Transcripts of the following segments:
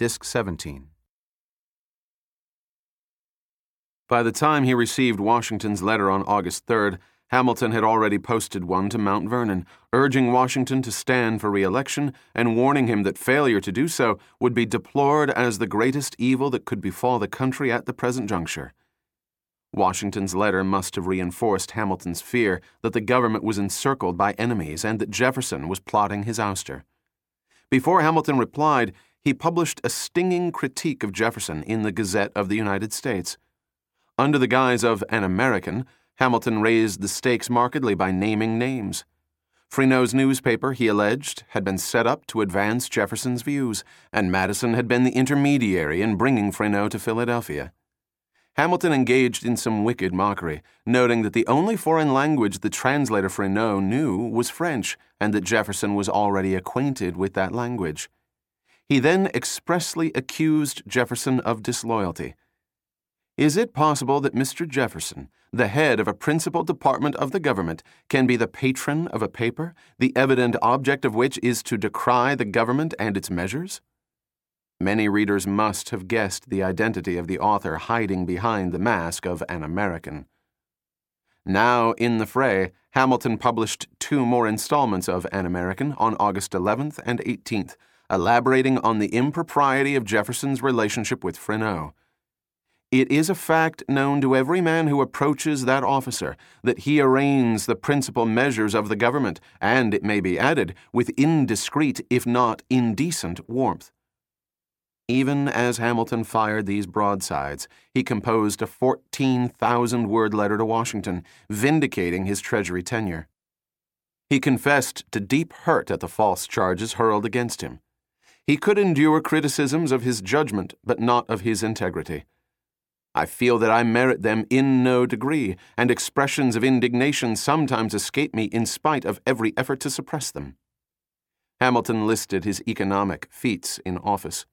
Disc 17. By the time he received Washington's letter on August 3rd, Hamilton had already posted one to Mount Vernon, urging Washington to stand for re election and warning him that failure to do so would be deplored as the greatest evil that could befall the country at the present juncture. Washington's letter must have reinforced Hamilton's fear that the government was encircled by enemies and that Jefferson was plotting his ouster. Before Hamilton replied, he published a stinging critique of Jefferson in the Gazette of the United States. Under the guise of an American, Hamilton raised the stakes markedly by naming names. Freneau's newspaper, he alleged, had been set up to advance Jefferson's views, and Madison had been the intermediary in bringing Freneau to Philadelphia. Hamilton engaged in some wicked mockery, noting that the only foreign language the translator Freneau knew was French, and that Jefferson was already acquainted with that language. He then expressly accused Jefferson of disloyalty. Is it possible that Mr. Jefferson, the head of a principal department of the government, can be the patron of a paper, the evident object of which is to decry the government and its measures? Many readers must have guessed the identity of the author hiding behind the mask of an American. Now, in the fray, Hamilton published two more installments of An American on August 11th and 18th, elaborating on the impropriety of Jefferson's relationship with Freneau. It is a fact known to every man who approaches that officer that he arraigns the principal measures of the government, and, it may be added, with indiscreet, if not indecent, warmth. Even as Hamilton fired these broadsides, he composed a 14,000 word letter to Washington, vindicating his Treasury tenure. He confessed to deep hurt at the false charges hurled against him. He could endure criticisms of his judgment, but not of his integrity. I feel that I merit them in no degree, and expressions of indignation sometimes escape me in spite of every effort to suppress them. Hamilton listed his economic feats in office.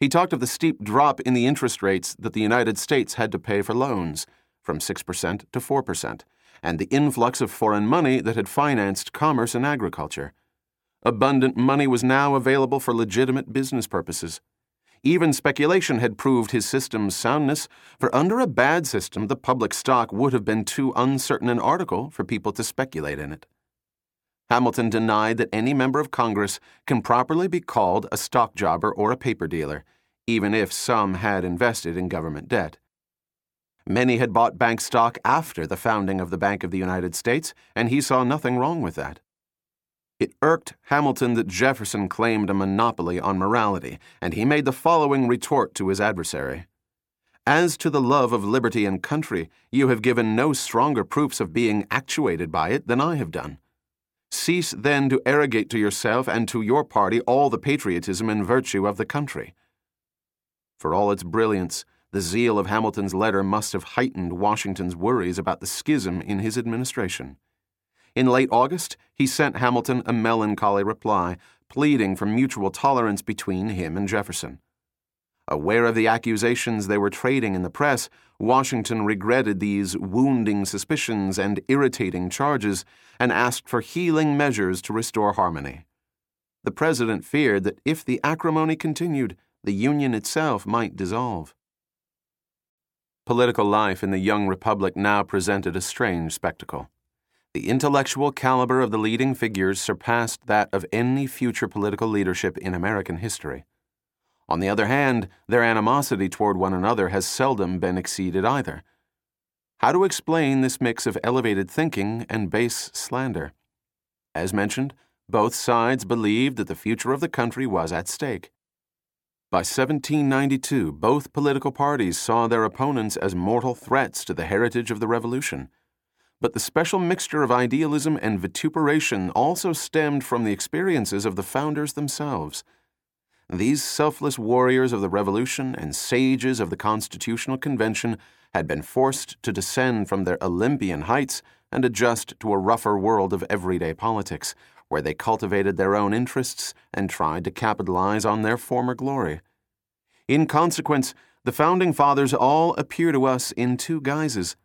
He talked of the steep drop in the interest rates that the United States had to pay for loans, from 6% to 4%, and the influx of foreign money that had financed commerce and agriculture. Abundant money was now available for legitimate business purposes. Even speculation had proved his system's soundness, for under a bad system, the public stock would have been too uncertain an article for people to speculate in it. Hamilton denied that any member of Congress can properly be called a stock jobber or a paper dealer, even if some had invested in government debt. Many had bought bank stock after the founding of the Bank of the United States, and he saw nothing wrong with that. It irked Hamilton that Jefferson claimed a monopoly on morality, and he made the following retort to his adversary As to the love of liberty and country, you have given no stronger proofs of being actuated by it than I have done. Cease then to arrogate to yourself and to your party all the patriotism and virtue of the country. For all its brilliance, the zeal of Hamilton's letter must have heightened Washington's worries about the schism in his administration. In late August, he sent Hamilton a melancholy reply, pleading for mutual tolerance between him and Jefferson. Aware of the accusations they were trading in the press, Washington regretted these wounding suspicions and irritating charges and asked for healing measures to restore harmony. The president feared that if the acrimony continued, the Union itself might dissolve. Political life in the young republic now presented a strange spectacle. The intellectual caliber of the leading figures surpassed that of any future political leadership in American history. On the other hand, their animosity toward one another has seldom been exceeded either. How to explain this mix of elevated thinking and base slander? As mentioned, both sides believed that the future of the country was at stake. By 1792, both political parties saw their opponents as mortal threats to the heritage of the Revolution but the special mixture of idealism and vituperation also stemmed from the experiences of the founders themselves. These selfless warriors of the Revolution and sages of the Constitutional Convention had been forced to descend from their Olympian heights and adjust to a rougher world of everyday politics, where they cultivated their own interests and tried to capitalize on their former glory. In consequence, the Founding Fathers all appear to us in two guises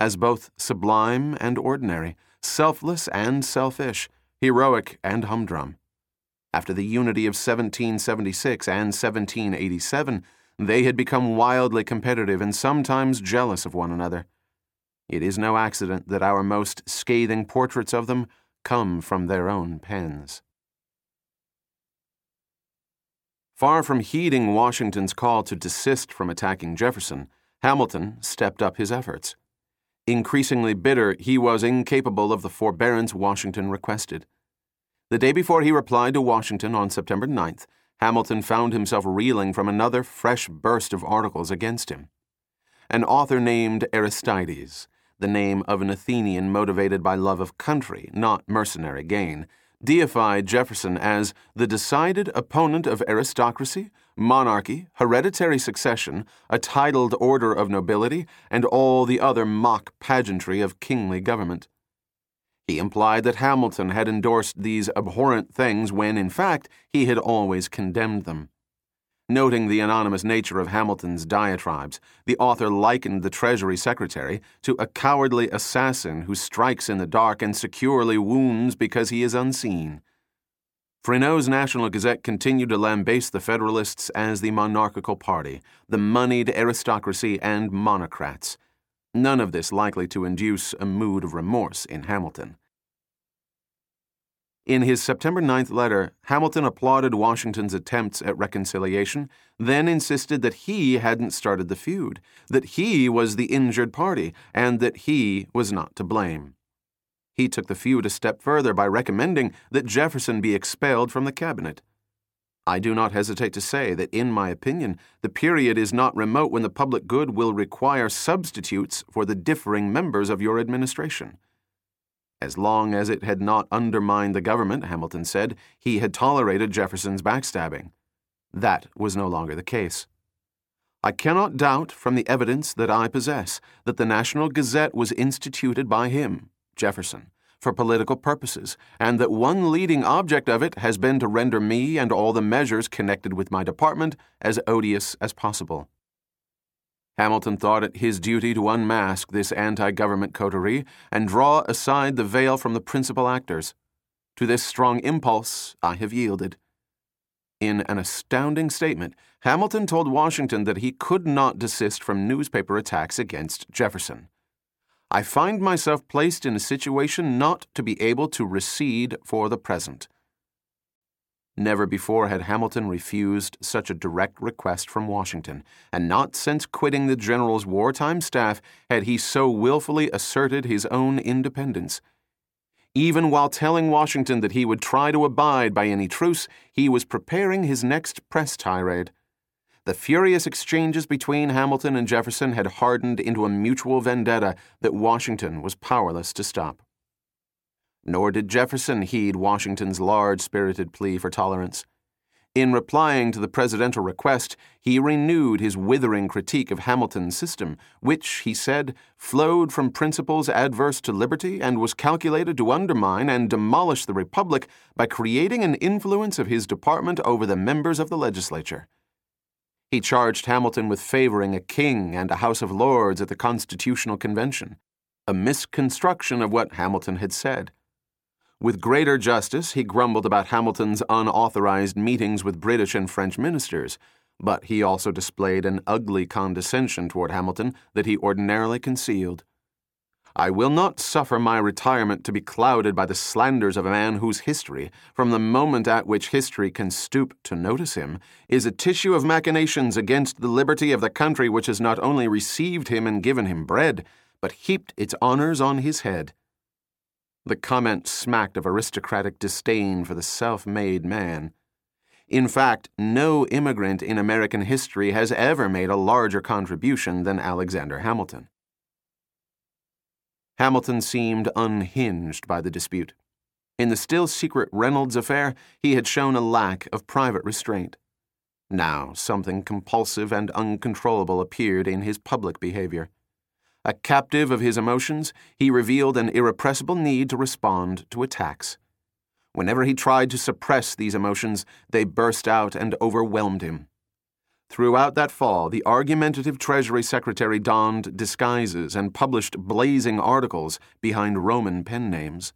as both sublime and ordinary, selfless and selfish, heroic and humdrum. After the unity of 1776 and 1787, they had become wildly competitive and sometimes jealous of one another. It is no accident that our most scathing portraits of them come from their own pens. Far from heeding Washington's call to desist from attacking Jefferson, Hamilton stepped up his efforts. Increasingly bitter, he was incapable of the forbearance Washington requested. The day before he replied to Washington on September 9th, Hamilton found himself reeling from another fresh burst of articles against him. An author named Aristides, the name of an Athenian motivated by love of country, not mercenary gain, deified Jefferson as the decided opponent of aristocracy, monarchy, hereditary succession, a titled order of nobility, and all the other mock pageantry of kingly government. He implied that Hamilton had endorsed these abhorrent things when, in fact, he had always condemned them. Noting the anonymous nature of Hamilton's diatribes, the author likened the Treasury Secretary to a cowardly assassin who strikes in the dark and securely wounds because he is unseen. Freneau's National Gazette continued to lambaste the Federalists as the monarchical party, the moneyed aristocracy, and monocrats. None of this likely to induce a mood of remorse in Hamilton. In his September 9th letter, Hamilton applauded Washington's attempts at reconciliation, then insisted that he hadn't started the feud, that he was the injured party, and that he was not to blame. He took the feud a step further by recommending that Jefferson be expelled from the cabinet. I do not hesitate to say that, in my opinion, the period is not remote when the public good will require substitutes for the differing members of your administration. As long as it had not undermined the government, Hamilton said, he had tolerated Jefferson's backstabbing. That was no longer the case. I cannot doubt from the evidence that I possess that the National Gazette was instituted by him, Jefferson, for political purposes, and that one leading object of it has been to render me and all the measures connected with my department as odious as possible. Hamilton thought it his duty to unmask this anti government coterie and draw aside the veil from the principal actors. To this strong impulse, I have yielded. In an astounding statement, Hamilton told Washington that he could not desist from newspaper attacks against Jefferson. I find myself placed in a situation not to be able to recede for the present. Never before had Hamilton refused such a direct request from Washington, and not since quitting the general's wartime staff had he so wilfully asserted his own independence. Even while telling Washington that he would try to abide by any truce, he was preparing his next press tirade. The furious exchanges between Hamilton and Jefferson had hardened into a mutual vendetta that Washington was powerless to stop. Nor did Jefferson heed Washington's large spirited plea for tolerance. In replying to the presidential request, he renewed his withering critique of Hamilton's system, which, he said, flowed from principles adverse to liberty and was calculated to undermine and demolish the Republic by creating an influence of his department over the members of the legislature. He charged Hamilton with favoring a king and a House of Lords at the Constitutional Convention, a misconstruction of what Hamilton had said. With greater justice, he grumbled about Hamilton's unauthorized meetings with British and French ministers, but he also displayed an ugly condescension toward Hamilton that he ordinarily concealed. I will not suffer my retirement to be clouded by the slanders of a man whose history, from the moment at which history can stoop to notice him, is a tissue of machinations against the liberty of the country which has not only received him and given him bread, but heaped its honors on his head. The comment smacked of aristocratic disdain for the self made man. In fact, no immigrant in American history has ever made a larger contribution than Alexander Hamilton. Hamilton seemed unhinged by the dispute. In the still secret Reynolds affair, he had shown a lack of private restraint. Now, something compulsive and uncontrollable appeared in his public behavior. A captive of his emotions, he revealed an irrepressible need to respond to attacks. Whenever he tried to suppress these emotions, they burst out and overwhelmed him. Throughout that fall, the argumentative Treasury Secretary donned disguises and published blazing articles behind Roman pen names.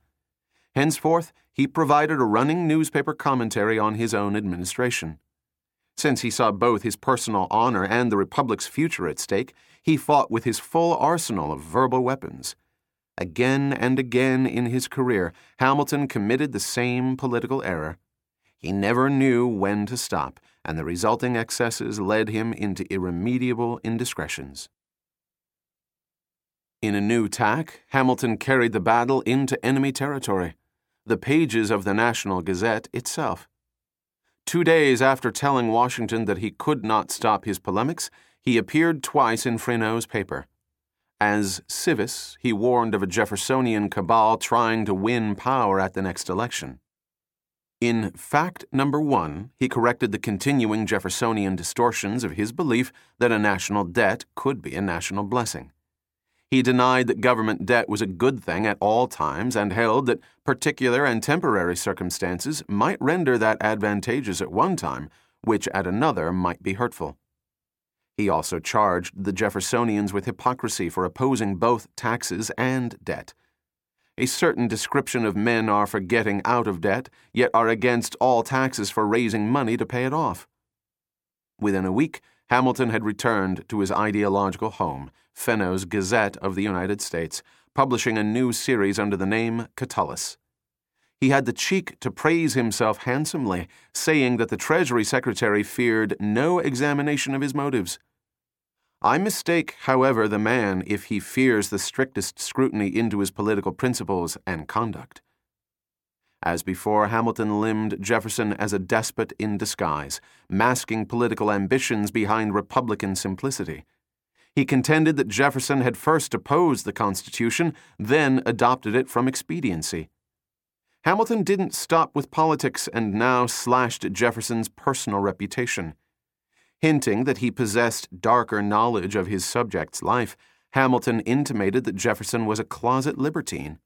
Henceforth, he provided a running newspaper commentary on his own administration. Since he saw both his personal honor and the Republic's future at stake, he fought with his full arsenal of verbal weapons. Again and again in his career, Hamilton committed the same political error. He never knew when to stop, and the resulting excesses led him into irremediable indiscretions. In a new tack, Hamilton carried the battle into enemy territory, the pages of the National Gazette itself. Two days after telling Washington that he could not stop his polemics, he appeared twice in Freneau's paper. As civis, he warned of a Jeffersonian cabal trying to win power at the next election. In fact number one, he corrected the continuing Jeffersonian distortions of his belief that a national debt could be a national blessing. He denied that government debt was a good thing at all times and held that particular and temporary circumstances might render that advantageous at one time, which at another might be hurtful. He also charged the Jeffersonians with hypocrisy for opposing both taxes and debt. A certain description of men are for getting out of debt, yet are against all taxes for raising money to pay it off. Within a week, Hamilton had returned to his ideological home, Fenno's Gazette of the United States, publishing a new series under the name Catullus. He had the cheek to praise himself handsomely, saying that the Treasury Secretary feared no examination of his motives. I mistake, however, the man if he fears the strictest scrutiny into his political principles and conduct. As before, Hamilton limned Jefferson as a despot in disguise, masking political ambitions behind Republican simplicity. He contended that Jefferson had first opposed the Constitution, then adopted it from expediency. Hamilton didn't stop with politics and now slashed Jefferson's personal reputation. Hinting that he possessed darker knowledge of his subject's life, Hamilton intimated that Jefferson was a closet libertine.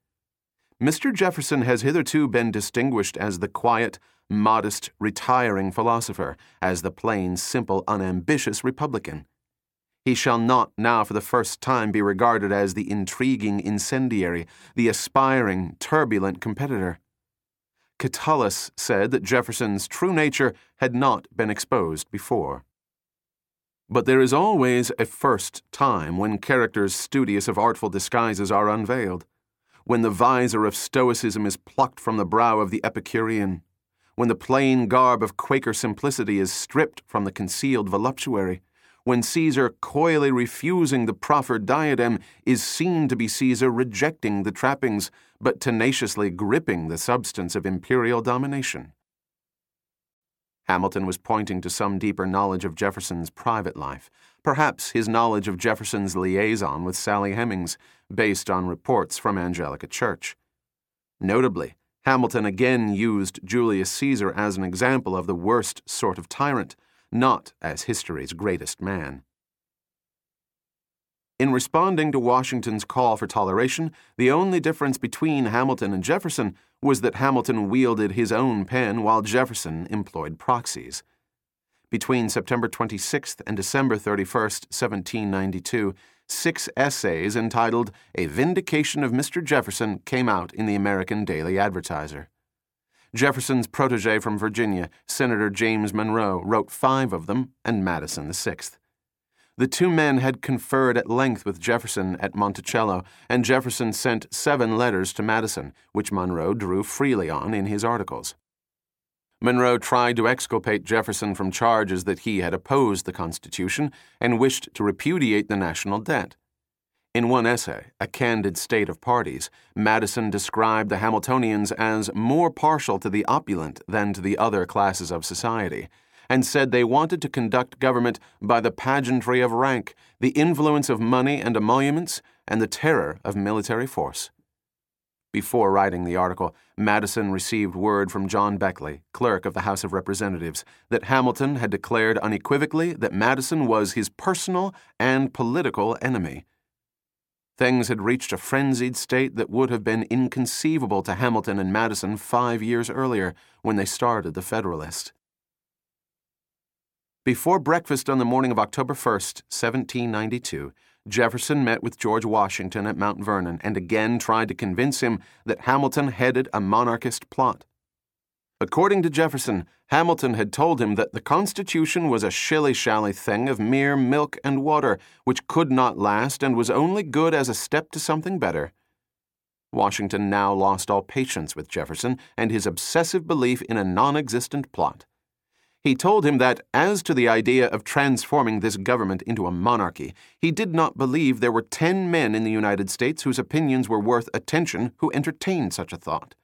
Mr. Jefferson has hitherto been distinguished as the quiet, modest, retiring philosopher, as the plain, simple, unambitious Republican. He shall not now for the first time be regarded as the intriguing incendiary, the aspiring, turbulent competitor. Catullus said that Jefferson's true nature had not been exposed before. But there is always a first time when characters studious of artful disguises are unveiled, when the visor of Stoicism is plucked from the brow of the Epicurean, when the plain garb of Quaker simplicity is stripped from the concealed voluptuary, when Caesar, coyly refusing the proffered diadem, is seen to be Caesar rejecting the trappings, but tenaciously gripping the substance of imperial domination. Hamilton was pointing to some deeper knowledge of Jefferson's private life, perhaps his knowledge of Jefferson's liaison with Sally Hemings, based on reports from Angelica Church. Notably, Hamilton again used Julius Caesar as an example of the worst sort of tyrant not as history's greatest man. In responding to Washington's call for toleration, the only difference between Hamilton and Jefferson was that Hamilton wielded his own pen while Jefferson employed proxies. Between September 26th and December 31st, 1792, six essays entitled A Vindication of Mr. Jefferson came out in the American Daily Advertiser. Jefferson's protege from Virginia, Senator James Monroe, wrote five of them, and Madison the sixth. The two men had conferred at length with Jefferson at Monticello, and Jefferson sent seven letters to Madison, which Monroe drew freely on in his articles. Monroe tried to exculpate Jefferson from charges that he had opposed the Constitution and wished to repudiate the national debt. In one essay, A Candid State of Parties, Madison described the Hamiltonians as more partial to the opulent than to the other classes of society, and said they wanted to conduct government by the pageantry of rank, the influence of money and emoluments, and the terror of military force. Before writing the article, Madison received word from John Beckley, clerk of the House of Representatives, that Hamilton had declared unequivocally that Madison was his personal and political enemy Things had reached a frenzied state that would have been inconceivable to Hamilton and Madison five years earlier when they started the Federalist. Before breakfast on the morning of October 1st, 1792, Jefferson met with George Washington at Mount Vernon and again tried to convince him that Hamilton headed a monarchist plot. According to Jefferson, Hamilton had told him that the Constitution was a shilly shally thing of mere milk and water, which could not last and was only good as a step to something better. Washington now lost all patience with Jefferson and his obsessive belief in a non existent plot. He told him that, as to the idea of transforming this government into a monarchy, he did not believe there were ten men in the United States whose opinions were worth attention who entertained such a thought.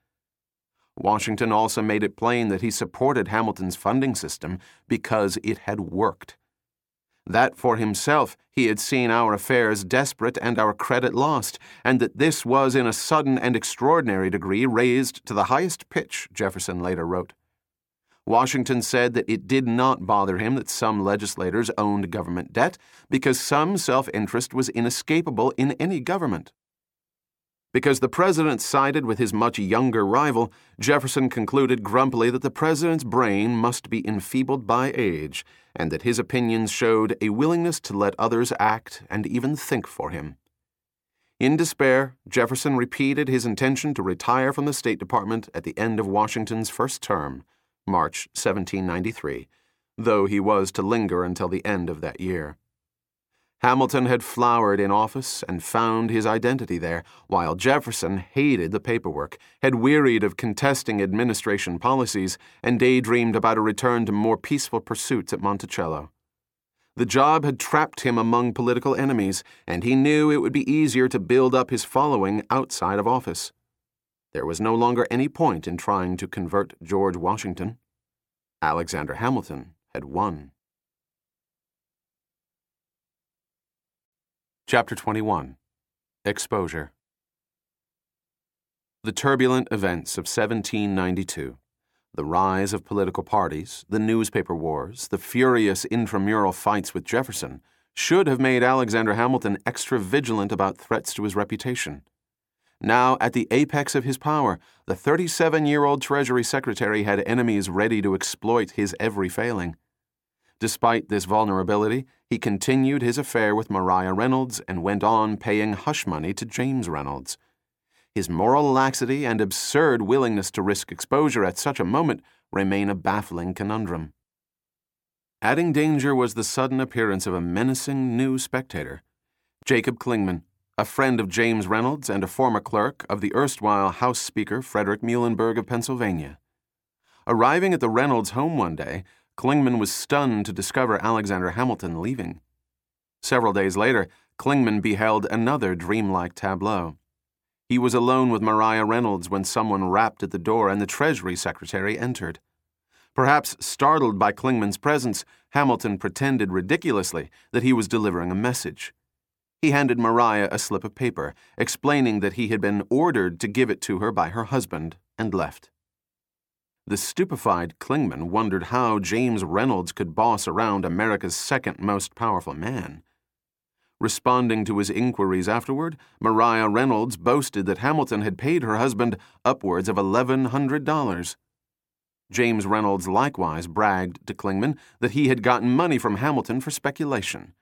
Washington also made it plain that he supported Hamilton's funding system because it had worked. That for himself he had seen our affairs desperate and our credit lost, and that this was in a sudden and extraordinary degree raised to the highest pitch, Jefferson later wrote. Washington said that it did not bother him that some legislators owned government debt because some self interest was inescapable in any government. Because the president sided with his much younger rival, Jefferson concluded grumpily that the president's brain must be enfeebled by age, and that his opinions showed a willingness to let others act and even think for him. In despair, Jefferson repeated his intention to retire from the State Department at the end of Washington's first term. March 1793, though he was to linger until the end of that year. Hamilton had flowered in office and found his identity there, while Jefferson hated the paperwork, had wearied of contesting administration policies, and daydreamed about a return to more peaceful pursuits at Monticello. The job had trapped him among political enemies, and he knew it would be easier to build up his following outside of office. There was no longer any point in trying to convert George Washington. Alexander Hamilton had won. Chapter 21 Exposure The turbulent events of 1792, the rise of political parties, the newspaper wars, the furious intramural fights with Jefferson, should have made Alexander Hamilton extra vigilant about threats to his reputation. Now, at the apex of his power, the 37 year old Treasury Secretary had enemies ready to exploit his every failing. Despite this vulnerability, he continued his affair with Maria Reynolds and went on paying hush money to James Reynolds. His moral laxity and absurd willingness to risk exposure at such a moment remain a baffling conundrum. Adding danger was the sudden appearance of a menacing new spectator. Jacob Clingman, a friend of James Reynolds and a former clerk of the erstwhile House Speaker Frederick Muhlenberg of Pennsylvania. Arriving at the Reynolds home one day, Clingman was stunned to discover Alexander Hamilton leaving. Several days later, Clingman beheld another dreamlike tableau. He was alone with Maria Reynolds when someone rapped at the door and the Treasury Secretary entered. Perhaps startled by Clingman's presence, Hamilton pretended ridiculously that he was delivering a message. He handed Maria a slip of paper, explaining that he had been ordered to give it to her by her husband, and left. The stupefied Clingman wondered how James Reynolds could boss around America's second most powerful man. Responding to his inquiries afterward, Maria Reynolds boasted that Hamilton had paid her husband upwards of $1,100. James Reynolds likewise bragged to Clingman that he had gotten money from Hamilton for speculation.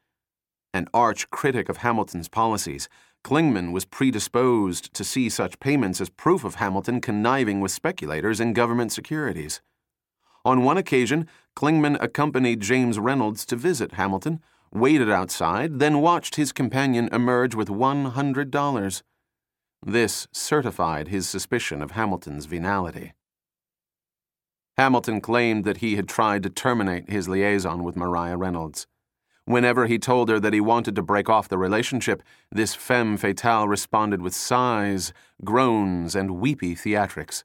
An arch critic of Hamilton's policies, Clingman was predisposed to see such payments as proof of Hamilton conniving with speculators in government securities. On one occasion, Clingman accompanied James Reynolds to visit Hamilton, waited outside, then watched his companion emerge with $100. This certified his suspicion of Hamilton's venality. Hamilton claimed that he had tried to terminate his liaison with Maria Reynolds. Whenever he told her that he wanted to break off the relationship, this femme fatale responded with sighs, groans, and weepy theatrics.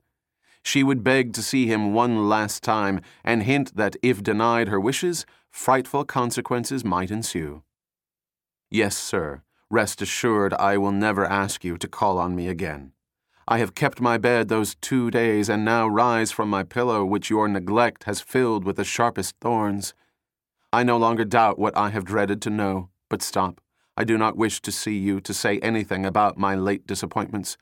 She would beg to see him one last time and hint that if denied her wishes, frightful consequences might ensue. Yes, sir, rest assured I will never ask you to call on me again. I have kept my bed those two days and now rise from my pillow, which your neglect has filled with the sharpest thorns. I no longer doubt what I have dreaded to know, but stop. I do not wish to see you to say anything about my late disappointments.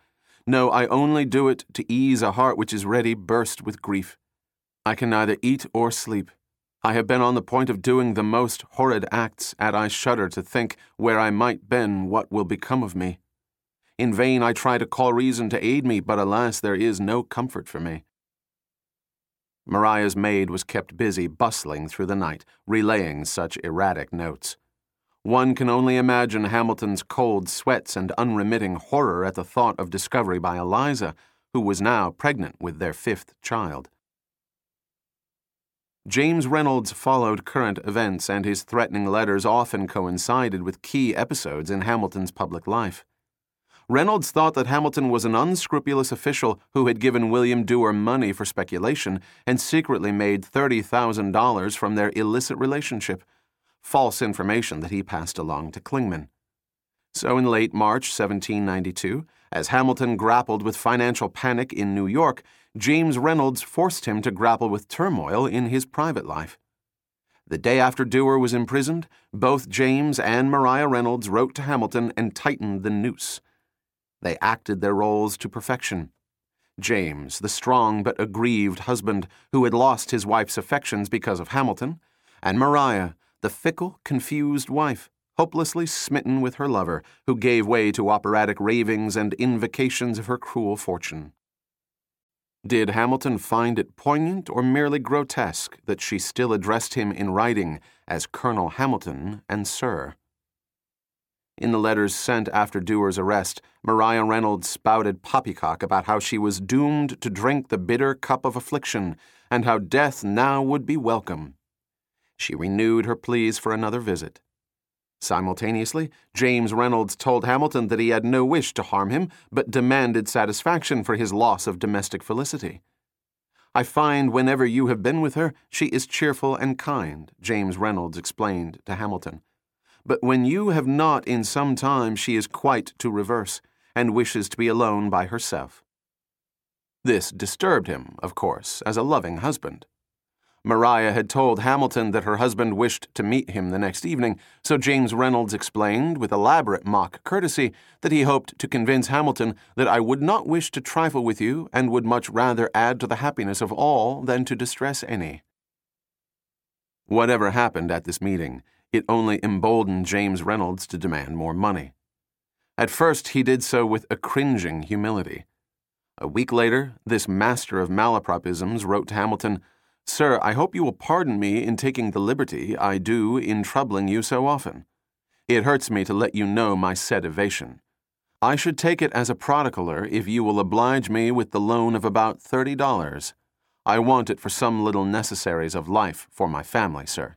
No, I only do it to ease a heart which is ready burst with grief. I can neither eat or sleep. I have been on the point of doing the most horrid acts, and I shudder to think where I might been what will become of me. In vain I try to call reason to aid me, but alas, there is no comfort for me. Maria's maid was kept busy bustling through the night, relaying such erratic notes. One can only imagine Hamilton's cold sweats and unremitting horror at the thought of discovery by Eliza, who was now pregnant with their fifth child. James Reynolds followed current events, and his threatening letters often coincided with key episodes in Hamilton's public life. Reynolds thought that Hamilton was an unscrupulous official who had given William Duer money for speculation and secretly made $30,000 from their illicit relationship, false information that he passed along to Clingman. So, in late March 1792, as Hamilton grappled with financial panic in New York, James Reynolds forced him to grapple with turmoil in his private life. The day after Duer was imprisoned, both James and Maria Reynolds wrote to Hamilton and tightened the noose. They acted their roles to perfection. James, the strong but aggrieved husband who had lost his wife's affections because of Hamilton, and Maria, the fickle, confused wife, hopelessly smitten with her lover, who gave way to operatic ravings and invocations of her cruel fortune. Did Hamilton find it poignant or merely grotesque that she still addressed him in writing as Colonel Hamilton and Sir? In the letters sent after Duer's arrest, Maria Reynolds spouted poppycock about how she was doomed to drink the bitter cup of affliction and how death now would be welcome. She renewed her pleas for another visit. Simultaneously, James Reynolds told Hamilton that he had no wish to harm him, but demanded satisfaction for his loss of domestic felicity. I find whenever you have been with her, she is cheerful and kind, James Reynolds explained to Hamilton. But when you have not in some time, she is quite to reverse, and wishes to be alone by herself. This disturbed him, of course, as a loving husband. Maria had told Hamilton that her husband wished to meet him the next evening, so James Reynolds explained, with elaborate mock courtesy, that he hoped to convince Hamilton that I would not wish to trifle with you and would much rather add to the happiness of all than to distress any. Whatever happened at this meeting, it only emboldened James Reynolds to demand more money. At first, he did so with a cringing humility. A week later, this master of malapropisms wrote to Hamilton, Sir, I hope you will pardon me in taking the liberty I do in troubling you so often. It hurts me to let you know my said evasion. I should take it as a prodigaler if you will oblige me with the loan of about thirty dollars. I want it for some little necessaries of life for my family, sir.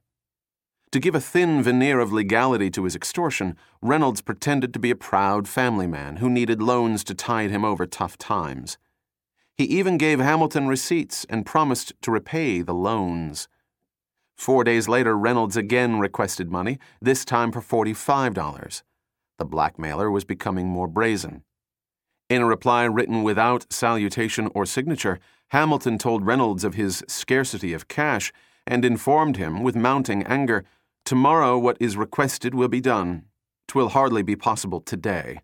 To give a thin veneer of legality to his extortion, Reynolds pretended to be a proud family man who needed loans to tide him over tough times. He even gave Hamilton receipts and promised to repay the loans. Four days later, Reynolds again requested money, this time for $45. The blackmailer was becoming more brazen. In a reply written without salutation or signature, Hamilton told Reynolds of his scarcity of cash and informed him, with mounting anger, Tomorrow what is requested will be done. Twill hardly be possible today.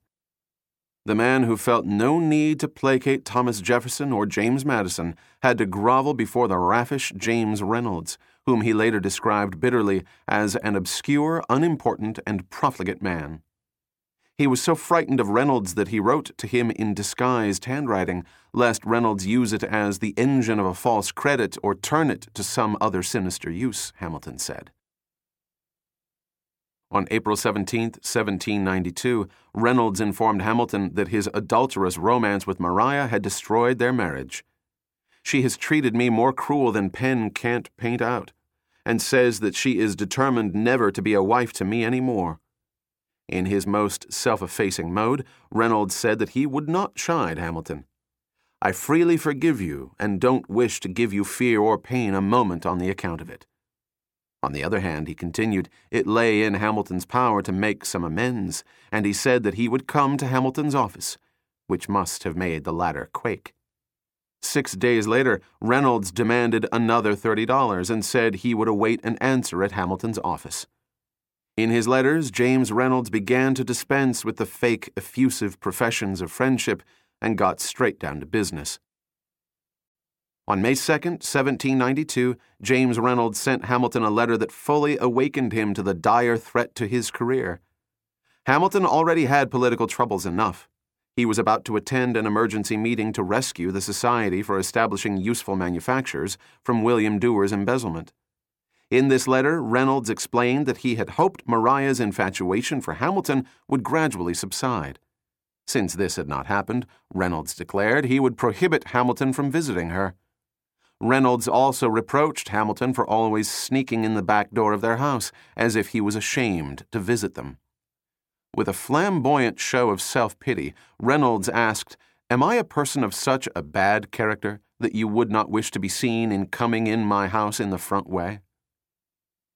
The man who felt no need to placate Thomas Jefferson or James Madison had to grovel before the raffish James Reynolds, whom he later described bitterly as an obscure, unimportant, and profligate man. He was so frightened of Reynolds that he wrote to him in disguised handwriting, lest Reynolds use it as the engine of a false credit or turn it to some other sinister use, Hamilton said. On April 17, 1792, Reynolds informed Hamilton that his adulterous romance with Maria had destroyed their marriage. She has treated me more cruel than pen can't paint out, and says that she is determined never to be a wife to me any more. In his most self effacing mode, Reynolds said that he would not chide Hamilton. I freely forgive you, and don't wish to give you fear or pain a moment on the account of it. On the other hand, he continued, it lay in Hamilton's power to make some amends, and he said that he would come to Hamilton's office, which must have made the latter quake. Six days later, Reynolds demanded another $30 and said he would await an answer at Hamilton's office. In his letters, James Reynolds began to dispense with the fake, effusive professions of friendship and got straight down to business. On May 2, 1792, James Reynolds sent Hamilton a letter that fully awakened him to the dire threat to his career. Hamilton already had political troubles enough. He was about to attend an emergency meeting to rescue the Society for Establishing Useful Manufactures from William Duer's embezzlement. In this letter, Reynolds explained that he had hoped Maria's infatuation for Hamilton would gradually subside. Since this had not happened, Reynolds declared he would prohibit Hamilton from visiting her. Reynolds also reproached Hamilton for always sneaking in the back door of their house, as if he was ashamed to visit them. With a flamboyant show of self pity, Reynolds asked, Am I a person of such a bad character that you would not wish to be seen in coming in my house in the front way?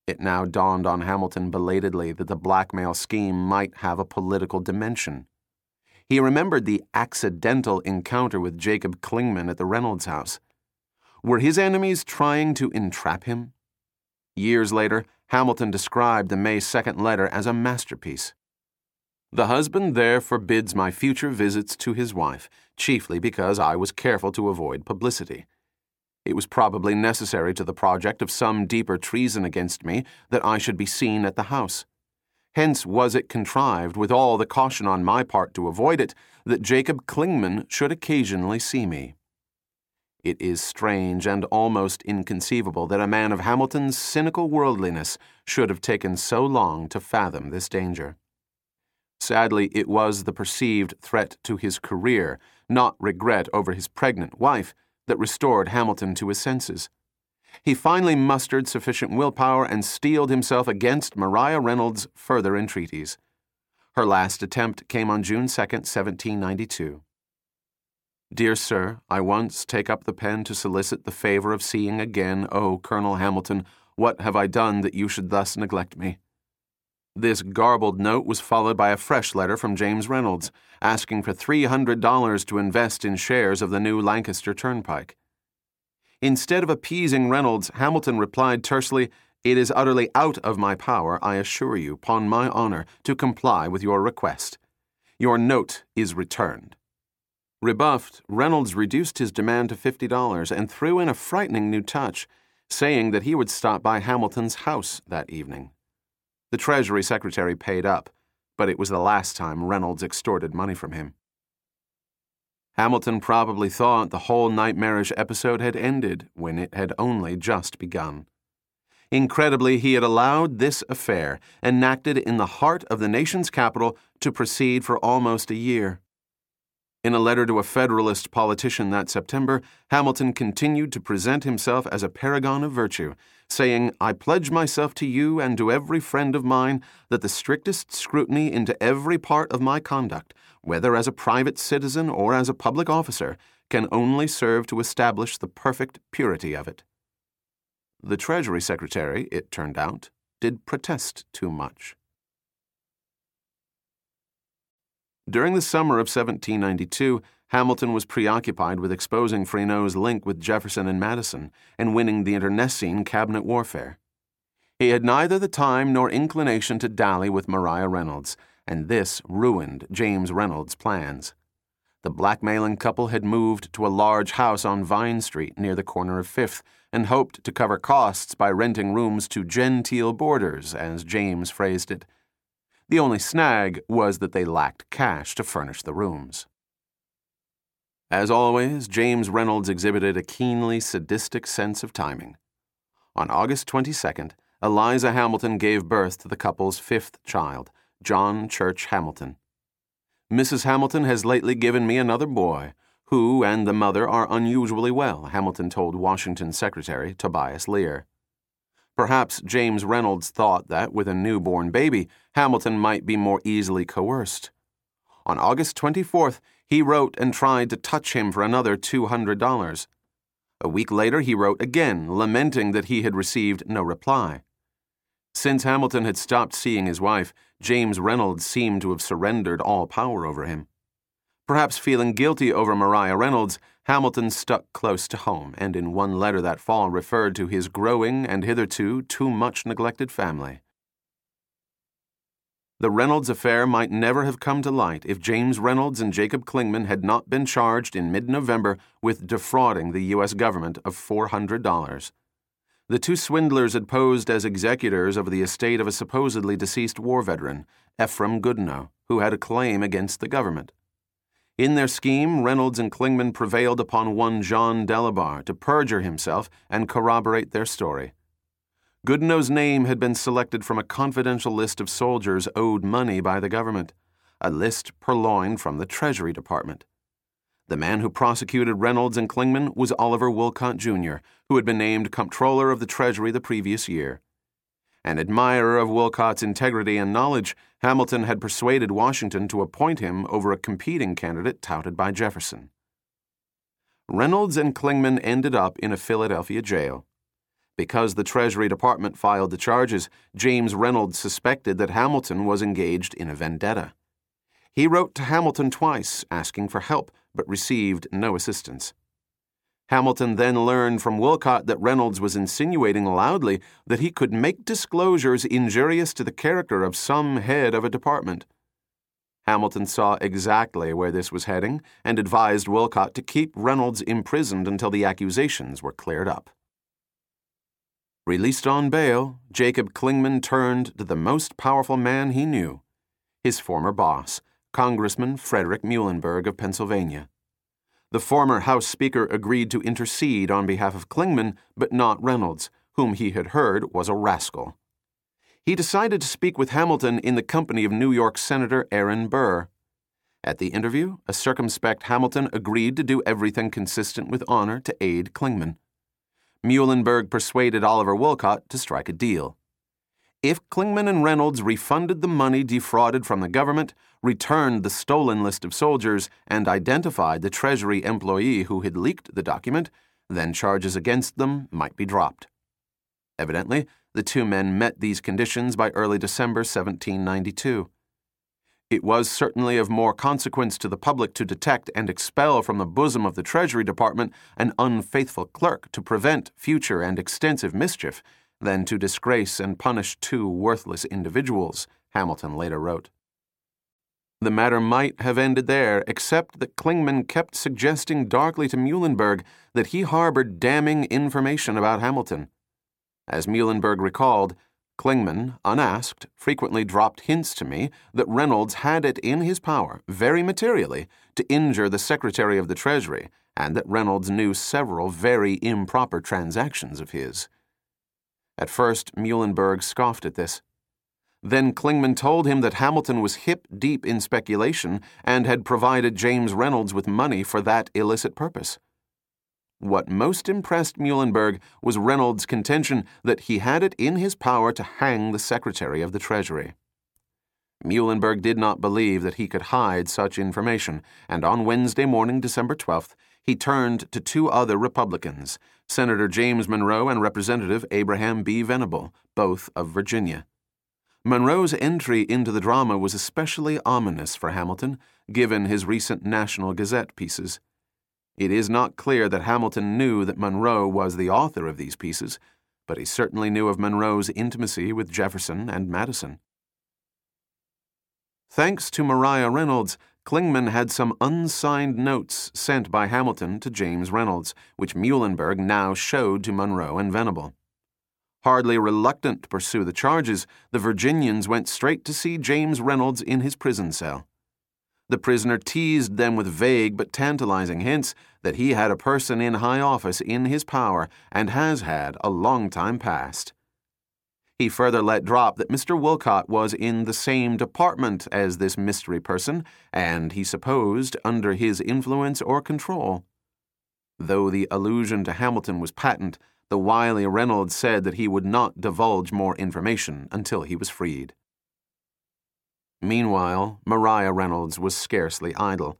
It now dawned on Hamilton belatedly that the blackmail scheme might have a political dimension. He remembered the accidental encounter with Jacob Clingman at the Reynolds house. Were his enemies trying to entrap him? Years later, Hamilton described the May 2nd letter as a masterpiece. The husband there forbids my future visits to his wife, chiefly because I was careful to avoid publicity. It was probably necessary to the project of some deeper treason against me that I should be seen at the house. Hence was it contrived, with all the caution on my part to avoid it, that Jacob Clingman should occasionally see me. It is strange and almost inconceivable that a man of Hamilton's cynical worldliness should have taken so long to fathom this danger. Sadly, it was the perceived threat to his career, not regret over his pregnant wife, that restored Hamilton to his senses. He finally mustered sufficient willpower and steeled himself against Maria Reynolds' further entreaties. Her last attempt came on June 2, 1792. Dear Sir, I once take up the pen to solicit the favor of seeing again, O Colonel Hamilton, what have I done that you should thus neglect me? This garbled note was followed by a fresh letter from James Reynolds, asking for $300 to invest in shares of the new Lancaster Turnpike. Instead of appeasing Reynolds, Hamilton replied tersely, It is utterly out of my power, I assure you, upon my honor, to comply with your request. Your note is returned. Rebuffed, Reynolds reduced his demand to $50 and threw in a frightening new touch, saying that he would stop by Hamilton's house that evening. The Treasury Secretary paid up, but it was the last time Reynolds extorted money from him. Hamilton probably thought the whole nightmarish episode had ended when it had only just begun. Incredibly, he had allowed this affair, enacted in the heart of the nation's capital, to proceed for almost a year. In a letter to a Federalist politician that September, Hamilton continued to present himself as a paragon of virtue, saying, I pledge myself to you and to every friend of mine that the strictest scrutiny into every part of my conduct, whether as a private citizen or as a public officer, can only serve to establish the perfect purity of it. The Treasury Secretary, it turned out, did protest too much. During the summer of 1792, Hamilton was preoccupied with exposing Freneau's link with Jefferson and Madison and winning the internecine cabinet warfare. He had neither the time nor inclination to dally with Maria Reynolds, and this ruined James Reynolds' plans. The blackmailing couple had moved to a large house on Vine Street near the corner of Fifth and hoped to cover costs by renting rooms to genteel boarders, as James phrased it. The only snag was that they lacked cash to furnish the rooms. As always, James Reynolds exhibited a keenly sadistic sense of timing. On August 22nd, Eliza Hamilton gave birth to the couple's fifth child, John Church Hamilton. Mrs. Hamilton has lately given me another boy, who and the mother are unusually well, Hamilton told Washington Secretary Tobias Lear. Perhaps James Reynolds thought that, with a newborn baby, Hamilton might be more easily coerced. On August 24th, he wrote and tried to touch him for another $200. A week later, he wrote again, lamenting that he had received no reply. Since Hamilton had stopped seeing his wife, James Reynolds seemed to have surrendered all power over him. Perhaps feeling guilty over Maria Reynolds, Hamilton stuck close to home and in one letter that fall referred to his growing and hitherto too much neglected family. The Reynolds affair might never have come to light if James Reynolds and Jacob Clingman had not been charged in mid November with defrauding the U.S. government of $400. The two swindlers had posed as executors of the estate of a supposedly deceased war veteran, Ephraim Goodenough, who had a claim against the government. In their scheme, Reynolds and Clingman prevailed upon one John Delabar to perjure himself and corroborate their story. Goodenough's name had been selected from a confidential list of soldiers owed money by the government, a list purloined from the Treasury Department. The man who prosecuted Reynolds and Clingman was Oliver Wolcott, Jr., who had been named Comptroller of the Treasury the previous year. An admirer of Wolcott's integrity and knowledge, Hamilton had persuaded Washington to appoint him over a competing candidate touted by Jefferson. Reynolds and Clingman ended up in a Philadelphia jail. Because the Treasury Department filed the charges, James Reynolds suspected that Hamilton was engaged in a vendetta. He wrote to Hamilton twice asking for help, but received no assistance. Hamilton then learned from Wolcott that Reynolds was insinuating loudly that he could make disclosures injurious to the character of some head of a department. Hamilton saw exactly where this was heading and advised Wolcott to keep Reynolds imprisoned until the accusations were cleared up. Released on bail, Jacob Clingman turned to the most powerful man he knew his former boss, Congressman Frederick Muhlenberg of Pennsylvania. The former House Speaker agreed to intercede on behalf of Clingman, but not Reynolds, whom he had heard was a rascal. He decided to speak with Hamilton in the company of New York Senator Aaron Burr. At the interview, a circumspect Hamilton agreed to do everything consistent with honor to aid Clingman. Muhlenberg persuaded Oliver Wolcott to strike a deal. If Clingman and Reynolds refunded the money defrauded from the government, returned the stolen list of soldiers, and identified the Treasury employee who had leaked the document, then charges against them might be dropped. Evidently, the two men met these conditions by early December 1792. It was certainly of more consequence to the public to detect and expel from the bosom of the Treasury Department an unfaithful clerk to prevent future and extensive mischief than to disgrace and punish two worthless individuals, Hamilton later wrote. The matter might have ended there, except that Clingman kept suggesting darkly to Muhlenberg that he harbored damning information about Hamilton. As Muhlenberg recalled, Clingman, unasked, frequently dropped hints to me that Reynolds had it in his power, very materially, to injure the Secretary of the Treasury, and that Reynolds knew several very improper transactions of his. At first, Muhlenberg scoffed at this. Then Clingman told him that Hamilton was hip deep in speculation and had provided James Reynolds with money for that illicit purpose. What most impressed Muhlenberg was Reynolds' contention that he had it in his power to hang the Secretary of the Treasury. Muhlenberg did not believe that he could hide such information, and on Wednesday morning, December 12th, he turned to two other Republicans, Senator James Monroe and Representative Abraham B. Venable, both of Virginia. Monroe's entry into the drama was especially ominous for Hamilton, given his recent National Gazette pieces. It is not clear that Hamilton knew that Monroe was the author of these pieces, but he certainly knew of Monroe's intimacy with Jefferson and Madison. Thanks to Maria Reynolds, Clingman had some unsigned notes sent by Hamilton to James Reynolds, which Muhlenberg now showed to Monroe and Venable. Hardly reluctant to pursue the charges, the Virginians went straight to see James Reynolds in his prison cell. The prisoner teased them with vague but tantalizing hints that he had a person in high office in his power and has had a long time past. He further let drop that Mr. Wolcott was in the same department as this mystery person, and he supposed under his influence or control. Though the allusion to Hamilton was patent, the wily Reynolds said that he would not divulge more information until he was freed. Meanwhile, Maria Reynolds was scarcely idle.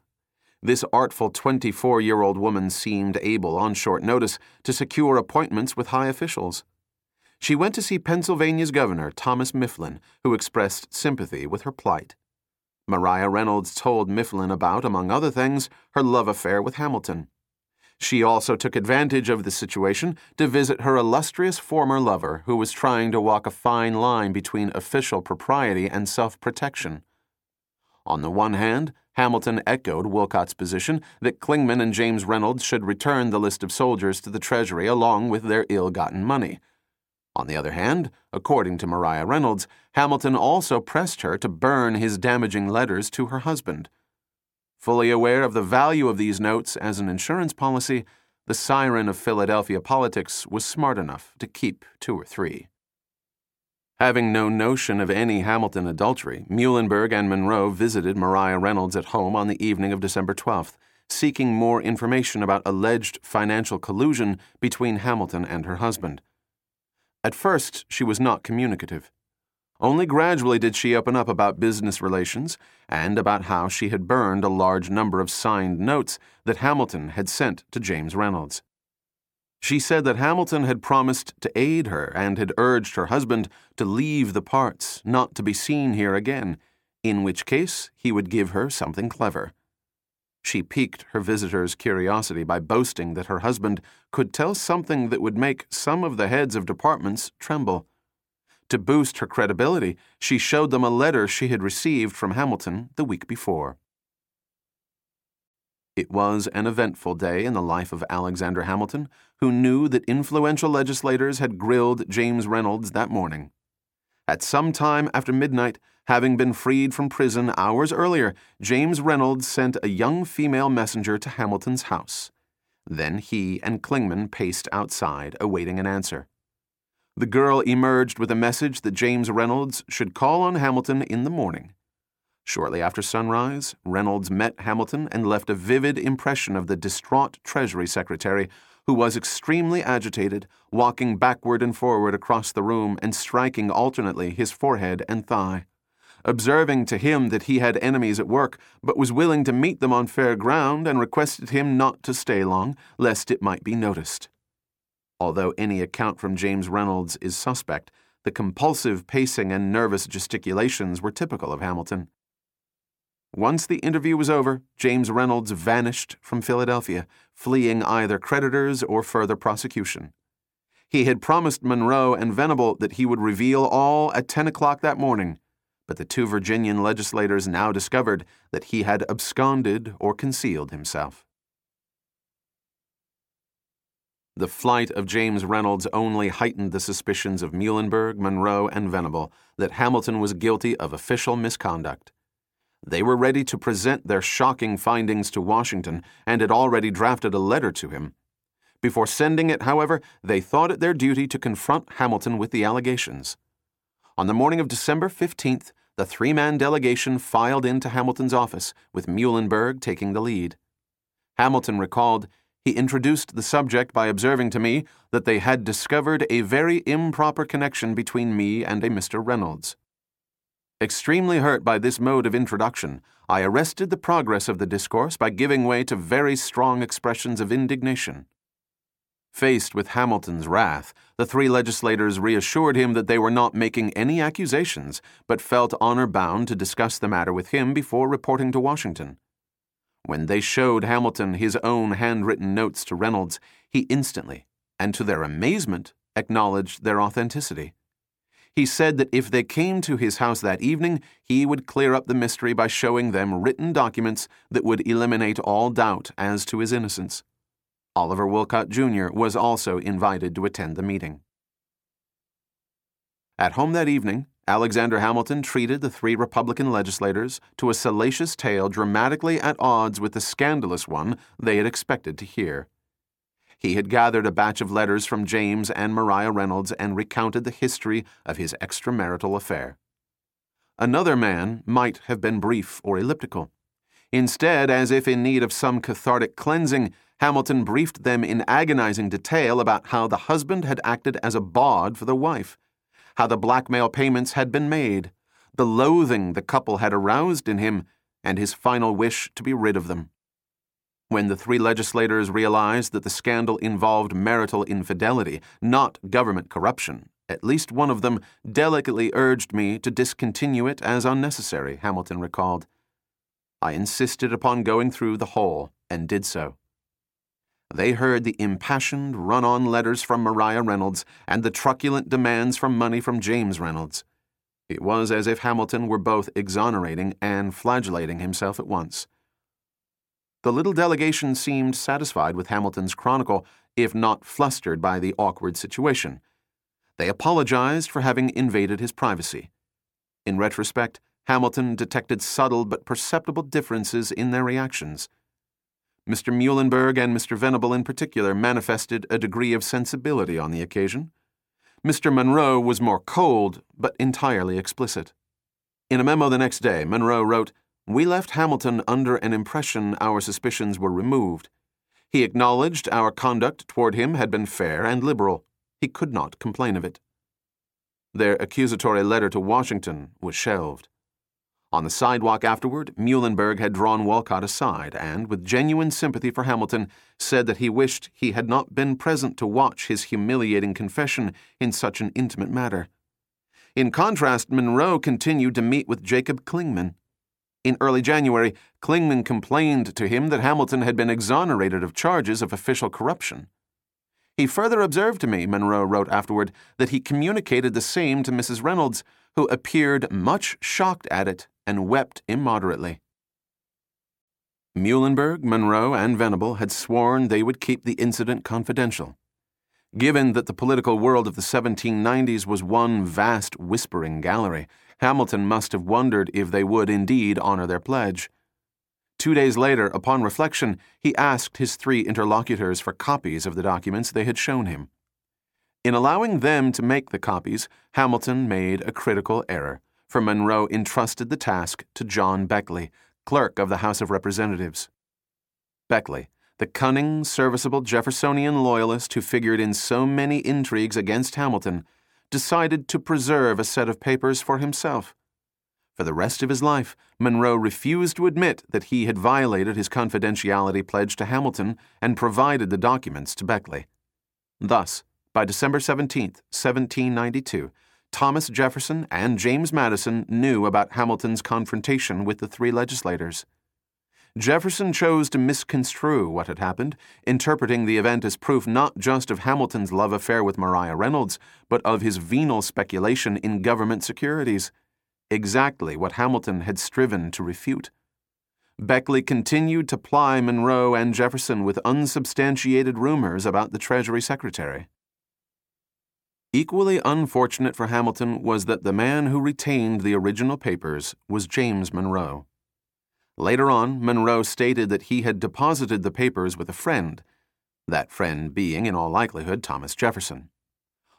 This artful 24 year old woman seemed able, on short notice, to secure appointments with high officials. She went to see Pennsylvania's governor, Thomas Mifflin, who expressed sympathy with her plight. Maria Reynolds told Mifflin about, among other things, her love affair with Hamilton. She also took advantage of the situation to visit her illustrious former lover, who was trying to walk a fine line between official propriety and self protection. On the one hand, Hamilton echoed Wolcott's position that Clingman and James Reynolds should return the list of soldiers to the Treasury along with their ill gotten money. On the other hand, according to Maria Reynolds, Hamilton also pressed her to burn his damaging letters to her husband. Fully aware of the value of these notes as an insurance policy, the siren of Philadelphia politics was smart enough to keep two or three. Having no notion of any Hamilton adultery, Muhlenberg and Monroe visited Maria Reynolds at home on the evening of December 12th, seeking more information about alleged financial collusion between Hamilton and her husband. At first, she was not communicative. Only gradually did she open up about business relations and about how she had burned a large number of signed notes that Hamilton had sent to James Reynolds. She said that Hamilton had promised to aid her and had urged her husband to leave the parts, not to be seen here again, in which case he would give her something clever. She piqued her visitor's curiosity by boasting that her husband could tell something that would make some of the heads of departments tremble. To boost her credibility, she showed them a letter she had received from Hamilton the week before. It was an eventful day in the life of Alexander Hamilton, who knew that influential legislators had grilled James Reynolds that morning. At some time after midnight, having been freed from prison hours earlier, James Reynolds sent a young female messenger to Hamilton's house. Then he and Clingman paced outside, awaiting an answer. The girl emerged with a message that James Reynolds should call on Hamilton in the morning. Shortly after sunrise, Reynolds met Hamilton and left a vivid impression of the distraught Treasury Secretary, who was extremely agitated, walking backward and forward across the room and striking alternately his forehead and thigh. Observing to him that he had enemies at work, but was willing to meet them on fair ground, and requested him not to stay long, lest it might be noticed. Although any account from James Reynolds is suspect, the compulsive pacing and nervous gesticulations were typical of Hamilton. Once the interview was over, James Reynolds vanished from Philadelphia, fleeing either creditors or further prosecution. He had promised Monroe and Venable that he would reveal all at 10 o'clock that morning, but the two Virginian legislators now discovered that he had absconded or concealed himself. The flight of James Reynolds only heightened the suspicions of Muhlenberg, Monroe, and Venable that Hamilton was guilty of official misconduct. They were ready to present their shocking findings to Washington and had already drafted a letter to him. Before sending it, however, they thought it their duty to confront Hamilton with the allegations. On the morning of December 15th, the three man delegation filed into Hamilton's office, with Muhlenberg taking the lead. Hamilton recalled he introduced the subject by observing to me that they had discovered a very improper connection between me and a Mr. Reynolds. Extremely hurt by this mode of introduction, I arrested the progress of the discourse by giving way to very strong expressions of indignation. Faced with Hamilton's wrath, the three legislators reassured him that they were not making any accusations, but felt honor bound to discuss the matter with him before reporting to Washington. When they showed Hamilton his own handwritten notes to Reynolds, he instantly, and to their amazement, acknowledged their authenticity. He said that if they came to his house that evening, he would clear up the mystery by showing them written documents that would eliminate all doubt as to his innocence. Oliver Wolcott Jr. was also invited to attend the meeting. At home that evening, Alexander Hamilton treated the three Republican legislators to a salacious tale dramatically at odds with the scandalous one they had expected to hear. He had gathered a batch of letters from James and Maria Reynolds and recounted the history of his extramarital affair. Another man might have been brief or elliptical. Instead, as if in need of some cathartic cleansing, Hamilton briefed them in agonizing detail about how the husband had acted as a bawd for the wife, how the blackmail payments had been made, the loathing the couple had aroused in him, and his final wish to be rid of them. When the three legislators realized that the scandal involved marital infidelity, not government corruption, at least one of them delicately urged me to discontinue it as unnecessary, Hamilton recalled. I insisted upon going through the whole, and did so. They heard the impassioned, run on letters from Maria Reynolds and the truculent demands for money from James Reynolds. It was as if Hamilton were both exonerating and flagellating himself at once. The little delegation seemed satisfied with Hamilton's chronicle, if not flustered by the awkward situation. They apologized for having invaded his privacy. In retrospect, Hamilton detected subtle but perceptible differences in their reactions. Mr. Muhlenberg and Mr. Venable in particular manifested a degree of sensibility on the occasion. Mr. Monroe was more cold, but entirely explicit. In a memo the next day, Monroe wrote, We left Hamilton under an impression our suspicions were removed. He acknowledged our conduct toward him had been fair and liberal. He could not complain of it. Their accusatory letter to Washington was shelved. On the sidewalk afterward, Muhlenberg had drawn Wolcott aside and, with genuine sympathy for Hamilton, said that he wished he had not been present to watch his humiliating confession in such an intimate matter. In contrast, Monroe continued to meet with Jacob Clingman. In early January, Clingman complained to him that Hamilton had been exonerated of charges of official corruption. He further observed to me, Monroe wrote afterward, that he communicated the same to Mrs. Reynolds, who appeared much shocked at it and wept immoderately. Muhlenberg, Monroe, and Venable had sworn they would keep the incident confidential. Given that the political world of the 1790s was one vast whispering gallery, Hamilton must have wondered if they would indeed honor their pledge. Two days later, upon reflection, he asked his three interlocutors for copies of the documents they had shown him. In allowing them to make the copies, Hamilton made a critical error for Monroe entrusted the task to John Beckley, clerk of the House of Representatives. Beckley, the cunning, serviceable Jeffersonian loyalist who figured in so many intrigues against Hamilton, decided to preserve a set of papers for himself. For the rest of his life, Monroe refused to admit that he had violated his confidentiality pledge to Hamilton and provided the documents to Beckley. Thus, by December 17, 1792, Thomas Jefferson and James Madison knew about Hamilton's confrontation with the three legislators. Jefferson chose to misconstrue what had happened, interpreting the event as proof not just of Hamilton's love affair with Maria Reynolds, but of his venal speculation in government securities. Exactly what Hamilton had striven to refute. Beckley continued to ply Monroe and Jefferson with unsubstantiated rumors about the Treasury Secretary. Equally unfortunate for Hamilton was that the man who retained the original papers was James Monroe. Later on, Monroe stated that he had deposited the papers with a friend, that friend being, in all likelihood, Thomas Jefferson.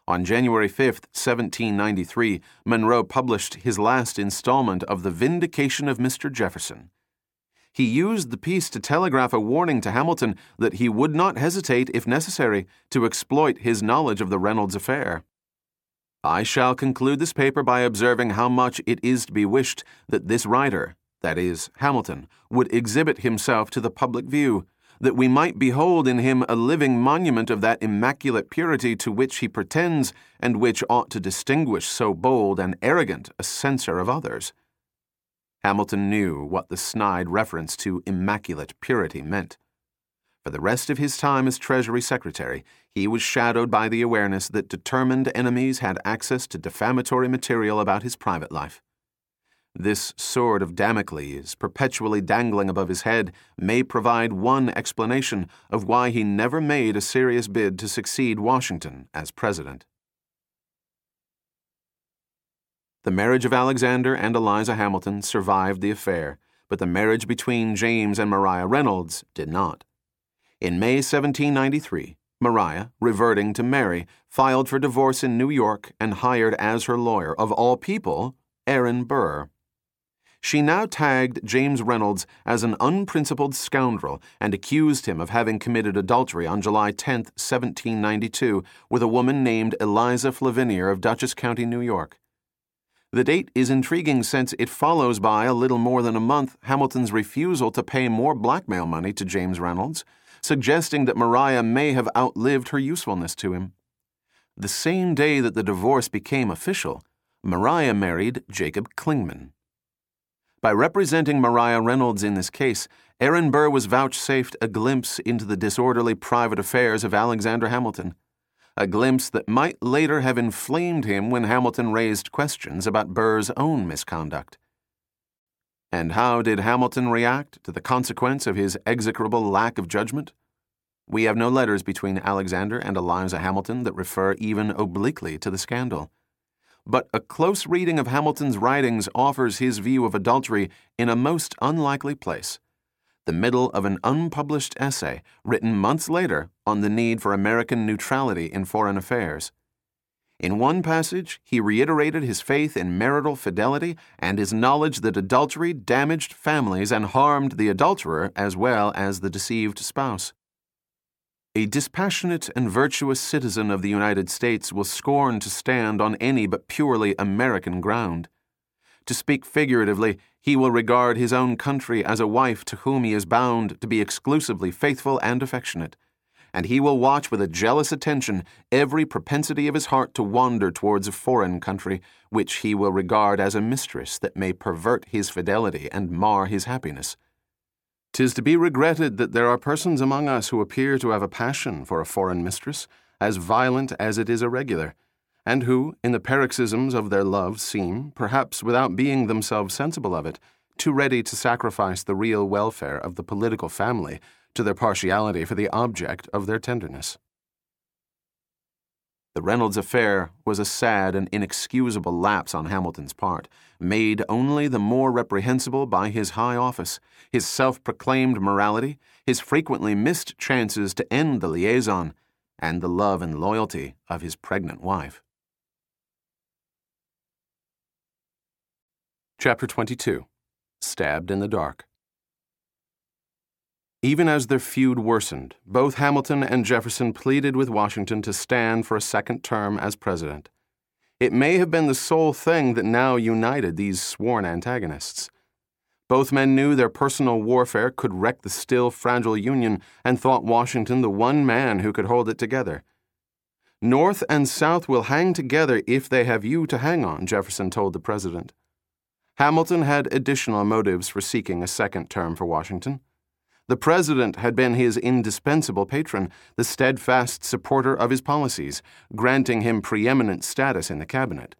On January 5, 1793, Monroe published his last installment of The Vindication of Mr. Jefferson. He used the piece to telegraph a warning to Hamilton that he would not hesitate, if necessary, to exploit his knowledge of the Reynolds affair. I shall conclude this paper by observing how much it is to be wished that this writer, that is, Hamilton, would exhibit himself to the public view, that we might behold in him a living monument of that immaculate purity to which he pretends and which ought to distinguish so bold and arrogant a censor of others. Hamilton knew what the snide reference to immaculate purity meant. For the rest of his time as Treasury Secretary, he was shadowed by the awareness that determined enemies had access to defamatory material about his private life. This sword of Damocles, perpetually dangling above his head, may provide one explanation of why he never made a serious bid to succeed Washington as president. The marriage of Alexander and Eliza Hamilton survived the affair, but the marriage between James and Maria Reynolds did not. In May 1793, Maria, reverting to Mary, filed for divorce in New York and hired as her lawyer, of all people, Aaron Burr. She now tagged James Reynolds as an unprincipled scoundrel and accused him of having committed adultery on July 10, 1792, with a woman named Eliza Flavinier of Dutchess County, New York. The date is intriguing since it follows by a little more than a month Hamilton's refusal to pay more blackmail money to James Reynolds, suggesting that Maria may have outlived her usefulness to him. The same day that the divorce became official, Maria married Jacob Clingman. By representing Maria Reynolds in this case, Aaron Burr was vouchsafed a glimpse into the disorderly private affairs of Alexander Hamilton, a glimpse that might later have inflamed him when Hamilton raised questions about Burr's own misconduct. And how did Hamilton react to the consequence of his execrable lack of judgment? We have no letters between Alexander and Eliza Hamilton that refer even obliquely to the scandal but a close reading of Hamilton's writings offers his view of adultery in a most unlikely place the middle of an unpublished essay written months later on the need for American neutrality in foreign affairs. In one passage, he reiterated his faith in marital fidelity and his knowledge that adultery damaged families and harmed the adulterer as well as the deceived spouse. A dispassionate and virtuous citizen of the United States will scorn to stand on any but purely American ground. To speak figuratively, he will regard his own country as a wife to whom he is bound to be exclusively faithful and affectionate, and he will watch with a jealous attention every propensity of his heart to wander towards a foreign country, which he will regard as a mistress that may pervert his fidelity and mar his happiness. 'Tis to be regretted that there are persons among us who appear to have a passion for a foreign mistress, as violent as it is irregular, and who, in the paroxysms of their love, seem, perhaps without being themselves sensible of it, too ready to sacrifice the real welfare of the political family to their partiality for the object of their tenderness. The Reynolds affair was a sad and inexcusable lapse on Hamilton's part, made only the more reprehensible by his high office, his self proclaimed morality, his frequently missed chances to end the liaison, and the love and loyalty of his pregnant wife. Chapter 22 Stabbed in the Dark even as their feud worsened, both Hamilton and Jefferson pleaded with Washington to stand for a second term as president. It may have been the sole thing that now united these sworn antagonists. Both men knew their personal warfare could wreck the still fragile Union and thought Washington the one man who could hold it together. North and South will hang together if they have you to hang on, Jefferson told the president. Hamilton had additional motives for seeking a second term for Washington. The president had been his indispensable patron, the steadfast supporter of his policies, granting him preeminent status in the cabinet.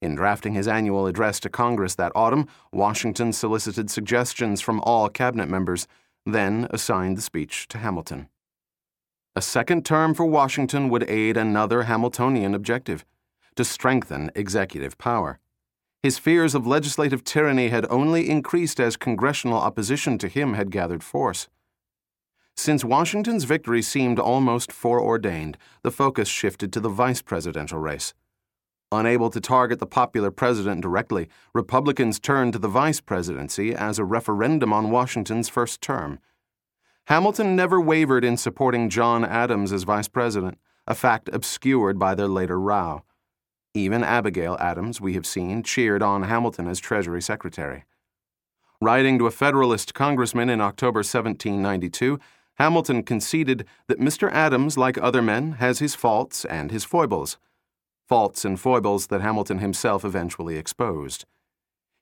In drafting his annual address to Congress that autumn, Washington solicited suggestions from all cabinet members, then assigned the speech to Hamilton. A second term for Washington would aid another Hamiltonian objective to strengthen executive power. His fears of legislative tyranny had only increased as congressional opposition to him had gathered force. Since Washington's victory seemed almost foreordained, the focus shifted to the vice presidential race. Unable to target the popular president directly, Republicans turned to the vice presidency as a referendum on Washington's first term. Hamilton never wavered in supporting John Adams as vice president, a fact obscured by their later row. Even Abigail Adams, we have seen, cheered on Hamilton as Treasury Secretary. Writing to a Federalist congressman in October 1792, Hamilton conceded that Mr. Adams, like other men, has his faults and his foibles. Faults and foibles that Hamilton himself eventually exposed.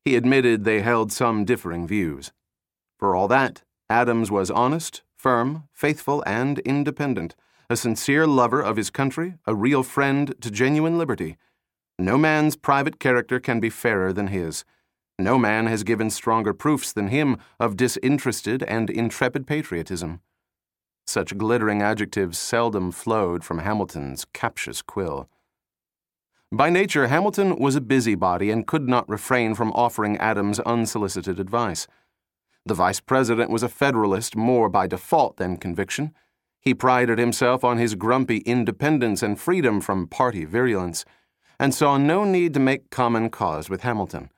He admitted they held some differing views. For all that, Adams was honest, firm, faithful, and independent, a sincere lover of his country, a real friend to genuine liberty no man's private character can be fairer than his. No man has given stronger proofs than him of disinterested and intrepid patriotism. Such glittering adjectives seldom flowed from Hamilton's captious quill. By nature, Hamilton was a busybody and could not refrain from offering Adams unsolicited advice. The vice president was a Federalist more by default than conviction. He prided himself on his grumpy independence and freedom from party virulence and saw no need to make common cause with Hamilton.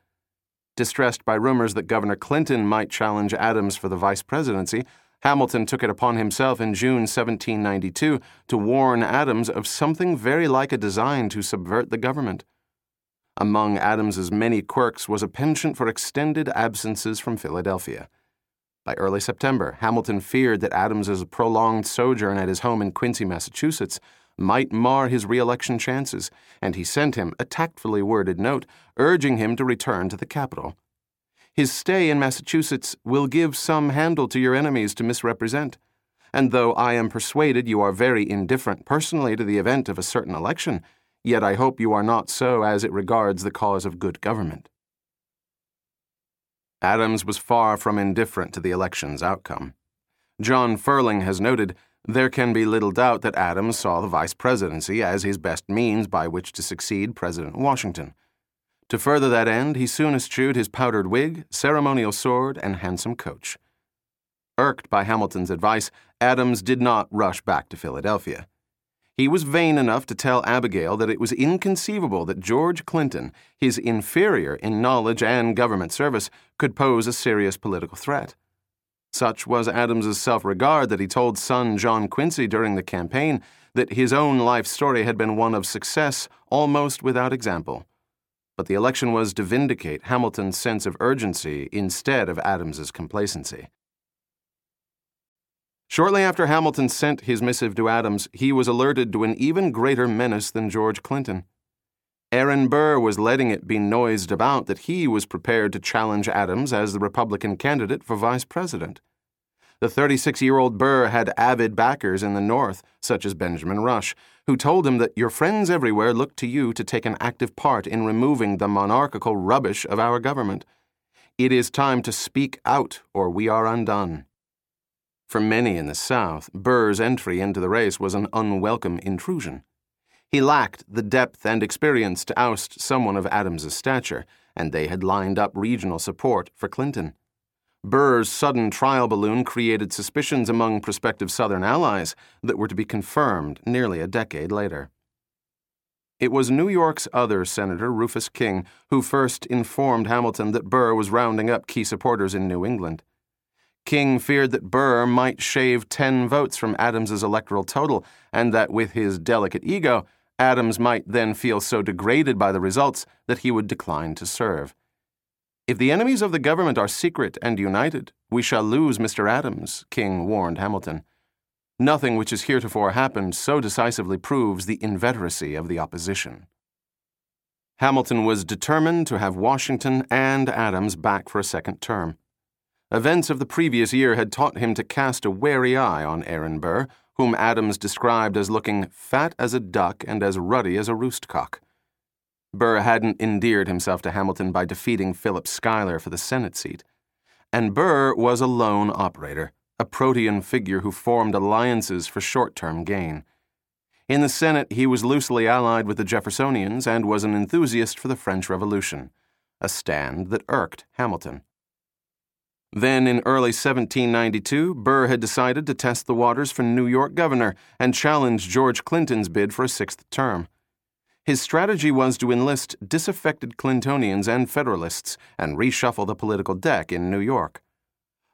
Distressed by rumors that Governor Clinton might challenge Adams for the vice presidency, Hamilton took it upon himself in June 1792 to warn Adams of something very like a design to subvert the government. Among Adams's many quirks was a penchant for extended absences from Philadelphia. By early September, Hamilton feared that Adams's prolonged sojourn at his home in Quincy, Massachusetts, might mar his reelection chances, and he sent him a tactfully worded note urging him to return to the capital. his stay in Massachusetts will give some handle to your enemies to misrepresent. And though I am persuaded you are very indifferent personally to the event of a certain election, yet I hope you are not so as it regards the cause of good government. Adams was far from indifferent to the election's outcome. John Ferling has noted there can be little doubt that Adams saw the vice presidency as his best means by which to succeed President Washington. To further that end, he soon eschewed his powdered wig, ceremonial sword, and handsome coach. Irked by Hamilton's advice, Adams did not rush back to Philadelphia. He was vain enough to tell Abigail that it was inconceivable that George Clinton, his inferior in knowledge and government service, could pose a serious political threat. Such was Adams's self-regard that he told son John Quincy during the campaign that his own life story had been one of success almost without example. But the election was to vindicate Hamilton's sense of urgency instead of Adams's complacency. Shortly after Hamilton sent his missive to Adams, he was alerted to an even greater menace than George Clinton. Aaron Burr was letting it be noised about that he was prepared to challenge Adams as the Republican candidate for vice president. The 36 year old Burr had avid backers in the North, such as Benjamin Rush, who told him that your friends everywhere look to you to take an active part in removing the monarchical rubbish of our government. It is time to speak out, or we are undone. For many in the South, Burr's entry into the race was an unwelcome intrusion. He lacked the depth and experience to oust someone of Adams's stature, and they had lined up regional support for Clinton. Burr's sudden trial balloon created suspicions among prospective Southern allies that were to be confirmed nearly a decade later. It was New York's other Senator, Rufus King, who first informed Hamilton that Burr was rounding up key supporters in New England. King feared that Burr might shave 10 votes from Adams's electoral total, and that with his delicate ego, Adams might then feel so degraded by the results that he would decline to serve. If the enemies of the government are secret and united, we shall lose Mr. Adams, King warned Hamilton. Nothing which has heretofore happened so decisively proves the inveteracy of the opposition. Hamilton was determined to have Washington and Adams back for a second term. Events of the previous year had taught him to cast a wary eye on Aaron Burr, whom Adams described as looking fat as a duck and as ruddy as a roost cock. Burr hadn't endeared himself to Hamilton by defeating Philip Schuyler for the Senate seat. And Burr was a lone operator, a protean figure who formed alliances for short term gain. In the Senate, he was loosely allied with the Jeffersonians and was an enthusiast for the French Revolution, a stand that irked Hamilton. Then, in early 1792, Burr had decided to test the waters for New York governor and challenge George Clinton's bid for a sixth term. His strategy was to enlist disaffected Clintonians and Federalists and reshuffle the political deck in New York.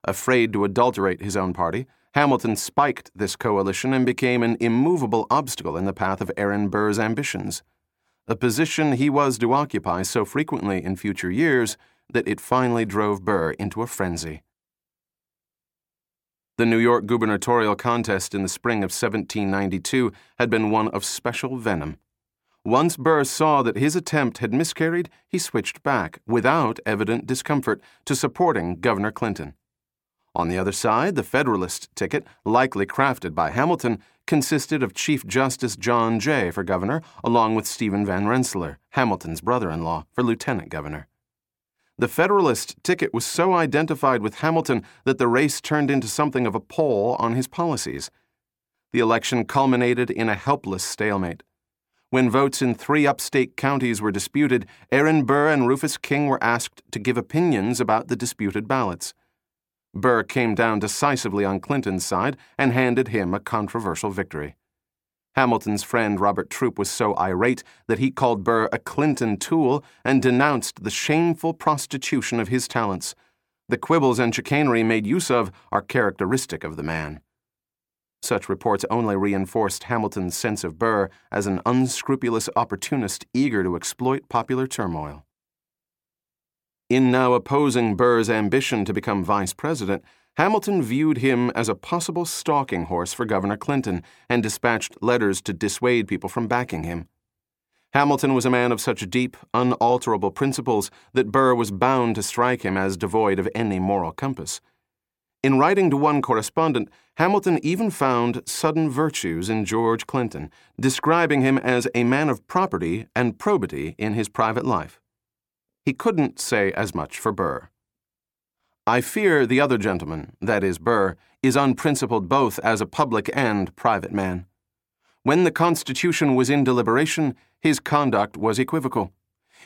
Afraid to adulterate his own party, Hamilton spiked this coalition and became an immovable obstacle in the path of Aaron Burr's ambitions, a position he was to occupy so frequently in future years that it finally drove Burr into a frenzy. The New York gubernatorial contest in the spring of 1792 had been one of special venom. Once Burr saw that his attempt had miscarried, he switched back, without evident discomfort, to supporting Governor Clinton. On the other side, the Federalist ticket, likely crafted by Hamilton, consisted of Chief Justice John Jay for governor, along with Stephen Van Rensselaer, Hamilton's brother in law, for lieutenant governor. The Federalist ticket was so identified with Hamilton that the race turned into something of a poll on his policies. The election culminated in a helpless stalemate. When votes in three upstate counties were disputed, Aaron Burr and Rufus King were asked to give opinions about the disputed ballots. Burr came down decisively on Clinton's side and handed him a controversial victory. Hamilton's friend Robert Troup was so irate that he called Burr a Clinton tool and denounced the shameful prostitution of his talents. The quibbles and chicanery made use of are characteristic of the man. Such reports only reinforced Hamilton's sense of Burr as an unscrupulous opportunist eager to exploit popular turmoil. In now opposing Burr's ambition to become vice president, Hamilton viewed him as a possible stalking horse for Governor Clinton and dispatched letters to dissuade people from backing him. Hamilton was a man of such deep, unalterable principles that Burr was bound to strike him as devoid of any moral compass. In writing to one correspondent, Hamilton even found sudden virtues in George Clinton, describing him as a man of property and probity in his private life. He couldn't say as much for Burr. I fear the other gentleman, that is, Burr, is unprincipled both as a public and private man. When the Constitution was in deliberation, his conduct was equivocal.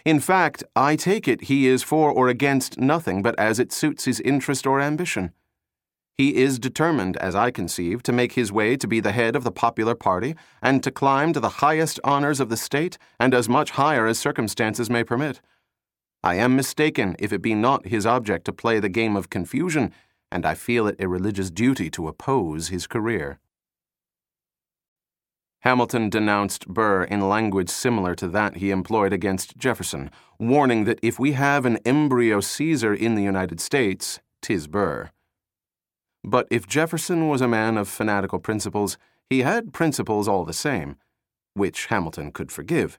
In fact, I take it he is for or against nothing but as it suits his interest or ambition. He is determined, as I conceive, to make his way to be the head of the popular party and to climb to the highest honors of the state and as much higher as circumstances may permit. I am mistaken if it be not his object to play the game of confusion, and I feel it a religious duty to oppose his career. Hamilton denounced Burr in language similar to that he employed against Jefferson, warning that if we have an embryo Caesar in the United States, 'tis Burr. But if Jefferson was a man of fanatical principles, he had principles all the same, which Hamilton could forgive.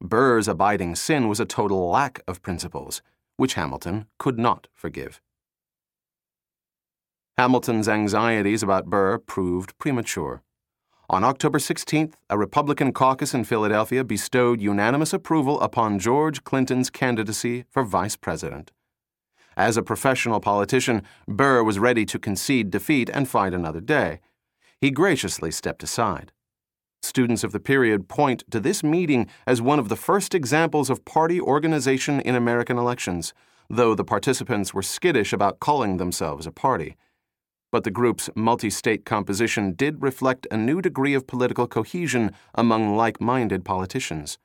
Burr's abiding sin was a total lack of principles, which Hamilton could not forgive. Hamilton's anxieties about Burr proved premature. On October 16th, a Republican caucus in Philadelphia bestowed unanimous approval upon George Clinton's candidacy for vice president. As a professional politician, Burr was ready to concede defeat and fight another day. He graciously stepped aside. Students of the period point to this meeting as one of the first examples of party organization in American elections, though the participants were skittish about calling themselves a party but the group's multi state composition did reflect a new degree of political cohesion among like minded politicians.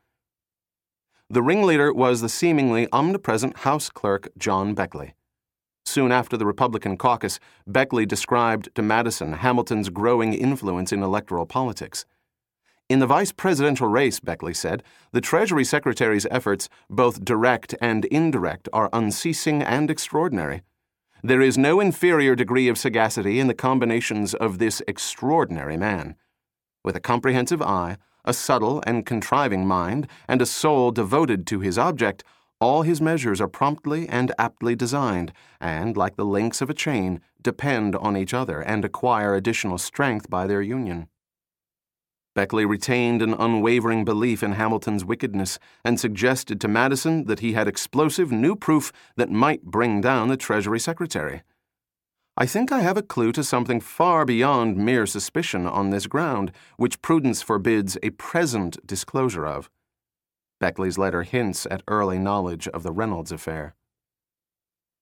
The ringleader was the seemingly omnipresent House Clerk John Beckley. Soon after the Republican caucus, Beckley described to Madison Hamilton's growing influence in electoral politics. In the vice presidential race, Beckley said, the Treasury Secretary's efforts, both direct and indirect, are unceasing and extraordinary. There is no inferior degree of sagacity in the combinations of this extraordinary man. With a comprehensive eye, a subtle and contriving mind, and a soul devoted to his object, all his measures are promptly and aptly designed, and, like the links of a chain, depend on each other and acquire additional strength by their union. Beckley retained an unwavering belief in Hamilton's wickedness and suggested to Madison that he had explosive new proof that might bring down the Treasury Secretary. I think I have a clue to something far beyond mere suspicion on this ground, which prudence forbids a present disclosure of. Beckley's letter hints at early knowledge of the Reynolds affair.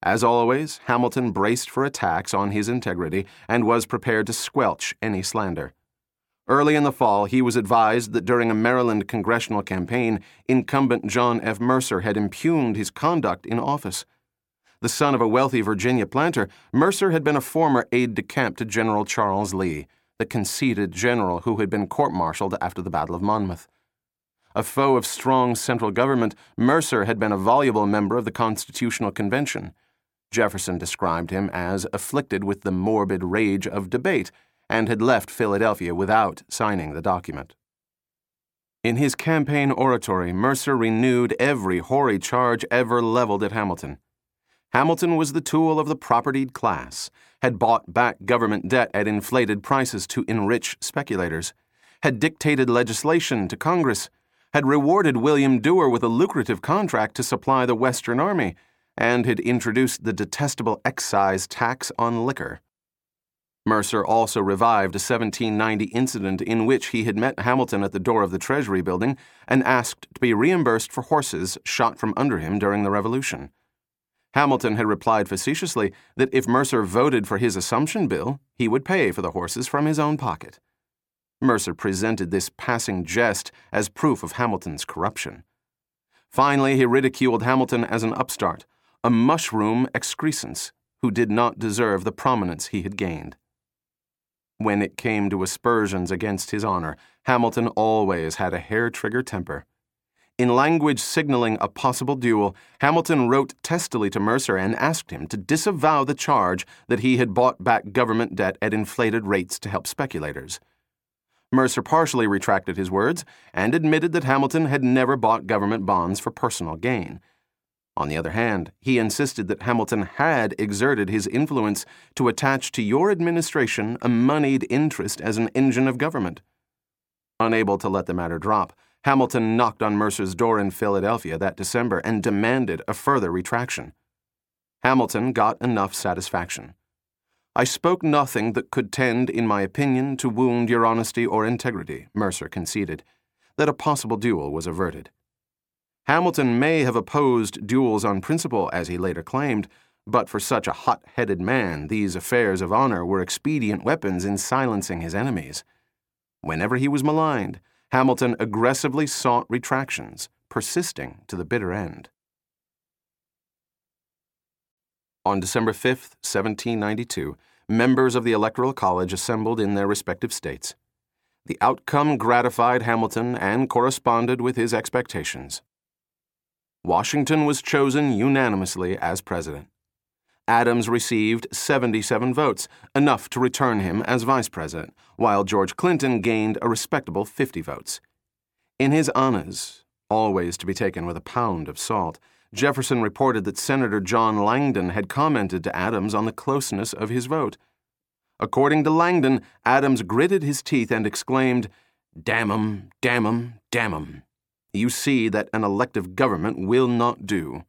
As always, Hamilton braced for attacks on his integrity and was prepared to squelch any slander. Early in the fall, he was advised that during a Maryland congressional campaign, incumbent John F. Mercer had impugned his conduct in office. The son of a wealthy Virginia planter, Mercer had been a former aide de camp to General Charles Lee, the conceited general who had been court martialed after the Battle of Monmouth. A foe of strong central government, Mercer had been a voluble member of the Constitutional Convention. Jefferson described him as afflicted with the morbid rage of debate and had left Philadelphia without signing the document. In his campaign oratory, Mercer renewed every hoary charge ever leveled at Hamilton. Hamilton was the tool of the propertied class, had bought back government debt at inflated prices to enrich speculators, had dictated legislation to Congress, had rewarded William Duer with a lucrative contract to supply the Western Army, and had introduced the detestable excise tax on liquor. Mercer also revived a 1790 incident in which he had met Hamilton at the door of the Treasury building and asked to be reimbursed for horses shot from under him during the Revolution. Hamilton had replied facetiously that if Mercer voted for his Assumption Bill, he would pay for the horses from his own pocket. Mercer presented this passing jest as proof of Hamilton's corruption. Finally, he ridiculed Hamilton as an upstart, a mushroom excrescence, who did not deserve the prominence he had gained. When it came to aspersions against his honor, Hamilton always had a hair trigger temper. In language signaling a possible duel, Hamilton wrote testily to Mercer and asked him to disavow the charge that he had bought back government debt at inflated rates to help speculators. Mercer partially retracted his words and admitted that Hamilton had never bought government bonds for personal gain. On the other hand, he insisted that Hamilton had exerted his influence to attach to your administration a moneyed interest as an engine of government. Unable to let the matter drop, Hamilton knocked on Mercer's door in Philadelphia that December and demanded a further retraction. Hamilton got enough satisfaction. I spoke nothing that could tend, in my opinion, to wound your honesty or integrity, Mercer conceded. That a possible duel was averted. Hamilton may have opposed duels on principle, as he later claimed, but for such a hot headed man, these affairs of honor were expedient weapons in silencing his enemies. Whenever he was maligned, Hamilton aggressively sought retractions, persisting to the bitter end. On December 5, 1792, members of the Electoral College assembled in their respective states. The outcome gratified Hamilton and corresponded with his expectations. Washington was chosen unanimously as president. Adams received 77 votes, enough to return him as vice president, while George Clinton gained a respectable 50 votes. In his Anas, always to be taken with a pound of salt, Jefferson reported that Senator John Langdon had commented to Adams on the closeness of his vote. According to Langdon, Adams gritted his teeth and exclaimed, Damn 'em, damn 'em, damn 'em. You see that an elective government will not do.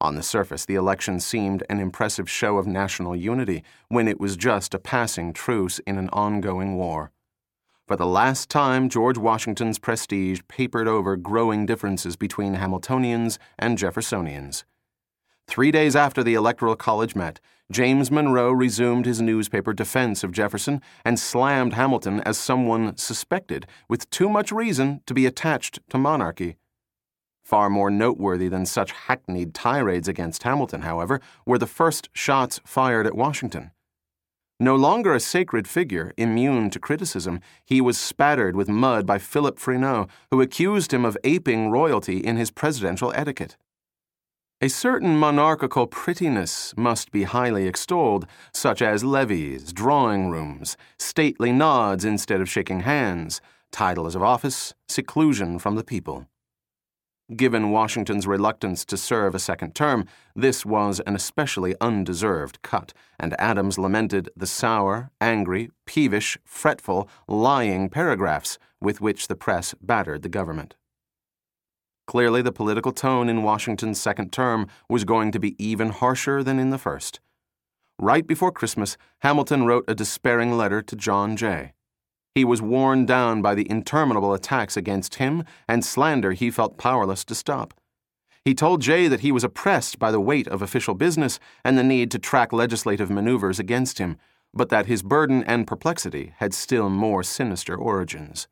On the surface, the election seemed an impressive show of national unity when it was just a passing truce in an ongoing war. For the last time, George Washington's prestige papered over growing differences between Hamiltonians and Jeffersonians. Three days after the Electoral College met, James Monroe resumed his newspaper defense of Jefferson and slammed Hamilton as someone suspected, with too much reason, to be attached to monarchy. Far more noteworthy than such hackneyed tirades against Hamilton, however, were the first shots fired at Washington. No longer a sacred figure, immune to criticism, he was spattered with mud by Philip Freneau, who accused him of aping royalty in his presidential etiquette. A certain monarchical prettiness must be highly extolled, such as levees, drawing rooms, stately nods instead of shaking hands, titles of office, seclusion from the people. Given Washington's reluctance to serve a second term, this was an especially undeserved cut, and Adams lamented the sour, angry, peevish, fretful, lying paragraphs with which the press battered the government. Clearly, the political tone in Washington's second term was going to be even harsher than in the first. Right before Christmas, Hamilton wrote a despairing letter to John Jay. He was worn down by the interminable attacks against him and slander he felt powerless to stop. He told Jay that he was oppressed by the weight of official business and the need to track legislative maneuvers against him, but that his burden and perplexity had still more sinister origins.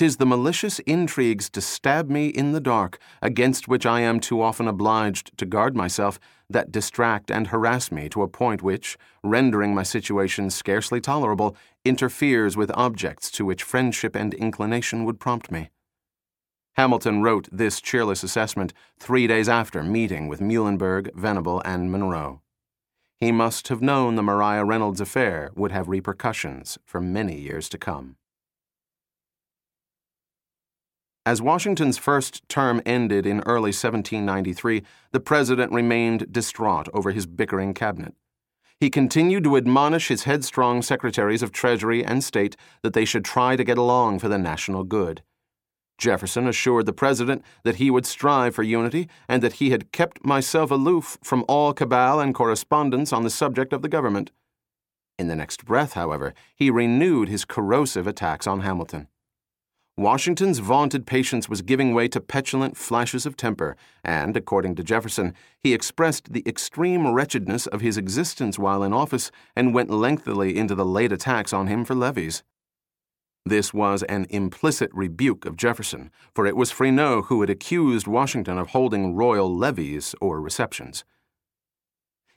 Tis the malicious intrigues to stab me in the dark, against which I am too often obliged to guard myself, that distract and harass me to a point which, rendering my situation scarcely tolerable, interferes with objects to which friendship and inclination would prompt me. Hamilton wrote this cheerless assessment three days after meeting with Muhlenberg, Venable, and Monroe. He must have known the Maria Reynolds affair would have repercussions for many years to come. As Washington's first term ended in early 1793, the president remained distraught over his bickering cabinet. He continued to admonish his headstrong secretaries of Treasury and State that they should try to get along for the national good. Jefferson assured the president that he would strive for unity and that he had kept myself aloof from all cabal and correspondence on the subject of the government. In the next breath, however, he renewed his corrosive attacks on Hamilton. Washington's vaunted patience was giving way to petulant flashes of temper, and, according to Jefferson, he expressed the extreme wretchedness of his existence while in office and went lengthily into the late attacks on him for levies. This was an implicit rebuke of Jefferson, for it was Freneau who had accused Washington of holding royal levees or receptions.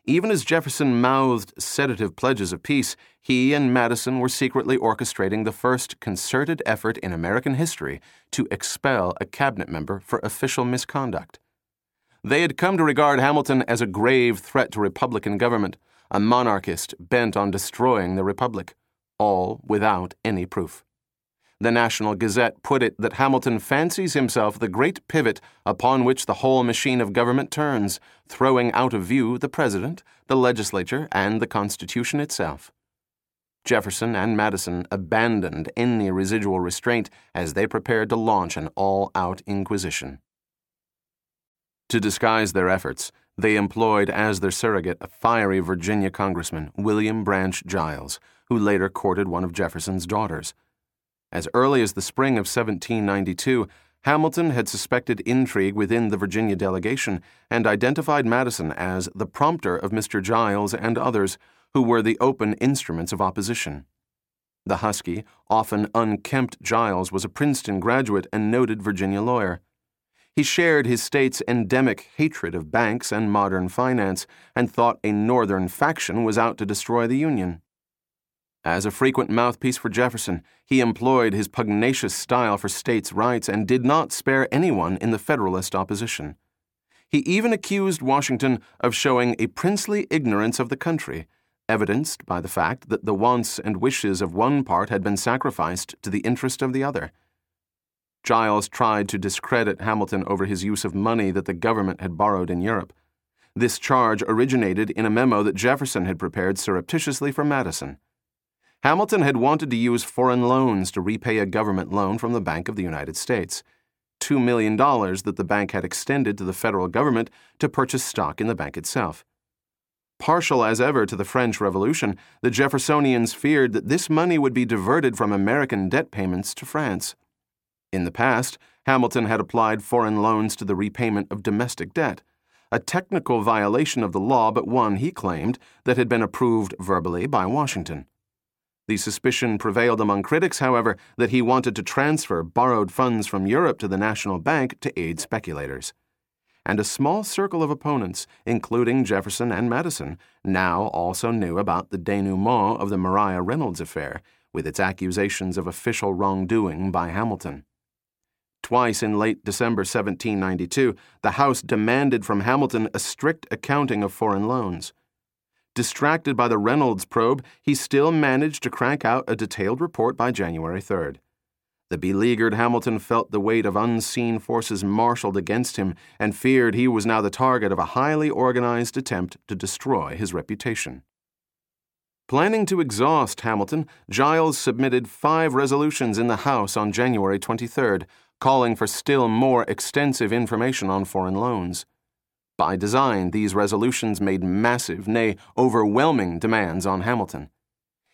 Even as Jefferson mouthed sedative pledges of peace, he and Madison were secretly orchestrating the first concerted effort in American history to expel a cabinet member for official misconduct. They had come to regard Hamilton as a grave threat to Republican government, a monarchist bent on destroying the Republic. all without any proof. The National Gazette put it that Hamilton fancies himself the great pivot upon which the whole machine of government turns, throwing out of view the President, the legislature, and the Constitution itself. Jefferson and Madison abandoned any residual restraint as they prepared to launch an all out inquisition. To disguise their efforts, they employed as their surrogate a fiery Virginia congressman, William Branch Giles, who later courted one of Jefferson's daughters. As early as the spring of 1792, Hamilton had suspected intrigue within the Virginia delegation and identified Madison as the prompter of Mr. Giles and others who were the open instruments of opposition. The husky, often unkempt Giles was a Princeton graduate and noted Virginia lawyer. He shared his state's endemic hatred of banks and modern finance and thought a Northern faction was out to destroy the Union. As a frequent mouthpiece for Jefferson, he employed his pugnacious style for states' rights and did not spare anyone in the Federalist opposition. He even accused Washington of showing a princely ignorance of the country, evidenced by the fact that the wants and wishes of one part had been sacrificed to the interest of the other. Giles tried to discredit Hamilton over his use of money that the government had borrowed in Europe. This charge originated in a memo that Jefferson had prepared surreptitiously for Madison. Hamilton had wanted to use foreign loans to repay a government loan from the Bank of the United States. $2 million that the bank had extended to the federal government to purchase stock in the bank itself. Partial as ever to the French Revolution, the Jeffersonians feared that this money would be diverted from American debt payments to France. In the past, Hamilton had applied foreign loans to the repayment of domestic debt, a technical violation of the law, but one, he claimed, that had been approved verbally by Washington. The suspicion prevailed among critics, however, that he wanted to transfer borrowed funds from Europe to the National Bank to aid speculators. And a small circle of opponents, including Jefferson and Madison, now also knew about the denouement of the Maria Reynolds affair, with its accusations of official wrongdoing by Hamilton. Twice in late December 1792, the House demanded from Hamilton a strict accounting of foreign loans. Distracted by the Reynolds probe, he still managed to crank out a detailed report by January 3rd. The beleaguered Hamilton felt the weight of unseen forces marshaled against him and feared he was now the target of a highly organized attempt to destroy his reputation. Planning to exhaust Hamilton, Giles submitted five resolutions in the House on January 23rd, calling for still more extensive information on foreign loans. By design, these resolutions made massive, nay, overwhelming demands on Hamilton.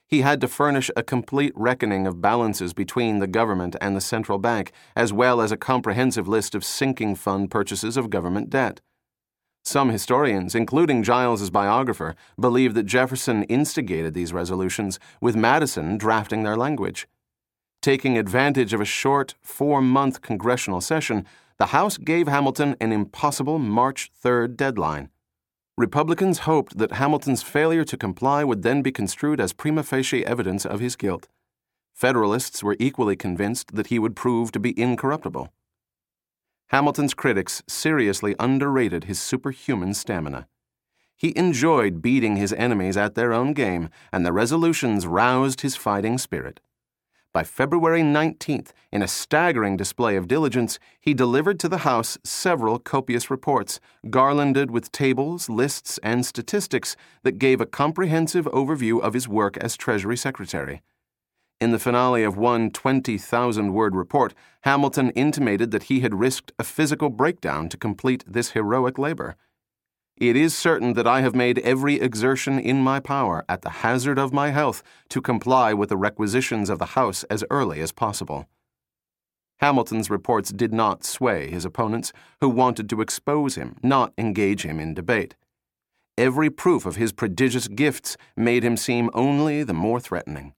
He had to furnish a complete reckoning of balances between the government and the central bank, as well as a comprehensive list of sinking fund purchases of government debt. Some historians, including Giles's biographer, believe that Jefferson instigated these resolutions, with Madison drafting their language. Taking advantage of a short, four month congressional session, the House gave Hamilton an impossible March 3rd deadline. Republicans hoped that Hamilton's failure to comply would then be construed as prima facie evidence of his guilt. Federalists were equally convinced that he would prove to be incorruptible. Hamilton's critics seriously underrated his superhuman stamina. He enjoyed beating his enemies at their own game, and the resolutions roused his fighting spirit. By February 19th, in a staggering display of diligence, he delivered to the House several copious reports, garlanded with tables, lists, and statistics that gave a comprehensive overview of his work as Treasury Secretary. In the finale of one 20,000 word report, Hamilton intimated that he had risked a physical breakdown to complete this heroic labor. It is certain that I have made every exertion in my power, at the hazard of my health, to comply with the requisitions of the House as early as possible. Hamilton's reports did not sway his opponents, who wanted to expose him, not engage him in debate. Every proof of his prodigious gifts made him seem only the more threatening.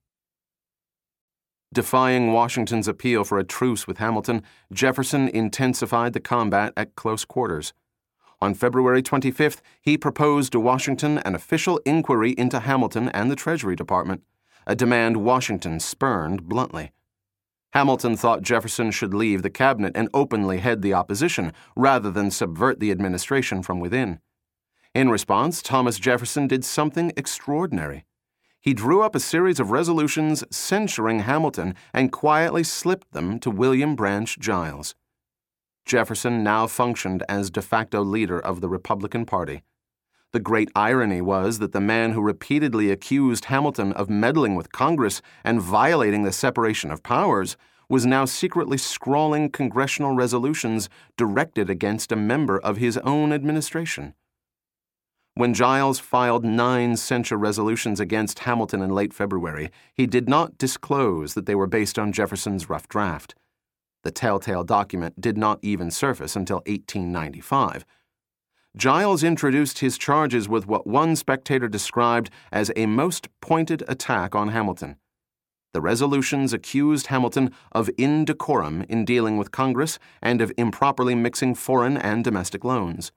Defying Washington's appeal for a truce with Hamilton, Jefferson intensified the combat at close quarters. On February 25th, he proposed to Washington an official inquiry into Hamilton and the Treasury Department, a demand Washington spurned bluntly. Hamilton thought Jefferson should leave the cabinet and openly head the opposition rather than subvert the administration from within. In response, Thomas Jefferson did something extraordinary. he drew up a series of resolutions censuring Hamilton and quietly slipped them to William Branch Giles. Jefferson now functioned as de facto leader of the Republican Party. The great irony was that the man who repeatedly accused Hamilton of meddling with Congress and violating the separation of powers was now secretly scrawling congressional resolutions directed against a member of his own administration. When Giles filed nine censure resolutions against Hamilton in late February, he did not disclose that they were based on Jefferson's rough draft. The telltale document did not even surface until 1895. Giles introduced his charges with what one spectator described as a most pointed attack on Hamilton. The resolutions accused Hamilton of indecorum in dealing with Congress and of improperly mixing foreign and domestic loans.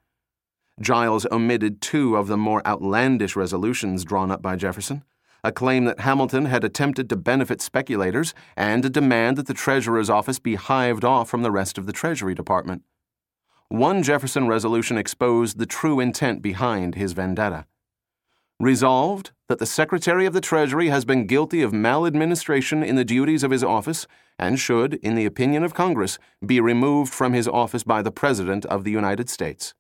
Giles omitted two of the more outlandish resolutions drawn up by Jefferson a claim that Hamilton had attempted to benefit speculators, and a demand that the Treasurer's office be hived off from the rest of the Treasury Department. One Jefferson resolution exposed the true intent behind his vendetta. Resolved that the Secretary of the Treasury has been guilty of maladministration in the duties of his office and should, in the opinion of Congress, be removed from his office by the President of the United States.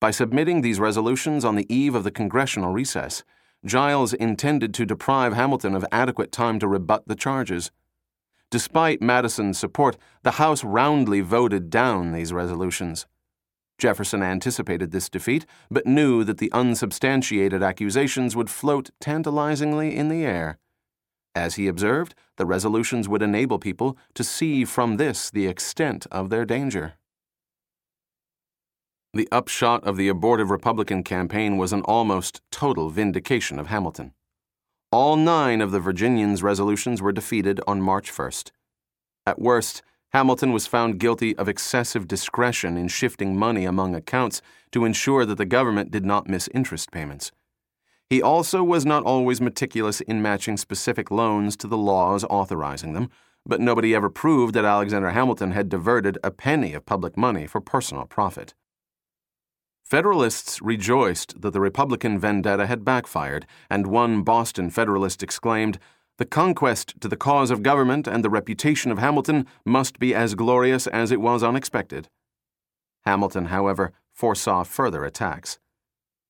By submitting these resolutions on the eve of the congressional recess, Giles intended to deprive Hamilton of adequate time to rebut the charges. Despite Madison's support, the House roundly voted down these resolutions. Jefferson anticipated this defeat, but knew that the unsubstantiated accusations would float tantalizingly in the air. As he observed, the resolutions would enable people to see from this the extent of their danger. The upshot of the abortive Republican campaign was an almost total vindication of Hamilton. All nine of the Virginians' resolutions were defeated on March 1st. At worst, Hamilton was found guilty of excessive discretion in shifting money among accounts to ensure that the government did not miss interest payments. He also was not always meticulous in matching specific loans to the laws authorizing them, but nobody ever proved that Alexander Hamilton had diverted a penny of public money for personal profit. Federalists rejoiced that the Republican vendetta had backfired, and one Boston Federalist exclaimed, the conquest to the cause of government and the reputation of Hamilton must be as glorious as it was unexpected. Hamilton, however, foresaw further attacks.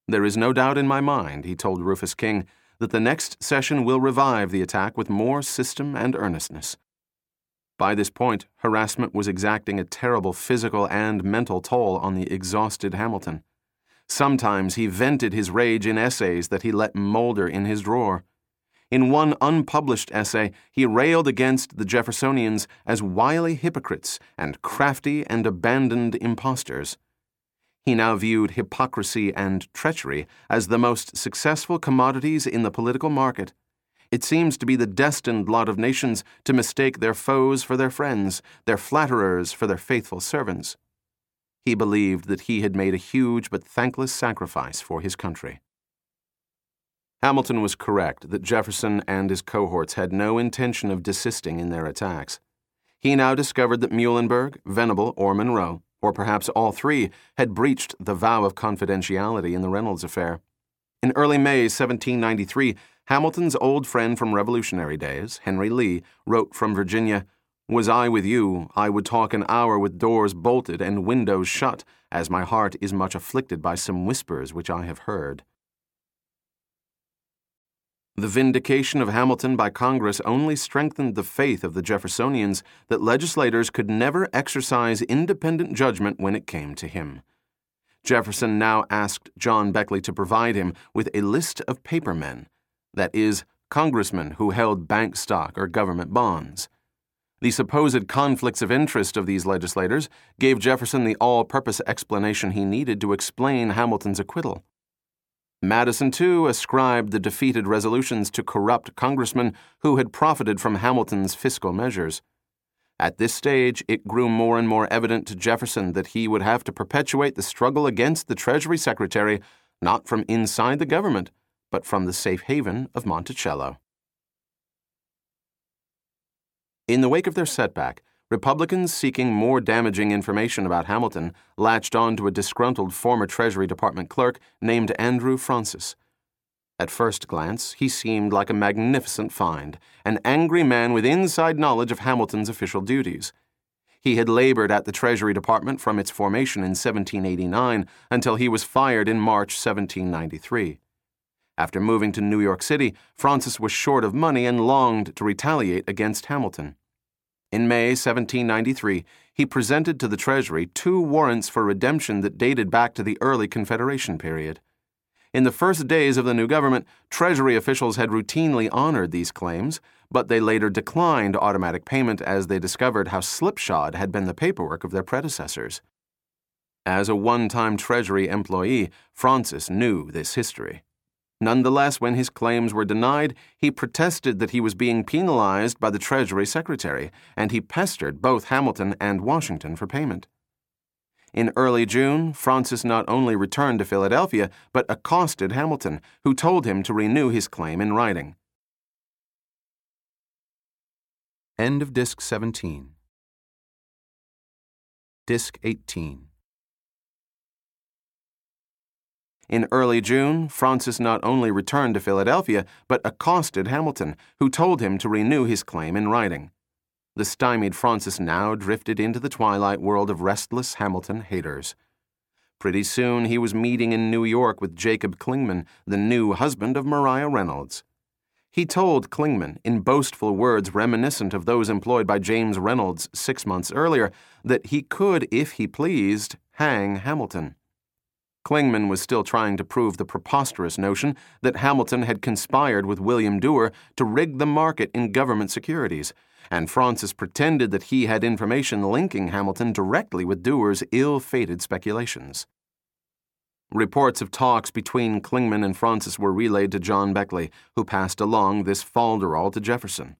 There is no doubt in my mind, he told Rufus King, that the next session will revive the attack with more system and earnestness. By this point, harassment was exacting a terrible physical and mental toll on the exhausted Hamilton. Sometimes he vented his rage in essays that he let molder in his drawer. In one unpublished essay, he railed against the Jeffersonians as wily hypocrites and crafty and abandoned impostors. He now viewed hypocrisy and treachery as the most successful commodities in the political market. It seems to be the destined lot of nations to mistake their foes for their friends, their flatterers for their faithful servants. He believed that he had made a huge but thankless sacrifice for his country. Hamilton was correct that Jefferson and his cohorts had no intention of desisting in their attacks. He now discovered that Muhlenberg, Venable, or Monroe, or perhaps all three, had breached the vow of confidentiality in the Reynolds affair. In early May 1793, Hamilton's old friend from Revolutionary days, Henry Lee, wrote from Virginia Was I with you, I would talk an hour with doors bolted and windows shut, as my heart is much afflicted by some whispers which I have heard. The vindication of Hamilton by Congress only strengthened the faith of the Jeffersonians that legislators could never exercise independent judgment when it came to him. Jefferson now asked John Beckley to provide him with a list of papermen, that is, congressmen who held bank stock or government bonds. The supposed conflicts of interest of these legislators gave Jefferson the all purpose explanation he needed to explain Hamilton's acquittal. Madison, too, ascribed the defeated resolutions to corrupt congressmen who had profited from Hamilton's fiscal measures. At this stage, it grew more and more evident to Jefferson that he would have to perpetuate the struggle against the Treasury Secretary not from inside the government, but from the safe haven of Monticello. In the wake of their setback, Republicans seeking more damaging information about Hamilton latched on to a disgruntled former Treasury Department clerk named Andrew Francis. At first glance, he seemed like a magnificent find, an angry man with inside knowledge of Hamilton's official duties. He had labored at the Treasury Department from its formation in 1789 until he was fired in March 1793. After moving to New York City, Francis was short of money and longed to retaliate against Hamilton. In May 1793, he presented to the Treasury two warrants for redemption that dated back to the early Confederation period. In the first days of the new government, Treasury officials had routinely honored these claims, but they later declined automatic payment as they discovered how slipshod had been the paperwork of their predecessors. As a one time Treasury employee, Francis knew this history. Nonetheless, when his claims were denied, he protested that he was being penalized by the Treasury Secretary, and he pestered both Hamilton and Washington for payment. In early June, Francis not only returned to Philadelphia, but accosted Hamilton, who told him to renew his claim in writing. End of Disc 17. Disc 18. In early June, Francis not only returned to Philadelphia, but accosted Hamilton, who told him to renew his claim in writing. The stymied Francis now drifted into the twilight world of restless Hamilton haters. Pretty soon he was meeting in New York with Jacob Clingman, the new husband of Maria Reynolds. He told Clingman, in boastful words reminiscent of those employed by James Reynolds six months earlier, that he could, if he pleased, hang Hamilton. Clingman was still trying to prove the preposterous notion that Hamilton had conspired with William Duer to rig the market in government securities and Francis pretended that he had information linking Hamilton directly with Duer's ill fated speculations. Reports of talks between Clingman and Francis were relayed to John Beckley, who passed along this falderall to Jefferson.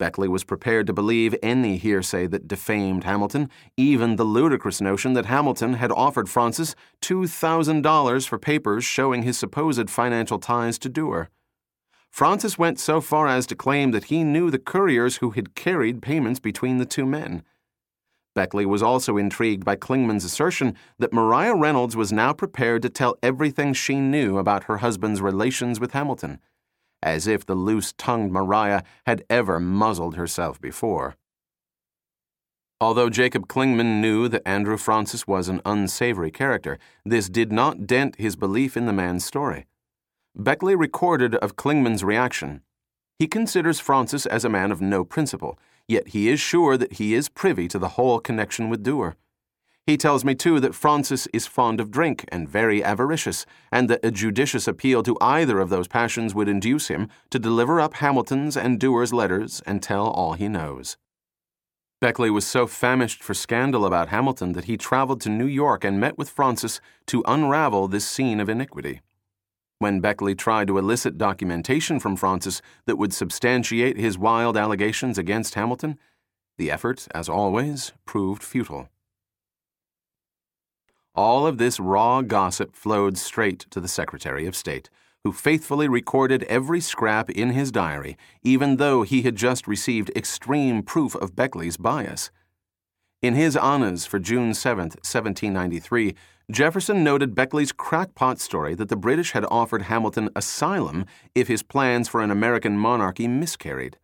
Beckley was prepared to believe any hearsay that defamed Hamilton, even the ludicrous notion that Hamilton had offered Francis $2,000 for papers showing his supposed financial ties to Duer. Francis went so far as to claim that he knew the couriers who had carried payments between the two men. Beckley was also intrigued by Clingman's assertion that Maria Reynolds was now prepared to tell everything she knew about her husband's relations with Hamilton, as if the loose tongued Maria had ever muzzled herself before. Although Jacob Clingman knew that Andrew Francis was an unsavory character, this did not dent his belief in the man's story. Beckley recorded of Clingman's reaction. He considers Francis as a man of no principle, yet he is sure that he is privy to the whole connection with Duer. He tells me, too, that Francis is fond of drink and very avaricious, and that a judicious appeal to either of those passions would induce him to deliver up Hamilton's and Duer's letters and tell all he knows. Beckley was so famished for scandal about Hamilton that he traveled to New York and met with Francis to unravel this scene of iniquity. When Beckley tried to elicit documentation from Francis that would substantiate his wild allegations against Hamilton, the effort, as always, proved futile. All of this raw gossip flowed straight to the Secretary of State, who faithfully recorded every scrap in his diary, even though he had just received extreme proof of Beckley's bias. In his Anas for June 7, 1793, Jefferson noted Beckley's crackpot story that the British had offered Hamilton asylum if his plans for an American monarchy miscarried.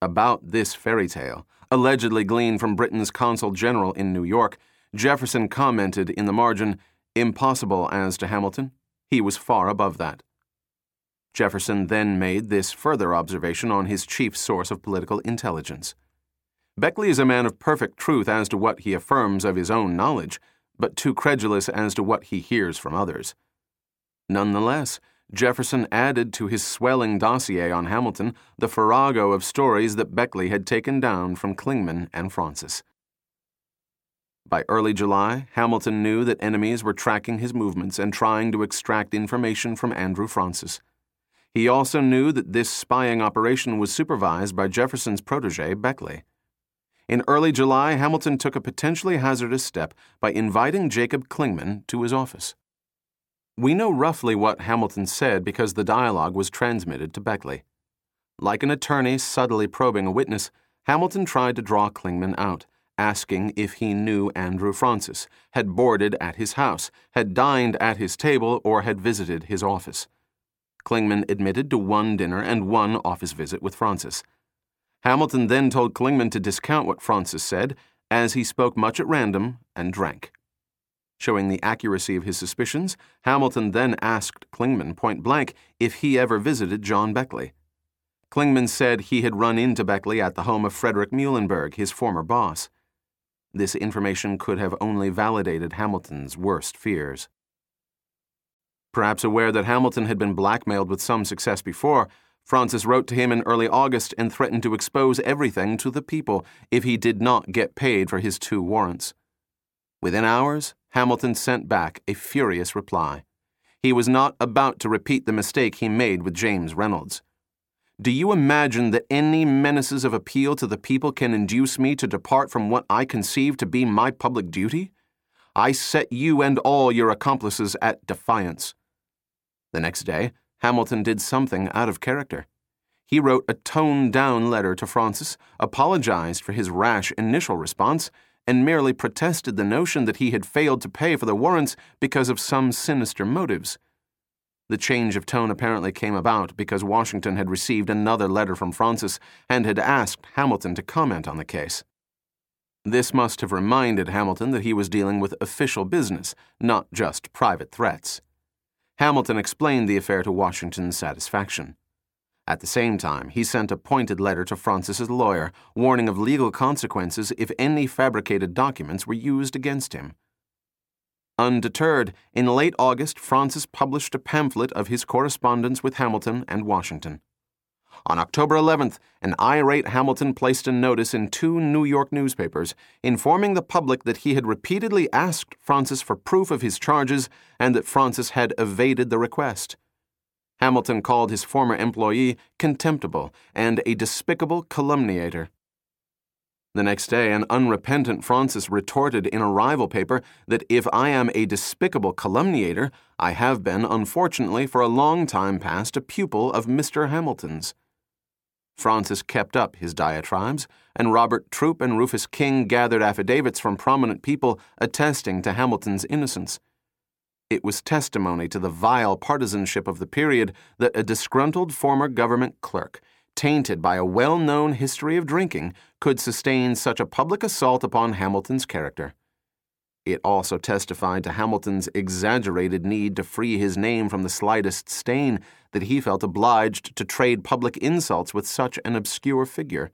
About this fairy tale, allegedly gleaned from Britain's consul general in New York, Jefferson commented in the margin, Impossible as to Hamilton. He was far above that. Jefferson then made this further observation on his chief source of political intelligence. Beckley is a man of perfect truth as to what he affirms of his own knowledge, but too credulous as to what he hears from others. Nonetheless, Jefferson added to his swelling dossier on Hamilton the farrago of stories that Beckley had taken down from Clingman and Francis. By early July, Hamilton knew that enemies were tracking his movements and trying to extract information from Andrew Francis. He also knew that this spying operation was supervised by Jefferson's protege, Beckley. In early July, Hamilton took a potentially hazardous step by inviting Jacob Clingman to his office. We know roughly what Hamilton said because the dialogue was transmitted to Beckley. Like an attorney subtly probing a witness, Hamilton tried to draw Clingman out, asking if he knew Andrew Francis, had boarded at his house, had dined at his table, or had visited his office. Clingman admitted to one dinner and one office visit with Francis. Hamilton then told Clingman to discount what Francis said, as he spoke much at random and drank. Showing the accuracy of his suspicions, Hamilton then asked Clingman point blank if he ever visited John Beckley. Clingman said he had run into Beckley at the home of Frederick Muhlenberg, his former boss. This information could have only validated Hamilton's worst fears. Perhaps aware that Hamilton had been blackmailed with some success before, Francis wrote to him in early August and threatened to expose everything to the people if he did not get paid for his two warrants. Within hours, Hamilton sent back a furious reply. He was not about to repeat the mistake he made with James Reynolds. Do you imagine that any menaces of appeal to the people can induce me to depart from what I conceive to be my public duty? I set you and all your accomplices at defiance. The next day, Hamilton did something out of character. He wrote a toned down letter to Francis, apologized for his rash initial response, and merely protested the notion that he had failed to pay for the warrants because of some sinister motives. The change of tone apparently came about because Washington had received another letter from Francis and had asked Hamilton to comment on the case. This must have reminded Hamilton that he was dealing with official business, not just private threats. Hamilton explained the affair to Washington's satisfaction. At the same time, he sent a pointed letter to Francis's lawyer, warning of legal consequences if any fabricated documents were used against him. Undeterred, in late August, Francis published a pamphlet of his correspondence with Hamilton and Washington. On October 11th, an irate Hamilton placed a notice in two New York newspapers informing the public that he had repeatedly asked Francis for proof of his charges and that Francis had evaded the request. Hamilton called his former employee contemptible and a despicable calumniator. The next day, an unrepentant Francis retorted in a rival paper that if I am a despicable calumniator, I have been, unfortunately, for a long time past, a pupil of Mr. Hamilton's. Francis kept up his diatribes, and Robert Troup and Rufus King gathered affidavits from prominent people attesting to Hamilton's innocence. It was testimony to the vile partisanship of the period that a disgruntled former government clerk, tainted by a well known history of drinking, could sustain such a public assault upon Hamilton's character. It also testified to Hamilton's exaggerated need to free his name from the slightest stain that he felt obliged to trade public insults with such an obscure figure.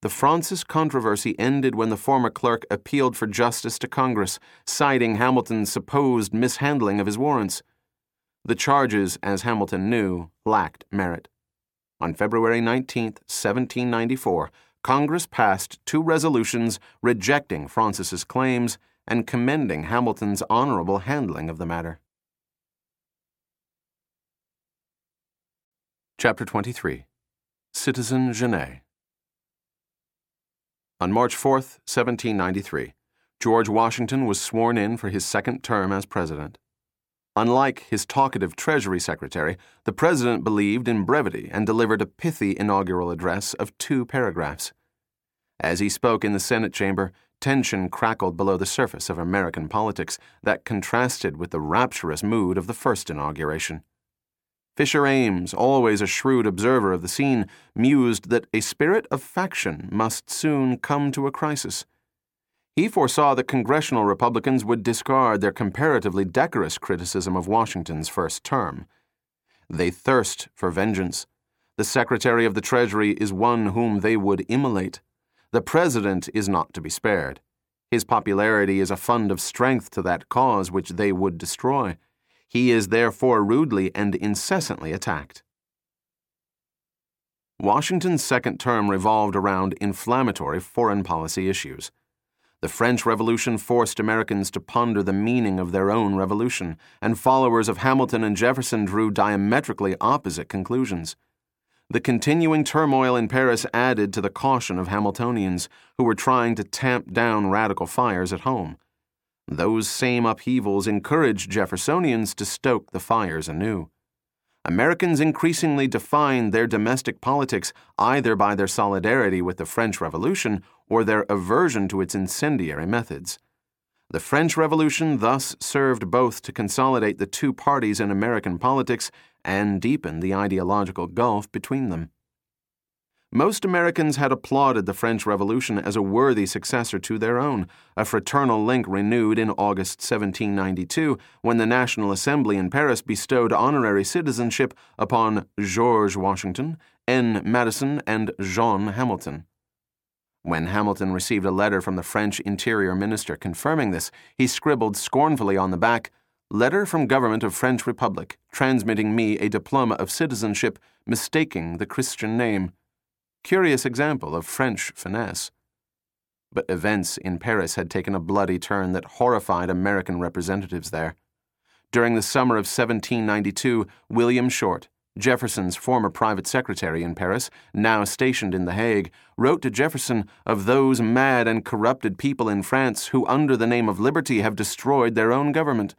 The Francis controversy ended when the former clerk appealed for justice to Congress, citing Hamilton's supposed mishandling of his warrants. The charges, as Hamilton knew, lacked merit. On February 19, 1794, Congress passed two resolutions rejecting Francis's claims and commending Hamilton's honorable handling of the matter. Chapter 23 Citizen Genet on March 4, 1793, George Washington was sworn in for his second term as president. Unlike his talkative Treasury Secretary, the president believed in brevity and delivered a pithy inaugural address of two paragraphs. As he spoke in the Senate chamber, tension crackled below the surface of American politics that contrasted with the rapturous mood of the first inauguration. Fisher Ames, always a shrewd observer of the scene, mused that a spirit of faction must soon come to a crisis. He foresaw that congressional Republicans would discard their comparatively decorous criticism of Washington's first term. They thirst for vengeance. The Secretary of the Treasury is one whom they would immolate. The President is not to be spared. His popularity is a fund of strength to that cause which they would destroy. He is therefore rudely and incessantly attacked. Washington's second term revolved around inflammatory foreign policy issues. The French Revolution forced Americans to ponder the meaning of their own revolution, and followers of Hamilton and Jefferson drew diametrically opposite conclusions. The continuing turmoil in Paris added to the caution of Hamiltonians, who were trying to tamp down radical fires at home. Those same upheavals encouraged Jeffersonians to stoke the fires anew. Americans increasingly defined their domestic politics either by their solidarity with the French Revolution or their aversion to its incendiary methods. The French Revolution thus served both to consolidate the two parties in American politics and deepen the ideological gulf between them. Most Americans had applauded the French Revolution as a worthy successor to their own, a fraternal link renewed in August 1792 when the National Assembly in Paris bestowed honorary citizenship upon George Washington, N. Madison, and John Hamilton. When Hamilton received a letter from the French Interior Minister confirming this, he scribbled scornfully on the back, Letter from Government of French Republic, transmitting me a diploma of citizenship, mistaking the Christian name. Curious example of French finesse. But events in Paris had taken a bloody turn that horrified American representatives there. During the summer of 1792, William Short, Jefferson's former private secretary in Paris, now stationed in The Hague, wrote to Jefferson of those mad and corrupted people in France who, under the name of liberty, have destroyed their own government.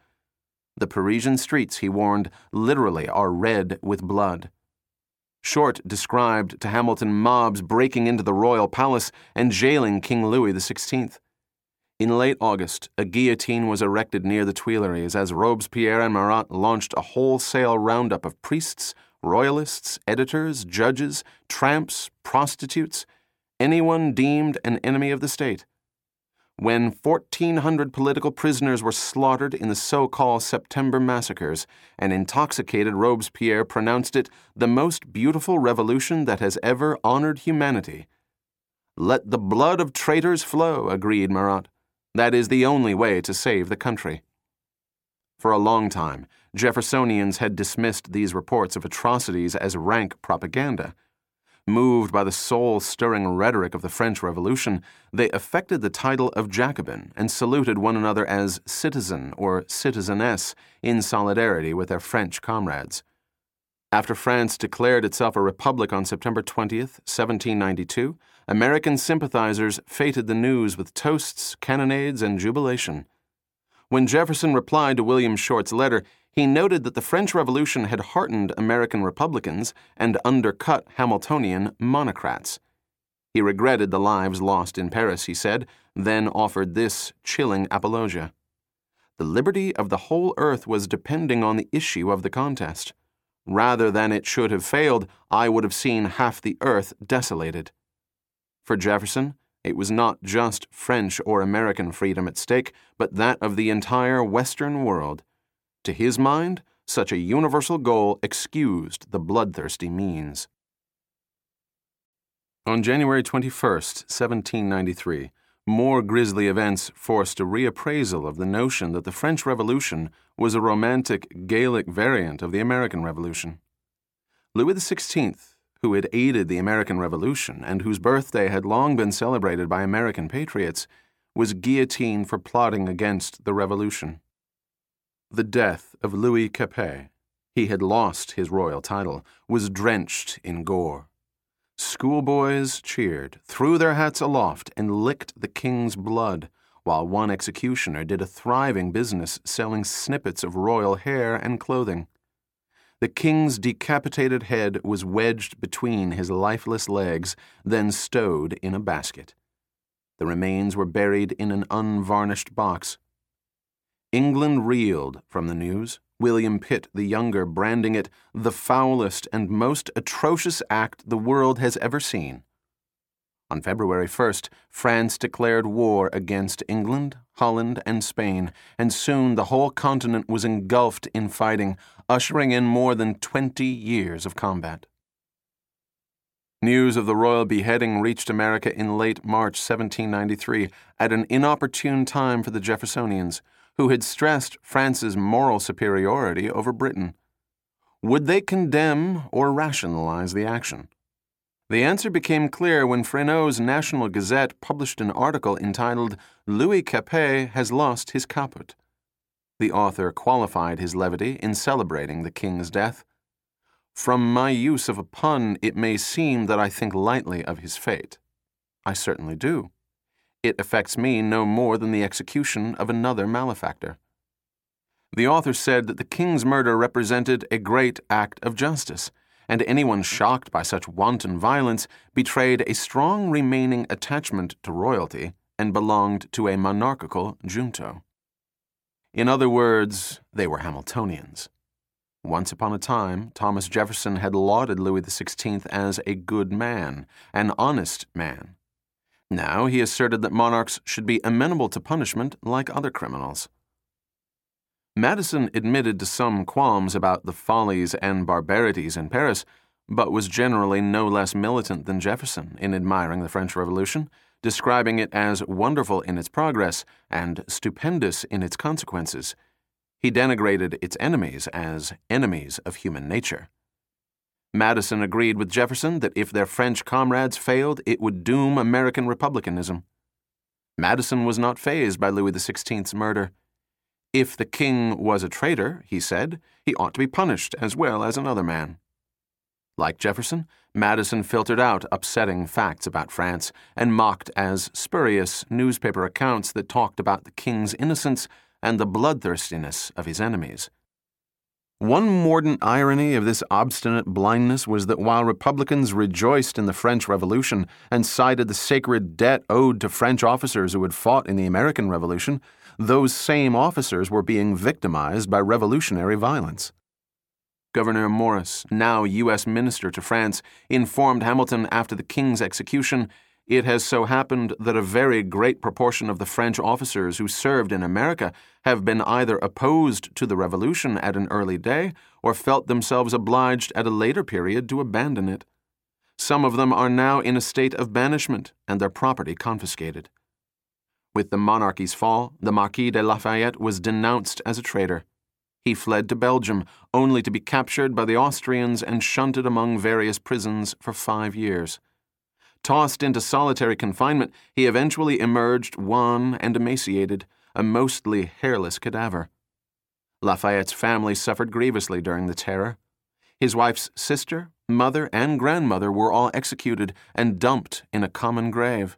The Parisian streets, he warned, literally are red with blood. Short described to Hamilton mobs breaking into the royal palace and jailing King Louis XVI. In late August, a guillotine was erected near the Tuileries as Robespierre and Marat launched a wholesale roundup of priests, royalists, editors, judges, tramps, prostitutes, anyone deemed an enemy of the state when 1,400 political prisoners were slaughtered in the so called September massacres, an intoxicated Robespierre pronounced it the most beautiful revolution that has ever honored humanity. Let the blood of traitors flow, agreed Marat. That is the only way to save the country. For a long time, Jeffersonians had dismissed these reports of atrocities as rank propaganda. Moved by the soul stirring rhetoric of the French Revolution, they affected the title of Jacobin and saluted one another as citizen or citizeness in solidarity with their French comrades. After France declared itself a republic on September 20th, 1792, American sympathizers feted the news with toasts, cannonades, and jubilation. When Jefferson replied to William Short's letter, he noted that the French Revolution had heartened American Republicans and undercut Hamiltonian monocrats. He regretted the lives lost in Paris, he said, then offered this chilling apologia. The liberty of the whole earth was depending on the issue of the contest. Rather than it should have failed, I would have seen half the earth desolated. For Jefferson, it was not just French or American freedom at stake, but that of the entire Western world. To his mind, such a universal goal excused the bloodthirsty means. On January 21, 1793, more grisly events forced a reappraisal of the notion that the French Revolution was a romantic Gallic variant of the American Revolution. Louis XVI, who had aided the American Revolution and whose birthday had long been celebrated by American patriots, was guillotined for plotting against the Revolution the death of Louis Capet, he had lost his royal title, was drenched in gore. Schoolboys cheered, threw their hats aloft, and licked the king's blood, while one executioner did a thriving business selling snippets of royal hair and clothing. The king's decapitated head was wedged between his lifeless legs, then stowed in a basket. The remains were buried in an unvarnished box. England reeled from the news, William Pitt the Younger branding it the foulest and most atrocious act the world has ever seen. On February 1st, France declared war against England, Holland, and Spain, and soon the whole continent was engulfed in fighting, ushering in more than 20 years of combat. News of the royal beheading reached America in late March 1793 at an inopportune time for the Jeffersonians who had stressed France's moral superiority over Britain. Would they condemn or rationalize the action? The answer became clear when Freneau's National Gazette published an article entitled Louis Capet has lost his caput. The author qualified his levity in celebrating the king's death. From my use of a pun, it may seem that I think lightly of his fate. I certainly do. It affects me no more than the execution of another malefactor. The author said that the king's murder represented a great act of justice, and anyone shocked by such wanton violence betrayed a strong remaining attachment to royalty and belonged to a monarchical junto. In other words, they were Hamiltonians. Once upon a time, Thomas Jefferson had lauded Louis XVI as a good man, an honest man. Now he asserted that monarchs should be amenable to punishment like other criminals. Madison admitted to some qualms about the follies and barbarities in Paris, but was generally no less militant than Jefferson in admiring the French Revolution, describing it as wonderful in its progress and stupendous in its consequences. He denigrated its enemies as enemies of human nature. Madison agreed with Jefferson that if their French comrades failed, it would doom American republicanism. Madison was not fazed by Louis XVI's murder. If the king was a traitor, he said, he ought to be punished as well as another man. Like Jefferson, Madison filtered out upsetting facts about France and mocked as spurious newspaper accounts that talked about the king's innocence and the bloodthirstiness of his enemies. One mordant irony of this obstinate blindness was that while Republicans rejoiced in the French Revolution and cited the sacred debt owed to French officers who had fought in the American Revolution, those same officers were being victimized by revolutionary violence. Gouverneur Morris, now U.S. Minister to France, informed Hamilton after the King's execution it has so happened that a very great proportion of the French officers who served in America have been either opposed to the Revolution at an early day or felt themselves obliged at a later period to abandon it. Some of them are now in a state of banishment and their property confiscated. With the monarchy's fall, the Marquis de Lafayette was denounced as a traitor. He fled to Belgium, only to be captured by the Austrians and shunted among various prisons for five years. Tossed into solitary confinement, he eventually emerged wan and emaciated, a mostly hairless cadaver. Lafayette's family suffered grievously during the terror. His wife's sister, mother, and grandmother were all executed and dumped in a common grave.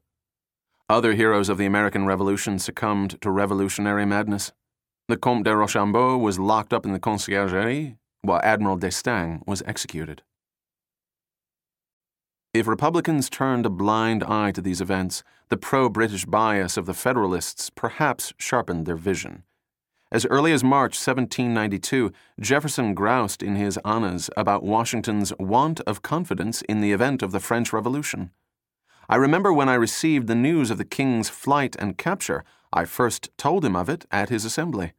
Other heroes of the American Revolution succumbed to revolutionary madness. The Comte de Rochambeau was locked up in the Conciergerie, while Admiral d'Estaing was executed. If Republicans turned a blind eye to these events, the pro British bias of the Federalists perhaps sharpened their vision. As early as March 1792, Jefferson groused in his Anas about Washington's want of confidence in the event of the French Revolution. I remember when I received the news of the king's flight and capture, I first told him of it at his assembly.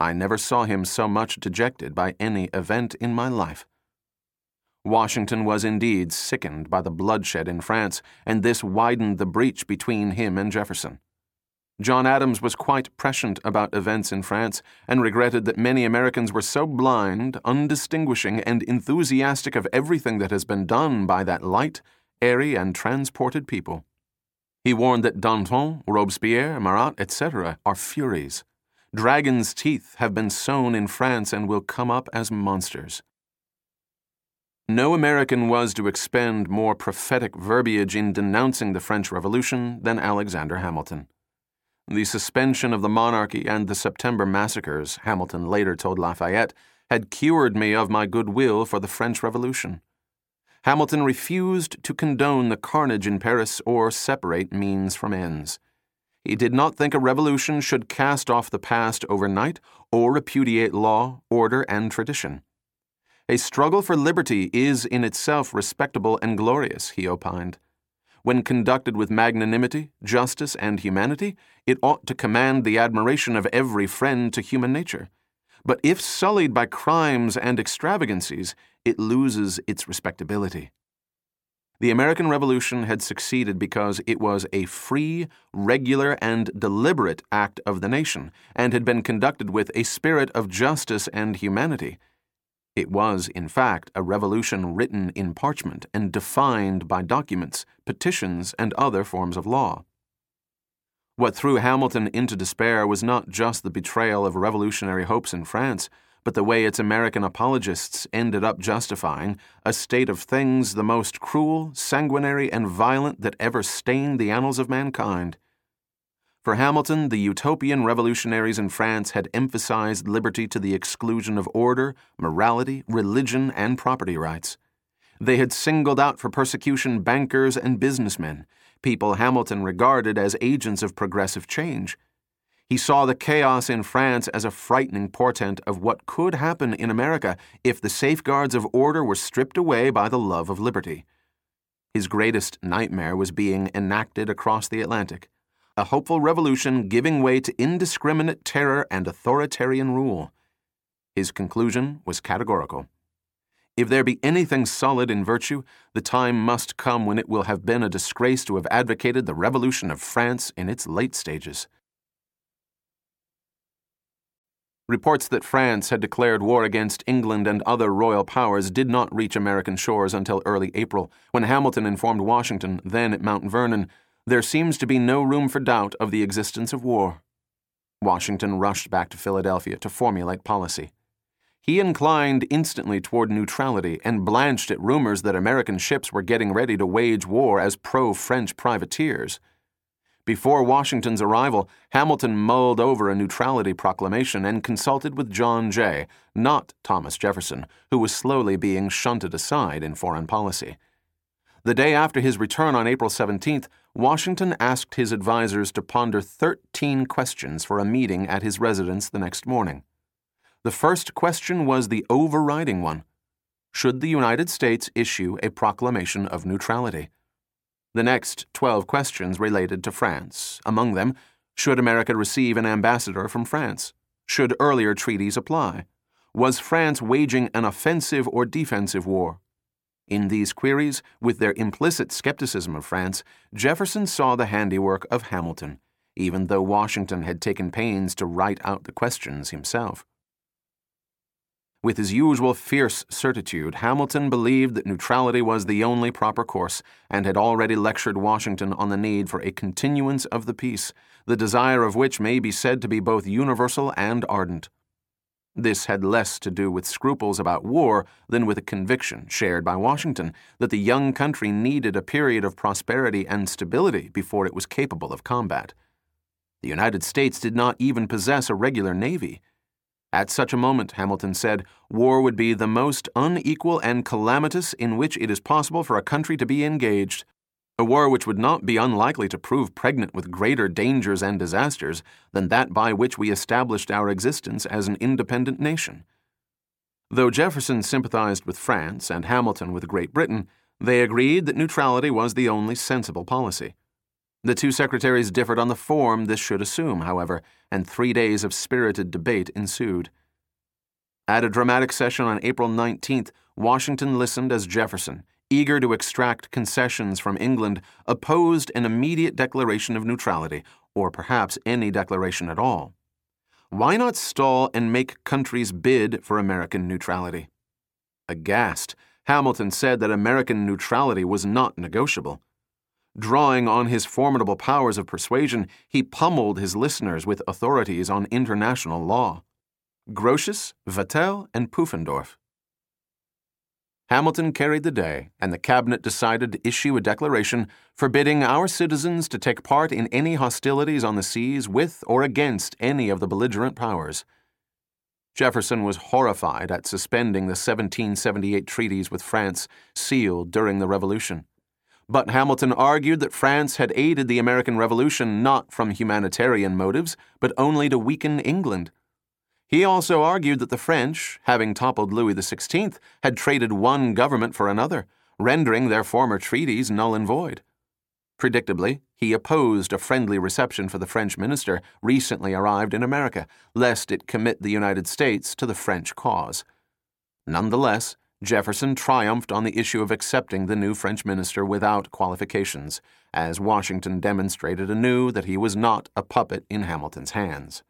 I never saw him so much dejected by any event in my life. Washington was indeed sickened by the bloodshed in France, and this widened the breach between him and Jefferson. John Adams was quite prescient about events in France and regretted that many Americans were so blind, undistinguishing, and enthusiastic of everything that has been done by that light, airy, and transported people. He warned that Danton, Robespierre, Marat, etc., are furies. Dragons' teeth have been sown in France and will come up as monsters. No American was to expend more prophetic verbiage in denouncing the French Revolution than Alexander Hamilton. The suspension of the monarchy and the September massacres, Hamilton later told Lafayette, had cured me of my goodwill for the French Revolution. Hamilton refused to condone the carnage in Paris or separate means from ends. He did not think a revolution should cast off the past overnight or repudiate law, order, and tradition. A struggle for liberty is in itself respectable and glorious, he opined. When conducted with magnanimity, justice, and humanity, it ought to command the admiration of every friend to human nature. But if sullied by crimes and extravagancies, it loses its respectability. The American Revolution had succeeded because it was a free, regular, and deliberate act of the nation, and had been conducted with a spirit of justice and humanity. It was, in fact, a revolution written in parchment and defined by documents, petitions, and other forms of law. What threw Hamilton into despair was not just the betrayal of revolutionary hopes in France, but the way its American apologists ended up justifying a state of things the most cruel, sanguinary, and violent that ever stained the annals of mankind. For Hamilton, the utopian revolutionaries in France had emphasized liberty to the exclusion of order, morality, religion, and property rights. They had singled out for persecution bankers and businessmen, people Hamilton regarded as agents of progressive change. He saw the chaos in France as a frightening portent of what could happen in America if the safeguards of order were stripped away by the love of liberty. His greatest nightmare was being enacted across the Atlantic a hopeful revolution giving way to indiscriminate terror and authoritarian rule. His conclusion was categorical. If there be anything solid in virtue, the time must come when it will have been a disgrace to have advocated the revolution of France in its late stages. Reports that France had declared war against England and other royal powers did not reach American shores until early April, when Hamilton informed Washington, then at Mount Vernon, there seems to be no room for doubt of the existence of war. Washington rushed back to Philadelphia to formulate policy. He inclined instantly toward neutrality and blanched at rumors that American ships were getting ready to wage war as pro French privateers. Before Washington's arrival, Hamilton mulled over a neutrality proclamation and consulted with John Jay, not Thomas Jefferson, who was slowly being shunted aside in foreign policy. The day after his return on April 17th, Washington asked his advisers to ponder 13 questions for a meeting at his residence the next morning. The first question was the overriding one Should the United States issue a proclamation of neutrality? The next 12 questions related to France. Among them, should America receive an ambassador from France? Should earlier treaties apply? Was France waging an offensive or defensive war? In these queries, with their implicit skepticism of France, Jefferson saw the handiwork of Hamilton, even though Washington had taken pains to write out the questions himself. With his usual fierce certitude, Hamilton believed that neutrality was the only proper course, and had already lectured Washington on the need for a continuance of the peace, the desire of which may be said to be both universal and ardent. This had less to do with scruples about war than with a conviction, shared by Washington, that the young country needed a period of prosperity and stability before it was capable of combat. The United States did not even possess a regular navy. At such a moment, Hamilton said, war would be the most unequal and calamitous in which it is possible for a country to be engaged. A war which would not be unlikely to prove pregnant with greater dangers and disasters than that by which we established our existence as an independent nation. Though Jefferson sympathized with France and Hamilton with Great Britain, they agreed that neutrality was the only sensible policy. The two secretaries differed on the form this should assume, however, and three days of spirited debate ensued. At a dramatic session on April 19th, Washington listened as Jefferson, eager to extract concessions from England, opposed an immediate declaration of neutrality, or perhaps any declaration at all. Why not stall and make countries bid for American neutrality? Aghast, Hamilton said that American neutrality was not negotiable. Drawing on his formidable powers of persuasion, he pummeled his listeners with authorities on international law. Grotius, Vattel, and Pufendorf. Hamilton carried the day, and the cabinet decided to issue a declaration forbidding our citizens to take part in any hostilities on the seas with or against any of the belligerent powers. Jefferson was horrified at suspending the 1778 treaties with France sealed during the Revolution. But Hamilton argued that France had aided the American Revolution not from humanitarian motives, but only to weaken England. He also argued that the French, having toppled Louis XVI, had traded one government for another, rendering their former treaties null and void. Predictably, he opposed a friendly reception for the French minister recently arrived in America, lest it commit the United States to the French cause. Nonetheless, Jefferson triumphed on the issue of accepting the new French minister without qualifications, as Washington demonstrated anew that he was not a puppet in Hamilton's hands.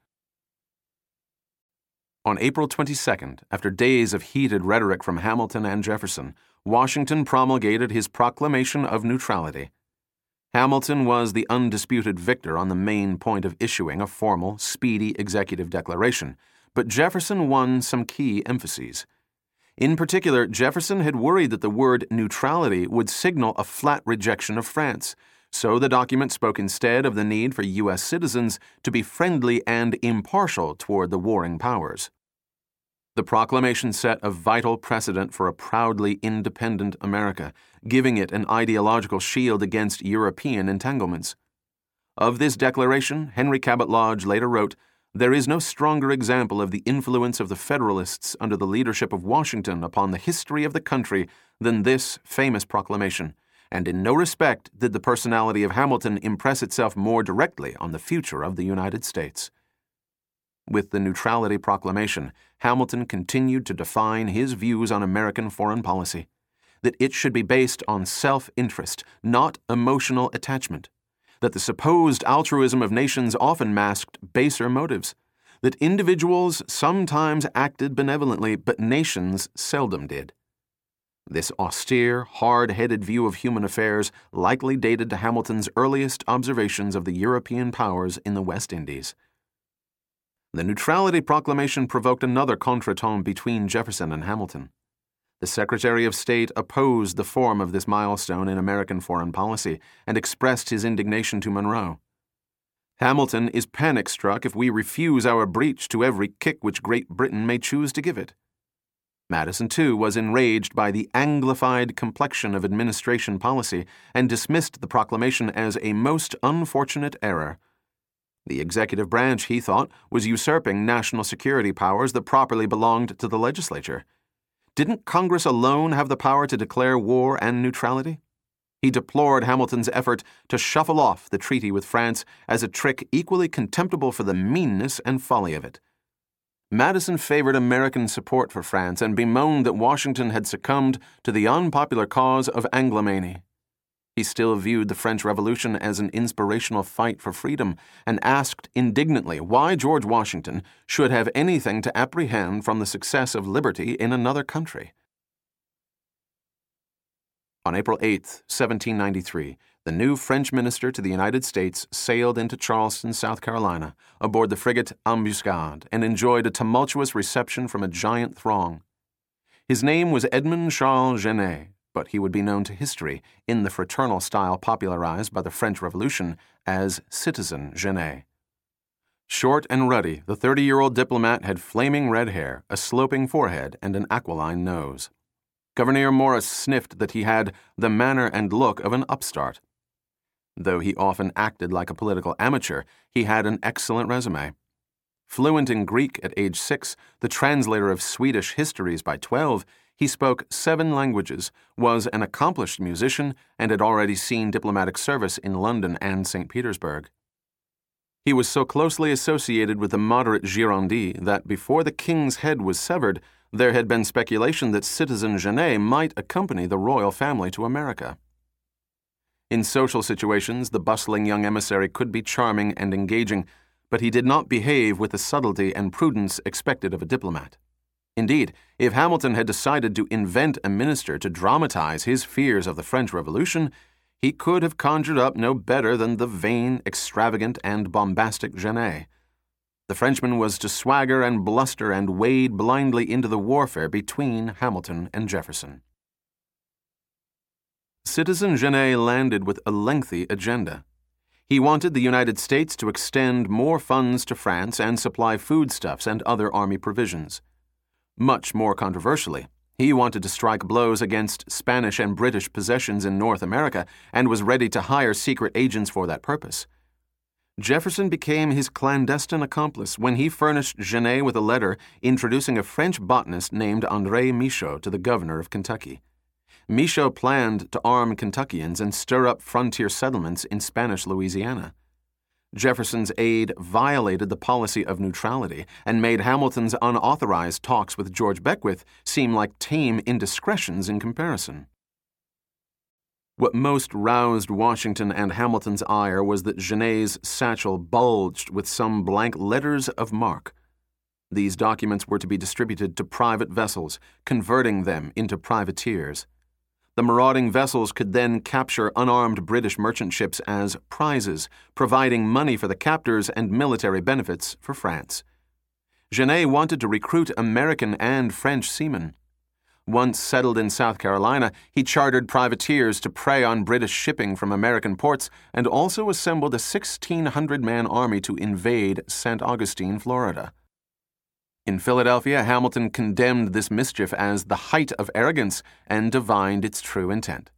On April 22nd, after days of heated rhetoric from Hamilton and Jefferson, Washington promulgated his proclamation of neutrality. Hamilton was the undisputed victor on the main point of issuing a formal, speedy executive declaration, but Jefferson won some key emphases. In particular, Jefferson had worried that the word neutrality would signal a flat rejection of France, so the document spoke instead of the need for U.S. citizens to be friendly and impartial toward the warring powers. The proclamation set a vital precedent for a proudly independent America, giving it an ideological shield against European entanglements. Of this declaration, Henry Cabot Lodge later wrote, There is no stronger example of the influence of the Federalists under the leadership of Washington upon the history of the country than this famous proclamation, and in no respect did the personality of Hamilton impress itself more directly on the future of the United States. With the Neutrality Proclamation, Hamilton continued to define his views on American foreign policy that it should be based on self interest, not emotional attachment that the supposed altruism of nations often masked baser motives, that individuals sometimes acted benevolently, but nations seldom did. This austere, hard headed view of human affairs likely dated to Hamilton's earliest observations of the European powers in the West Indies. The Neutrality Proclamation provoked another contretemps between Jefferson and Hamilton. The Secretary of State opposed the form of this milestone in American foreign policy and expressed his indignation to Monroe. Hamilton is panic struck if we refuse our breach to every kick which Great Britain may choose to give it. Madison, too, was enraged by the Anglified complexion of administration policy and dismissed the proclamation as a most unfortunate error. The executive branch, he thought, was usurping national security powers that properly belonged to the legislature. Didn't Congress alone have the power to declare war and neutrality? He deplored Hamilton's effort to shuffle off the treaty with France as a trick equally contemptible for the meanness and folly of it. Madison favored American support for France and bemoaned that Washington had succumbed to the unpopular cause of Anglomany. He still viewed the French Revolution as an inspirational fight for freedom and asked indignantly why George Washington should have anything to apprehend from the success of liberty in another country. On April 8, 1793, the new French minister to the United States sailed into Charleston, South Carolina, aboard the frigate Ambuscade, and enjoyed a tumultuous reception from a giant throng. His name was Edmond Charles Genet, but he would be known to history in the fraternal style popularized by the French Revolution as Citizen Genet. Short and ruddy, the 30 year old diplomat had flaming red hair, a sloping forehead, and an aquiline nose. Gouverneur Morris sniffed that he had the manner and look of an upstart. Though he often acted like a political amateur, he had an excellent resume. Fluent in Greek at age six, the translator of Swedish histories by 12, he spoke seven languages, was an accomplished musician, and had already seen diplomatic service in London and St. Petersburg. He was so closely associated with the moderate Gironde that before the king's head was severed, there had been speculation that Citizen Genet might accompany the royal family to America. In social situations, the bustling young emissary could be charming and engaging, but he did not behave with the subtlety and prudence expected of a diplomat. Indeed, if Hamilton had decided to invent a minister to dramatize his fears of the French Revolution, he could have conjured up no better than the vain, extravagant, and bombastic Genet. The Frenchman was to swagger and bluster and wade blindly into the warfare between Hamilton and Jefferson. Citizen Genet landed with a lengthy agenda. He wanted the United States to extend more funds to France and supply foodstuffs and other army provisions. Much more controversially, he wanted to strike blows against Spanish and British possessions in North America and was ready to hire secret agents for that purpose. Jefferson became his clandestine accomplice when he furnished Genet with a letter introducing a French botanist named André Michaux to the governor of Kentucky. Michaux planned to arm Kentuckians and stir up frontier settlements in Spanish Louisiana. Jefferson's aide violated the policy of neutrality and made Hamilton's unauthorized talks with George Beckwith seem like tame indiscretions in comparison. What most roused Washington and Hamilton's ire was that Genet's satchel bulged with some blank letters of marque. These documents were to be distributed to private vessels, converting them into privateers. The marauding vessels could then capture unarmed British merchant ships as prizes, providing money for the captors and military benefits for France. Genet wanted to recruit American and French seamen. Once settled in South Carolina, he chartered privateers to prey on British shipping from American ports and also assembled a 1,600 man army to invade St. Augustine, Florida. In Philadelphia, Hamilton condemned this mischief as the height of arrogance and divined its true intent.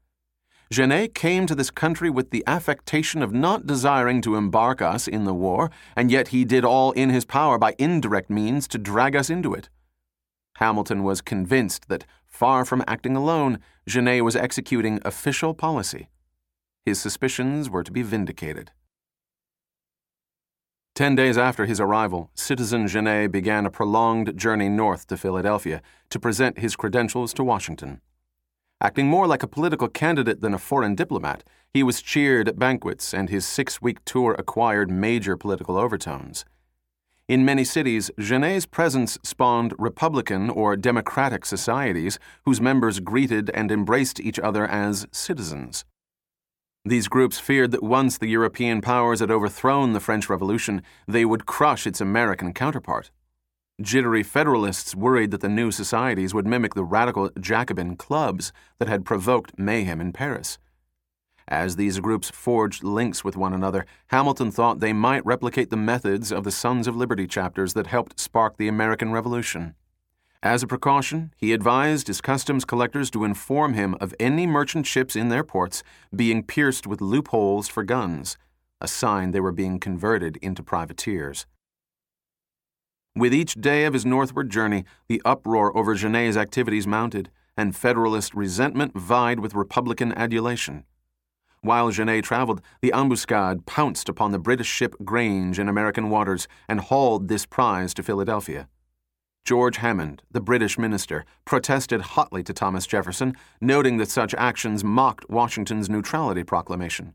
Genet came to this country with the affectation of not desiring to embark us in the war, and yet he did all in his power by indirect means to drag us into it. Hamilton was convinced that, far from acting alone, Genet was executing official policy. His suspicions were to be vindicated. Ten days after his arrival, Citizen Genet began a prolonged journey north to Philadelphia to present his credentials to Washington. Acting more like a political candidate than a foreign diplomat, he was cheered at banquets, and his six week tour acquired major political overtones. In many cities, Genet's presence spawned Republican or Democratic societies whose members greeted and embraced each other as citizens. These groups feared that once the European powers had overthrown the French Revolution, they would crush its American counterpart. Jittery Federalists worried that the new societies would mimic the radical Jacobin clubs that had provoked mayhem in Paris. As these groups forged links with one another, Hamilton thought they might replicate the methods of the Sons of Liberty chapters that helped spark the American Revolution. As a precaution, he advised his customs collectors to inform him of any merchant ships in their ports being pierced with loopholes for guns, a sign they were being converted into privateers. With each day of his northward journey, the uproar over Genet's activities mounted, and Federalist resentment vied with Republican adulation. While Genet traveled, the ambuscade pounced upon the British ship Grange in American waters and hauled this prize to Philadelphia. George Hammond, the British minister, protested hotly to Thomas Jefferson, noting that such actions mocked Washington's neutrality proclamation.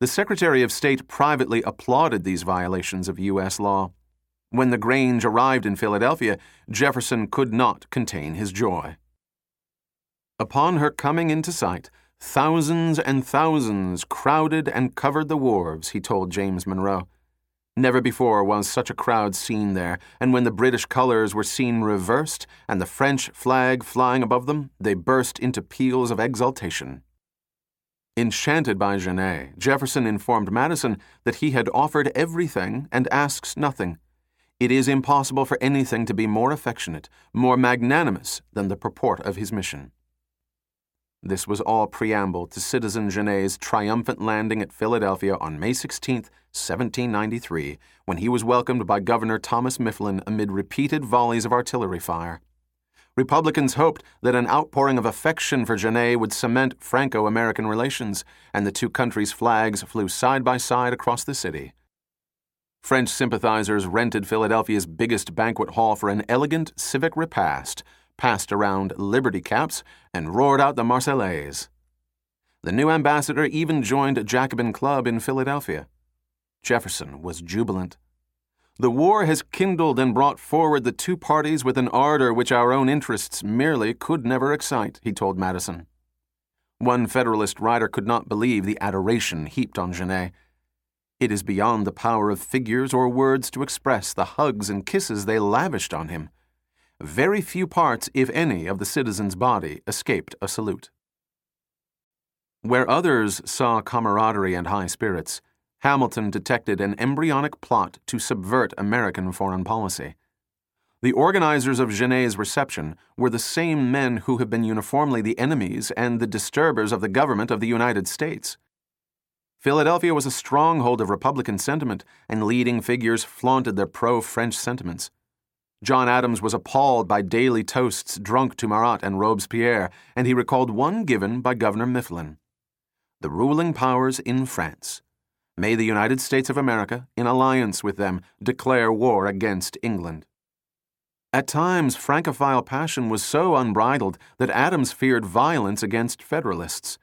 The Secretary of State privately applauded these violations of U.S. law. When the Grange arrived in Philadelphia, Jefferson could not contain his joy. Upon her coming into sight, thousands and thousands crowded and covered the wharves, he told James Monroe. Never before was such a crowd seen there, and when the British colours were seen reversed and the French flag flying above them, they burst into peals of exultation. Enchanted by Genet, Jefferson informed Madison that he had offered everything and asks nothing. It is impossible for anything to be more affectionate, more magnanimous than the purport of his mission. This was all preamble to Citizen Genet's triumphant landing at Philadelphia on May 16, 1793, when he was welcomed by Governor Thomas Mifflin amid repeated volleys of artillery fire. Republicans hoped that an outpouring of affection for Genet would cement Franco American relations, and the two countries' flags flew side by side across the city. French sympathizers rented Philadelphia's biggest banquet hall for an elegant civic repast passed around liberty caps, and roared out the Marseillaise. The new ambassador even joined a Jacobin club in Philadelphia. Jefferson was jubilant. The war has kindled and brought forward the two parties with an ardor which our own interests merely could never excite, he told Madison. One Federalist writer could not believe the adoration heaped on Genet. It is beyond the power of figures or words to express the hugs and kisses they lavished on him very few parts, if any, of the citizen's body escaped a salute. Where others saw camaraderie and high spirits, Hamilton detected an embryonic plot to subvert American foreign policy. The organizers of Genet's reception were the same men who have been uniformly the enemies and the disturbers of the government of the United States. Philadelphia was a stronghold of Republican sentiment, and leading figures flaunted their pro French sentiments. John Adams was appalled by daily toasts drunk to Marat and Robespierre, and he recalled one given by Governor Mifflin. The ruling powers in France. May the United States of America, in alliance with them, declare war against England. At times, Francophile passion was so unbridled that Adams feared violence against Federalists.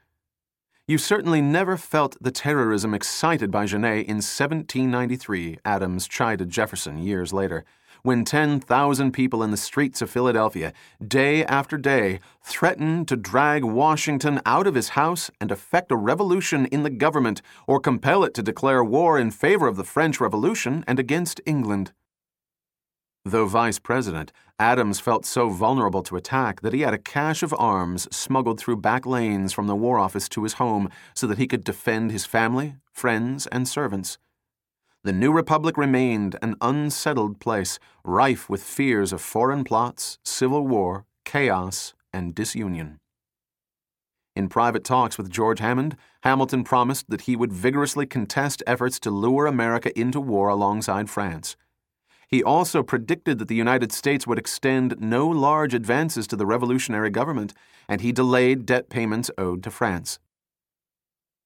You certainly never felt the terrorism excited by Genet in 1793, Adams chided Jefferson years later when 10,000 people in the streets of Philadelphia, day after day, threatened to drag Washington out of his house and effect a revolution in the government or compel it to declare war in favor of the French Revolution and against England. Though vice president, Adams felt so vulnerable to attack that he had a cache of arms smuggled through back lanes from the War Office to his home so that he could defend his family, friends, and servants. The new republic remained an unsettled place, rife with fears of foreign plots, civil war, chaos, and disunion. In private talks with George Hammond, Hamilton promised that he would vigorously contest efforts to lure America into war alongside France. He also predicted that the United States would extend no large advances to the revolutionary government, and he delayed debt payments owed to France.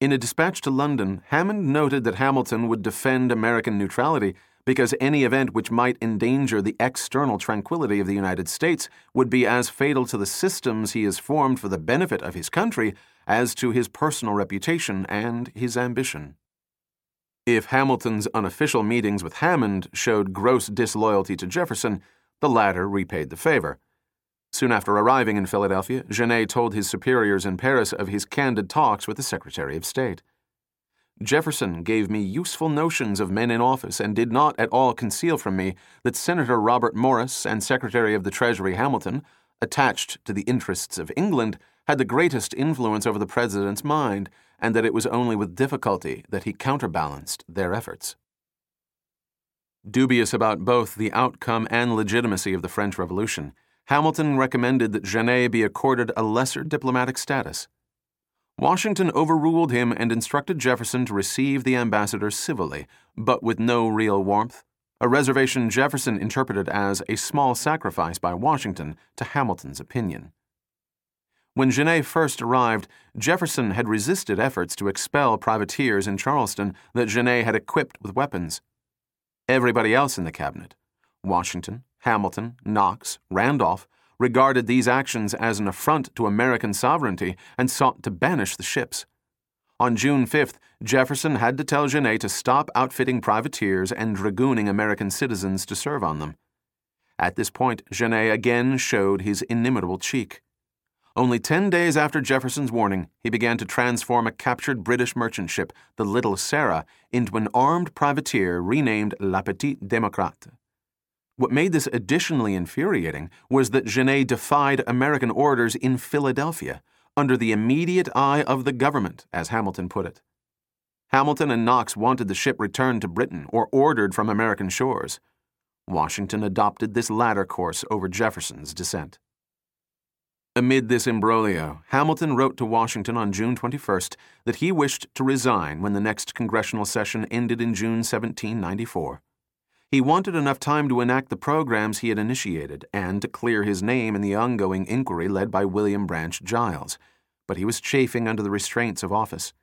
In a dispatch to London, Hammond noted that Hamilton would defend American neutrality because any event which might endanger the external tranquility of the United States would be as fatal to the systems he has formed for the benefit of his country as to his personal reputation and his ambition. If Hamilton's unofficial meetings with Hammond showed gross disloyalty to Jefferson, the latter repaid the favor. Soon after arriving in Philadelphia, Genet told his superiors in Paris of his candid talks with the Secretary of State. Jefferson gave me useful notions of men in office and did not at all conceal from me that Senator Robert Morris and Secretary of the Treasury Hamilton, attached to the interests of England, had the greatest influence over the President's mind and that it was only with difficulty that he counterbalanced their efforts. Dubious about both the outcome and legitimacy of the French Revolution, Hamilton recommended that Genet be accorded a lesser diplomatic status. Washington overruled him and instructed Jefferson to receive the ambassador civilly, but with no real warmth, a reservation Jefferson interpreted as a small sacrifice by Washington to Hamilton's opinion. When Genet first arrived, Jefferson had resisted efforts to expel privateers in Charleston that Genet had equipped with weapons. Everybody else in the cabinet, Washington, Hamilton, Knox, Randolph, regarded these actions as an affront to American sovereignty and sought to banish the ships. On June 5th, Jefferson had to tell Genet to stop outfitting privateers and dragooning American citizens to serve on them. At this point, Genet again showed his inimitable cheek. Only ten days after Jefferson's warning, he began to transform a captured British merchant ship, the Little Sarah, into an armed privateer renamed La Petite Démocrate. What made this additionally infuriating was that Genet defied American orders in Philadelphia, under the immediate eye of the government, as Hamilton put it. Hamilton and Knox wanted the ship returned to Britain or ordered from American shores. Washington adopted this latter course over Jefferson's dissent. Amid this imbroglio, Hamilton wrote to Washington on June 21st that he wished to resign when the next congressional session ended in June 1794. He wanted enough time to enact the programs he had initiated and to clear his name in the ongoing inquiry led by William Branch Giles, but he was chafing under the restraints of office.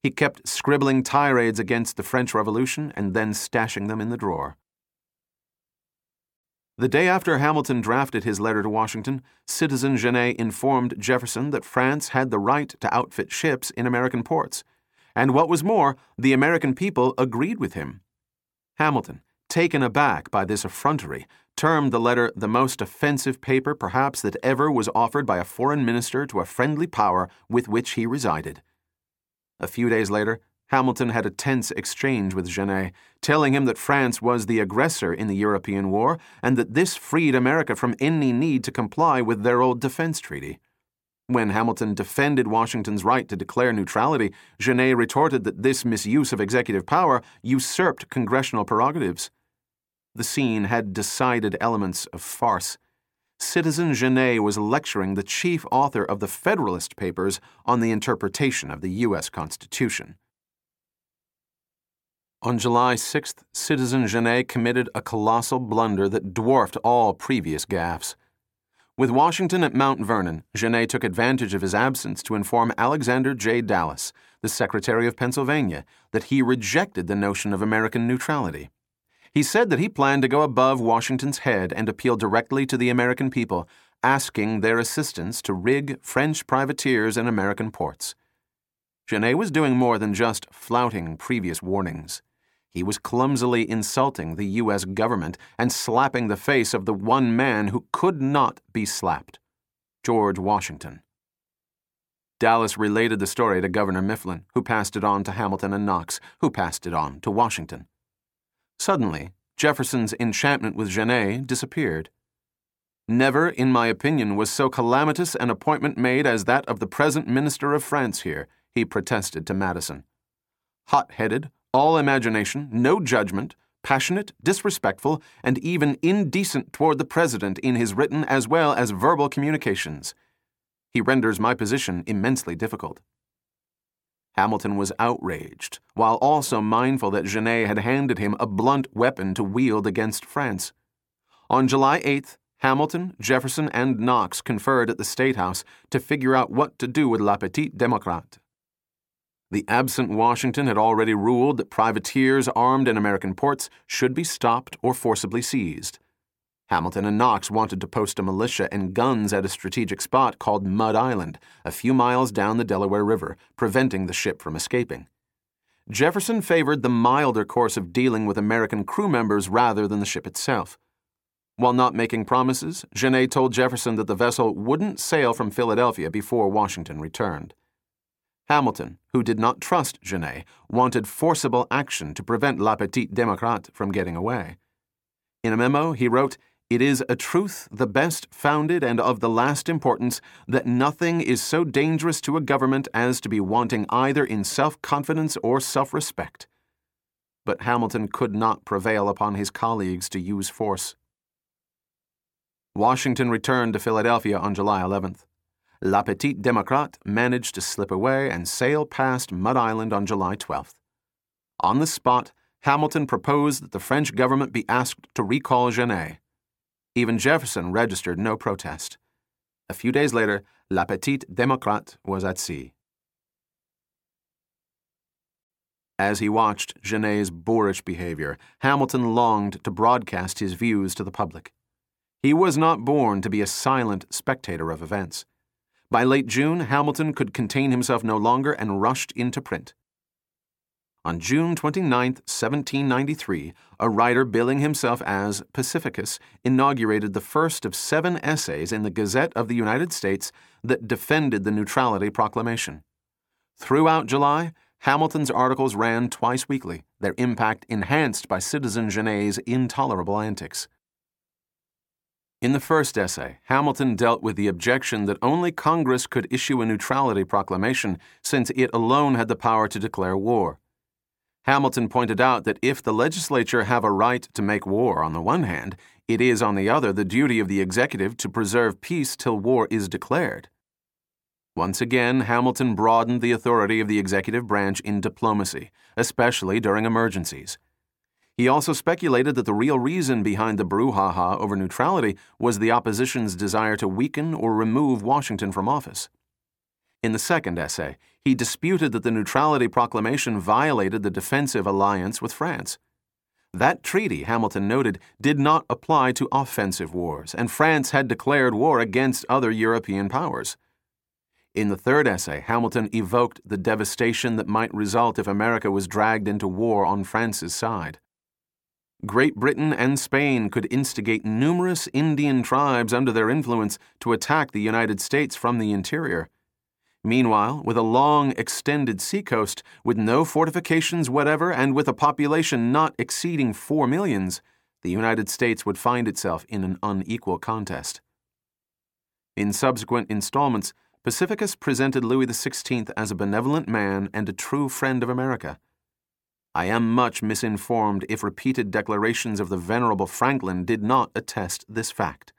He kept scribbling tirades against the French Revolution and then stashing them in the drawer. The day after Hamilton drafted his letter to Washington, Citizen Genet informed Jefferson that France had the right to outfit ships in American ports. And what was more, the American people agreed with him. Hamilton, taken aback by this effrontery, termed the letter the most offensive paper perhaps that ever was offered by a foreign minister to a friendly power with which he resided. A few days later, Hamilton had a tense exchange with Genet, telling him that France was the aggressor in the European war and that this freed America from any need to comply with their old defense treaty. When Hamilton defended Washington's right to declare neutrality, Genet retorted that this misuse of executive power usurped congressional prerogatives. The scene had decided elements of farce. Citizen Genet was lecturing the chief author of the Federalist Papers on the interpretation of the U.S. Constitution. On July 6th, Citizen Genet committed a colossal blunder that dwarfed all previous gaffes. With Washington at Mount Vernon, Genet took advantage of his absence to inform Alexander J. Dallas, the Secretary of Pennsylvania, that he rejected the notion of American neutrality. He said that he planned to go above Washington's head and appeal directly to the American people, asking their assistance to rig French privateers in American ports. Genet was doing more than just flouting previous warnings. He was clumsily insulting the U.S. government and slapping the face of the one man who could not be slapped George Washington. Dallas related the story to Governor Mifflin, who passed it on to Hamilton and Knox, who passed it on to Washington. Suddenly, Jefferson's enchantment with Genet disappeared. Never, in my opinion, was so calamitous an appointment made as that of the present Minister of France here, he protested to Madison. Hot headed, all imagination, no judgment, passionate, disrespectful, and even indecent toward the President in his written as well as verbal communications. He renders my position immensely difficult. Hamilton was outraged, while also mindful that Genet had handed him a blunt weapon to wield against France. On July 8th, Hamilton, Jefferson, and Knox conferred at the State House to figure out what to do with La Petite Democrate. The absent Washington had already ruled that privateers armed in American ports should be stopped or forcibly seized. Hamilton and Knox wanted to post a militia and guns at a strategic spot called Mud Island, a few miles down the Delaware River, preventing the ship from escaping. Jefferson favored the milder course of dealing with American crew members rather than the ship itself. While not making promises, Genet told Jefferson that the vessel wouldn't sail from Philadelphia before Washington returned. Hamilton, who did not trust Genet, wanted forcible action to prevent La Petite Democrate from getting away. In a memo, he wrote, It is a truth the best founded and of the last importance that nothing is so dangerous to a government as to be wanting either in self confidence or self respect. But Hamilton could not prevail upon his colleagues to use force. Washington returned to Philadelphia on July 11th. La Petite Democrate managed to slip away and sail past Mud Island on July 12th. On the spot, Hamilton proposed that the French government be asked to recall Genet. Even Jefferson registered no protest. A few days later, La Petite Democrate was at sea. As he watched Genet's boorish behavior, Hamilton longed to broadcast his views to the public. He was not born to be a silent spectator of events. By late June, Hamilton could contain himself no longer and rushed into print. On June 29, 1793, a writer billing himself as Pacificus inaugurated the first of seven essays in the Gazette of the United States that defended the Neutrality Proclamation. Throughout July, Hamilton's articles ran twice weekly, their impact enhanced by Citizen Genet's intolerable antics. In the first essay, Hamilton dealt with the objection that only Congress could issue a neutrality proclamation since it alone had the power to declare war. Hamilton pointed out that if the legislature have a right to make war on the one hand, it is on the other the duty of the executive to preserve peace till war is declared. Once again, Hamilton broadened the authority of the executive branch in diplomacy, especially during emergencies. He also speculated that the real reason behind the brouhaha over neutrality was the opposition's desire to weaken or remove Washington from office. In the second essay, he disputed that the Neutrality Proclamation violated the defensive alliance with France. That treaty, Hamilton noted, did not apply to offensive wars, and France had declared war against other European powers. In the third essay, Hamilton evoked the devastation that might result if America was dragged into war on France's side. Great Britain and Spain could instigate numerous Indian tribes under their influence to attack the United States from the interior. Meanwhile, with a long, extended seacoast, with no fortifications whatever, and with a population not exceeding four millions, the United States would find itself in an unequal contest. In subsequent installments, Pacificus presented Louis XVI as a benevolent man and a true friend of America. I am much misinformed if repeated declarations of the Venerable Franklin did not attest this fact.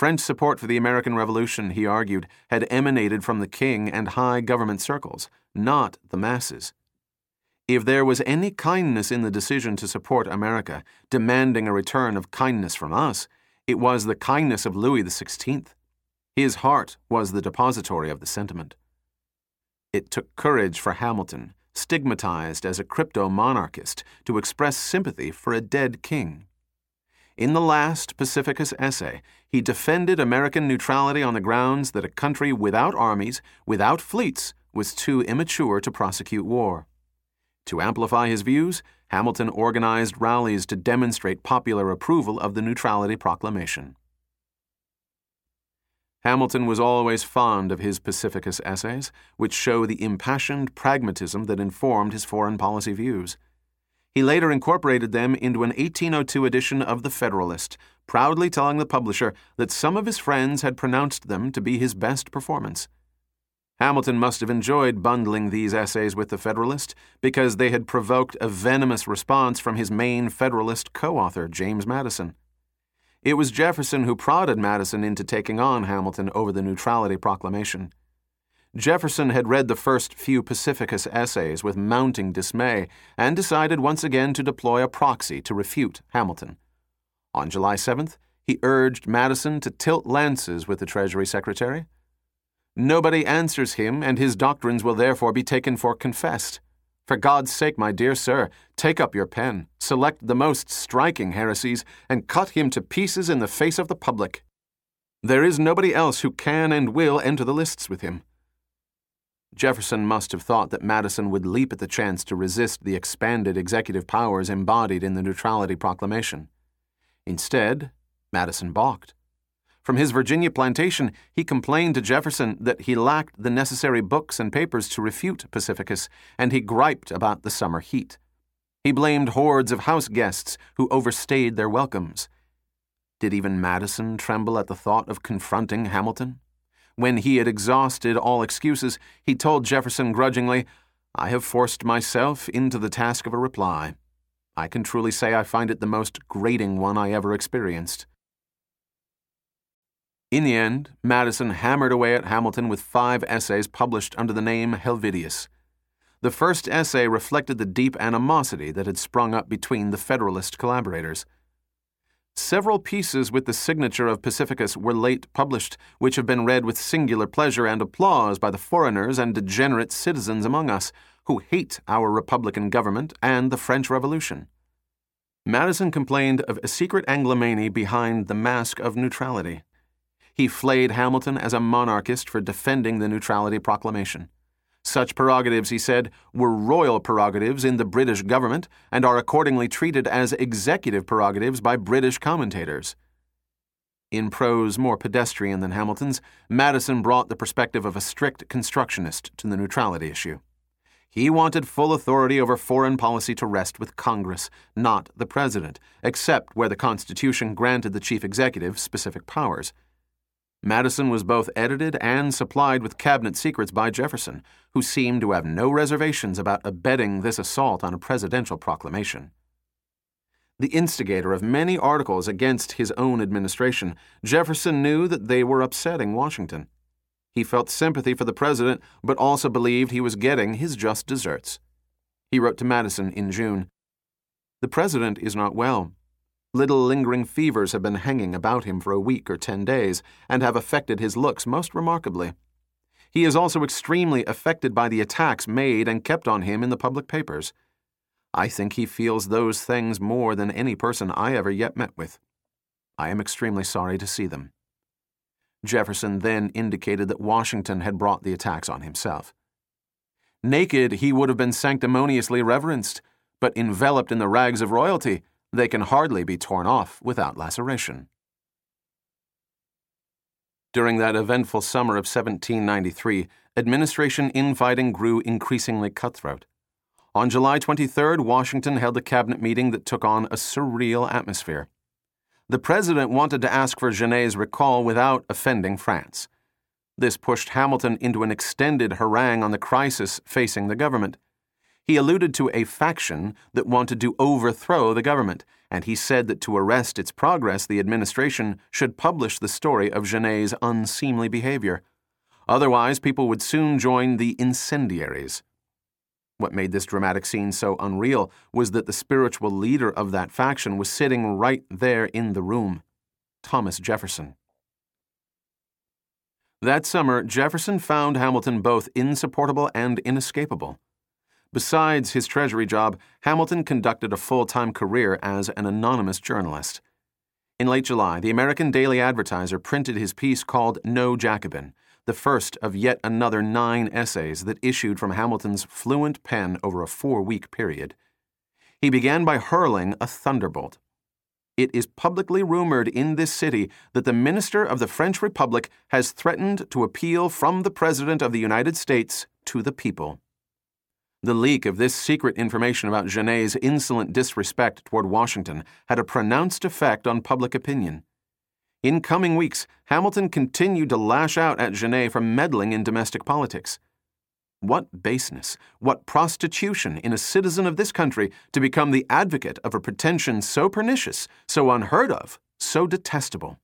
French support for the American Revolution, he argued, had emanated from the king and high government circles, not the masses. If there was any kindness in the decision to support America, demanding a return of kindness from us, it was the kindness of Louis XVI. His heart was the depository of the sentiment. It took courage for Hamilton stigmatized as a crypto monarchist, to express sympathy for a dead king. In the last Pacificus essay, he defended American neutrality on the grounds that a country without armies, without fleets, was too immature to prosecute war. To amplify his views, Hamilton organized rallies to demonstrate popular approval of the Neutrality Proclamation. Hamilton was always fond of his Pacificus essays, which show the impassioned pragmatism that informed his foreign policy views. He later incorporated them into an 1802 edition of The Federalist, proudly telling the publisher that some of his friends had pronounced them to be his best performance. Hamilton must have enjoyed bundling these essays with the Federalist because they had provoked a venomous response from his main Federalist co author, James Madison. It was Jefferson who prodded Madison into taking on Hamilton over the Neutrality Proclamation. Jefferson had read the first few Pacificus essays with mounting dismay and decided once again to deploy a proxy to refute Hamilton. On July 7th, he urged Madison to tilt lances with the Treasury Secretary. Nobody answers him, and his doctrines will therefore be taken for confessed. For God's sake, my dear sir, take up your pen, select the most striking heresies, and cut him to pieces in the face of the public. There is nobody else who can and will enter the lists with him. Jefferson must have thought that Madison would leap at the chance to resist the expanded executive powers embodied in the Neutrality Proclamation. Instead, Madison balked. From his Virginia plantation, he complained to Jefferson that he lacked the necessary books and papers to refute Pacificus, and he griped about the summer heat. He blamed hordes of house guests who overstayed their welcomes. Did even Madison tremble at the thought of confronting Hamilton? When he had exhausted all excuses, he told Jefferson grudgingly, I have forced myself into the task of a reply. I can truly say I find it the most grating one I ever experienced. In the end, Madison hammered away at Hamilton with five essays published under the name Helvidius. The first essay reflected the deep animosity that had sprung up between the Federalist collaborators. Several pieces with the signature of Pacificus were late published, which have been read with singular pleasure and applause by the foreigners and degenerate citizens among us who hate our Republican government and the French Revolution. Madison complained of a secret Anglomany behind the mask of neutrality. He flayed Hamilton as a monarchist for defending the Neutrality Proclamation. Such prerogatives, he said, were royal prerogatives in the British government and are accordingly treated as executive prerogatives by British commentators. In prose more pedestrian than Hamilton's, Madison brought the perspective of a strict constructionist to the neutrality issue. He wanted full authority over foreign policy to rest with Congress, not the President, except where the Constitution granted the chief executive specific powers. Madison was both edited and supplied with cabinet secrets by Jefferson, who seemed to have no reservations about abetting this assault on a presidential proclamation. The instigator of many articles against his own administration, Jefferson knew that they were upsetting Washington. He felt sympathy for the president, but also believed he was getting his just deserts. He wrote to Madison in June The president is not well. Little lingering fevers have been hanging about him for a week or ten days, and have affected his looks most remarkably. He is also extremely affected by the attacks made and kept on him in the public papers. I think he feels those things more than any person I ever yet met with. I am extremely sorry to see them. Jefferson then indicated that Washington had brought the attacks on himself. Naked, he would have been sanctimoniously reverenced, but enveloped in the rags of royalty, they can hardly be torn off without laceration. During that eventful summer of 1793, administration infighting grew increasingly cutthroat. On July 23rd, Washington held a cabinet meeting that took on a surreal atmosphere. The president wanted to ask for Genet's recall without offending France. This pushed Hamilton into an extended harangue on the crisis facing the government. He alluded to a faction that wanted to overthrow the government, and he said that to arrest its progress, the administration should publish the story of Genet's unseemly behavior. Otherwise, people would soon join the incendiaries. What made this dramatic scene so unreal was that the spiritual leader of that faction was sitting right there in the room Thomas Jefferson. That summer, Jefferson found Hamilton both insupportable and inescapable. Besides his Treasury job, Hamilton conducted a full time career as an anonymous journalist. In late July, the American Daily Advertiser printed his piece called No Jacobin, the first of yet another nine essays that issued from Hamilton's fluent pen over a four week period. He began by hurling a thunderbolt. It is publicly rumored in this city that the Minister of the French Republic has threatened to appeal from the President of the United States to the people. The leak of this secret information about Genet's insolent disrespect toward Washington had a pronounced effect on public opinion. In coming weeks, Hamilton continued to lash out at Genet for meddling in domestic politics. What baseness, what prostitution in a citizen of this country to become the advocate of a pretension so pernicious, so unheard of, so detestable.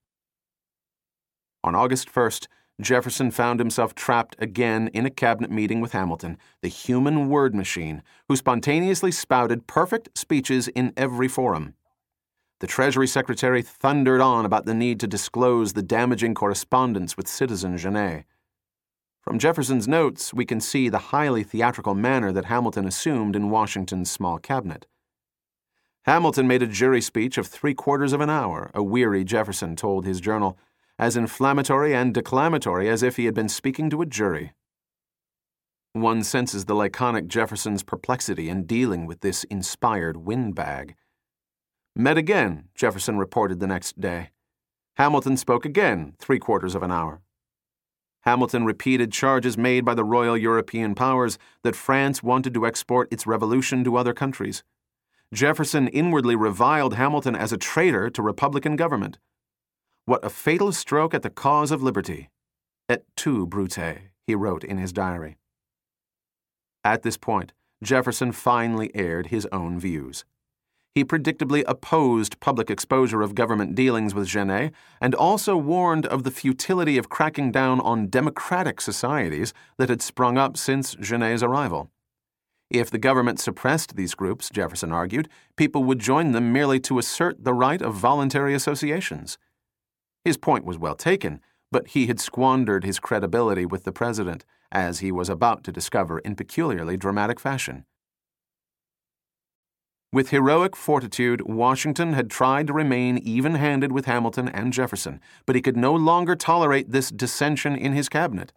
On August 1st, Jefferson found himself trapped again in a cabinet meeting with Hamilton, the human word machine, who spontaneously spouted perfect speeches in every forum. The Treasury Secretary thundered on about the need to disclose the damaging correspondence with citizen Genet. From Jefferson's notes, we can see the highly theatrical manner that Hamilton assumed in Washington's small cabinet. Hamilton made a jury speech of three quarters of an hour, a weary Jefferson told his journal, as inflammatory and declamatory as if he had been speaking to a jury. One senses the laconic Jefferson's perplexity in dealing with this inspired windbag. Met again, Jefferson reported the next day. Hamilton spoke again, three quarters of an hour. Hamilton repeated charges made by the Royal European powers that France wanted to export its revolution to other countries. Jefferson inwardly reviled Hamilton as a traitor to Republican government. What a fatal stroke at the cause of liberty. Et tu, Brute, he wrote in his diary. At this point, Jefferson finally aired his own views he predictably opposed public exposure of government dealings with Genet and also warned of the futility of cracking down on democratic societies that had sprung up since Genet's arrival. If the government suppressed these groups, Jefferson argued, people would join them merely to assert the right of voluntary associations. His point was well taken, but he had squandered his credibility with the president, as he was about to discover in peculiarly dramatic fashion. With heroic fortitude, Washington had tried to remain even handed with Hamilton and Jefferson, but he could no longer tolerate this dissension in his cabinet.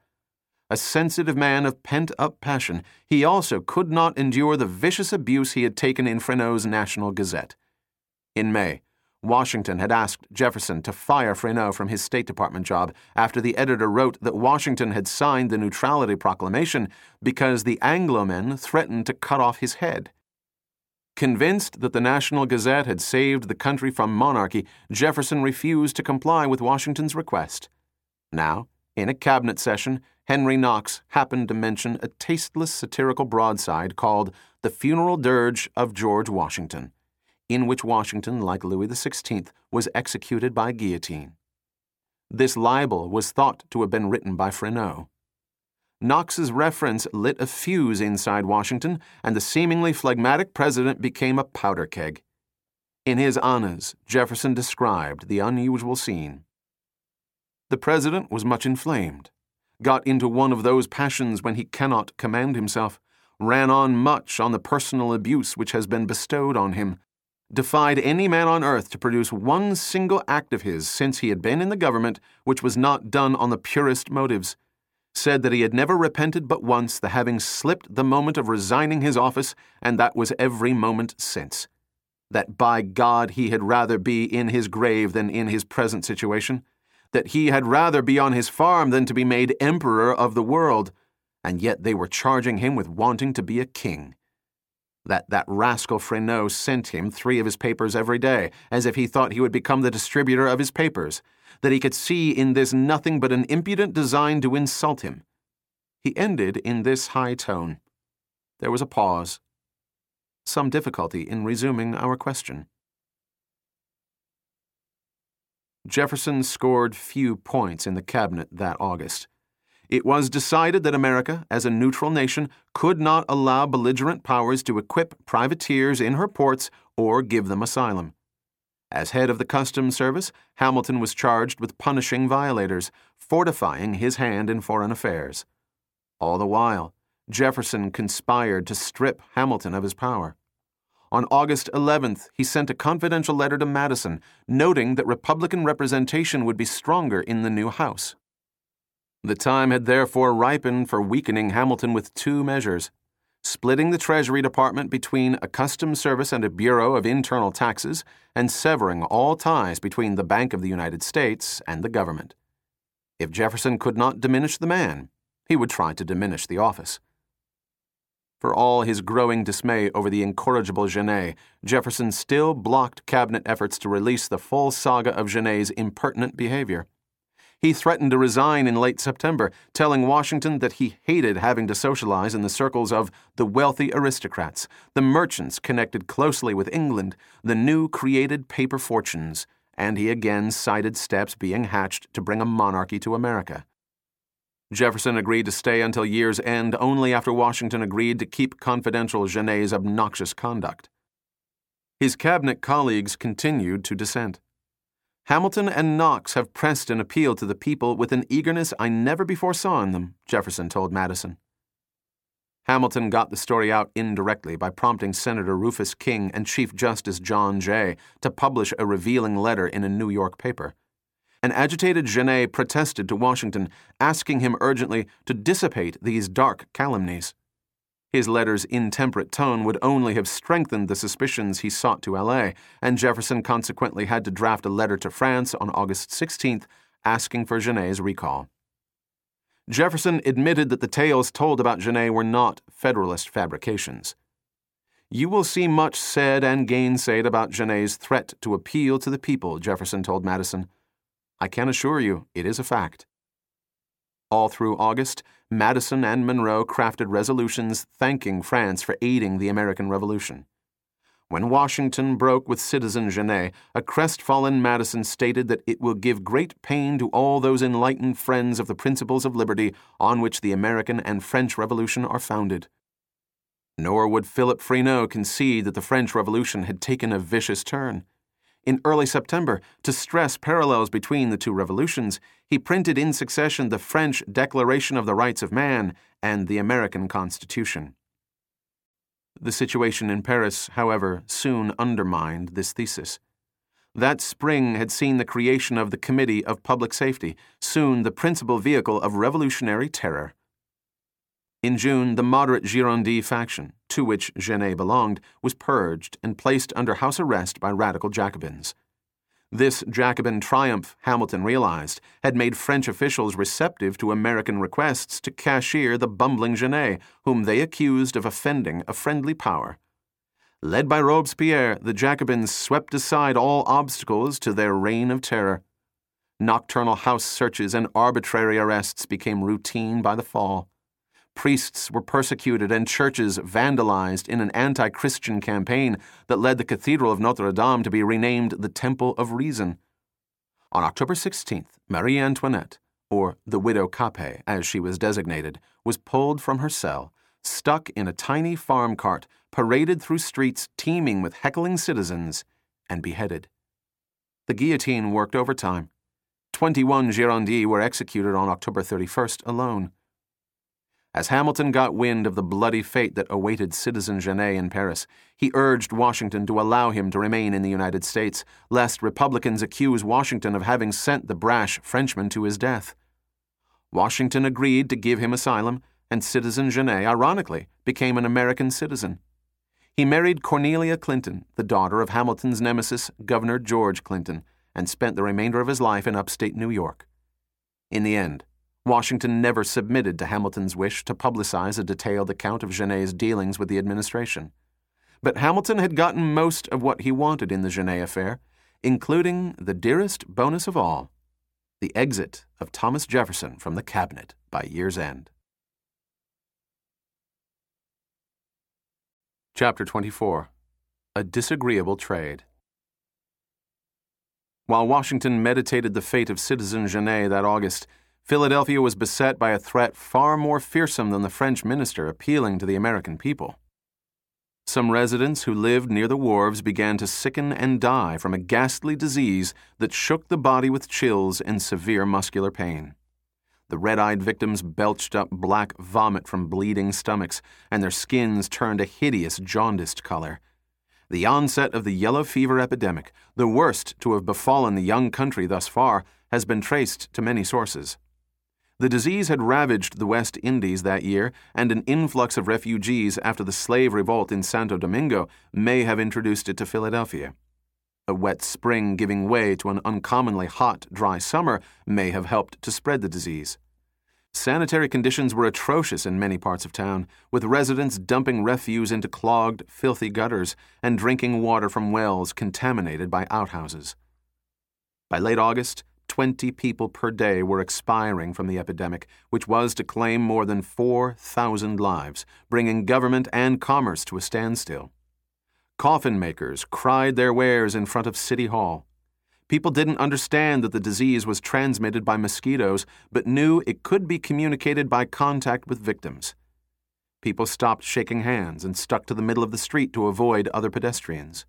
A sensitive man of pent up passion, he also could not endure the vicious abuse he had taken in Freneau's National Gazette. In May, Washington had asked Jefferson to fire Freneau from his State Department job after the editor wrote that Washington had signed the Neutrality Proclamation because the Anglo-men threatened to cut off his head. Convinced that the National Gazette had saved the country from monarchy, Jefferson refused to comply with Washington's request. Now, in a cabinet session, Henry Knox happened to mention a tasteless satirical broadside called The Funeral Dirge of George Washington, in which Washington, like Louis XVI, was executed by guillotine. This libel was thought to have been written by Freneau. Knox's reference lit a fuse inside Washington, and the seemingly phlegmatic president became a powder keg. In his Anas, Jefferson described the unusual scene. The president was much inflamed, got into one of those passions when he cannot command himself, ran on much on the personal abuse which has been bestowed on him, defied any man on earth to produce one single act of his since he had been in the government which was not done on the purest motives said that he had never repented but once the having slipped the moment of resigning his office, and that was every moment since. That by God he had rather be in his grave than in his present situation. That he had rather be on his farm than to be made emperor of the world. And yet they were charging him with wanting to be a king. That that rascal Freneau sent him three of his papers every day, as if he thought he would become the distributor of his papers that he could see in this nothing but an impudent design to insult him. He ended in this high tone. There was a pause. Some difficulty in resuming our question. Jefferson scored few points in the cabinet that August. It was decided that America, as a neutral nation, could not allow belligerent powers to equip privateers in her ports or give them asylum. As head of the Customs Service, Hamilton was charged with punishing violators, fortifying his hand in foreign affairs. All the while, Jefferson conspired to strip Hamilton of his power. On August 11th, he sent a confidential letter to Madison, noting that Republican representation would be stronger in the new House. The time had therefore ripened for weakening Hamilton with two measures splitting the Treasury Department between a Customs Service and a Bureau of Internal Taxes, and severing all ties between the Bank of the United States and the government. If Jefferson could not diminish the man, he would try to diminish the office. For all his growing dismay over the incorrigible Genet, Jefferson still blocked cabinet efforts to release the full saga of Genet's impertinent behavior. He threatened to resign in late September, telling Washington that he hated having to socialize in the circles of the wealthy aristocrats, the merchants connected closely with England, the new created paper fortunes, and he again cited steps being hatched to bring a monarchy to America. Jefferson agreed to stay until year's end only after Washington agreed to keep confidential Genet's obnoxious conduct. His cabinet colleagues continued to dissent. Hamilton and Knox have pressed an appeal to the people with an eagerness I never before saw in them, Jefferson told Madison. Hamilton got the story out indirectly by prompting Senator Rufus King and Chief Justice John Jay to publish a revealing letter in a New York paper. An agitated Genet protested to Washington, asking him urgently to dissipate these dark calumnies. His letter's intemperate tone would only have strengthened the suspicions he sought to allay, and Jefferson consequently had to draft a letter to France on August 16th asking for Genet's recall. Jefferson admitted that the tales told about Genet were not Federalist fabrications. You will see much said and gainsaid about Genet's threat to appeal to the people, Jefferson told Madison. I can assure you it is a fact. All through August, Madison and Monroe crafted resolutions thanking France for aiding the American Revolution. When Washington broke with Citizen Genet, a crestfallen Madison stated that it will give great pain to all those enlightened friends of the principles of liberty on which the American and French Revolution are founded. Nor would Philip Freneau concede that the French Revolution had taken a vicious turn. In early September, to stress parallels between the two revolutions, he printed in succession the French Declaration of the Rights of Man and the American Constitution. The situation in Paris, however, soon undermined this thesis. That spring had seen the creation of the Committee of Public Safety, soon the principal vehicle of revolutionary terror. In June, the moderate Girondin faction, to which Genet belonged, was purged and placed under house arrest by radical Jacobins. This Jacobin triumph, Hamilton realized, had made French officials receptive to American requests to cashier the bumbling Genet, whom they accused of offending a friendly power. Led by Robespierre, the Jacobins swept aside all obstacles to their reign of terror. Nocturnal house searches and arbitrary arrests became routine by the fall priests were persecuted and churches vandalized in an anti Christian campaign that led the Cathedral of Notre Dame to be renamed the Temple of Reason. On October 16th, Marie Antoinette, or the Widow Capet as she was designated, was pulled from her cell, stuck in a tiny farm cart, paraded through streets teeming with heckling citizens, and beheaded. The guillotine worked overtime. 21 Girondins were executed on October 31st alone. As Hamilton got wind of the bloody fate that awaited Citizen Genet in Paris, he urged Washington to allow him to remain in the United States, lest Republicans accuse Washington of having sent the brash Frenchman to his death. Washington agreed to give him asylum, and Citizen Genet, ironically, became an American citizen. He married Cornelia Clinton, the daughter of Hamilton's nemesis, Governor George Clinton, and spent the remainder of his life in upstate New York. In the end, Washington never submitted to Hamilton's wish to publicize a detailed account of Genet's dealings with the administration. But Hamilton had gotten most of what he wanted in the Genet affair, including the dearest bonus of all the exit of Thomas Jefferson from the cabinet by year's end. Chapter 24 A Disagreeable Trade. While Washington meditated the fate of Citizen Genet that August, Philadelphia was beset by a threat far more fearsome than the French minister appealing to the American people. Some residents who lived near the wharves began to sicken and die from a ghastly disease that shook the body with chills and severe muscular pain. The red eyed victims belched up black vomit from bleeding stomachs, and their skins turned a hideous jaundiced color. The onset of the yellow fever epidemic, the worst to have befallen the young country thus far, has been traced to many sources. The disease had ravaged the West Indies that year, and an influx of refugees after the slave revolt in Santo Domingo may have introduced it to Philadelphia. A wet spring giving way to an uncommonly hot, dry summer may have helped to spread the disease. Sanitary conditions were atrocious in many parts of town, with residents dumping refuse into clogged, filthy gutters and drinking water from wells contaminated by outhouses. By late August, 20 people per day were expiring from the epidemic, which was to claim more than 4,000 lives, bringing government and commerce to a standstill. Coffin makers cried their wares in front of City Hall. People didn't understand that the disease was transmitted by mosquitoes, but knew it could be communicated by contact with victims. People stopped shaking hands and stuck to the middle of the street to avoid other pedestrians.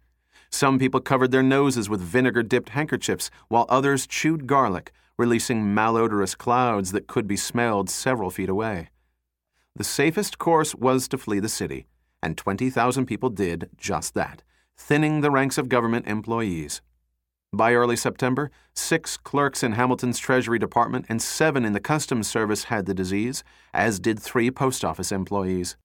Some people covered their noses with vinegar dipped handkerchiefs, while others chewed garlic, releasing malodorous clouds that could be smelled several feet away. The safest course was to flee the city, and 20,000 people did just that, thinning the ranks of government employees. By early September, six clerks in Hamilton's Treasury Department and seven in the Customs Service had the disease, as did three post office employees.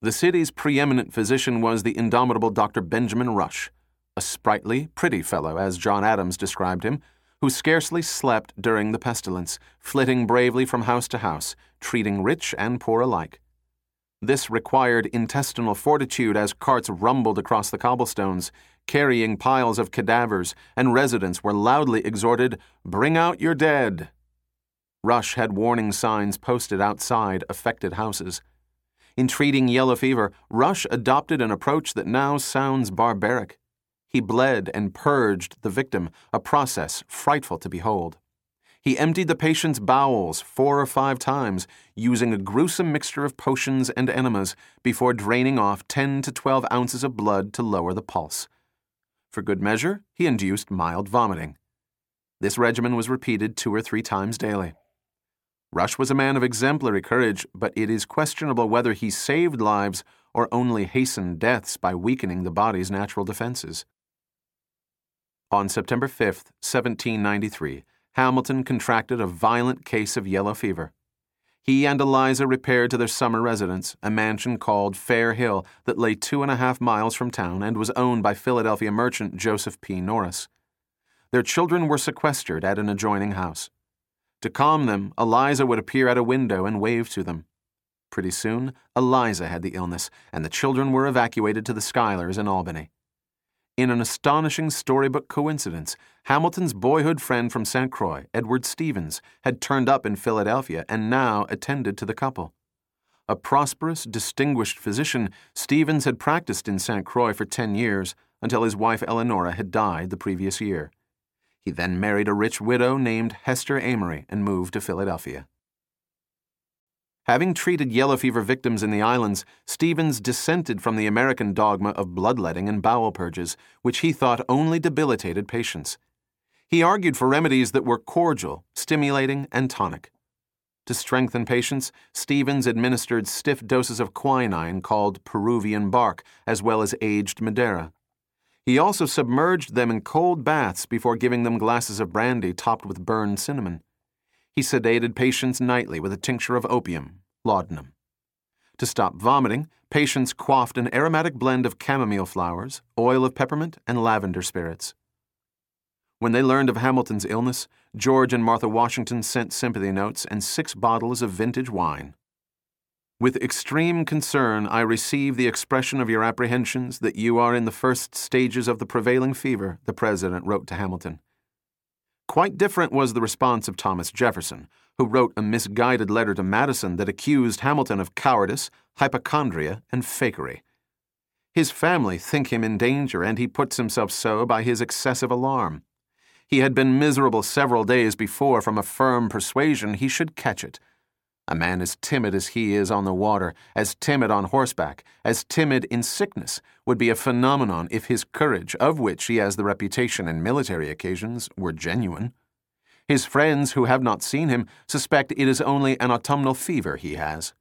The city's preeminent physician was the indomitable Dr. Benjamin Rush, a sprightly, pretty fellow, as John Adams described him, who scarcely slept during the pestilence, flitting bravely from house to house, treating rich and poor alike. This required intestinal fortitude as carts rumbled across the cobblestones, carrying piles of cadavers, and residents were loudly exhorted, Bring out your dead! Rush had warning signs posted outside affected houses. In treating yellow fever, Rush adopted an approach that now sounds barbaric. He bled and purged the victim, a process frightful to behold. He emptied the patient's bowels four or five times, using a gruesome mixture of potions and enemas before draining off 10 to 12 ounces of blood to lower the pulse. For good measure, he induced mild vomiting. This regimen was repeated two or three times daily. Rush was a man of exemplary courage, but it is questionable whether he saved lives or only hastened deaths by weakening the body's natural defenses. On September 5, 1793, Hamilton contracted a violent case of yellow fever. He and Eliza repaired to their summer residence, a mansion called Fair Hill that lay two and a half miles from town and was owned by Philadelphia merchant Joseph P. Norris. Their children were sequestered at an adjoining house. To calm them, Eliza would appear at a window and wave to them. Pretty soon, Eliza had the illness, and the children were evacuated to the Schuylers in Albany. In an astonishing storybook coincidence, Hamilton's boyhood friend from St. Croix, Edward Stevens, had turned up in Philadelphia and now attended to the couple. A prosperous, distinguished physician, Stevens had practiced in St. Croix for 10 years until his wife Eleanora had died the previous year. He then married a rich widow named Hester Amory and moved to Philadelphia. Having treated yellow fever victims in the islands, Stevens dissented from the American dogma of bloodletting and bowel purges, which he thought only debilitated patients. He argued for remedies that were cordial, stimulating, and tonic. To strengthen patients, Stevens administered stiff doses of quinine called Peruvian bark, as well as aged Madeira. He also submerged them in cold baths before giving them glasses of brandy topped with burned cinnamon. He sedated patients nightly with a tincture of opium, laudanum. To stop vomiting, patients quaffed an aromatic blend of chamomile flowers, oil of peppermint, and lavender spirits. When they learned of Hamilton's illness, George and Martha Washington sent sympathy notes and six bottles of vintage wine. With extreme concern, I receive the expression of your apprehensions that you are in the first stages of the prevailing fever, the President wrote to Hamilton. Quite different was the response of Thomas Jefferson, who wrote a misguided letter to Madison that accused Hamilton of cowardice, hypochondria, and fakery. His family think him in danger, and he puts himself so by his excessive alarm. He had been miserable several days before from a firm persuasion he should catch it. A man as timid as he is on the water, as timid on horseback, as timid in sickness, would be a phenomenon if his courage, of which he has the reputation in military occasions, were genuine. His friends who have not seen him suspect it is only an autumnal fever he has.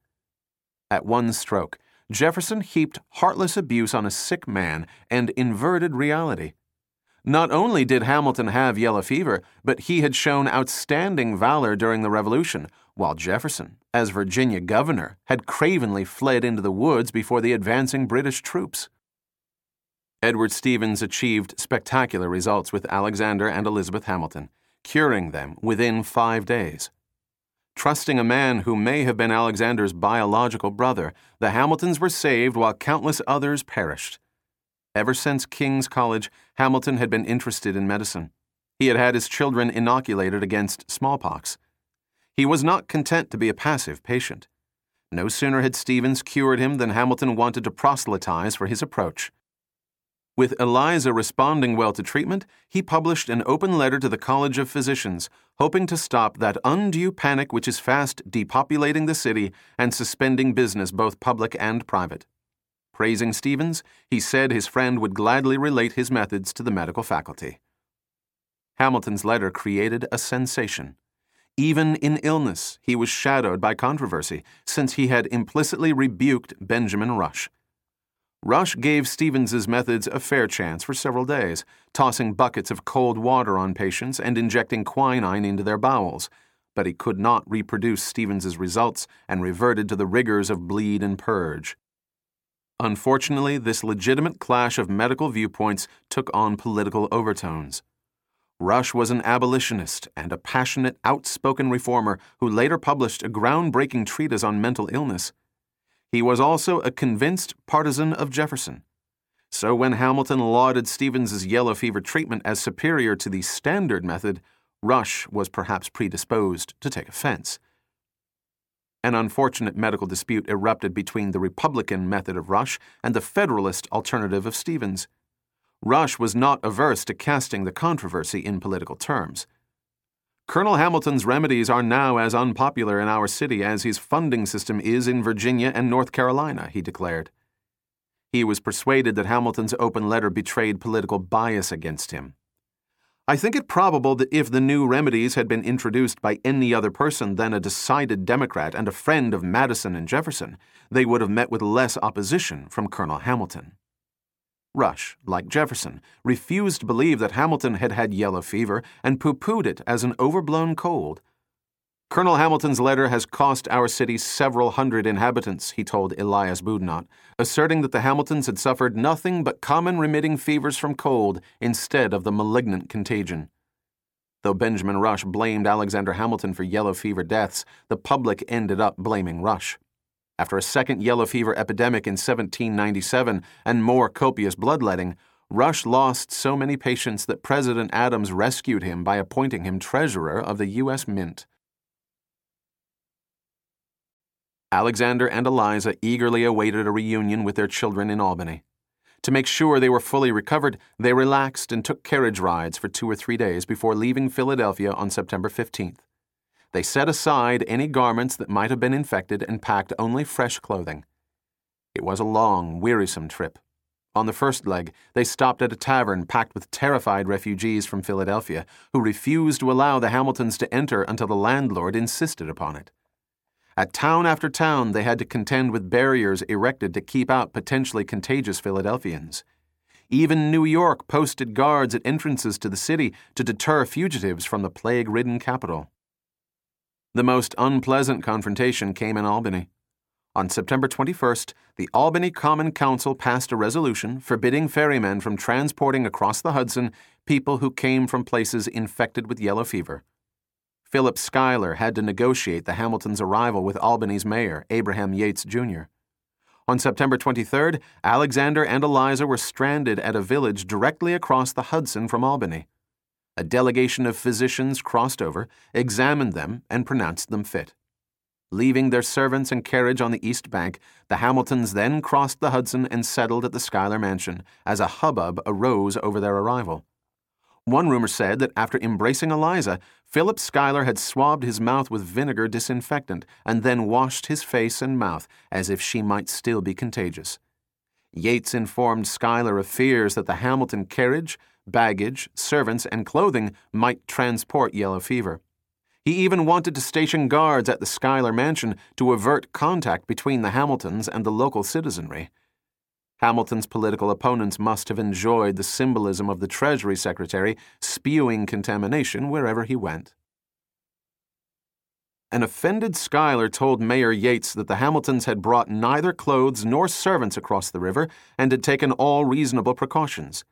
At one stroke, Jefferson heaped heartless abuse on a sick man and inverted reality. Not only did Hamilton have yellow fever, but he had shown outstanding valor during the Revolution, while Jefferson, as Virginia governor, had cravenly fled into the woods before the advancing British troops. Edward Stevens achieved spectacular results with Alexander and Elizabeth Hamilton, curing them within five days. Trusting a man who may have been Alexander's biological brother, the Hamiltons were saved while countless others perished. Ever since King's College, Hamilton had been interested in medicine. He had had his children inoculated against smallpox. He was not content to be a passive patient. No sooner had Stevens cured him than Hamilton wanted to proselytize for his approach. With Eliza responding well to treatment, he published an open letter to the College of Physicians, hoping to stop that undue panic which is fast depopulating the city and suspending business both public and private. Praising Stevens, he said his friend would gladly relate his methods to the medical faculty. Hamilton's letter created a sensation. Even in illness, he was shadowed by controversy, since he had implicitly rebuked Benjamin Rush. Rush gave Stevens's methods a fair chance for several days, tossing buckets of cold water on patients and injecting quinine into their bowels, but he could not reproduce Stevens's results and reverted to the rigors of bleed and purge. Unfortunately, this legitimate clash of medical viewpoints took on political overtones. Rush was an abolitionist and a passionate, outspoken reformer who later published a groundbreaking treatise on mental illness. He was also a convinced partisan of Jefferson. So when Hamilton lauded Stevens's yellow fever treatment as superior to the standard method, Rush was perhaps predisposed to take offense. An unfortunate medical dispute erupted between the Republican method of Rush and the Federalist alternative of Stevens. Rush was not averse to casting the controversy in political terms. Colonel Hamilton's remedies are now as unpopular in our city as his funding system is in Virginia and North Carolina, he declared. He was persuaded that Hamilton's open letter betrayed political bias against him. I think it probable that if the new remedies had been introduced by any other person than a decided Democrat and a friend of Madison and Jefferson, they would have met with less opposition from Colonel Hamilton. Rush, like Jefferson, refused to believe that Hamilton had had yellow fever and pooh poohed it as an overblown cold. Colonel Hamilton's letter has cost our city several hundred inhabitants, he told Elias Boudinot, asserting that the Hamiltons had suffered nothing but common remitting fevers from cold instead of the malignant contagion. Though Benjamin Rush blamed Alexander Hamilton for yellow fever deaths, the public ended up blaming Rush. After a second yellow fever epidemic in 1797 and more copious bloodletting, Rush lost so many patients that President Adams rescued him by appointing him treasurer of the U.S. Mint. Alexander and Eliza eagerly awaited a reunion with their children in Albany. To make sure they were fully recovered, they relaxed and took carriage rides for two or three days before leaving Philadelphia on September 15th. They set aside any garments that might have been infected and packed only fresh clothing. It was a long, wearisome trip. On the first leg, they stopped at a tavern packed with terrified refugees from Philadelphia who refused to allow the Hamiltons to enter until the landlord insisted upon it. At town after town, they had to contend with barriers erected to keep out potentially contagious Philadelphians. Even New York posted guards at entrances to the city to deter fugitives from the plague ridden capital. The most unpleasant confrontation came in Albany. On September 21st, the Albany Common Council passed a resolution forbidding ferrymen from transporting across the Hudson people who came from places infected with yellow fever. Philip Schuyler had to negotiate the Hamiltons' arrival with Albany's mayor, Abraham Yates, Jr. On September 23rd, Alexander and Eliza were stranded at a village directly across the Hudson from Albany. A delegation of physicians crossed over, examined them, and pronounced them fit. Leaving their servants and carriage on the east bank, the Hamiltons then crossed the Hudson and settled at the Schuyler mansion as a hubbub arose over their arrival. One rumor said that after embracing Eliza, Philip Schuyler had swabbed his mouth with vinegar disinfectant and then washed his face and mouth as if she might still be contagious. Yates informed Schuyler of fears that the Hamilton carriage, baggage, servants, and clothing might transport yellow fever. He even wanted to station guards at the Schuyler mansion to avert contact between the Hamiltons and the local citizenry. Hamilton's political opponents must have enjoyed the symbolism of the Treasury Secretary spewing contamination wherever he went. An offended Schuyler told Mayor Yates that the Hamiltons had brought neither clothes nor servants across the river and had taken all reasonable precautions.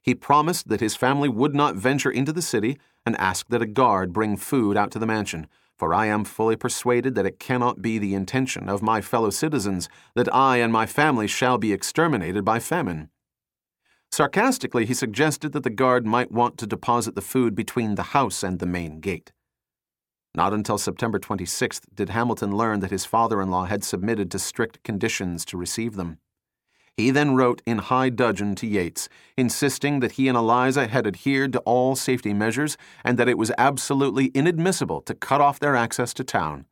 He promised that his family would not venture into the city and asked that a guard bring food out to the mansion, for I am fully persuaded that it cannot be the intention of my fellow citizens that I and my family shall be exterminated by famine. Sarcastically, he suggested that the guard might want to deposit the food between the house and the main gate. Not until September 26th did Hamilton learn that his father in law had submitted to strict conditions to receive them. He then wrote in high dudgeon to Yates, insisting that he and Eliza had adhered to all safety measures and that it was absolutely inadmissible to cut off their access to town.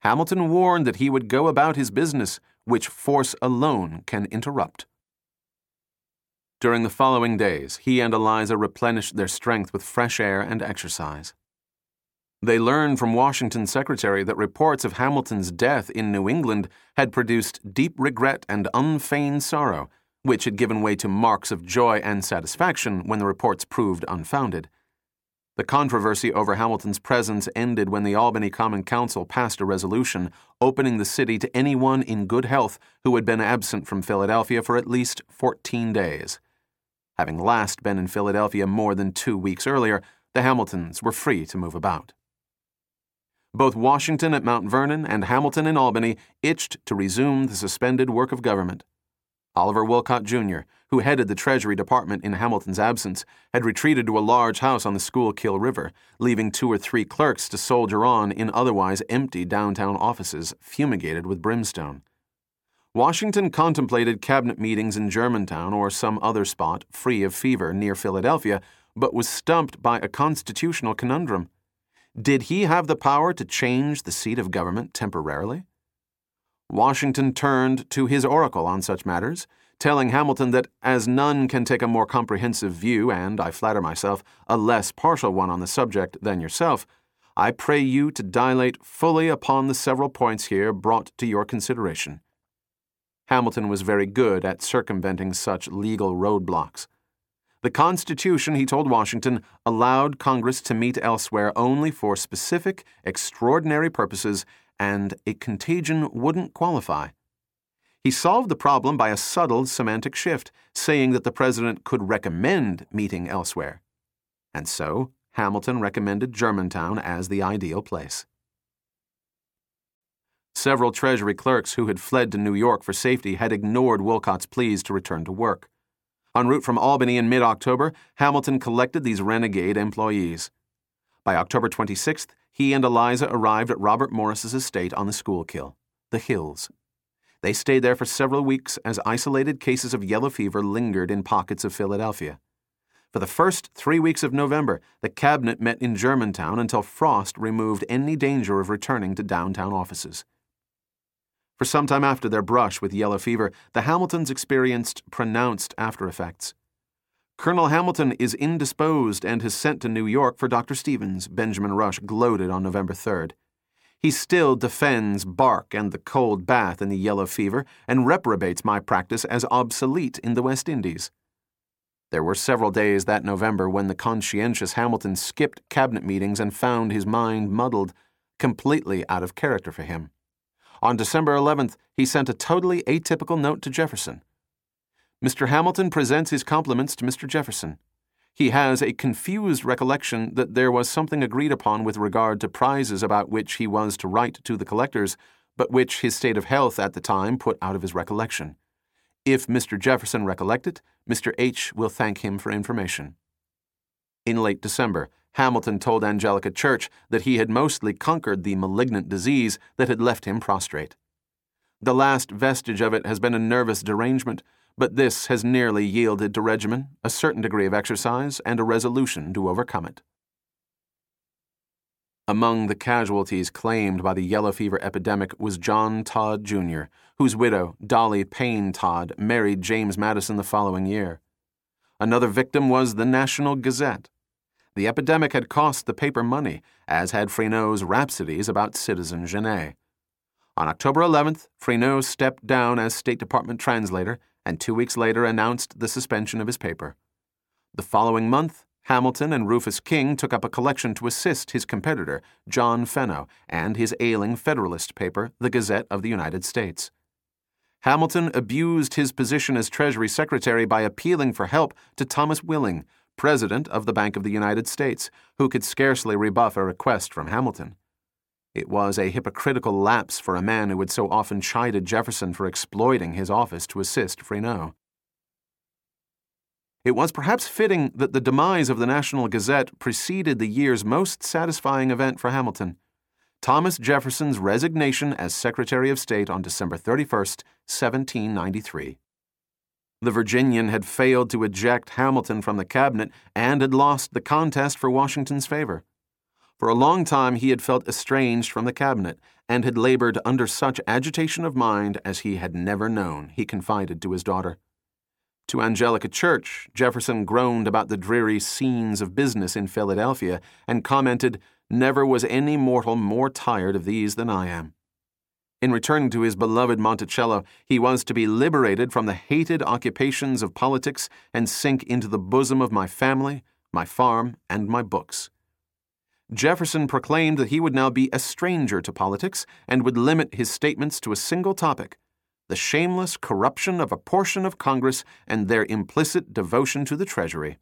Hamilton warned that he would go about his business, which force alone can interrupt. During the following days, he and Eliza replenished their strength with fresh air and exercise. They learned from Washington's secretary that reports of Hamilton's death in New England had produced deep regret and unfeigned sorrow, which had given way to marks of joy and satisfaction when the reports proved unfounded. The controversy over Hamilton's presence ended when the Albany Common Council passed a resolution opening the city to anyone in good health who had been absent from Philadelphia for at least 14 days. Having last been in Philadelphia more than two weeks earlier, the Hamiltons were free to move about. Both Washington at Mount Vernon and Hamilton in Albany itched to resume the suspended work of government. Oliver Wolcott, Jr., who headed the Treasury Department in Hamilton's absence, had retreated to a large house on the Schuylkill River, leaving two or three clerks to soldier on in otherwise empty downtown offices fumigated with brimstone. Washington contemplated cabinet meetings in Germantown or some other spot free of fever near Philadelphia, but was stumped by a constitutional conundrum. Did he have the power to change the seat of government temporarily? Washington turned to his oracle on such matters, telling Hamilton that as none can take a more comprehensive view and, I flatter myself, a less partial one on the subject than yourself, I pray you to dilate fully upon the several points here brought to your consideration. Hamilton was very good at circumventing such legal roadblocks. The Constitution, he told Washington, allowed Congress to meet elsewhere only for specific, extraordinary purposes, and a contagion wouldn't qualify. He solved the problem by a subtle semantic shift, saying that the president could recommend meeting elsewhere. And so, Hamilton recommended Germantown as the ideal place. Several Treasury clerks who had fled to New York for safety had ignored Wolcott's pleas to return to work. En route from Albany in mid October, Hamilton collected these renegade employees. By October 26th, he and Eliza arrived at Robert Morris's estate on the Schuylkill, the Hills. They stayed there for several weeks as isolated cases of yellow fever lingered in pockets of Philadelphia. For the first three weeks of November, the cabinet met in Germantown until Frost removed any danger of returning to downtown offices. For some time after their brush with yellow fever, the Hamiltons experienced pronounced after effects. Colonel Hamilton is indisposed and has sent to New York for Dr. Stevens, Benjamin Rush gloated on November 3rd. He still defends bark and the cold bath in the yellow fever and reprobates my practice as obsolete in the West Indies. There were several days that November when the conscientious Hamilton skipped cabinet meetings and found his mind muddled, completely out of character for him. On December 11th, he sent a totally atypical note to Jefferson. Mr. Hamilton presents his compliments to Mr. Jefferson. He has a confused recollection that there was something agreed upon with regard to prizes about which he was to write to the collectors, but which his state of health at the time put out of his recollection. If Mr. Jefferson recollect it, Mr. H. will thank him for information. In late December, Hamilton told Angelica Church that he had mostly conquered the malignant disease that had left him prostrate. The last vestige of it has been a nervous derangement, but this has nearly yielded to regimen, a certain degree of exercise, and a resolution to overcome it. Among the casualties claimed by the yellow fever epidemic was John Todd, Jr., whose widow, Dolly Payne Todd, married James Madison the following year. Another victim was the National Gazette, the epidemic had cost the paper money, as had Freneau's rhapsodies about Citizen Genet. On October 11th, Freneau stepped down as State Department translator and two weeks later announced the suspension of his paper. The following month, Hamilton and Rufus King took up a collection to assist his competitor, John Fenno, and his ailing Federalist paper, the Gazette of the United States. Hamilton abused his position as Treasury Secretary by appealing for help to Thomas Willing, President of the Bank of the United States, who could scarcely rebuff a request from Hamilton. It was a hypocritical lapse for a man who had so often chided Jefferson for exploiting his office to assist Freneau. It was perhaps fitting that the demise of the National Gazette preceded the year's most satisfying event for Hamilton Thomas Jefferson's resignation as Secretary of State on December 31, 1793. The Virginian had failed to eject Hamilton from the cabinet and had lost the contest for Washington's favor. For a long time he had felt estranged from the cabinet and had labored under such agitation of mind as he had never known, he confided to his daughter. To Angelica Church, Jefferson groaned about the dreary scenes of business in Philadelphia and commented, Never was any mortal more tired of these than I am. In returning to his beloved Monticello, he was to be liberated from the hated occupations of politics and sink into the bosom of my family, my farm, and my books. Jefferson proclaimed that he would now be a stranger to politics and would limit his statements to a single topic the shameless corruption of a portion of Congress and their implicit devotion to the Treasury.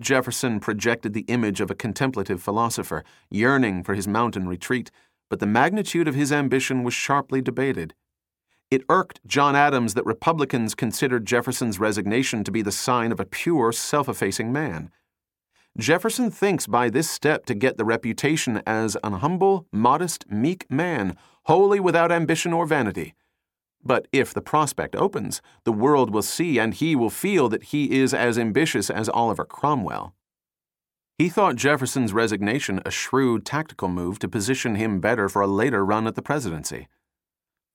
Jefferson projected the image of a contemplative philosopher, yearning for his mountain retreat, but the magnitude of his ambition was sharply debated. It irked John Adams that Republicans considered Jefferson's resignation to be the sign of a pure, self effacing man. Jefferson thinks by this step to get the reputation as an humble, modest, meek man, wholly without ambition or vanity. But if the prospect opens, the world will see and he will feel that he is as ambitious as Oliver Cromwell. He thought Jefferson's resignation a shrewd tactical move to position him better for a later run at the presidency.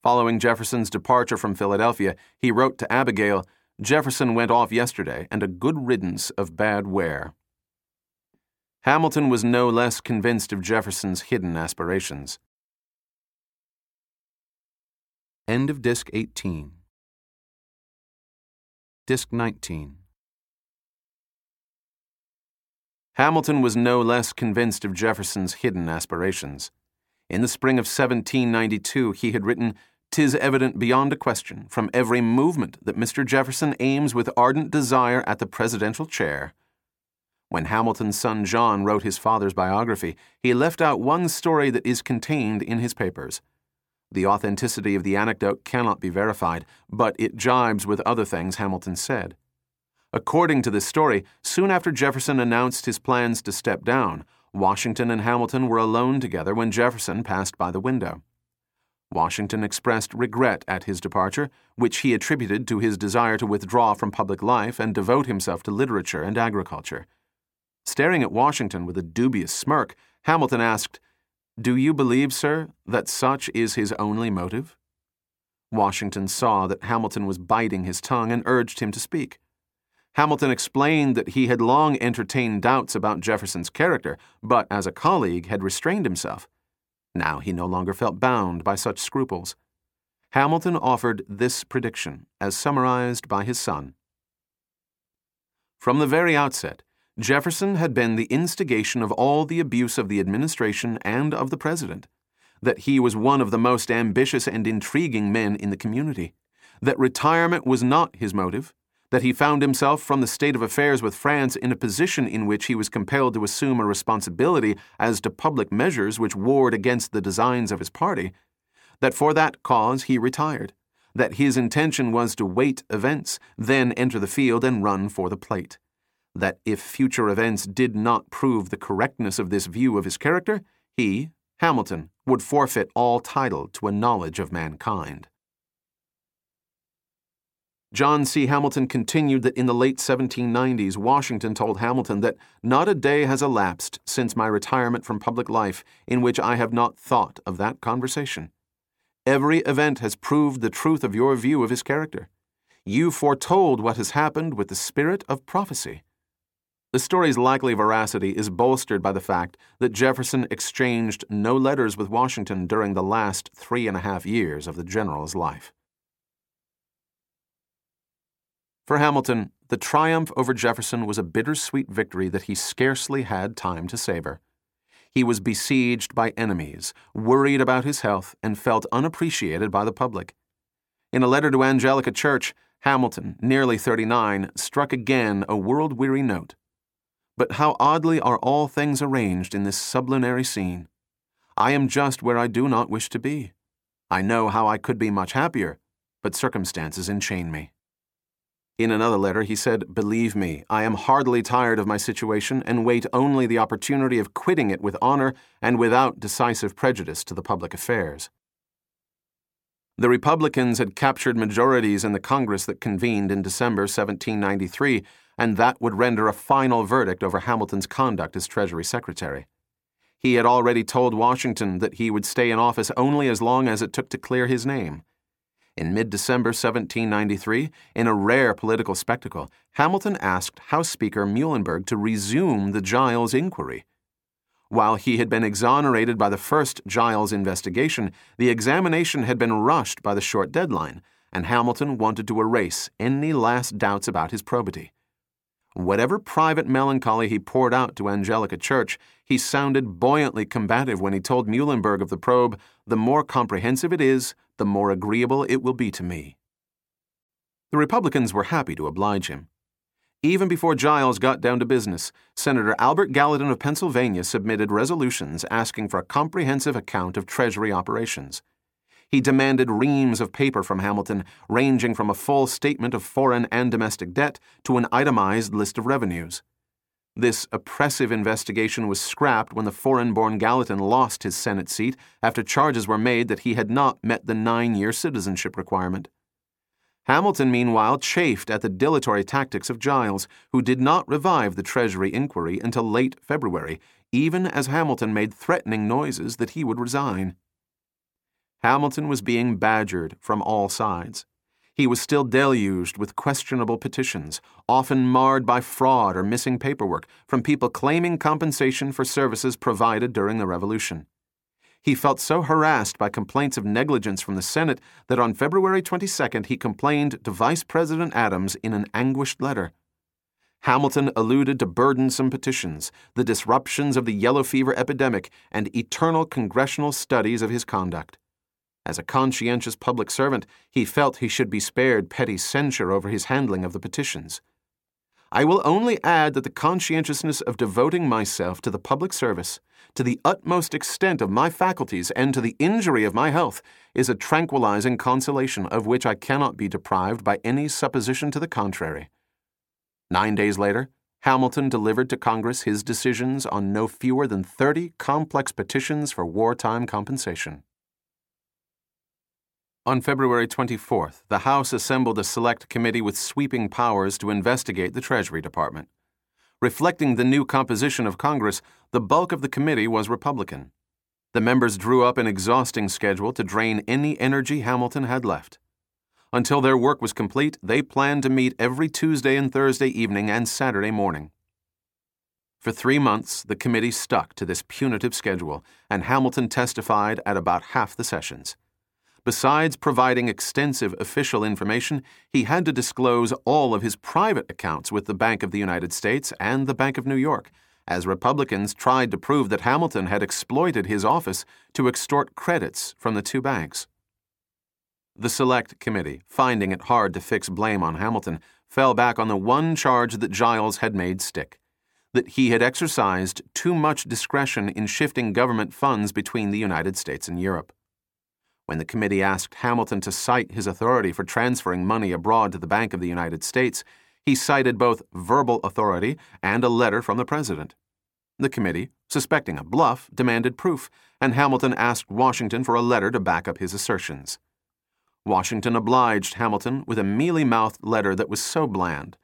Following Jefferson's departure from Philadelphia, he wrote to Abigail Jefferson went off yesterday, and a good riddance of bad ware. Hamilton was no less convinced of Jefferson's hidden aspirations. End of Disc 18. Disc 19. Hamilton was no less convinced of Jefferson's hidden aspirations. In the spring of 1792, he had written, "'Tis evident beyond a question, from every movement, that Mr. Jefferson aims with ardent desire at the presidential chair. When Hamilton's son John wrote his father's biography, he left out one story that is contained in his papers. The authenticity of the anecdote cannot be verified, but it jibes with other things Hamilton said. According to this story, soon after Jefferson announced his plans to step down, Washington and Hamilton were alone together when Jefferson passed by the window. Washington expressed regret at his departure, which he attributed to his desire to withdraw from public life and devote himself to literature and agriculture. Staring at Washington with a dubious smirk, Hamilton asked, do you believe, sir, that such is his only motive? Washington saw that Hamilton was biting his tongue and urged him to speak. Hamilton explained that he had long entertained doubts about Jefferson's character, but as a colleague had restrained himself. Now he no longer felt bound by such scruples. Hamilton offered this prediction, as summarized by his son. From the very outset, Jefferson had been the instigation of all the abuse of the administration and of the president, that he was one of the most ambitious and intriguing men in the community, that retirement was not his motive, that he found himself from the state of affairs with France in a position in which he was compelled to assume a responsibility as to public measures which warred against the designs of his party, that for that cause he retired, that his intention was to wait events, then enter the field and run for the plate that if future events did not prove the correctness of this view of his character, he, Hamilton, would forfeit all title to a knowledge of mankind. John C. Hamilton continued that in the late 1790s, Washington told Hamilton that not a day has elapsed since my retirement from public life in which I have not thought of that conversation. Every event has proved the truth of your view of his character. You foretold what has happened with the spirit of prophecy. The story's likely veracity is bolstered by the fact that Jefferson exchanged no letters with Washington during the last three and a half years of the general's life. For Hamilton, the triumph over Jefferson was a bittersweet victory that he scarcely had time to savor. He was besieged by enemies, worried about his health, and felt unappreciated by the public. In a letter to Angelica Church, Hamilton, nearly 39, struck again a world weary note. But how oddly are all things arranged in this sublunary scene! I am just where I do not wish to be. I know how I could be much happier, but circumstances enchain me. In another letter, he said, Believe me, I am heartily tired of my situation and wait only the opportunity of quitting it with honor and without decisive prejudice to the public affairs. The Republicans had captured majorities in the Congress that convened in December 1793, and that would render a final verdict over Hamilton's conduct as Treasury Secretary. He had already told Washington that he would stay in office only as long as it took to clear his name. In mid December 1793, in a rare political spectacle, Hamilton asked House Speaker Muhlenberg to resume the Giles inquiry. While he had been exonerated by the first Giles investigation, the examination had been rushed by the short deadline, and Hamilton wanted to erase any last doubts about his probity. Whatever private melancholy he poured out to Angelica Church, he sounded buoyantly combative when he told Muhlenberg of the probe, The more comprehensive it is, the more agreeable it will be to me. The Republicans were happy to oblige him. Even before Giles got down to business, Senator Albert Gallatin of Pennsylvania submitted resolutions asking for a comprehensive account of Treasury operations. He demanded reams of paper from Hamilton, ranging from a full statement of foreign and domestic debt to an itemized list of revenues. This oppressive investigation was scrapped when the foreign born Gallatin lost his Senate seat after charges were made that he had not met the nine year citizenship requirement. Hamilton, meanwhile, chafed at the dilatory tactics of Giles, who did not revive the Treasury inquiry until late February, even as Hamilton made threatening noises that he would resign. Hamilton was being badgered from all sides. He was still deluged with questionable petitions, often marred by fraud or missing paperwork, from people claiming compensation for services provided during the Revolution. He felt so harassed by complaints of negligence from the Senate that on February 22nd he complained to Vice President Adams in an anguished letter. Hamilton alluded to burdensome petitions, the disruptions of the yellow fever epidemic, and eternal congressional studies of his conduct. As a conscientious public servant, he felt he should be spared petty censure over his handling of the petitions. I will only add that the conscientiousness of devoting myself to the public service, to the utmost extent of my faculties, and to the injury of my health, is a tranquilizing consolation of which I cannot be deprived by any supposition to the contrary. Nine days later, Hamilton delivered to Congress his decisions on no fewer than 30 complex petitions for wartime compensation. On February 24th, the House assembled a select committee with sweeping powers to investigate the Treasury Department. Reflecting the new composition of Congress, the bulk of the committee was Republican. The members drew up an exhausting schedule to drain any energy Hamilton had left. Until their work was complete, they planned to meet every Tuesday and Thursday evening and Saturday morning. For three months, the committee stuck to this punitive schedule, and Hamilton testified at about half the sessions. Besides providing extensive official information, he had to disclose all of his private accounts with the Bank of the United States and the Bank of New York, as Republicans tried to prove that Hamilton had exploited his office to extort credits from the two banks. The Select Committee, finding it hard to fix blame on Hamilton, fell back on the one charge that Giles had made stick that he had exercised too much discretion in shifting government funds between the United States and Europe. When the committee asked Hamilton to cite his authority for transferring money abroad to the Bank of the United States, he cited both verbal authority and a letter from the president. The committee, suspecting a bluff, demanded proof, and Hamilton asked Washington for a letter to back up his assertions. Washington obliged Hamilton with a mealy mouthed letter that was so bland.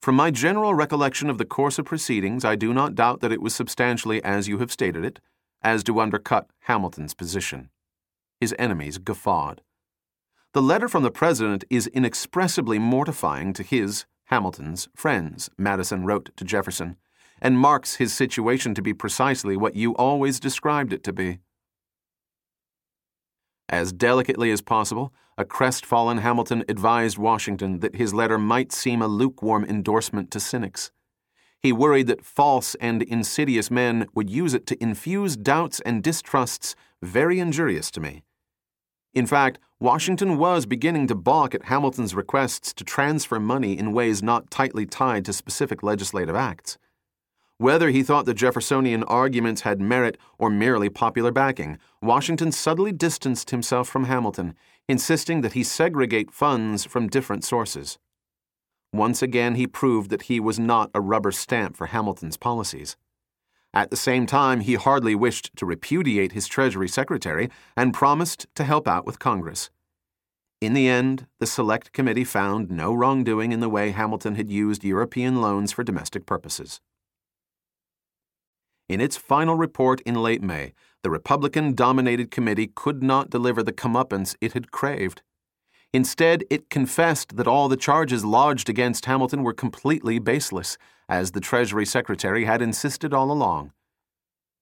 From my general recollection of the course of proceedings, I do not doubt that it was substantially as you have stated it, as to undercut Hamilton's position. His enemies guffawed. The letter from the president is inexpressibly mortifying to his, Hamilton's, friends, Madison wrote to Jefferson, and marks his situation to be precisely what you always described it to be. As delicately as possible, a crestfallen Hamilton advised Washington that his letter might seem a lukewarm endorsement to cynics. He worried that false and insidious men would use it to infuse doubts and distrusts very injurious to me. In fact, Washington was beginning to balk at Hamilton's requests to transfer money in ways not tightly tied to specific legislative acts. Whether he thought the Jeffersonian arguments had merit or merely popular backing, Washington subtly distanced himself from Hamilton, insisting that he segregate funds from different sources. Once again, he proved that he was not a rubber stamp for Hamilton's policies. At the same time, he hardly wished to repudiate his Treasury Secretary and promised to help out with Congress. In the end, the Select Committee found no wrongdoing in the way Hamilton had used European loans for domestic purposes. In its final report in late May, the Republican dominated committee could not deliver the comeuppance it had craved. Instead, it confessed that all the charges lodged against Hamilton were completely baseless, as the Treasury Secretary had insisted all along.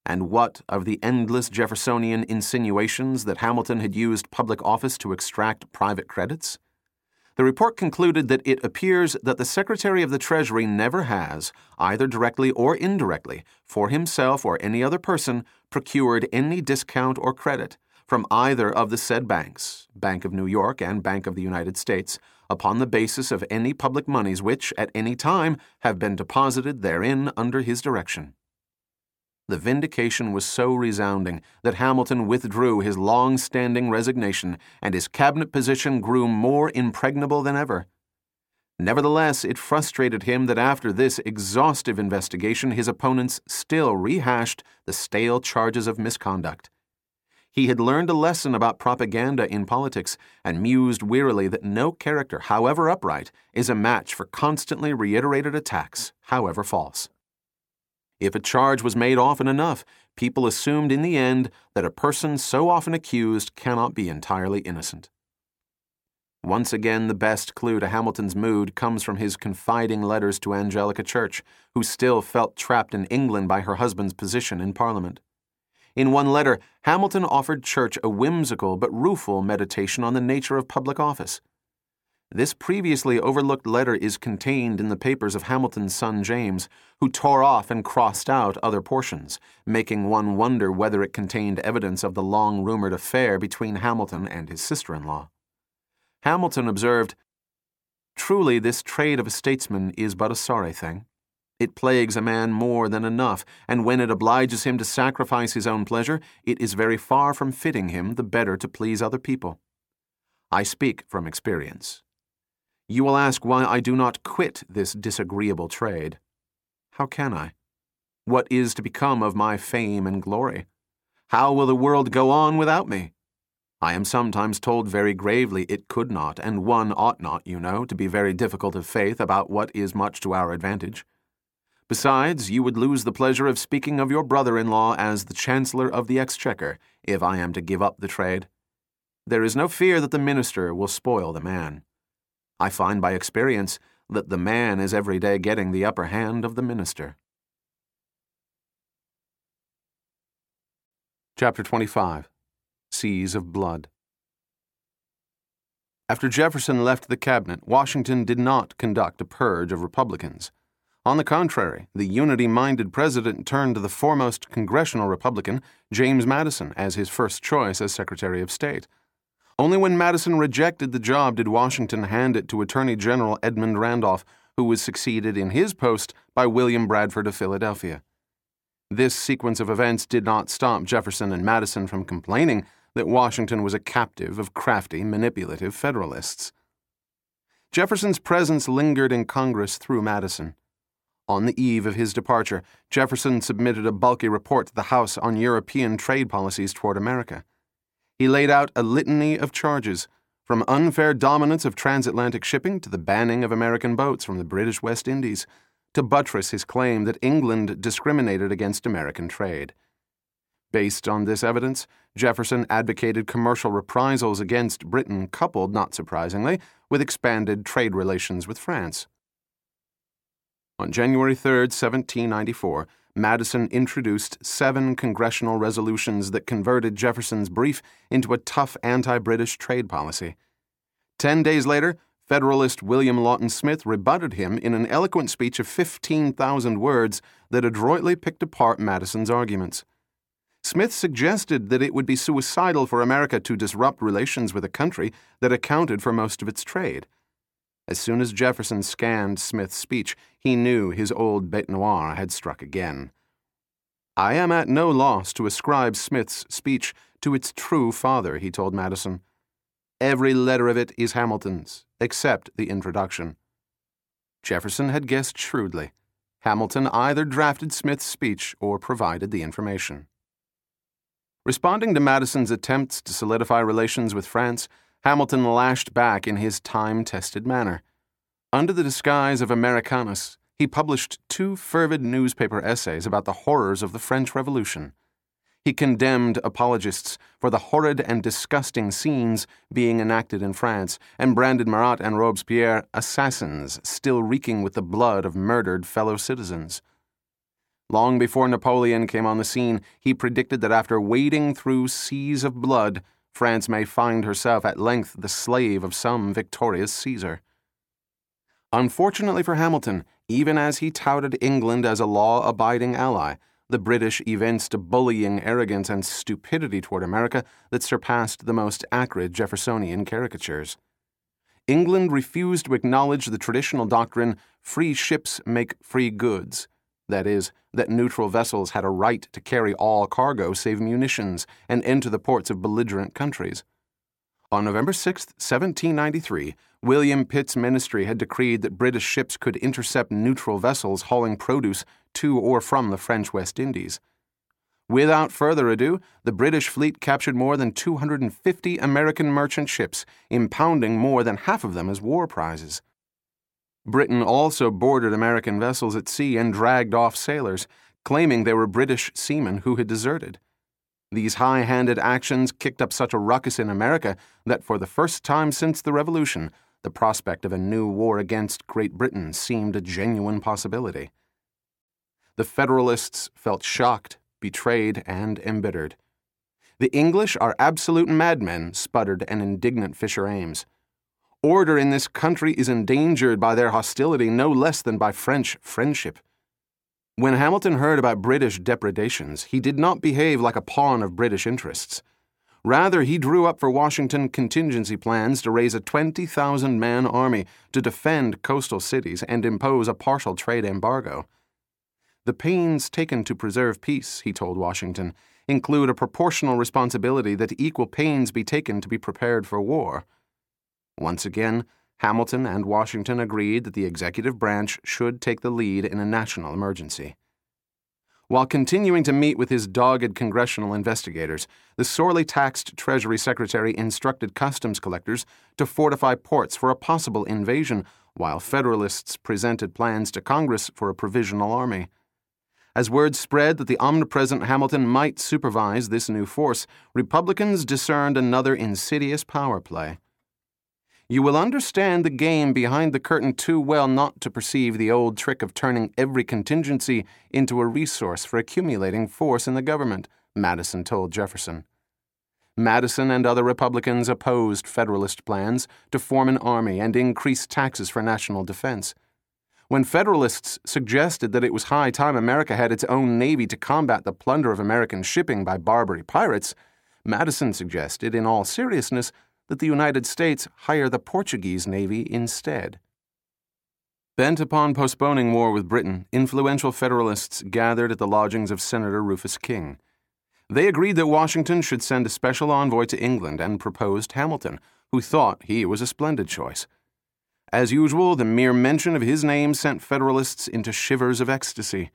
And what of the endless Jeffersonian insinuations that Hamilton had used public office to extract private credits? The report concluded that it appears that the Secretary of the Treasury never has, either directly or indirectly, for himself or any other person, procured any discount or credit from either of the said banks, Bank of New York and Bank of the United States, upon the basis of any public moneys which, at any time, have been deposited therein under his direction. The vindication was so resounding that Hamilton withdrew his long standing resignation, and his cabinet position grew more impregnable than ever. Nevertheless, it frustrated him that after this exhaustive investigation, his opponents still rehashed the stale charges of misconduct. He had learned a lesson about propaganda in politics and mused wearily that no character, however upright, is a match for constantly reiterated attacks, however false. If a charge was made often enough, people assumed in the end that a person so often accused cannot be entirely innocent. Once again, the best clue to Hamilton's mood comes from his confiding letters to Angelica Church, who still felt trapped in England by her husband's position in Parliament. In one letter, Hamilton offered Church a whimsical but rueful meditation on the nature of public office. This previously overlooked letter is contained in the papers of Hamilton's son James, who tore off and crossed out other portions, making one wonder whether it contained evidence of the long rumored affair between Hamilton and his sister in law. Hamilton observed Truly, this trade of a statesman is but a sorry thing. It plagues a man more than enough, and when it obliges him to sacrifice his own pleasure, it is very far from fitting him the better to please other people. I speak from experience. You will ask why I do not quit this disagreeable trade. How can I? What is to become of my fame and glory? How will the world go on without me? I am sometimes told very gravely it could not, and one ought not, you know, to be very difficult of faith about what is much to our advantage. Besides, you would lose the pleasure of speaking of your brother in law as the Chancellor of the Exchequer if I am to give up the trade. There is no fear that the minister will spoil the man. I find by experience that the man is every day getting the upper hand of the minister. Chapter 25 Seas of Blood After Jefferson left the cabinet, Washington did not conduct a purge of Republicans. On the contrary, the unity minded president turned to the foremost congressional Republican, James Madison, as his first choice as Secretary of State. Only when Madison rejected the job did Washington hand it to Attorney General Edmund Randolph, who was succeeded in his post by William Bradford of Philadelphia. This sequence of events did not stop Jefferson and Madison from complaining that Washington was a captive of crafty, manipulative Federalists. Jefferson's presence lingered in Congress through Madison. On the eve of his departure, Jefferson submitted a bulky report to the House on European trade policies toward America he laid out a litany of charges, from unfair dominance of transatlantic shipping to the banning of American boats from the British West Indies, to buttress his claim that England discriminated against American trade. Based on this evidence, Jefferson advocated commercial reprisals against Britain, coupled, not surprisingly, with expanded trade relations with France. On January 3, 1794, Madison introduced seven congressional resolutions that converted Jefferson's brief into a tough anti British trade policy. Ten days later, Federalist William Loughton Smith rebutted him in an eloquent speech of 15,000 words that adroitly picked apart Madison's arguments. Smith suggested that it would be suicidal for America to disrupt relations with a country that accounted for most of its trade. As soon as Jefferson scanned Smith's speech, he knew his old bête noire had struck again. I am at no loss to ascribe Smith's speech to its true father, he told Madison. Every letter of it is Hamilton's, except the introduction. Jefferson had guessed shrewdly. Hamilton either drafted Smith's speech or provided the information. Responding to Madison's attempts to solidify relations with France, Hamilton lashed back in his time tested manner. Under the disguise of Americanus, he published two fervid newspaper essays about the horrors of the French Revolution. He condemned apologists for the horrid and disgusting scenes being enacted in France and branded Marat and Robespierre assassins still reeking with the blood of murdered fellow citizens. Long before Napoleon came on the scene, he predicted that after wading through seas of blood, France may find herself at length the slave of some victorious Caesar. Unfortunately for Hamilton, even as he touted England as a law abiding ally, the British evinced a bullying arrogance and stupidity toward America that surpassed the most acrid Jeffersonian caricatures. England refused to acknowledge the traditional doctrine free ships make free goods. That is, that neutral vessels had a right to carry all cargo save munitions and enter the ports of belligerent countries. On November 6, 1793, William Pitt's ministry had decreed that British ships could intercept neutral vessels hauling produce to or from the French West Indies. Without further ado, the British fleet captured more than 250 American merchant ships, impounding more than half of them as war prizes. Britain also boarded American vessels at sea and dragged off sailors, claiming they were British seamen who had deserted. These high handed actions kicked up such a ruckus in America that for the first time since the Revolution, the prospect of a new war against Great Britain seemed a genuine possibility. The Federalists felt shocked, betrayed, and embittered. The English are absolute madmen, sputtered an indignant Fisher Ames. Order in this country is endangered by their hostility no less than by French friendship. When Hamilton heard about British depredations, he did not behave like a pawn of British interests. Rather, he drew up for Washington contingency plans to raise a 20,000 man army to defend coastal cities and impose a partial trade embargo. The pains taken to preserve peace, he told Washington, include a proportional responsibility that equal pains be taken to be prepared for war. Once again, Hamilton and Washington agreed that the executive branch should take the lead in a national emergency. While continuing to meet with his dogged congressional investigators, the sorely taxed Treasury Secretary instructed customs collectors to fortify ports for a possible invasion, while Federalists presented plans to Congress for a provisional army. As word spread that the omnipresent Hamilton might supervise this new force, Republicans discerned another insidious power play. You will understand the game behind the curtain too well not to perceive the old trick of turning every contingency into a resource for accumulating force in the government, Madison told Jefferson. Madison and other Republicans opposed Federalist plans to form an army and increase taxes for national defense. When Federalists suggested that it was high time America had its own navy to combat the plunder of American shipping by Barbary pirates, Madison suggested, in all seriousness, that the United States hire the Portuguese navy instead. Bent upon postponing war with Britain, influential Federalists gathered at the lodgings of Senator Rufus King. They agreed that Washington should send a special envoy to England and proposed Hamilton, who thought he was a splendid choice. As usual, the mere mention of his name sent Federalists into shivers of ecstasy.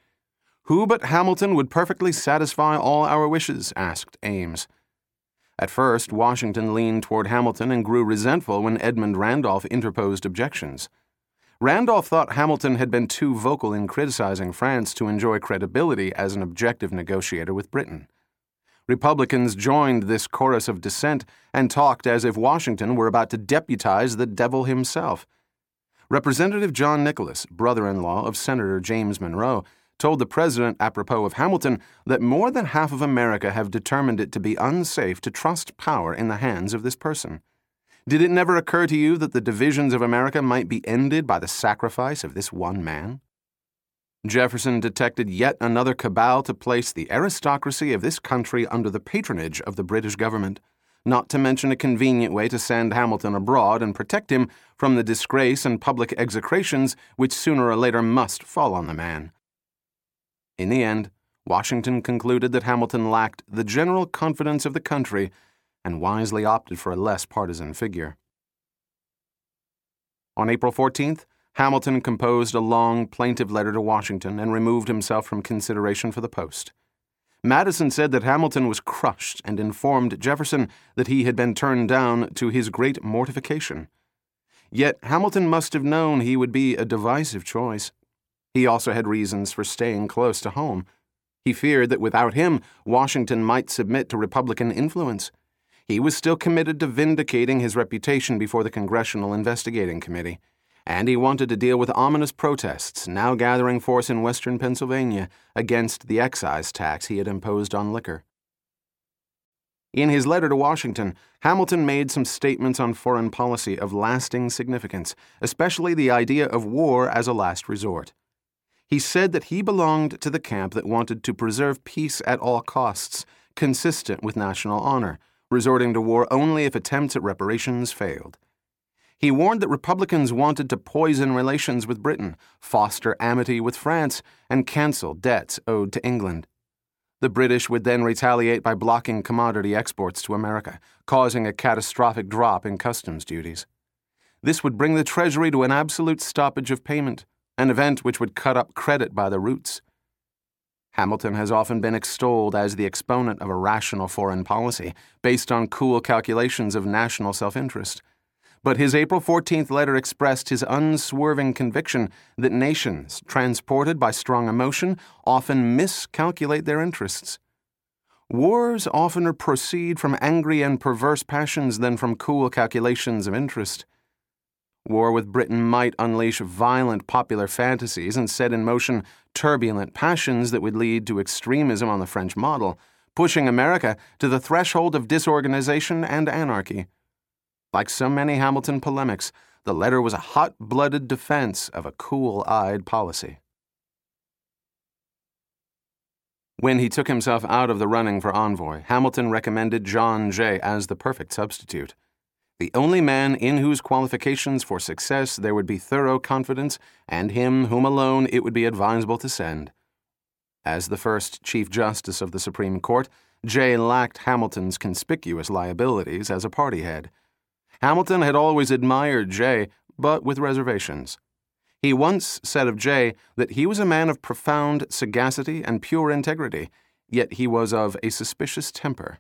Who but Hamilton would perfectly satisfy all our wishes? asked Ames. At first, Washington leaned toward Hamilton and grew resentful when Edmund Randolph interposed objections. Randolph thought Hamilton had been too vocal in criticizing France to enjoy credibility as an objective negotiator with Britain. Republicans joined this chorus of dissent and talked as if Washington were about to deputize the devil himself. Representative John Nicholas, brother in law of Senator James Monroe, told the president apropos of Hamilton that more than half of America have determined it to be unsafe to trust power in the hands of this person. Did it never occur to you that the divisions of America might be ended by the sacrifice of this one man? Jefferson detected yet another cabal to place the aristocracy of this country under the patronage of the British government. not to mention a convenient way to send Hamilton abroad and protect him from the disgrace and public execrations which sooner or later must fall on the man. In the end, Washington concluded that Hamilton lacked the general confidence of the country and wisely opted for a less partisan figure. On April 14th, Hamilton composed a long, plaintive letter to Washington and removed himself from consideration for the post. Madison said that Hamilton was crushed and informed Jefferson that he had been turned down to his great mortification. Yet Hamilton must have known he would be a divisive choice. He also had reasons for staying close to home. He feared that without him, Washington might submit to Republican influence. He was still committed to vindicating his reputation before the Congressional Investigating Committee and he wanted to deal with ominous protests now gathering force in western Pennsylvania against the excise tax he had imposed on liquor. In his letter to Washington, Hamilton made some statements on foreign policy of lasting significance, especially the idea of war as a last resort. He said that he belonged to the camp that wanted to preserve peace at all costs, consistent with national honor, resorting to war only if attempts at reparations failed. He warned that Republicans wanted to poison relations with Britain, foster amity with France, and cancel debts owed to England. The British would then retaliate by blocking commodity exports to America, causing a catastrophic drop in customs duties. This would bring the Treasury to an absolute stoppage of payment, an event which would cut up credit by the roots. Hamilton has often been extolled as the exponent of a rational foreign policy based on cool calculations of national self interest but his April 14th letter expressed his unswerving conviction that nations, transported by strong emotion, often miscalculate their interests. Wars oftener proceed from angry and perverse passions than from cool calculations of interest. War with Britain might unleash violent popular fantasies and set in motion turbulent passions that would lead to extremism on the French model, pushing America to the threshold of disorganization and anarchy. Like so many Hamilton polemics, the letter was a hot blooded defense of a cool eyed policy. When he took himself out of the running for envoy, Hamilton recommended John Jay as the perfect substitute. The only man in whose qualifications for success there would be thorough confidence, and him whom alone it would be advisable to send. As the first Chief Justice of the Supreme Court, Jay lacked Hamilton's conspicuous liabilities as a party head. Hamilton had always admired Jay, but with reservations. He once said of Jay that he was a man of profound sagacity and pure integrity, yet he was of a suspicious temper.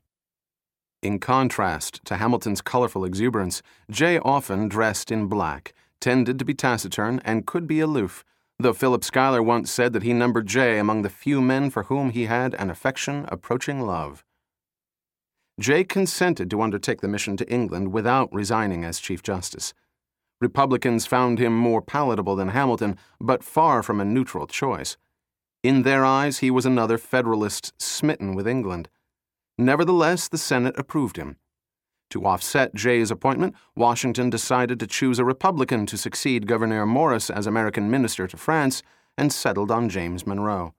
In contrast to Hamilton's colorful exuberance, Jay often dressed in black, tended to be taciturn, and could be aloof, though Philip Schuyler once said that he numbered Jay among the few men for whom he had an affection approaching love. Jay consented to undertake the mission to England without resigning as Chief Justice. Republicans found him more palatable than Hamilton, but far from a neutral choice. In their eyes, he was another Federalist smitten with England. Nevertheless, the Senate approved him. To offset Jay's appointment, Washington decided to choose a Republican to succeed Gouverneur Morris as American minister to France and settled on James Monroe.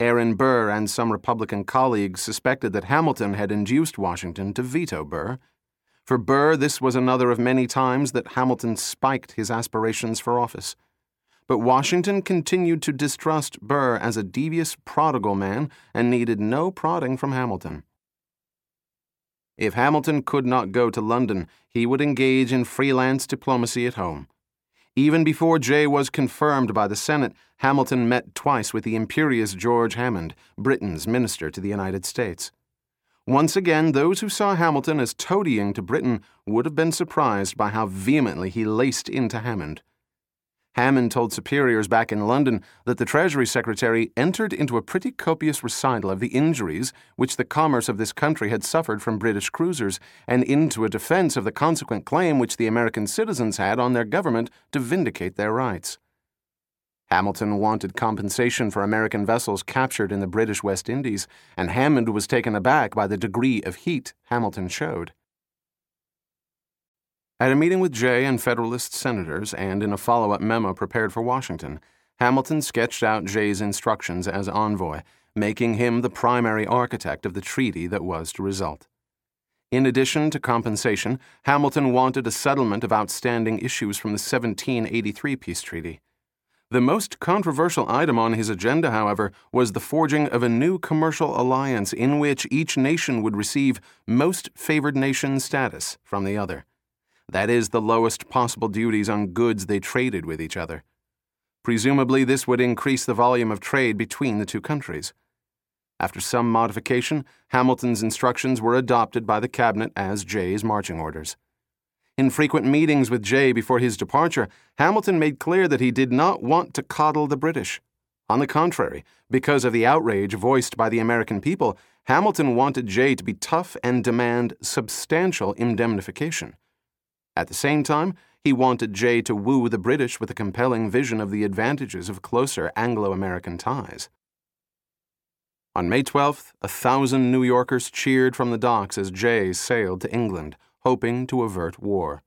Aaron Burr and some Republican colleagues suspected that Hamilton had induced Washington to veto Burr. For Burr, this was another of many times that Hamilton spiked his aspirations for office. But Washington continued to distrust Burr as a devious prodigal man and needed no prodding from Hamilton. If Hamilton could not go to London, he would engage in freelance diplomacy at home. Even before Jay was confirmed by the Senate, Hamilton met twice with the imperious George Hammond, Britain's minister to the United States. Once again, those who saw Hamilton as toadying to Britain would have been surprised by how vehemently he laced into Hammond. Hammond told superiors back in London that the Treasury Secretary entered into a pretty copious recital of the injuries which the commerce of this country had suffered from British cruisers, and into a defense of the consequent claim which the American citizens had on their government to vindicate their rights. Hamilton wanted compensation for American vessels captured in the British West Indies, and Hammond was taken aback by the degree of heat Hamilton showed. At a meeting with Jay and Federalist senators, and in a follow up memo prepared for Washington, Hamilton sketched out Jay's instructions as envoy, making him the primary architect of the treaty that was to result. In addition to compensation, Hamilton wanted a settlement of outstanding issues from the 1783 peace treaty. The most controversial item on his agenda, however, was the forging of a new commercial alliance in which each nation would receive most favored nation status from the other. That is, the lowest possible duties on goods they traded with each other. Presumably, this would increase the volume of trade between the two countries. After some modification, Hamilton's instructions were adopted by the cabinet as Jay's marching orders. In frequent meetings with Jay before his departure, Hamilton made clear that he did not want to coddle the British. On the contrary, because of the outrage voiced by the American people, Hamilton wanted Jay to be tough and demand substantial indemnification. At the same time, he wanted Jay to woo the British with a compelling vision of the advantages of closer Anglo American ties. On May 12th, a thousand New Yorkers cheered from the docks as Jay sailed to England, hoping to avert war.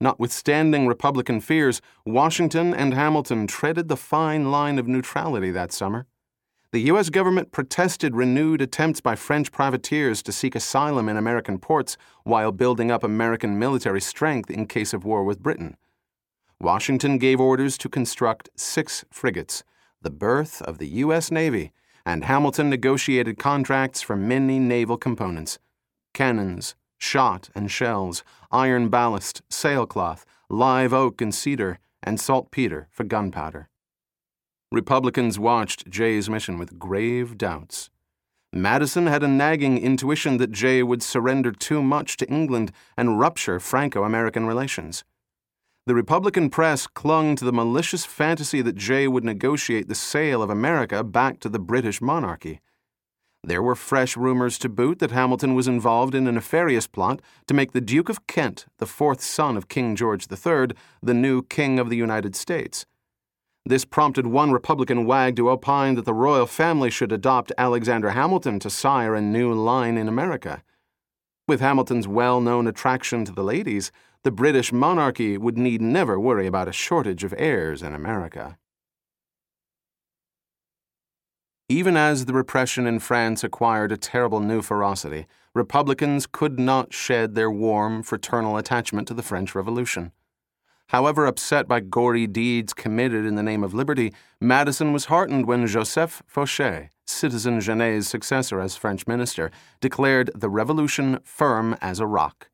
Notwithstanding Republican fears, Washington and Hamilton treaded the fine line of neutrality that summer. The U.S. government protested renewed attempts by French privateers to seek asylum in American ports while building up American military strength in case of war with Britain. Washington gave orders to construct six frigates, the birth of the U.S. Navy, and Hamilton negotiated contracts for many naval components cannons, shot and shells, iron ballast, sailcloth, live oak and cedar, and saltpeter for gunpowder. Republicans watched Jay's mission with grave doubts. Madison had a nagging intuition that Jay would surrender too much to England and rupture Franco American relations. The Republican press clung to the malicious fantasy that Jay would negotiate the sale of America back to the British monarchy. There were fresh rumors to boot that Hamilton was involved in a nefarious plot to make the Duke of Kent, the fourth son of King George III, the new King of the United States. This prompted one Republican wag to opine that the royal family should adopt Alexander Hamilton to sire a new line in America. With Hamilton's well known attraction to the ladies, the British monarchy would need never worry about a shortage of heirs in America. Even as the repression in France acquired a terrible new ferocity, Republicans could not shed their warm, fraternal attachment to the French Revolution. However upset by gory deeds committed in the name of liberty, Madison was heartened when Joseph Fauchet, Citizen Genet's successor as French minister, declared the revolution firm as a rock.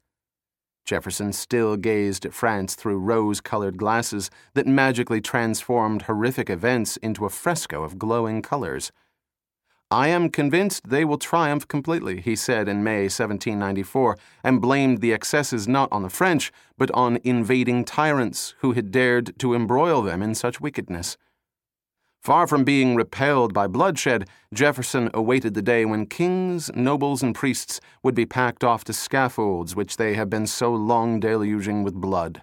Jefferson still gazed at France through rose colored glasses that magically transformed horrific events into a fresco of glowing colors. I am convinced they will triumph completely, he said in May 1794, and blamed the excesses not on the French, but on invading tyrants who had dared to embroil them in such wickedness. Far from being repelled by bloodshed, Jefferson awaited the day when kings, nobles, and priests would be packed off to scaffolds which they had been so long deluging with blood.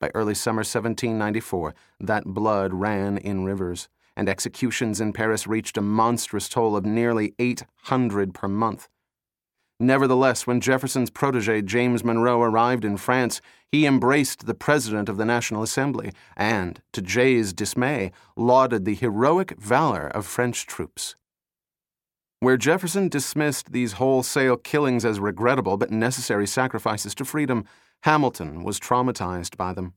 By early summer 1794, that blood ran in rivers, and executions in Paris reached a monstrous toll of nearly 800 per month. Nevertheless, when Jefferson's protege James Monroe arrived in France, he embraced the President of the National Assembly and, to Jay's dismay, lauded the heroic valor of French troops. Where Jefferson dismissed these wholesale killings as regrettable but necessary sacrifices to freedom, Hamilton was traumatized by them.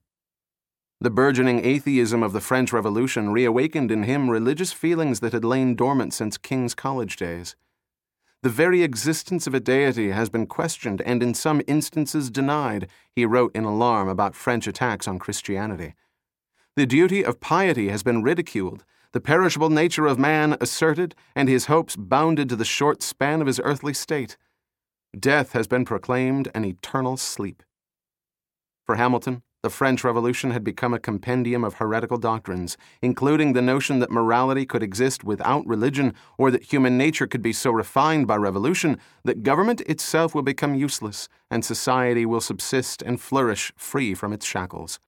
The burgeoning atheism of the French Revolution reawakened in him religious feelings that had lain dormant since King's College days. The very existence of a deity has been questioned and in some instances denied, he wrote in alarm about French attacks on Christianity. The duty of piety has been ridiculed, the perishable nature of man asserted, and his hopes bounded to the short span of his earthly state. Death has been proclaimed an eternal sleep. For Hamilton, the French Revolution had become a compendium of heretical doctrines, including the notion that morality could exist without religion, or that human nature could be so refined by revolution that government itself will become useless and society will subsist and flourish free from its shackles.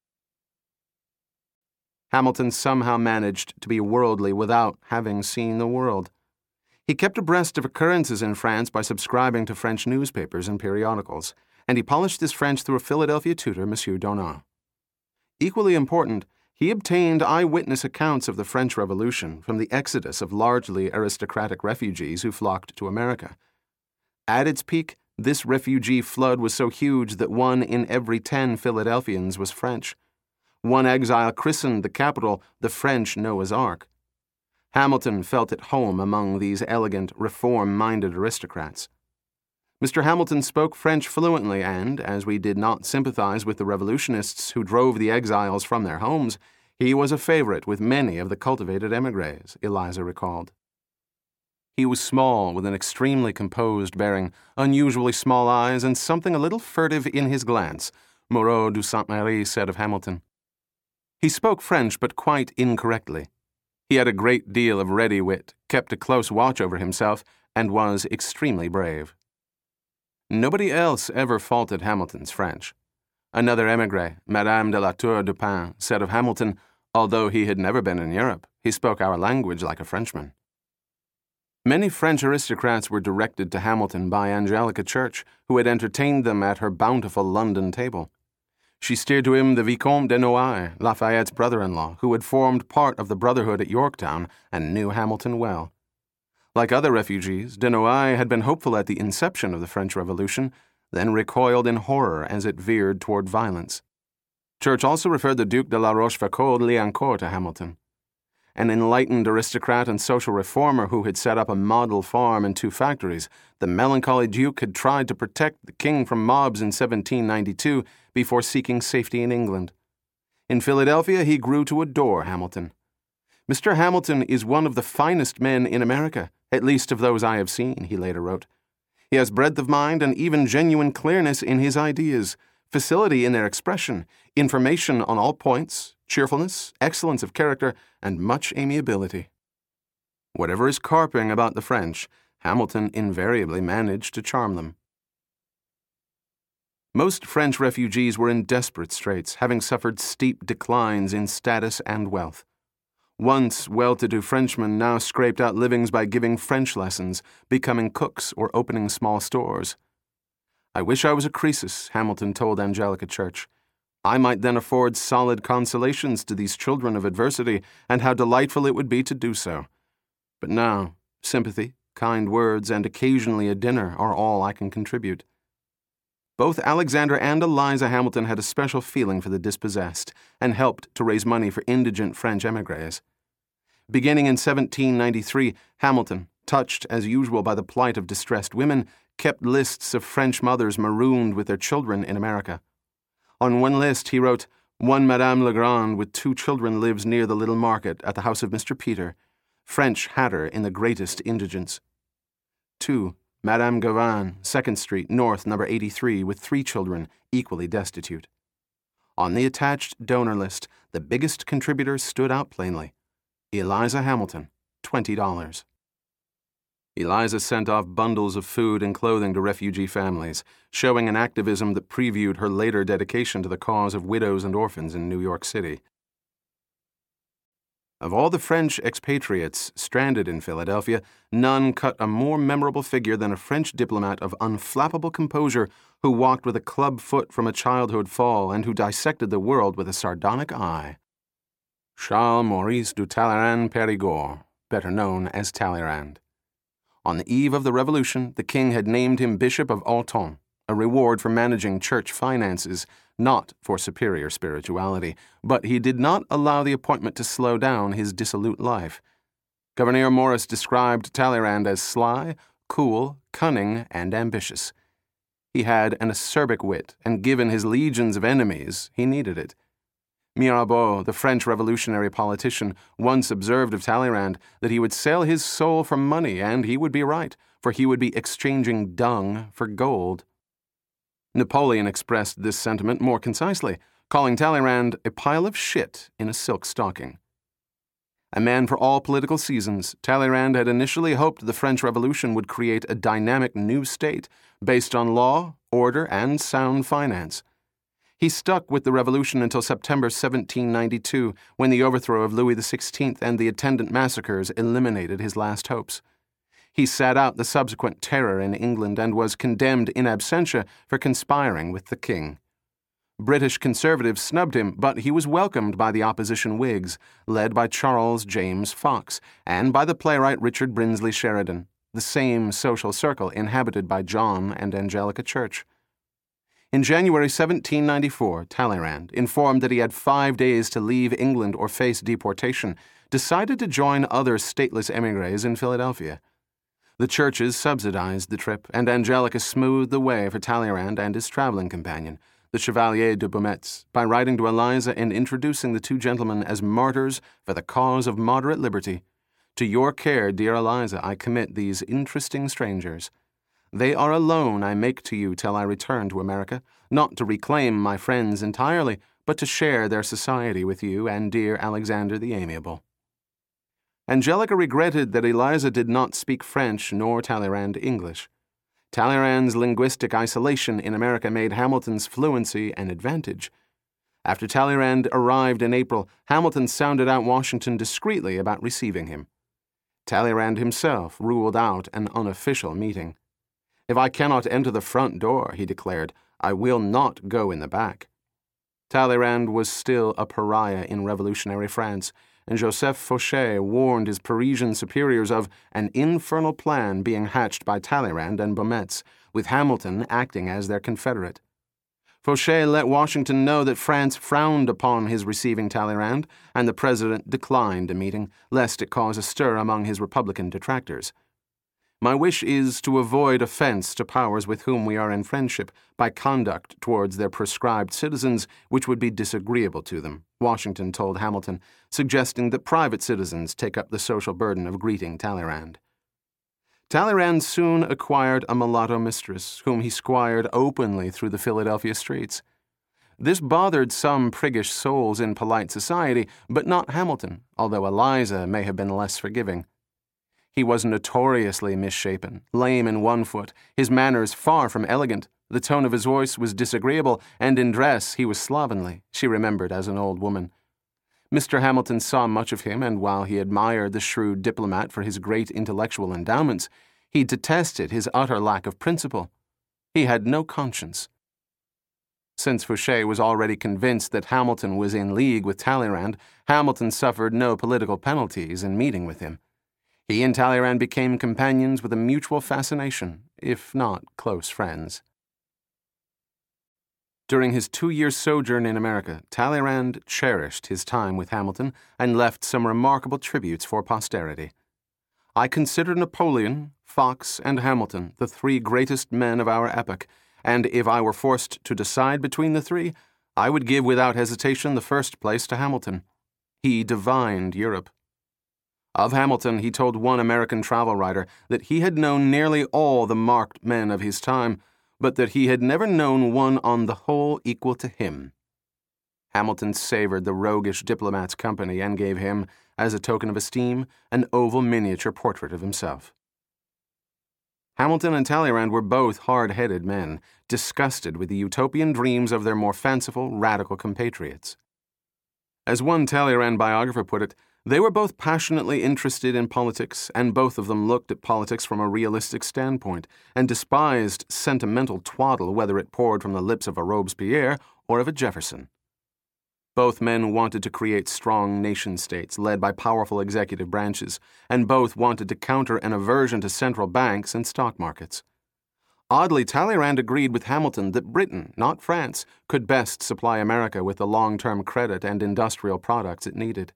Hamilton somehow managed to be worldly without having seen the world. He kept abreast of occurrences in France by subscribing to French newspapers and periodicals and he polished his French through a Philadelphia tutor, Monsieur Donat. Equally important, he obtained eyewitness accounts of the French Revolution from the exodus of largely aristocratic refugees who flocked to America. At its peak, This refugee flood was so huge that one in every ten Philadelphians was French. One exile christened the capital the French Noah's Ark. Hamilton felt at home among these elegant, reform minded aristocrats. Mr. Hamilton spoke French fluently, and, as we did not sympathize with the revolutionists who drove the exiles from their homes, he was a favorite with many of the cultivated emigres, Eliza recalled. He was small, with an extremely composed bearing, unusually small eyes, and something a little furtive in his glance, Moreau du Saint Méry said of Hamilton. He spoke French, but quite incorrectly. He had a great deal of ready wit, kept a close watch over himself, and was extremely brave. Nobody else ever faulted Hamilton's French. Another emigre, Madame de la Tour du Pin, said of Hamilton, although he had never been in Europe, he spoke our language like a Frenchman. Many French aristocrats were directed to Hamilton by Angelica Church, who had entertained them at her bountiful London table. She steered to him the Vicomte de Noailles, Lafayette's brother in law, who had formed part of the Brotherhood at Yorktown and knew Hamilton well. Like other refugees, de Noailles had been hopeful at the inception of the French Revolution, then recoiled in horror as it veered toward violence. Church also referred the Duc de la Rochefoucauld Liancourt to Hamilton an enlightened aristocrat and social reformer who had set up a model farm and two factories, the melancholy Duke had tried to protect the king from mobs in 1792 before seeking safety in England. In Philadelphia, he grew to adore Hamilton. Mr. Hamilton is one of the finest men in America, at least of those I have seen, he later wrote. He has breadth of mind and even genuine clearness in his ideas, facility in their expression, information on all points, cheerfulness, excellence of character, and much amiability. Whatever is carping about the French, Hamilton invariably managed to charm them. Most French refugees were in desperate straits, having suffered steep declines in status and wealth. Once well to do Frenchmen now scraped out livings by giving French lessons, becoming cooks, or opening small stores. I wish I was a Croesus, Hamilton told Angelica Church. I might then afford solid consolations to these children of adversity, and how delightful it would be to do so. But now, sympathy, kind words, and occasionally a dinner are all I can contribute. Both Alexander and Eliza Hamilton had a special feeling for the dispossessed, and helped to raise money for indigent French emigres. Beginning in 1793, Hamilton, touched as usual by the plight of distressed women, kept lists of French mothers marooned with their children in America. On one list, he wrote, One Madame Legrand with two children lives near the little market at the house of Mr. Peter, French hatter in the greatest indigence. 2. Madame Gavin, 2nd Street, North, number 83, with three children, equally destitute. On the attached donor list, the biggest contributor stood out plainly Eliza Hamilton, $20. Eliza sent off bundles of food and clothing to refugee families, showing an activism that previewed her later dedication to the cause of widows and orphans in New York City. Of all the French expatriates stranded in Philadelphia, none cut a more memorable figure than a French diplomat of unflappable composure who walked with a club foot from a childhood fall and who dissected the world with a sardonic eye. Charles Maurice du Talleyrand Perigord, better known as Talleyrand. On the eve of the Revolution, the king had named him Bishop of Autun, a reward for managing church finances, not for superior spirituality, but he did not allow the appointment to slow down his dissolute life. Gouverneur Morris described Talleyrand as sly, cool, cunning, and ambitious. He had an acerbic wit, and given his legions of enemies, he needed it. Mirabeau, the French revolutionary politician, once observed of Talleyrand that he would sell his soul for money, and he would be right, for he would be exchanging dung for gold. Napoleon expressed this sentiment more concisely, calling Talleyrand a pile of shit in a silk stocking. A man for all political seasons, Talleyrand had initially hoped the French Revolution would create a dynamic new state based on law, order, and sound finance. He stuck with the revolution until September 1792, when the overthrow of Louis XVI and the attendant massacres eliminated his last hopes. He sat out the subsequent terror in England and was condemned in absentia for conspiring with the king. British conservatives snubbed him, but he was welcomed by the opposition Whigs, led by Charles James Fox, and by the playwright Richard Brinsley Sheridan. the same social circle inhabited by John and Angelica Church. In January 1794, Talleyrand, informed that he had five days to leave England or face deportation, decided to join other stateless emigres in Philadelphia. The Churches subsidized the trip, and Angelica smoothed the way for Talleyrand and his traveling companion, the Chevalier de Beaumetz, by writing to Eliza and introducing the two gentlemen as martyrs for the cause of moderate liberty. To your care, dear Eliza, I commit these interesting strangers. They are a loan I make to you till I return to America, not to reclaim my friends entirely, but to share their society with you and dear Alexander the Amiable. Angelica regretted that Eliza did not speak French nor Talleyrand English. Talleyrand's linguistic isolation in America made Hamilton's fluency an advantage. After Talleyrand arrived in April, Hamilton sounded out Washington discreetly about receiving him. Talleyrand himself ruled out an unofficial meeting. If I cannot enter the front door, he declared, I will not go in the back. Talleyrand was still a pariah in revolutionary France, and Joseph Fauchet warned his Parisian superiors of an infernal plan being hatched by Talleyrand and Beaumetz, with Hamilton acting as their confederate. Fauchet let Washington know that France frowned upon his receiving Talleyrand, and the president declined a meeting, lest it cause a stir among his Republican detractors. My wish is to avoid offense to powers with whom we are in friendship by conduct towards their proscribed citizens which would be disagreeable to them, Washington told Hamilton, suggesting that private citizens take up the social burden of greeting Talleyrand. Talleyrand soon acquired a mulatto mistress, whom he squired openly through the Philadelphia streets. This bothered some priggish souls in polite society, but not Hamilton, although Eliza may have been less forgiving. He was notoriously misshapen, lame in one foot, his manners far from elegant. The tone of his voice was disagreeable, and in dress he was slovenly, she remembered as an old woman. Mr. Hamilton saw much of him, and while he admired the shrewd diplomat for his great intellectual endowments, he detested his utter lack of principle. He had no conscience. Since Fauchet was already convinced that Hamilton was in league with Talleyrand, Hamilton suffered no political penalties in meeting with him. He and Talleyrand became companions with a mutual fascination, if not close friends. During his two year sojourn in America, Talleyrand cherished his time with Hamilton and left some remarkable tributes for posterity. I consider Napoleon, Fox, and Hamilton the three greatest men of our epoch, and if I were forced to decide between the three, I would give without hesitation the first place to Hamilton. He divined Europe. Of Hamilton, he told one American travel writer that he had known nearly all the marked men of his time, but that he had never known one on the whole equal to him. Hamilton savored the roguish diplomat's company and gave him, as a token of esteem, an oval miniature portrait of himself. Hamilton and Talleyrand were both hard headed men, disgusted with the utopian dreams of their more fanciful, radical compatriots. As one Talleyrand biographer put it, they were both passionately interested in politics, and both of them looked at politics from a realistic standpoint, and despised sentimental twaddle whether it poured from the lips of a Robespierre or of a Jefferson. Both men wanted to create strong nation states led by powerful executive branches, and both wanted to counter an aversion to central banks and stock markets. Oddly, Talleyrand agreed with Hamilton that Britain, not France, could best supply America with the long term credit and industrial products it needed.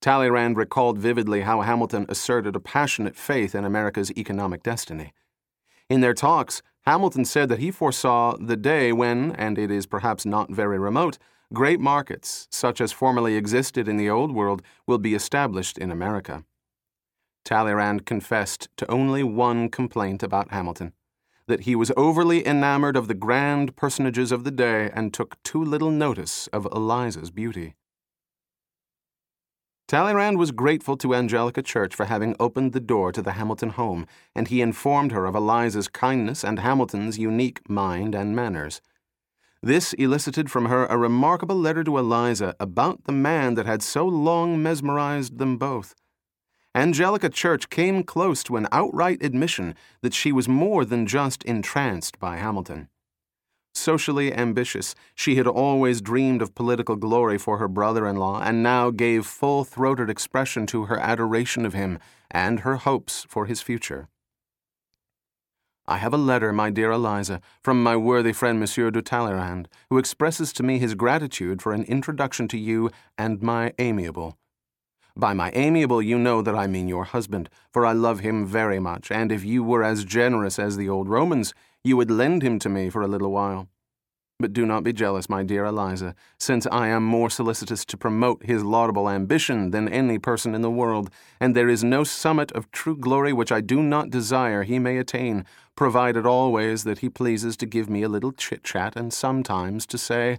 Talleyrand recalled vividly how Hamilton asserted a passionate faith in America's economic destiny. In their talks, Hamilton said that he foresaw the day when, and it is perhaps not very remote, great markets, such as formerly existed in the Old World, will be established in America. Talleyrand confessed to only one complaint about Hamilton that he was overly enamored of the grand personages of the day and took too little notice of Eliza's beauty. Talleyrand was grateful to Angelica Church for having opened the door to the Hamilton home, and he informed her of Eliza's kindness and Hamilton's unique mind and manners. This elicited from her a remarkable letter to Eliza about the man that had so long mesmerized them both. Angelica Church came close to an outright admission that she was more than just entranced by Hamilton. Socially ambitious, she had always dreamed of political glory for her brother in law, and now gave full throated expression to her adoration of him and her hopes for his future. I have a letter, my dear Eliza, from my worthy friend Monsieur de Talleyrand, who expresses to me his gratitude for an introduction to you and my amiable. By my amiable, you know that I mean your husband, for I love him very much, and if you were as generous as the old Romans, you would lend him to me for a little while. But do not be jealous, my dear Eliza, since I am more solicitous to promote his laudable ambition than any person in the world, and there is no summit of true glory which I do not desire he may attain, provided always that he pleases to give me a little chit chat and sometimes to say,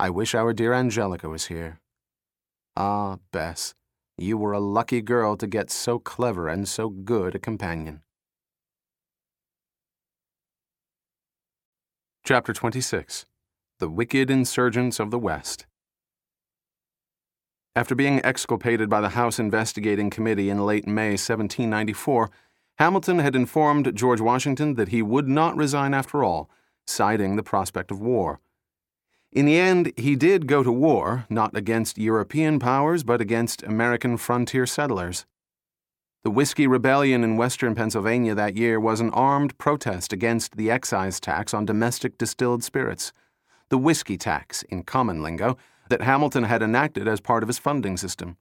I wish our dear Angelica was here. Ah, Bess, you were a lucky girl to get so clever and so good a companion. Chapter 26 the wicked insurgents of the West. After being exculpated by the House Investigating Committee in late May 1794, Hamilton had informed George Washington that he would not resign after all, citing the prospect of war. In the end, he did go to war, not against European powers, but against American frontier settlers. The Whiskey Rebellion in western Pennsylvania that year was an armed protest against the excise tax on domestic distilled spirits the whiskey tax, in common lingo, that Hamilton had enacted as part of his funding system.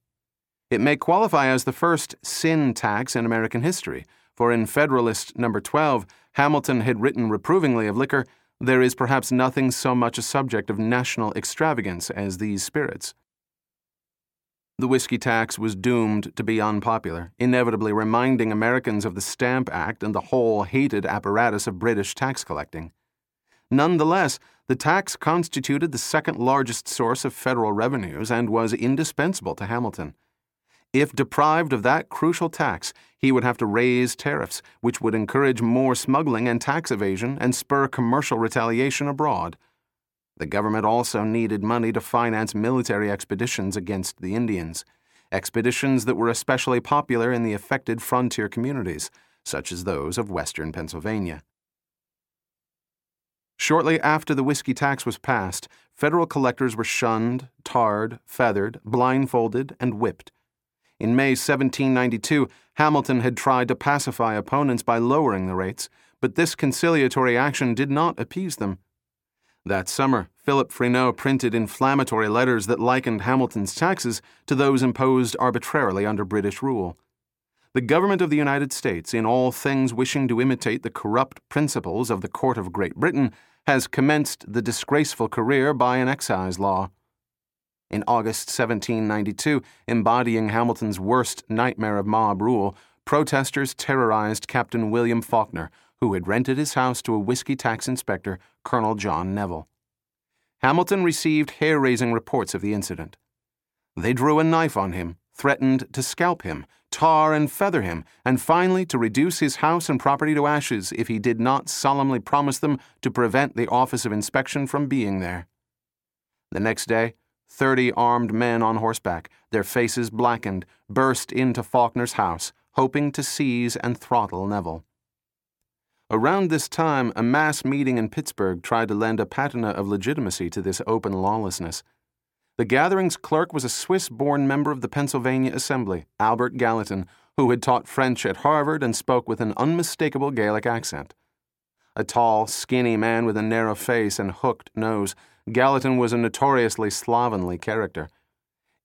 It may qualify as the first sin tax in American history, for in Federalist Number 12, Hamilton had written reprovingly of liquor, there is perhaps nothing so much a subject of national extravagance as these spirits. The whiskey tax was doomed to be unpopular, inevitably reminding Americans of the Stamp Act and the whole hated apparatus of British tax collecting. Nonetheless, the tax constituted the second largest source of federal revenues and was indispensable to Hamilton. If deprived of that crucial tax, he would have to raise tariffs, which would encourage more smuggling and tax evasion and spur commercial retaliation abroad. The government also needed money to finance military expeditions against the Indians, expeditions that were especially popular in the affected frontier communities, such as those of western Pennsylvania. Shortly after the whiskey tax was passed, federal collectors were shunned, tarred, feathered, blindfolded, and whipped. In May 1792, Hamilton had tried to pacify opponents by lowering the rates, but this conciliatory action did not appease them. That summer, Philip Freneau printed inflammatory letters that likened Hamilton's taxes to those imposed arbitrarily under British rule. The government of the United States, in all things wishing to imitate the corrupt principles of the Court of Great Britain, has commenced the disgraceful career by an excise law. In August 1792, embodying Hamilton's worst nightmare of mob rule, protesters terrorized Captain William Faulkner, who had rented his house to a whiskey tax inspector, Colonel John Neville. Hamilton received hair raising reports of the incident. They drew a knife on him, threatened to scalp him, tar and feather him, and finally to reduce his house and property to ashes if he did not solemnly promise them to prevent the Office of Inspection from being there. The next day, thirty armed men on horseback, their faces blackened, burst into Faulkner's house, hoping to seize and throttle Neville. Around this time, a mass meeting in Pittsburgh tried to lend a patina of legitimacy to this open lawlessness. The gathering's clerk was a Swiss born member of the Pennsylvania Assembly, Albert Gallatin, who had taught French at Harvard and spoke with an unmistakable Gallic accent. A tall, skinny man with a narrow face and hooked nose, Gallatin was a notoriously slovenly character.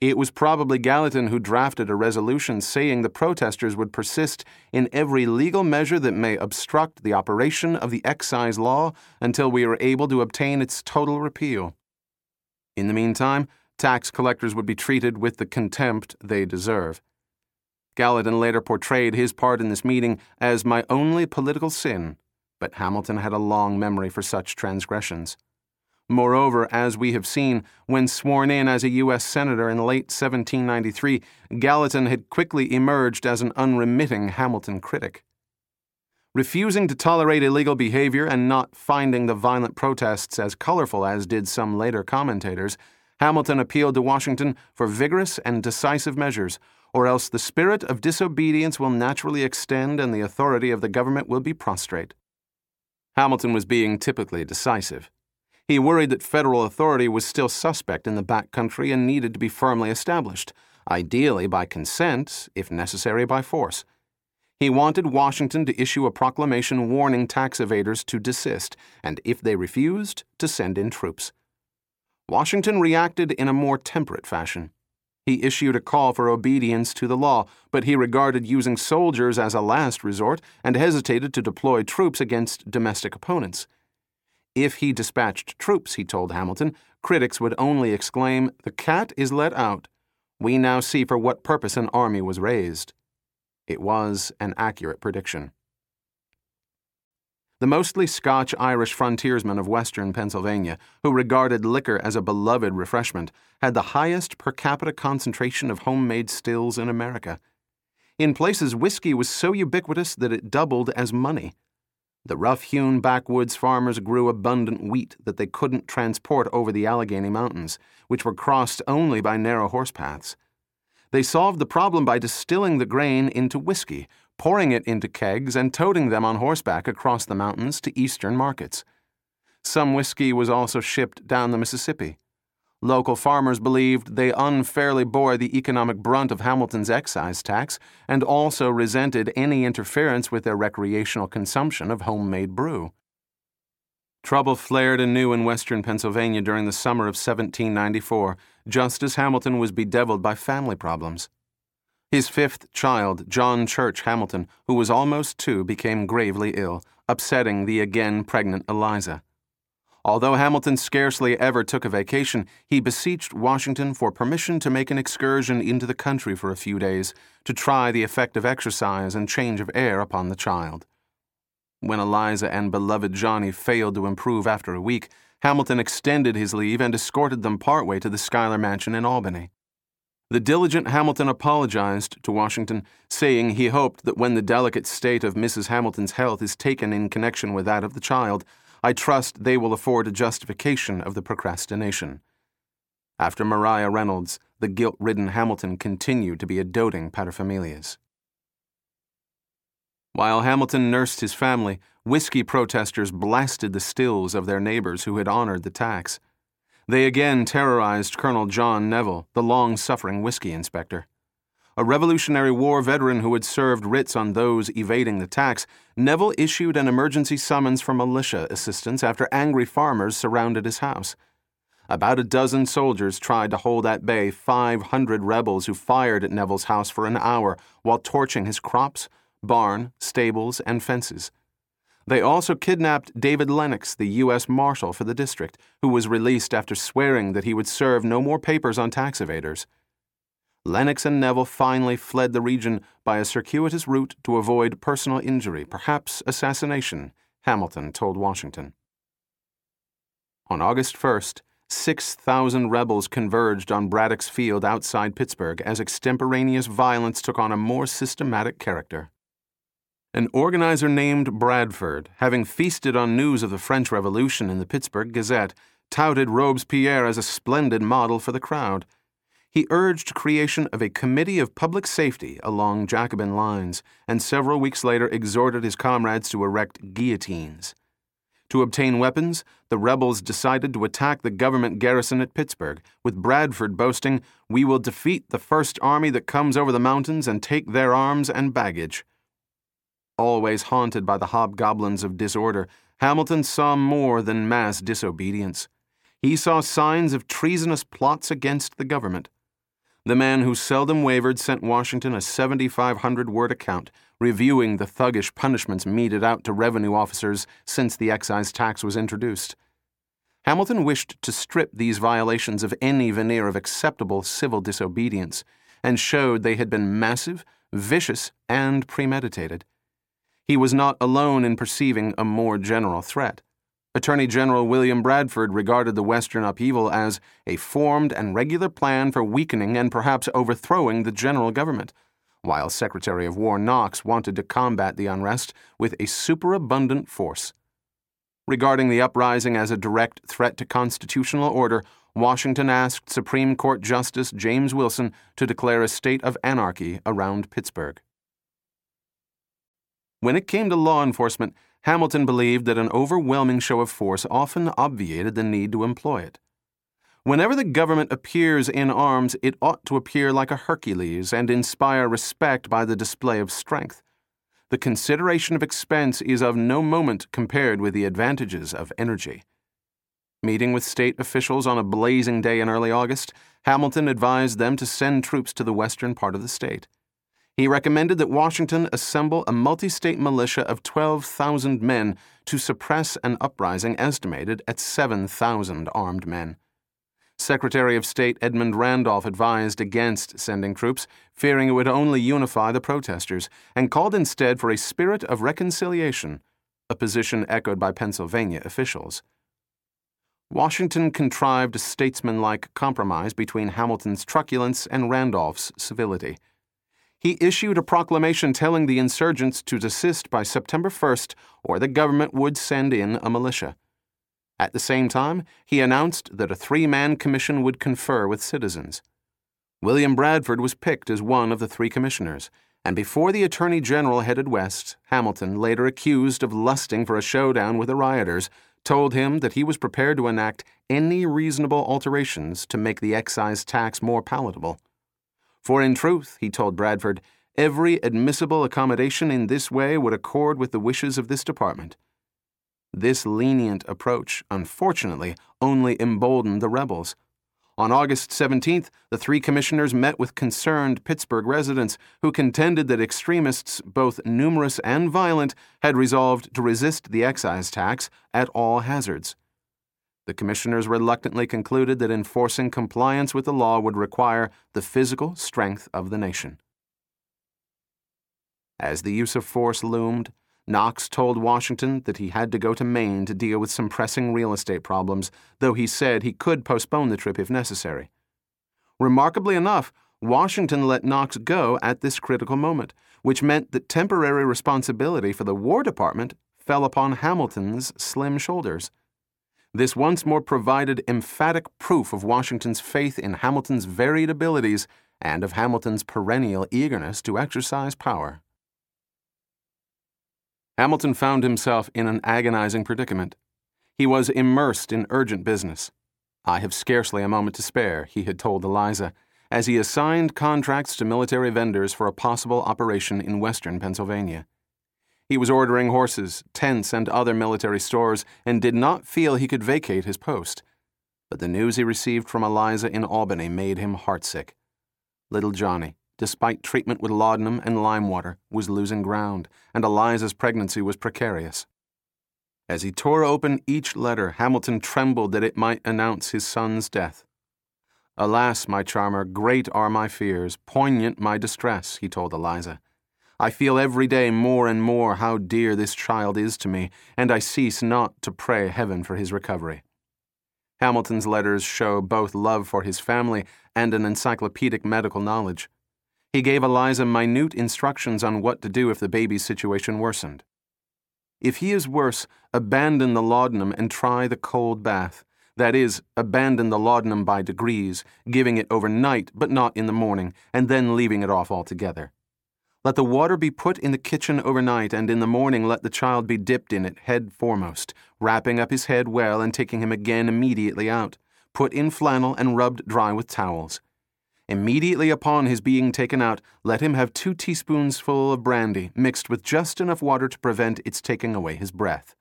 It was probably Gallatin who drafted a resolution saying the protesters would persist in every legal measure that may obstruct the operation of the excise law until we are able to obtain its total repeal. In the meantime, tax collectors would be treated with the contempt they deserve. Gallatin later portrayed his part in this meeting as my only political sin, but Hamilton had a long memory for such transgressions. Moreover, as we have seen, when sworn in as a U.S. Senator in late 1793, Gallatin had quickly emerged as an unremitting Hamilton critic. Refusing to tolerate illegal behavior and not finding the violent protests as colorful as did some later commentators, Hamilton appealed to Washington for vigorous and decisive measures, or else the spirit of disobedience will naturally extend and the authority of the government will be prostrate. Hamilton was being typically decisive. He worried that federal authority was still suspect in the back country and needed to be firmly established, ideally by consent, if necessary by force. He wanted Washington to issue a proclamation warning tax evaders to desist, and if they refused, to send in troops. Washington reacted in a more temperate fashion. He issued a call for obedience to the law, but he regarded using soldiers as a last resort and hesitated to deploy troops against domestic opponents. If he dispatched troops, he told Hamilton, critics would only exclaim, The cat is let out. We now see for what purpose an army was raised. It was an accurate prediction. The mostly Scotch Irish frontiersmen of western Pennsylvania, who regarded liquor as a beloved refreshment, had the highest per capita concentration of homemade stills in America. In places, whiskey was so ubiquitous that it doubled as money. The rough hewn backwoods farmers grew abundant wheat that they couldn't transport over the Allegheny Mountains, which were crossed only by narrow horse paths. They solved the problem by distilling the grain into whiskey, pouring it into kegs, and toting them on horseback across the mountains to eastern markets. Some whiskey was also shipped down the Mississippi. Local farmers believed they unfairly bore the economic brunt of Hamilton's excise tax and also resented any interference with their recreational consumption of homemade brew. Trouble flared anew in western Pennsylvania during the summer of 1794, just as Hamilton was bedeviled by family problems. His fifth child, John Church Hamilton, who was almost two, became gravely ill, upsetting the again pregnant Eliza. Although Hamilton scarcely ever took a vacation, he beseeched Washington for permission to make an excursion into the country for a few days to try the effect of exercise and change of air upon the child. When Eliza and beloved Johnny failed to improve after a week, Hamilton extended his leave and escorted them partway to the Schuyler Mansion in Albany. The diligent Hamilton apologized to Washington, saying he hoped that when the delicate state of Mrs. Hamilton's health is taken in connection with that of the child, I trust they will afford a justification of the procrastination. After Maria Reynolds, the guilt ridden Hamilton continued to be a doting paterfamilias. While Hamilton nursed his family, whiskey protesters blasted the stills of their neighbors who had honored the tax. They again terrorized Colonel John Neville, the long suffering whiskey inspector. A Revolutionary War veteran who had served writs on those evading the tax, Neville issued an emergency summons for militia assistance after angry farmers surrounded his house. About a dozen soldiers tried to hold at bay 500 rebels who fired at Neville's house for an hour while torching his crops, barn, stables, and fences. They also kidnapped David Lenox, the U.S. Marshal for the district, who was released after swearing that he would serve no more papers on tax evaders. Lenox and Neville finally fled the region by a circuitous route to avoid personal injury, perhaps assassination, Hamilton told Washington. On August 1st, 6,000 rebels converged on Braddock's Field outside Pittsburgh as extemporaneous violence took on a more systematic character. An organizer named Bradford, having feasted on news of the French Revolution in the Pittsburgh Gazette, touted Robespierre as a splendid model for the crowd. He urged creation of a committee of public safety along Jacobin lines, and several weeks later exhorted his comrades to erect guillotines. To obtain weapons, the rebels decided to attack the government garrison at Pittsburgh, with Bradford boasting, We will defeat the first army that comes over the mountains and take their arms and baggage. Always haunted by the hobgoblins of disorder, Hamilton saw more than mass disobedience. He saw signs of treasonous plots against the government. The man who seldom wavered sent Washington a 7,500 word account reviewing the thuggish punishments meted out to revenue officers since the excise tax was introduced. Hamilton wished to strip these violations of any veneer of acceptable civil disobedience and showed they had been massive, vicious, and premeditated. He was not alone in perceiving a more general threat. Attorney General William Bradford regarded the Western upheaval as a formed and regular plan for weakening and perhaps overthrowing the general government, while Secretary of War Knox wanted to combat the unrest with a superabundant force. Regarding the uprising as a direct threat to constitutional order, Washington asked Supreme Court Justice James Wilson to declare a state of anarchy around Pittsburgh. When it came to law enforcement, Hamilton believed that an overwhelming show of force often obviated the need to employ it. Whenever the government appears in arms, it ought to appear like a Hercules and inspire respect by the display of strength. the consideration of expense is of no moment compared with the advantages of energy. Meeting with state officials on a blazing day in early August, Hamilton advised them to send troops to the western part of the state. He recommended that Washington assemble a multi state militia of 12,000 men to suppress an uprising estimated at 7,000 armed men. Secretary of State Edmund Randolph advised against sending troops, fearing it would only unify the protesters, and called instead for a spirit of reconciliation, a position echoed by Pennsylvania officials. Washington contrived a statesmanlike compromise between Hamilton's truculence and Randolph's civility. He issued a proclamation telling the insurgents to desist by September 1st, or the government would send in a militia. At the same time, he announced that a three man commission would confer with citizens. William Bradford was picked as one of the three commissioners, and before the Attorney General headed west, Hamilton, later accused of lusting for a showdown with the rioters, told him that he was prepared to enact any reasonable alterations to make the excise tax more palatable. For in truth, he told Bradford, every admissible accommodation in this way would accord with the wishes of this department. This lenient approach, unfortunately, only emboldened the rebels. On August 17th, the three commissioners met with concerned Pittsburgh residents who contended that extremists, both numerous and violent, had resolved to resist the excise tax at all hazards. The commissioners reluctantly concluded that enforcing compliance with the law would require the physical strength of the nation. As the use of force loomed, Knox told Washington that he had to go to Maine to deal with some pressing real estate problems, though he said he could postpone the trip if necessary. Remarkably enough, Washington let Knox go at this critical moment, which meant that temporary responsibility for the War Department fell upon Hamilton's slim shoulders. This once more provided emphatic proof of Washington's faith in Hamilton's varied abilities and of Hamilton's perennial eagerness to exercise power. Hamilton found himself in an agonizing predicament. He was immersed in urgent business. I have scarcely a moment to spare, he had told Eliza, as he assigned contracts to military vendors for a possible operation in western Pennsylvania. He was ordering horses, tents, and other military stores, and did not feel he could vacate his post. But the news he received from Eliza in Albany made him heartsick. Little Johnny, despite treatment with laudanum and lime water, was losing ground, and Eliza's pregnancy was precarious. As he tore open each letter, Hamilton trembled that it might announce his son's death. Alas, my charmer, great are my fears, poignant my distress, he told Eliza. I feel every day more and more how dear this child is to me, and I cease not to pray heaven for his recovery. Hamilton's letters show both love for his family and an encyclopedic medical knowledge. He gave Eliza minute instructions on what to do if the baby's situation worsened. If he is worse, abandon the laudanum and try the cold bath. That is, abandon the laudanum by degrees, giving it overnight but not in the morning, and then leaving it off altogether. Let the water be put in the kitchen overnight, and in the morning let the child be dipped in it head foremost, wrapping up his head well and taking him again immediately out. Put in flannel and rubbed dry with towels. Immediately upon his being taken out, let him have two teaspoonsful of brandy, mixed with just enough water to prevent its taking away his breath.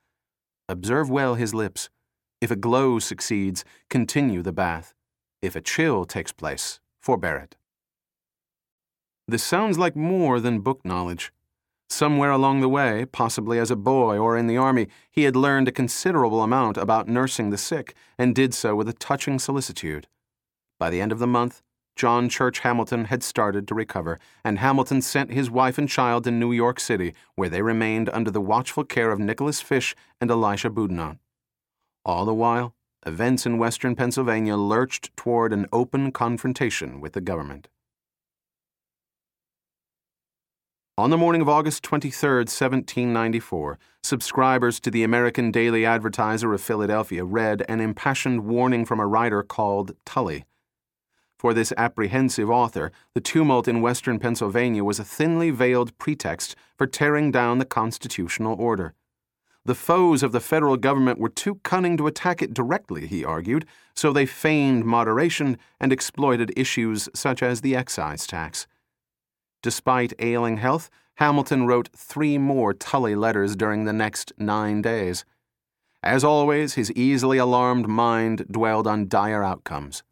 Observe well his lips. If a glow succeeds, continue the bath. If a chill takes place, forbear it. This sounds like more than book knowledge. Somewhere along the way, possibly as a boy or in the army, he had learned a considerable amount about nursing the sick and did so with a touching solicitude. By the end of the month, John Church Hamilton had started to recover, and Hamilton sent his wife and child to New York City, where they remained under the watchful care of Nicholas Fish and Elisha Boudinot. All the while, events in western Pennsylvania lurched toward an open confrontation with the government. On the morning of August 23, 1794, subscribers to the American Daily Advertiser of Philadelphia read an impassioned warning from a writer called Tully. For this apprehensive author, the tumult in western Pennsylvania was a thinly veiled pretext for tearing down the constitutional order. The foes of the federal government were too cunning to attack it directly, he argued, so they feigned moderation and exploited issues such as the excise tax. Despite ailing health, Hamilton wrote three more Tully letters during the next nine days. As always, his easily alarmed mind dwelled on dire outcomes.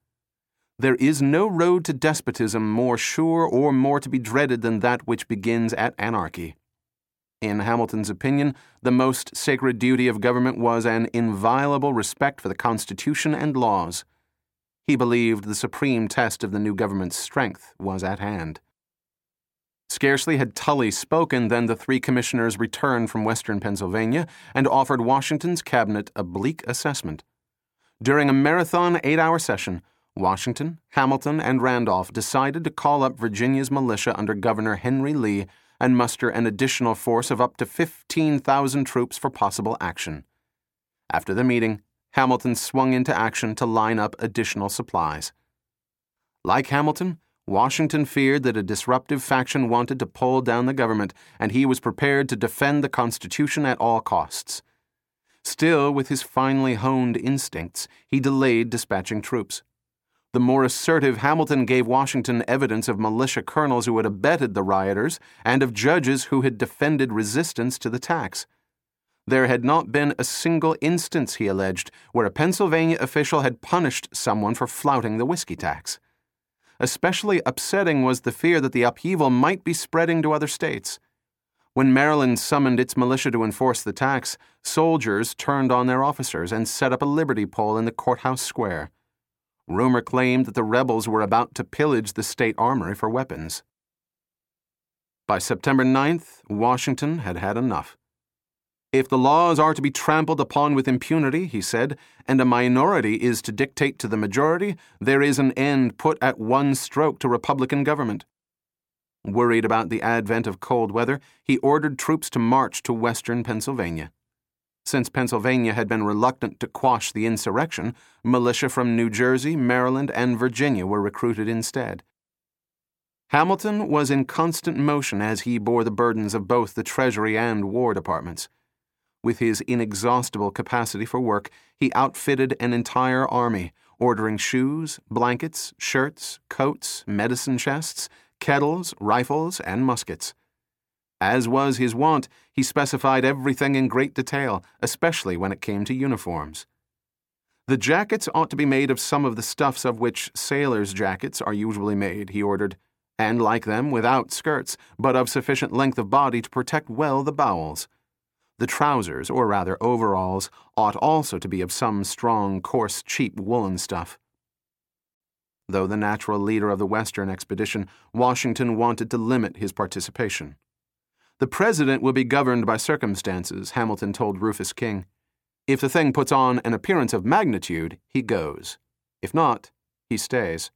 There is no road to despotism more sure or more to be dreaded than that which begins at anarchy. In Hamilton's opinion, the most sacred duty of government was an inviolable respect for the Constitution and laws. He believed the supreme test of the new government's strength was at hand. Scarcely had Tully spoken than the three commissioners returned from western Pennsylvania and offered Washington's cabinet a bleak assessment. During a marathon eight hour session, Washington, Hamilton, and Randolph decided to call up Virginia's militia under Governor Henry Lee and muster an additional force of up to 15,000 troops for possible action. After the meeting, Hamilton swung into action to line up additional supplies. Like Hamilton, Washington feared that a disruptive faction wanted to pull down the government, and he was prepared to defend the Constitution at all costs. Still, with his finely honed instincts, he delayed dispatching troops. The more assertive Hamilton gave Washington evidence of militia colonels who had abetted the rioters and of judges who had defended resistance to the tax. There had not been a single instance, he alleged, where a Pennsylvania official had punished someone for flouting the whiskey tax. Especially upsetting was the fear that the upheaval might be spreading to other states. When Maryland summoned its militia to enforce the tax, soldiers turned on their officers and set up a liberty pole in the courthouse square. Rumor claimed that the rebels were about to pillage the state armory for weapons. By September 9th, Washington had had enough. If the laws are to be trampled upon with impunity, he said, and a minority is to dictate to the majority, there is an end put at one stroke to Republican government. Worried about the advent of cold weather, he ordered troops to march to western Pennsylvania. Since Pennsylvania had been reluctant to quash the insurrection, militia from New Jersey, Maryland, and Virginia were recruited instead. Hamilton was in constant motion as he bore the burdens of both the Treasury and War Departments. With his inexhaustible capacity for work, he outfitted an entire army, ordering shoes, blankets, shirts, coats, medicine chests, kettles, rifles, and muskets. As was his wont, he specified everything in great detail, especially when it came to uniforms. The jackets ought to be made of some of the stuffs of which sailors' jackets are usually made, he ordered, and like them, without skirts, but of sufficient length of body to protect well the bowels. The trousers, or rather overalls, ought also to be of some strong, coarse, cheap woolen stuff. Though the natural leader of the Western expedition, Washington wanted to limit his participation. The president will be governed by circumstances, Hamilton told Rufus King. If the thing puts on an appearance of magnitude, he goes. If not, he stays.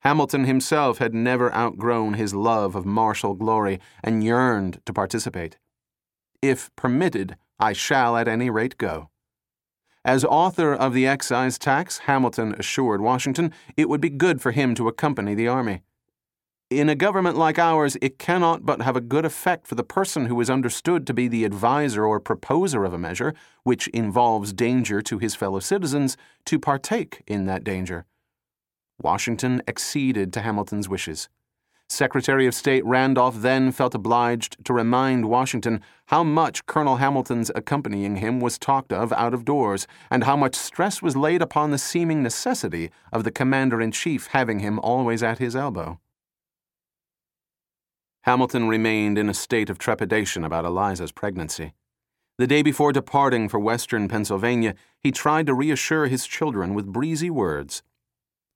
Hamilton himself had never outgrown his love of martial glory and yearned to participate. If permitted, I shall at any rate go. As author of the excise tax, Hamilton assured Washington it would be good for him to accompany the army. In a government like ours, it cannot but have a good effect for the person who is understood to be the adviser or proposer of a measure which involves danger to his fellow citizens to partake in that danger. Washington acceded to Hamilton's wishes. Secretary of State Randolph then felt obliged to remind Washington how much Colonel Hamilton's accompanying him was talked of out of doors, and how much stress was laid upon the seeming necessity of the Commander in Chief having him always at his elbow. Hamilton remained in a state of trepidation about Eliza's pregnancy. The day before departing for western Pennsylvania, he tried to reassure his children with breezy words.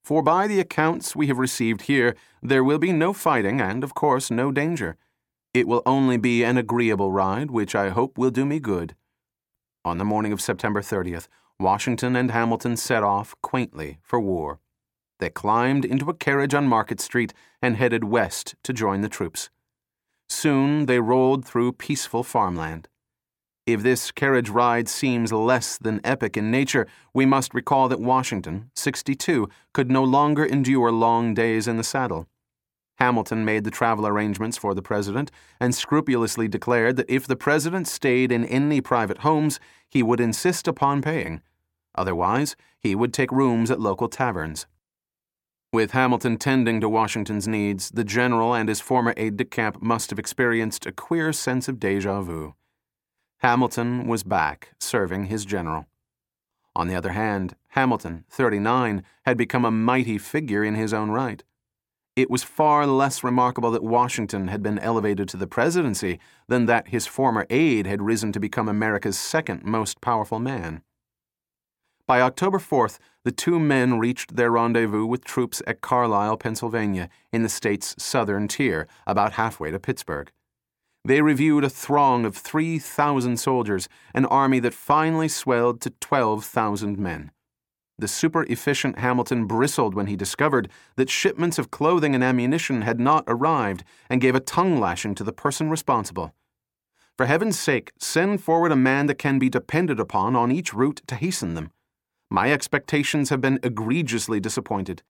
For by the accounts we have received here, there will be no fighting and, of course, no danger. It will only be an agreeable ride, which I hope will do me good. On the morning of September 30th, Washington and Hamilton set off, quaintly, for war. They climbed into a carriage on Market Street and headed west to join the troops. Soon they rolled through peaceful farmland. If this carriage ride seems less than epic in nature, we must recall that Washington, 62, could no longer endure long days in the saddle. Hamilton made the travel arrangements for the president and scrupulously declared that if the president stayed in any private homes, he would insist upon paying. Otherwise, he would take rooms at local taverns. With Hamilton tending to Washington's needs, the general and his former aide de camp must have experienced a queer sense of deja vu. Hamilton was back, serving his general. On the other hand, Hamilton, 39, had become a mighty figure in his own right. It was far less remarkable that Washington had been elevated to the presidency than that his former aide had risen to become America's second most powerful man. By October 4th, the two men reached their rendezvous with troops at Carlisle, Pennsylvania, in the state's southern tier, about halfway to Pittsburgh. They reviewed a throng of 3,000 soldiers, an army that finally swelled to 12,000 men. The super efficient Hamilton bristled when he discovered that shipments of clothing and ammunition had not arrived and gave a tongue lashing to the person responsible. For heaven's sake, send forward a man that can be depended upon on each route to hasten them. My expectations have been egregiously disappointed.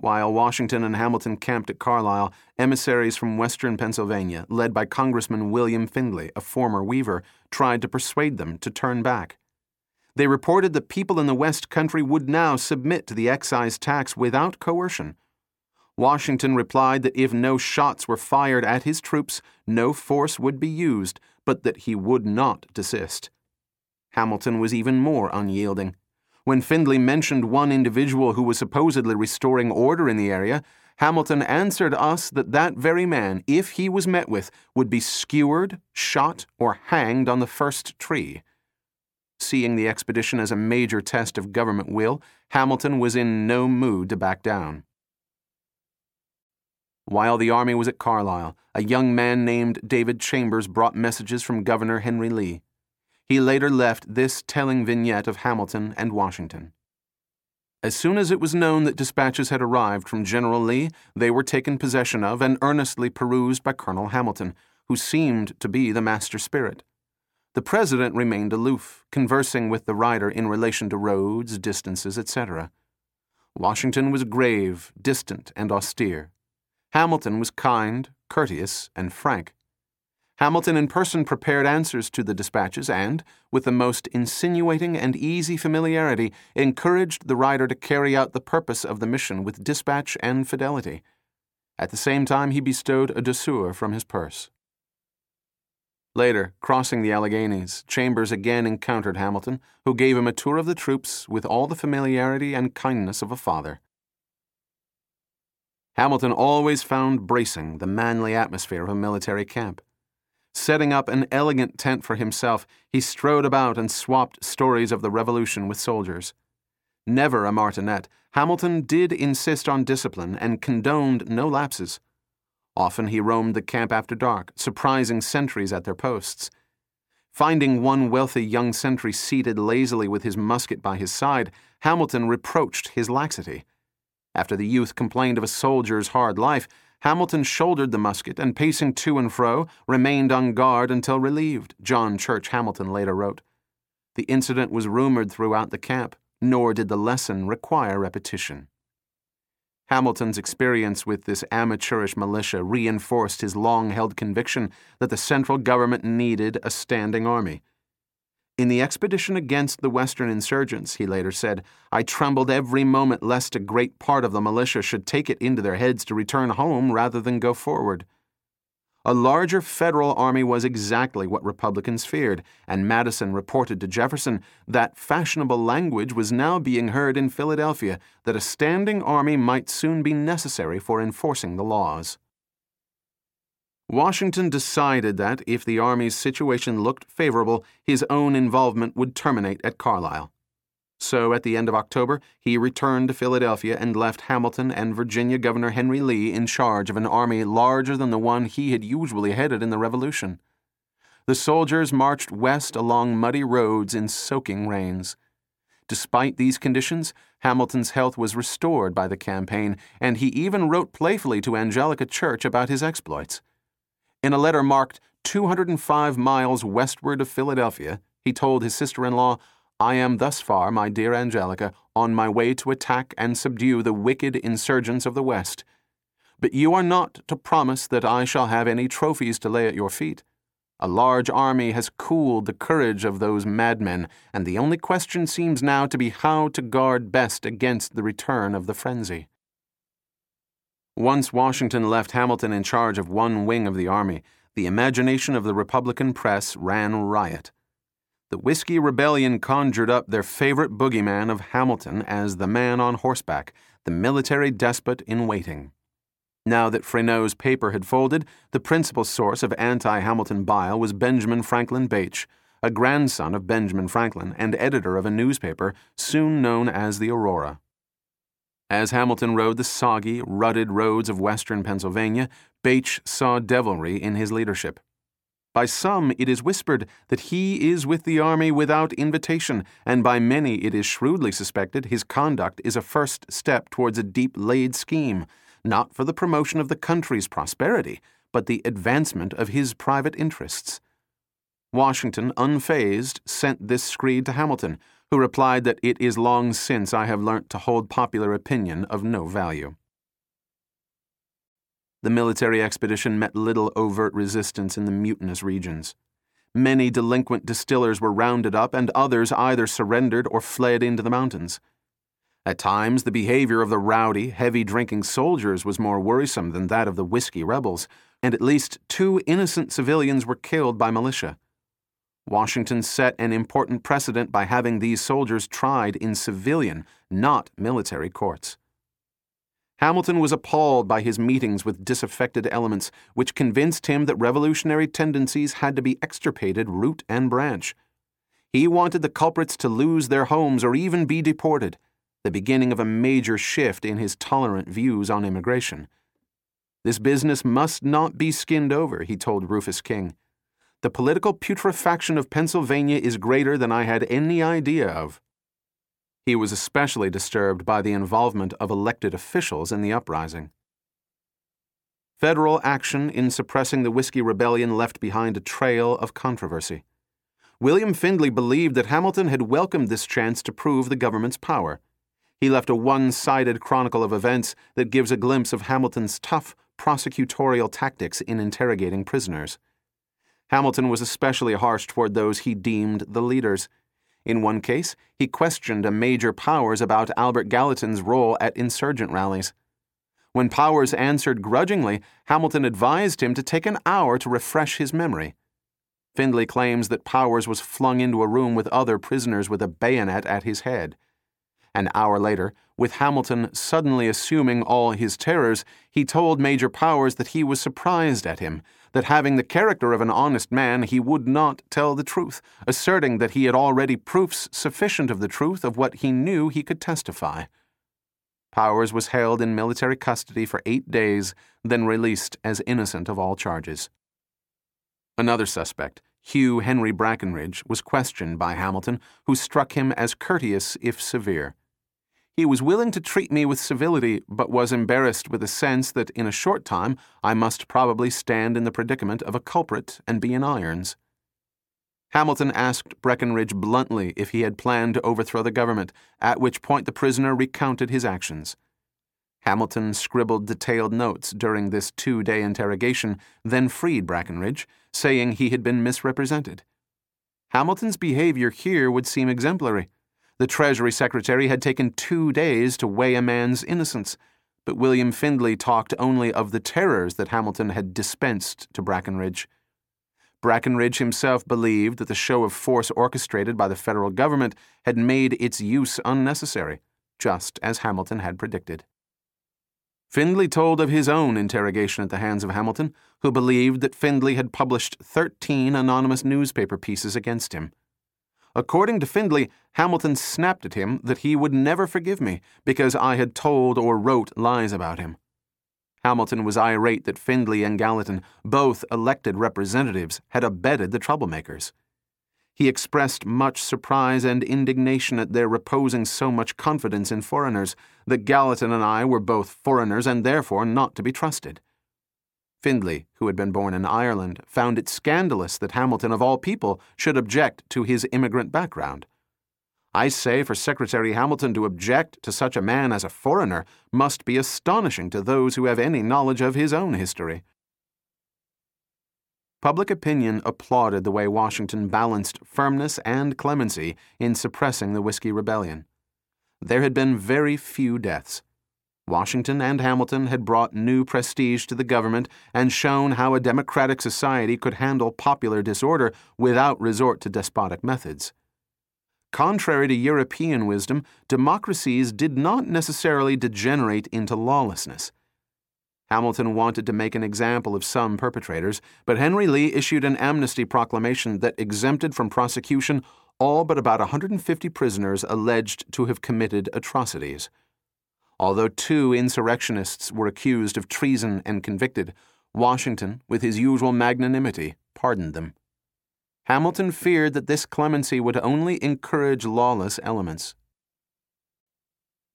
While Washington and Hamilton camped at Carlisle, emissaries from western Pennsylvania, led by Congressman William Findley, a former weaver, tried to persuade them to turn back. They reported that people in the West Country would now submit to the excise tax without coercion. Washington replied that if no shots were fired at his troops, no force would be used, but that he would not desist. Hamilton was even more unyielding. When Findley mentioned one individual who was supposedly restoring order in the area, Hamilton answered us that that very man, if he was met with, would be skewered, shot, or hanged on the first tree. Seeing the expedition as a major test of government will, Hamilton was in no mood to back down. While the army was at Carlisle, a young man named David Chambers brought messages from Governor Henry Lee. He later left this telling vignette of Hamilton and Washington. As soon as it was known that dispatches had arrived from General Lee, they were taken possession of and earnestly perused by Colonel Hamilton, who seemed to be the master spirit. The president remained aloof, conversing with the writer in relation to roads, distances, etc. Washington was grave, distant, and austere. Hamilton was kind, courteous, and frank. Hamilton in person prepared answers to the dispatches and, with the most insinuating and easy familiarity, encouraged the writer to carry out the purpose of the mission with dispatch and fidelity. At the same time, he bestowed a douceur from his purse. Later, crossing the Alleghanies, Chambers again encountered Hamilton, who gave him a tour of the troops with all the familiarity and kindness of a father. Hamilton always found bracing the manly atmosphere of a military camp. Setting up an elegant tent for himself, he strode about and swapped stories of the Revolution with soldiers. Never a martinet, Hamilton did insist on discipline and condoned no lapses. Often he roamed the camp after dark, surprising sentries at their posts. Finding one wealthy young sentry seated lazily with his musket by his side, Hamilton reproached his laxity. After the youth complained of a soldier's hard life, Hamilton shouldered the musket and, pacing to and fro, remained on guard until relieved, John Church Hamilton later wrote. The incident was rumored throughout the camp, nor did the lesson require repetition. Hamilton's experience with this amateurish militia reinforced his long held conviction that the central government needed a standing army. In the expedition against the Western insurgents, he later said, I trembled every moment lest a great part of the militia should take it into their heads to return home rather than go forward. A larger federal army was exactly what Republicans feared, and Madison reported to Jefferson that fashionable language was now being heard in Philadelphia that a standing army might soon be necessary for enforcing the laws. Washington decided that, if the Army's situation looked favorable, his own involvement would terminate at Carlisle. So, at the end of October, he returned to Philadelphia and left Hamilton and Virginia Governor Henry Lee in charge of an army larger than the one he had usually headed in the Revolution. The soldiers marched west along muddy roads in soaking rains. Despite these conditions, Hamilton's health was restored by the campaign, and he even wrote playfully to Angelica Church about his exploits. In a letter marked 205 miles westward of Philadelphia, he told his sister in law, I am thus far, my dear Angelica, on my way to attack and subdue the wicked insurgents of the West. But you are not to promise that I shall have any trophies to lay at your feet. A large army has cooled the courage of those madmen, and the only question seems now to be how to guard best against the return of the frenzy. Once Washington left Hamilton in charge of one wing of the army, the imagination of the Republican press ran riot. The Whiskey Rebellion conjured up their favorite boogeyman of Hamilton as the man on horseback, the military despot in waiting. Now that Freneau's paper had folded, the principal source of anti Hamilton bile was Benjamin Franklin Bache, a grandson of Benjamin Franklin and editor of a newspaper soon known as the Aurora. As Hamilton rode the soggy, rutted roads of western Pennsylvania, Bache saw devilry in his leadership. By some it is whispered that he is with the army without invitation, and by many it is shrewdly suspected his conduct is a first step towards a deep laid scheme not for the promotion of the country's prosperity, but the advancement of his private interests. Washington, unfazed, sent this screed to Hamilton, who replied that it is long since I have learnt to hold popular opinion of no value. The military expedition met little overt resistance in the mutinous regions. Many delinquent distillers were rounded up, and others either surrendered or fled into the mountains. At times, the behavior of the rowdy, heavy drinking soldiers was more worrisome than that of the whiskey rebels, and at least two innocent civilians were killed by militia. Washington set an important precedent by having these soldiers tried in civilian, not military courts. Hamilton was appalled by his meetings with disaffected elements, which convinced him that revolutionary tendencies had to be extirpated root and branch. He wanted the culprits to lose their homes or even be deported the beginning of a major shift in his tolerant views on immigration. This business must not be skinned over, he told Rufus King. The political putrefaction of Pennsylvania is greater than I had any idea of. He was especially disturbed by the involvement of elected officials in the uprising. Federal action in suppressing the Whiskey Rebellion left behind a trail of controversy. William Findley believed that Hamilton had welcomed this chance to prove the government's power. He left a one sided chronicle of events that gives a glimpse of Hamilton's tough prosecutorial tactics in interrogating prisoners. Hamilton was especially harsh toward those he deemed the leaders. In one case, he questioned a Major Powers about Albert Gallatin's role at insurgent rallies. When Powers answered grudgingly, Hamilton advised him to take an hour to refresh his memory. Findley claims that Powers was flung into a room with other prisoners with a bayonet at his head. An hour later, with Hamilton suddenly assuming all his terrors, he told Major Powers that he was surprised at him, that having the character of an honest man, he would not tell the truth, asserting that he had already proofs sufficient of the truth of what he knew he could testify. Powers was held in military custody for eight days, then released as innocent of all charges. Another suspect, Hugh Henry Brackenridge, was questioned by Hamilton, who struck him as courteous if severe. He was willing to treat me with civility, but was embarrassed with a sense that in a short time I must probably stand in the predicament of a culprit and be in irons. Hamilton asked Brackenridge bluntly if he had planned to overthrow the government, at which point the prisoner recounted his actions. Hamilton scribbled detailed notes during this two day interrogation, then freed Brackenridge, saying he had been misrepresented. Hamilton's behavior here would seem exemplary. The Treasury Secretary had taken two days to weigh a man's innocence, but William Findley talked only of the terrors that Hamilton had dispensed to Brackenridge. Brackenridge himself believed that the show of force orchestrated by the federal government had made its use unnecessary, just as Hamilton had predicted. Findley told of his own interrogation at the hands of Hamilton, who believed that Findley had published 13 anonymous newspaper pieces against him. According to Findley, Hamilton snapped at him that he would never forgive me because I had told or wrote lies about him. Hamilton was irate that Findley and Gallatin, both elected representatives, had abetted the troublemakers. He expressed much surprise and indignation at their reposing so much confidence in foreigners, that Gallatin and I were both foreigners and therefore not to be trusted. Findley, who had been born in Ireland, found it scandalous that Hamilton, of all people, should object to his immigrant background. I say for Secretary Hamilton to object to such a man as a foreigner must be astonishing to those who have any knowledge of his own history. public opinion applauded the way Washington balanced firmness and clemency in suppressing the Whiskey Rebellion. There had been very few deaths. Washington and Hamilton had brought new prestige to the government and shown how a democratic society could handle popular disorder without resort to despotic methods. Contrary to European wisdom, democracies did not necessarily degenerate into lawlessness. Hamilton wanted to make an example of some perpetrators, but Henry Lee issued an amnesty proclamation that exempted from prosecution all but about 150 prisoners alleged to have committed atrocities. Although two insurrectionists were accused of treason and convicted, Washington, with his usual magnanimity, pardoned them. Hamilton feared that this clemency would only encourage lawless elements.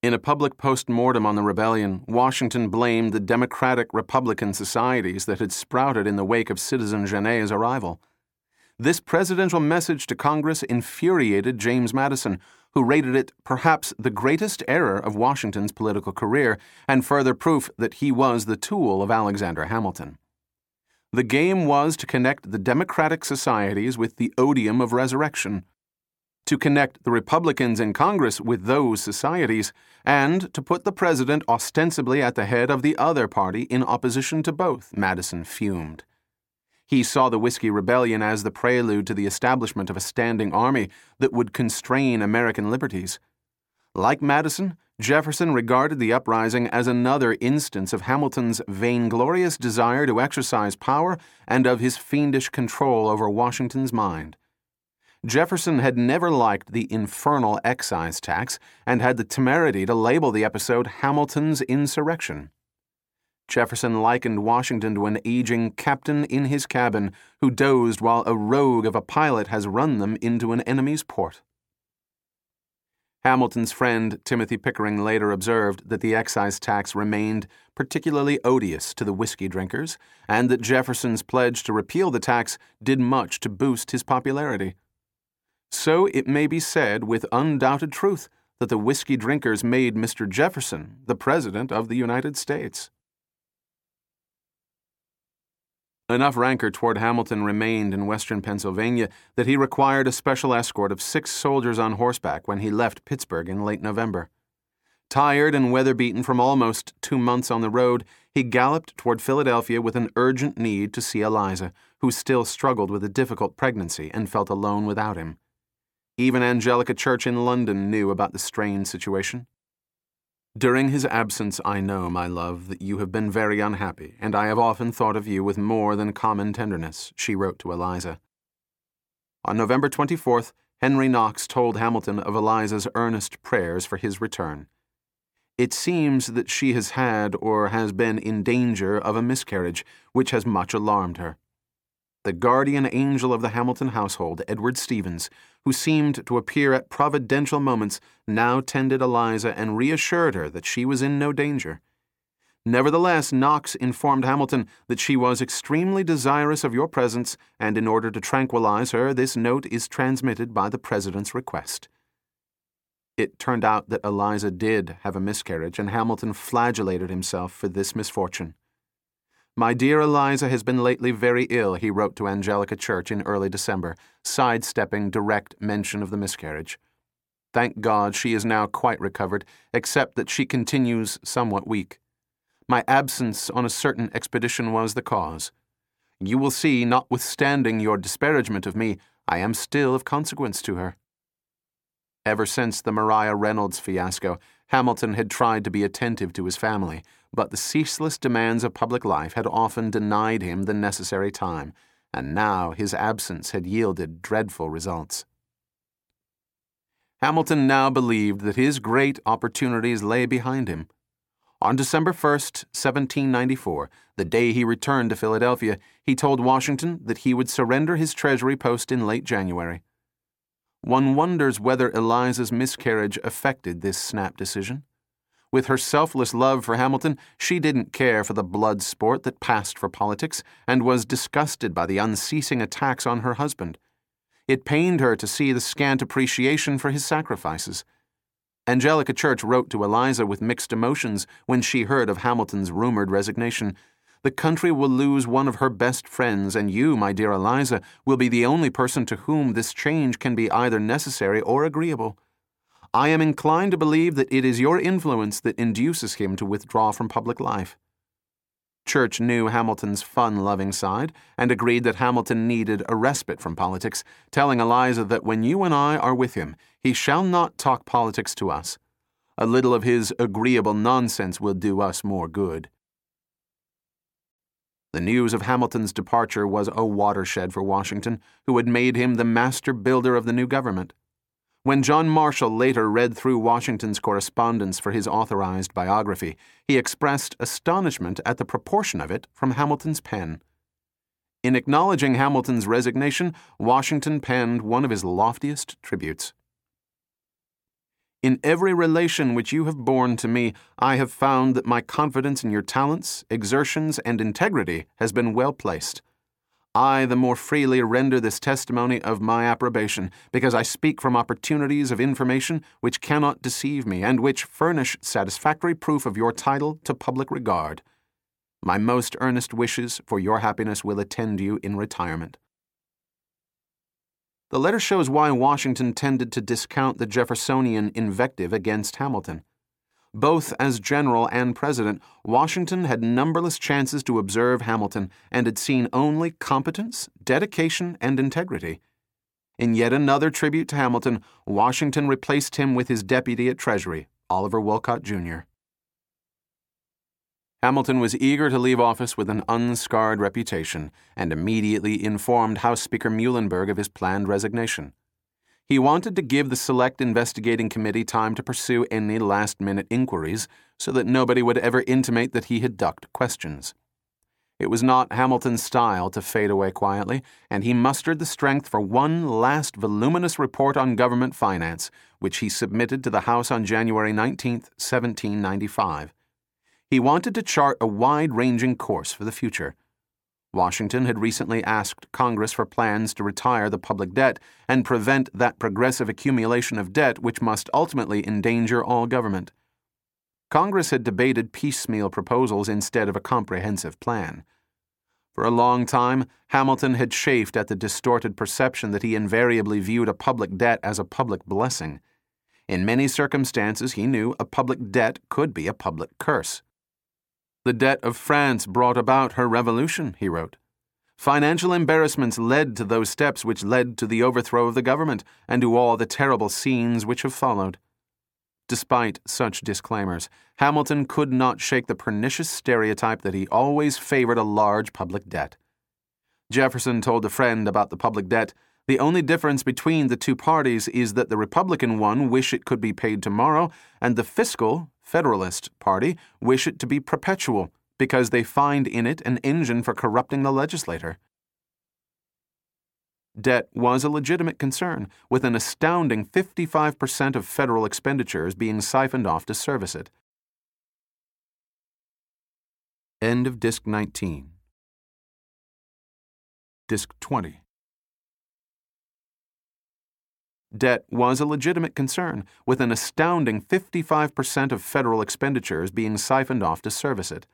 In a public post mortem on the rebellion, Washington blamed the democratic Republican societies that had sprouted in the wake of Citizen Genet's arrival. This presidential message to Congress infuriated James Madison, who rated it perhaps the greatest error of Washington's political career and further proof that he was the tool of Alexander Hamilton. The game was to connect the democratic societies with the odium of resurrection to connect the Republicans in Congress with those societies, and to put the president ostensibly at the head of the other party in opposition to both, Madison fumed. He saw the Whiskey Rebellion as the prelude to the establishment of a standing army that would constrain American liberties. Like Madison, Jefferson regarded the uprising as another instance of Hamilton's vainglorious desire to exercise power and of his fiendish control over Washington's mind. Jefferson had never liked the infernal excise tax and had the temerity to label the episode Hamilton's Insurrection. Jefferson likened Washington to an aging captain in his cabin who dozed while a rogue of a pilot has run them into an enemy's port. Hamilton's friend Timothy Pickering later observed that the excise tax remained particularly odious to the whiskey drinkers, and that Jefferson's pledge to repeal the tax did much to boost his popularity. So it may be said with undoubted truth that the whiskey drinkers made Mr. Jefferson the President of the United States. Enough rancor toward Hamilton remained in western Pennsylvania that he required a special escort of six soldiers on horseback when he left Pittsburgh in late November. Tired and weather beaten from almost two months on the road, he galloped toward Philadelphia with an urgent need to see Eliza, who still struggled with a difficult pregnancy and felt alone without him. Even Angelica Church in London knew about the strained situation. During his absence, I know, my love, that you have been very unhappy, and I have often thought of you with more than common tenderness, she wrote to Eliza. On November 24th, Henry Knox told Hamilton of Eliza's earnest prayers for his return. It seems that she has had or has been in danger of a miscarriage, which has much alarmed her. The guardian angel of the Hamilton household, Edward Stevens, who seemed to appear at providential moments, now tended Eliza and reassured her that she was in no danger. Nevertheless, Knox informed Hamilton that she was extremely desirous of your presence, and in order to tranquilize her, this note is transmitted by the President's request. It turned out that Eliza did have a miscarriage, and Hamilton flagellated himself for this misfortune. My dear Eliza has been lately very ill, he wrote to Angelica Church in early December, sidestepping direct mention of the miscarriage. Thank God she is now quite recovered, except that she continues somewhat weak. My absence on a certain expedition was the cause. You will see, notwithstanding your disparagement of me, I am still of consequence to her. Ever since the Maria Reynolds fiasco, Hamilton had tried to be attentive to his family, but the ceaseless demands of public life had often denied him the necessary time, and now his absence had yielded dreadful results. Hamilton now believed that his great opportunities lay behind him. On December 1, 1794, the day he returned to Philadelphia, he told Washington that he would surrender his Treasury post in late January. One wonders whether Eliza's miscarriage affected this snap decision. With her selfless love for Hamilton, she didn't care for the blood sport that passed for politics and was disgusted by the unceasing attacks on her husband. It pained her to see the scant appreciation for his sacrifices. Angelica Church wrote to Eliza with mixed emotions when she heard of Hamilton's rumored resignation. The country will lose one of her best friends, and you, my dear Eliza, will be the only person to whom this change can be either necessary or agreeable. I am inclined to believe that it is your influence that induces him to withdraw from public life. Church knew Hamilton's fun loving side and agreed that Hamilton needed a respite from politics, telling Eliza that when you and I are with him, he shall not talk politics to us. A little of his agreeable nonsense will do us more good. The news of Hamilton's departure was a watershed for Washington, who had made him the master builder of the new government. When John Marshall later read through Washington's correspondence for his authorized biography, he expressed astonishment at the proportion of it from Hamilton's pen. In acknowledging Hamilton's resignation, Washington penned one of his loftiest tributes. In every relation which you have borne to me, I have found that my confidence in your talents, exertions, and integrity has been well placed. I the more freely render this testimony of my approbation, because I speak from opportunities of information which cannot deceive me, and which furnish satisfactory proof of your title to public regard. My most earnest wishes for your happiness will attend you in retirement. The letter shows why Washington tended to discount the Jeffersonian invective against Hamilton. Both as general and president, Washington had numberless chances to observe Hamilton and had seen only competence, dedication, and integrity. In yet another tribute to Hamilton, Washington replaced him with his deputy at Treasury, Oliver Wolcott, Jr. Hamilton was eager to leave office with an unscarred reputation and immediately informed House Speaker Muhlenberg of his planned resignation. He wanted to give the Select Investigating Committee time to pursue any last minute inquiries so that nobody would ever intimate that he had ducked questions. It was not Hamilton's style to fade away quietly, and he mustered the strength for one last voluminous report on government finance, which he submitted to the House on January 19, 1795. He wanted to chart a wide ranging course for the future Washington had recently asked Congress for plans to retire the public debt and prevent that progressive accumulation of debt which must ultimately endanger all government. Congress had debated piecemeal proposals instead of a comprehensive plan. For a long time, Hamilton had chafed at the distorted perception that he invariably viewed a public debt as a public blessing. In many circumstances, he knew a public debt could be a public curse. The debt of France brought about her revolution, he wrote. Financial embarrassments led to those steps which led to the overthrow of the government and to all the terrible scenes which have followed. Despite such disclaimers, Hamilton could not shake the pernicious stereotype that he always favored a large public debt. Jefferson told a friend about the public debt the only difference between the two parties is that the Republican one wish it could be paid tomorrow, and the fiscal, Federalist Party wish it to be perpetual because they find in it an engine for corrupting the legislator. Debt was a legitimate concern, with an astounding 55% of federal expenditures being siphoned off to service it. End of Disc 19. Disc 20. Debt was a legitimate concern, with an astounding 55% of federal expenditures being siphoned off to service it.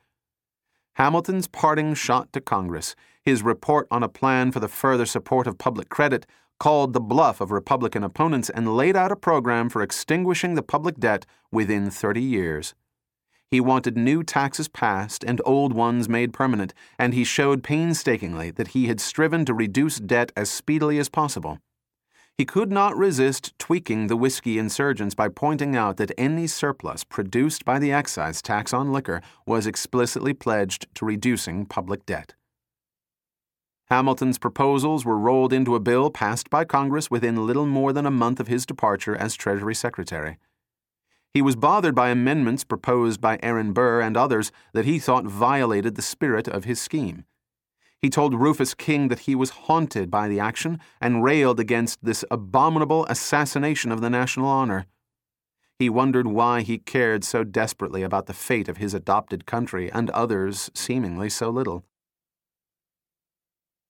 Hamilton's parting shot to Congress, his report on a plan for the further support of public credit, called the bluff of Republican opponents and laid out a program for extinguishing the public debt within 30 years. He wanted new taxes passed and old ones made permanent, and he showed painstakingly that he had striven to reduce debt as speedily as possible he could not resist tweaking the whiskey insurgents by pointing out that any surplus produced by the excise tax on liquor was explicitly pledged to reducing public debt. Hamilton's proposals were rolled into a bill passed by Congress within little more than a month of his departure as Treasury Secretary. He was bothered by amendments proposed by Aaron Burr and others that he thought violated the spirit of his scheme. He told Rufus King that he was haunted by the action and railed against this abominable assassination of the national honor. He wondered why he cared so desperately about the fate of his adopted country and others seemingly so little.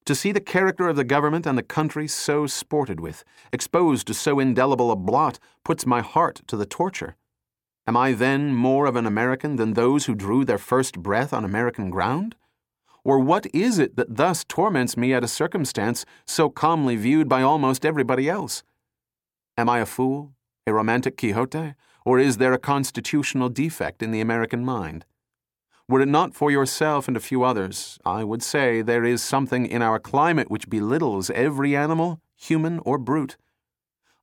To see the character of the government and the country so sported with, exposed to so indelible a blot, puts my heart to the torture. Am I then more of an American than those who drew their first breath on American ground? Or what is it that thus torments me at a circumstance so calmly viewed by almost everybody else? Am I a fool, a romantic Quixote, or is there a constitutional defect in the American mind? Were it not for yourself and a few others, I would say there is something in our climate which belittles every animal, human or brute.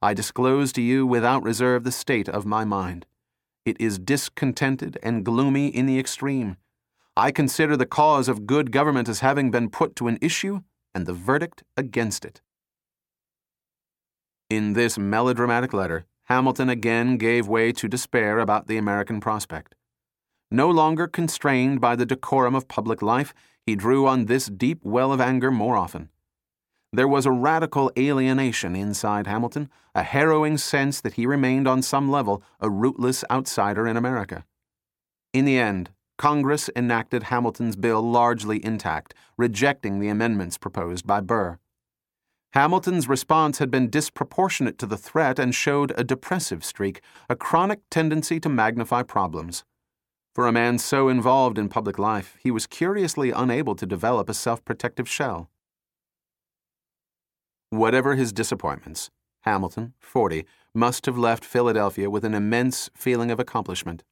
I disclose to you without reserve the state of my mind. It is discontented and gloomy in the extreme. I consider the cause of good government as having been put to an issue, and the verdict against it. In this melodramatic letter, Hamilton again gave way to despair about the American prospect. No longer constrained by the decorum of public life, he drew on this deep well of anger more often. There was a radical alienation inside Hamilton, a harrowing sense that he remained on some level a rootless outsider in America. In the end, Congress enacted Hamilton's bill largely intact, rejecting the amendments proposed by Burr. Hamilton's response had been disproportionate to the threat and showed a depressive streak, a chronic tendency to magnify problems. For a man so involved in public life, he was curiously unable to develop a self protective shell. Whatever his disappointments, Hamilton, 40, must have left Philadelphia with an immense feeling of accomplishment.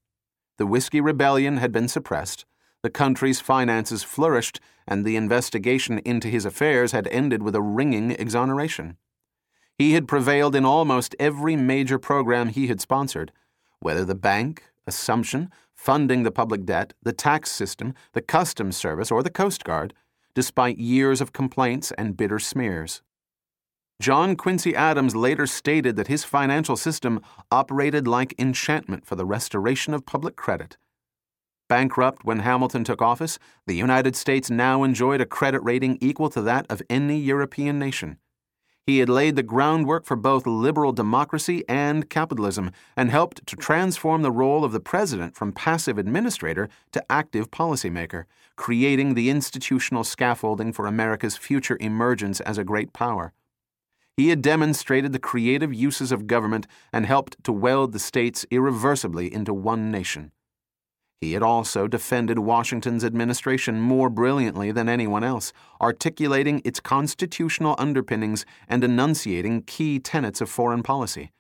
The Whiskey Rebellion had been suppressed, the country's finances flourished, and the investigation into his affairs had ended with a ringing exoneration. He had prevailed in almost every major program he had sponsored, whether the bank, assumption, funding the public debt, the tax system, the customs service, or the Coast Guard, despite years of complaints and bitter smears. John Quincy Adams later stated that his financial system operated like enchantment for the restoration of public credit. Bankrupt when Hamilton took office, the United States now enjoyed a credit rating equal to that of any European nation. He had laid the groundwork for both liberal democracy and capitalism and helped to transform the role of the president from passive administrator to active policymaker, creating the institutional scaffolding for America's future emergence as a great power. He had demonstrated the creative uses of government and helped to weld the states irreversibly into one nation. He had also defended Washington's administration more brilliantly than anyone else, articulating its constitutional underpinnings and enunciating key tenets of foreign policy.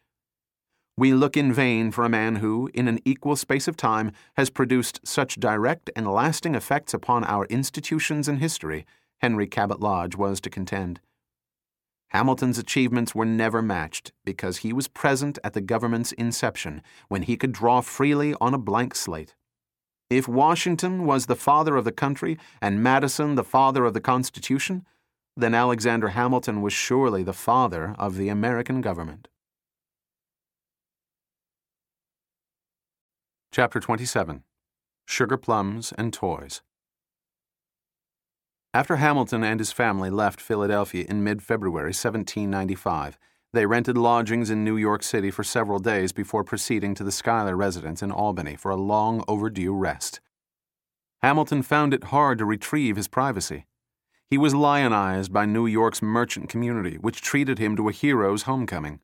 We look in vain for a man who, in an equal space of time, has produced such direct and lasting effects upon our institutions and history, Henry Cabot Lodge was to contend. Hamilton's achievements were never matched because he was present at the government's inception when he could draw freely on a blank slate. If Washington was the father of the country and Madison the father of the Constitution, then Alexander Hamilton was surely the father of the American government. Chapter 27 Sugar Plums and Toys after Hamilton and his family left Philadelphia in mid February 1795, they rented lodgings in New York City for several days before proceeding to the Schuyler residence in Albany for a long overdue rest. Hamilton found it hard to retrieve his privacy. He was lionized by New York's merchant community, which treated him to a hero's homecoming.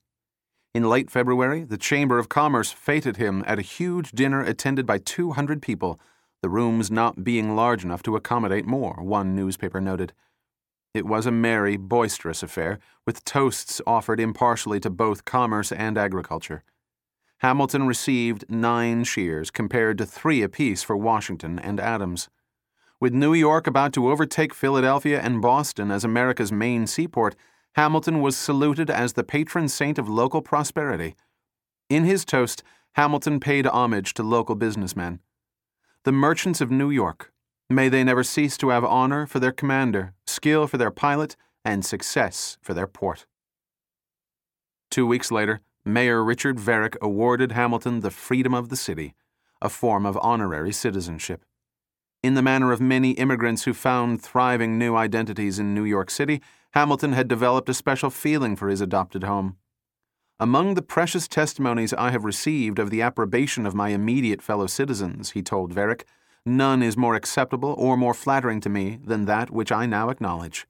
In late February, the Chamber of Commerce feted him at a huge dinner attended by 200 people the rooms not being large enough to accommodate more, one newspaper noted. It was a merry, boisterous affair, with toasts offered impartially to both commerce and agriculture. Hamilton received nine cheers compared to three apiece for Washington and Adams. With New York about to overtake Philadelphia and Boston as America's main seaport, Hamilton was saluted as the patron saint of local prosperity. In his toast, Hamilton paid homage to local businessmen the merchants of New York. May they never cease to have honor for their commander, skill for their pilot, and success for their port. Two weeks later, Mayor Richard Varick awarded Hamilton the Freedom of the City, a form of honorary citizenship. In the manner of many immigrants who found thriving new identities in New York City, Hamilton had developed a special feeling for his adopted home. Among the precious testimonies I have received of the approbation of my immediate fellow citizens, he told Varick, none is more acceptable or more flattering to me than that which I now acknowledge.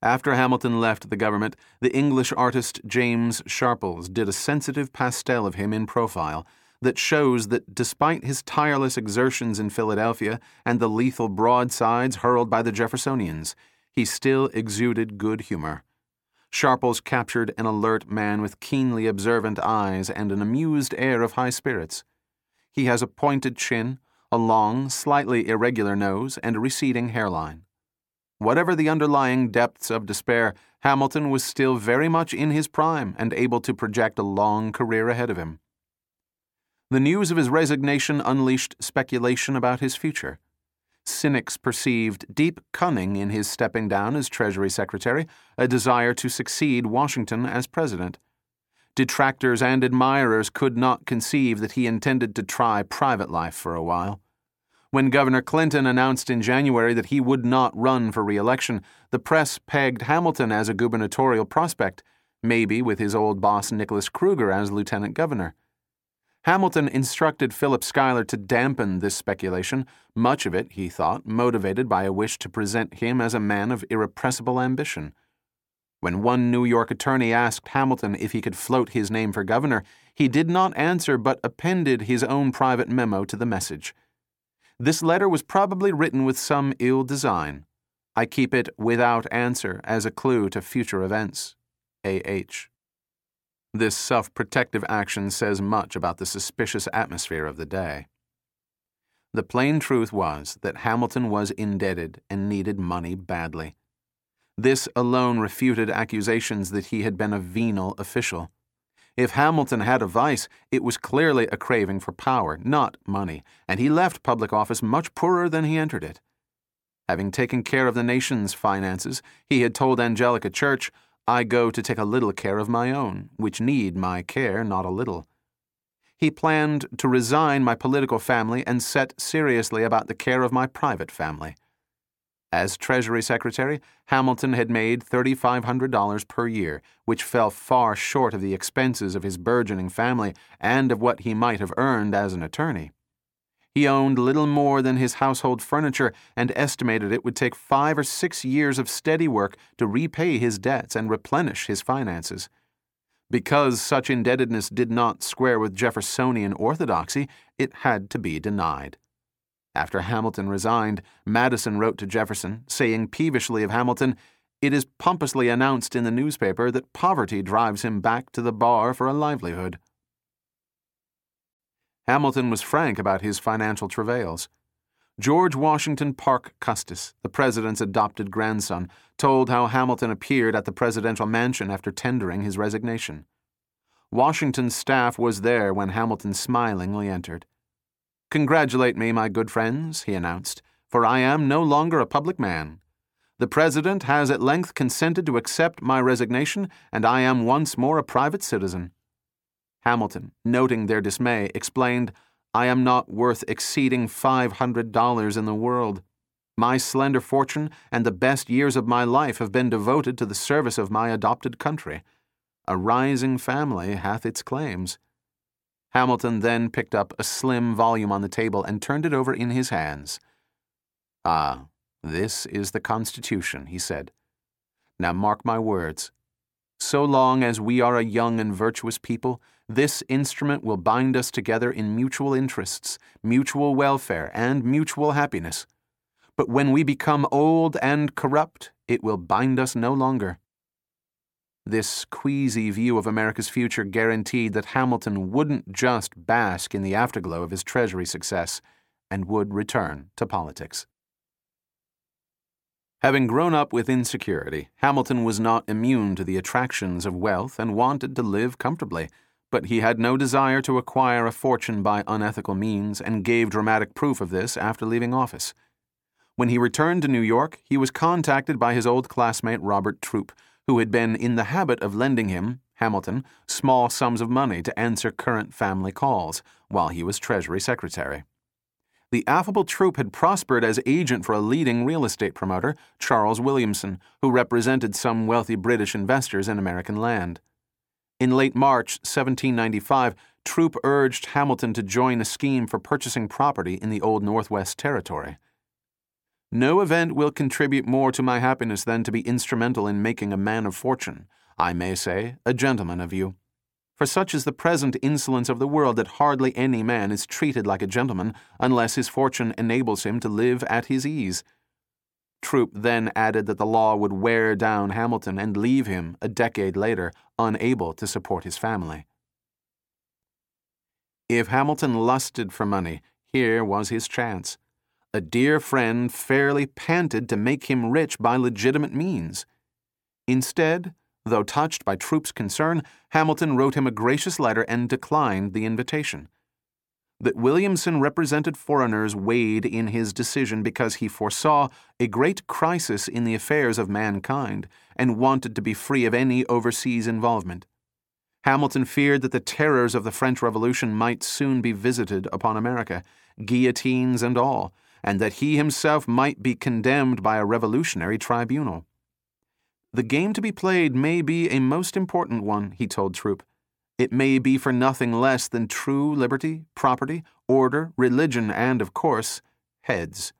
After Hamilton left the government, the English artist James Sharples did a sensitive pastel of him in profile, that shows that despite his tireless exertions in Philadelphia and the lethal broadsides hurled by the Jeffersonians, he still exuded good humor. Sharples captured an alert man with keenly observant eyes and an amused air of high spirits. He has a pointed chin, a long, slightly irregular nose, and a receding hairline. Whatever the underlying depths of despair, Hamilton was still very much in his prime and able to project a long career ahead of him. The news of his resignation unleashed speculation about his future. Cynics perceived deep cunning in his stepping down as Treasury Secretary, a desire to succeed Washington as President. Detractors and admirers could not conceive that he intended to try private life for a while. When Governor Clinton announced in January that he would not run for re election, the press pegged Hamilton as a gubernatorial prospect, maybe with his old boss Nicholas Cruger as lieutenant governor. Hamilton instructed Philip Schuyler to dampen this speculation, much of it, he thought, motivated by a wish to present him as a man of irrepressible ambition. When one New York attorney asked Hamilton if he could float his name for governor, he did not answer but appended his own private memo to the message. This letter was probably written with some ill design. I keep it without answer as a clue to future events. A.H. This self protective action says much about the suspicious atmosphere of the day. The plain truth was that Hamilton was indebted and needed money badly. This alone refuted accusations that he had been a venal official. If Hamilton had a vice, it was clearly a craving for power, not money, and he left public office much poorer than he entered it. Having taken care of the nation's finances, he had told Angelica Church, I go to take a little care of my own, which need my care not a little. He planned to resign my political family and set seriously about the care of my private family. As Treasury Secretary, Hamilton had made $3,500 per year, which fell far short of the expenses of his burgeoning family and of what he might have earned as an attorney. He owned little more than his household furniture and estimated it would take five or six years of steady work to repay his debts and replenish his finances. Because such indebtedness did not square with Jeffersonian orthodoxy, it had to be denied. After Hamilton resigned, Madison wrote to Jefferson, saying peevishly of Hamilton, It is pompously announced in the newspaper that poverty drives him back to the bar for a livelihood. Hamilton was frank about his financial travails. George Washington Parke Custis, the president's adopted grandson, told how Hamilton appeared at the presidential mansion after tendering his resignation. Washington's staff was there when Hamilton smilingly entered. Congratulate me, my good friends, he announced, for I am no longer a public man. The President has at length consented to accept my resignation, and I am once more a private citizen. Hamilton, noting their dismay, explained, I am not worth exceeding $500 in the world. My slender fortune and the best years of my life have been devoted to the service of my adopted country. A rising family hath its claims. Hamilton then picked up a slim volume on the table and turned it over in his hands. Ah, this is the Constitution, he said. Now mark my words. So long as we are a young and virtuous people, this instrument will bind us together in mutual interests, mutual welfare, and mutual happiness. But when we become old and corrupt, it will bind us no longer. This queasy view of America's future guaranteed that Hamilton wouldn't just bask in the afterglow of his Treasury success and would return to politics. Having grown up with insecurity, Hamilton was not immune to the attractions of wealth and wanted to live comfortably but he had no desire to acquire a fortune by unethical means and gave dramatic proof of this after leaving office. When he returned to New York, he was contacted by his old classmate Robert Troup, who had been in the habit of lending him, Hamilton, small sums of money to answer current family calls while he was Treasury Secretary. The affable Troup had prospered as agent for a leading real estate promoter, Charles Williamson, who represented some wealthy British investors in American land. In late March 1795, Troup urged Hamilton to join a scheme for purchasing property in the Old Northwest Territory. No event will contribute more to my happiness than to be instrumental in making a man of fortune, I may say, a gentleman of you. For such is the present insolence of the world that hardly any man is treated like a gentleman unless his fortune enables him to live at his ease. Troup then added that the law would wear down Hamilton and leave him, a decade later, unable to support his family. If Hamilton lusted for money, here was his chance. A dear friend fairly panted to make him rich by legitimate means. Instead, though touched by Troup's concern, Hamilton wrote him a gracious letter and declined the invitation. That Williamson represented foreigners weighed in his decision because he foresaw a great crisis in the affairs of mankind and wanted to be free of any overseas involvement. Hamilton feared that the terrors of the French Revolution might soon be visited upon America, guillotines and all, and that he himself might be condemned by a revolutionary tribunal. The game to be played may be a most important one, he told Troup. It may be for nothing less than true liberty, property, order, religion, and, of course, heads.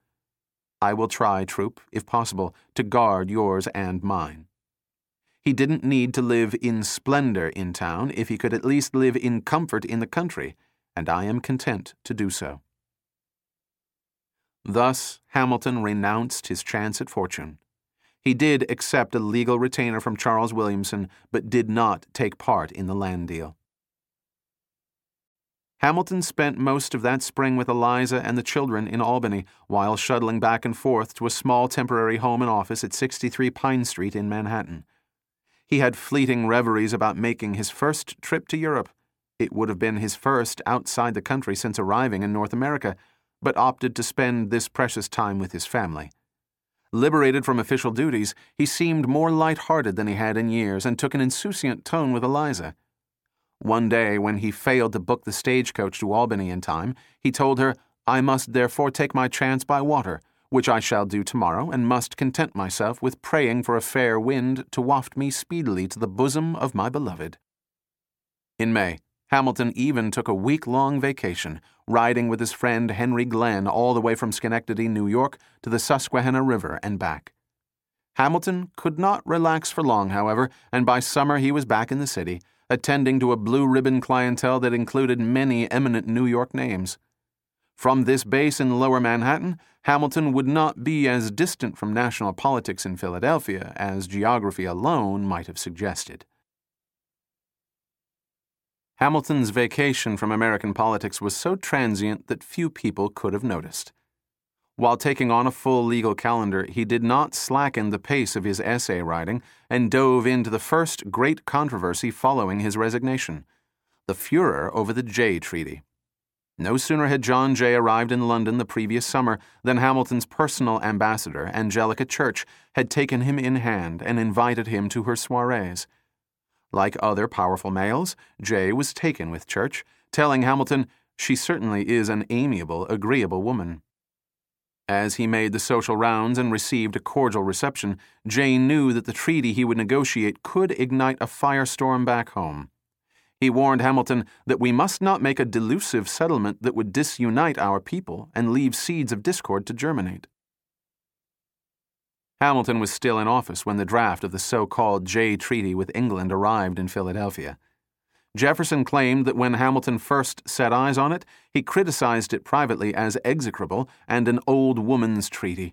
I will try, Troup, if possible, to guard yours and mine. He didn't need to live in splendor in town if he could at least live in comfort in the country, and I am content to do so. Thus, Hamilton renounced his chance at fortune. He did accept a legal retainer from Charles Williamson, but did not take part in the land deal. Hamilton spent most of that spring with Eliza and the children in Albany while shuttling back and forth to a small temporary home and office at 63 Pine Street in Manhattan. He had fleeting reveries about making his first trip to Europe. It would have been his first outside the country since arriving in North America, but opted to spend this precious time with his family. Liberated from official duties, he seemed more light-hearted than he had in years and took an insouciant tone with Eliza. One day, when he failed to book the stagecoach to Albany in time, he told her, I must therefore take my chance by water which I shall do tomorrow, and must content myself with praying for a fair wind to waft me speedily to the bosom of my beloved. In May, Hamilton even took a week long vacation, riding with his friend Henry Glen all the way from Schenectady, New York, to the Susquehanna River and back. Hamilton could not relax for long, however, and by summer he was back in the city, attending to a blue ribbon clientele that included many eminent New York names. From this base in lower Manhattan, Hamilton would not be as distant from national politics in Philadelphia as geography alone might have suggested. Hamilton's vacation from American politics was so transient that few people could have noticed. While taking on a full legal calendar, he did not slacken the pace of his essay writing and dove into the first great controversy following his resignation the furor over the Jay Treaty. No sooner had John Jay arrived in London the previous summer than Hamilton's personal ambassador, Angelica Church, had taken him in hand and invited him to her soirees. Like other powerful males, Jay was taken with Church, telling Hamilton, She certainly is an amiable, agreeable woman. As he made the social rounds and received a cordial reception, Jay knew that the treaty he would negotiate could ignite a firestorm back home. He warned Hamilton that we must not make a delusive settlement that would disunite our people and leave seeds of discord to germinate. Hamilton was still in office when the draft of the so called Jay Treaty with England arrived in Philadelphia. Jefferson claimed that when Hamilton first set eyes on it, he criticized it privately as execrable and an old woman's treaty.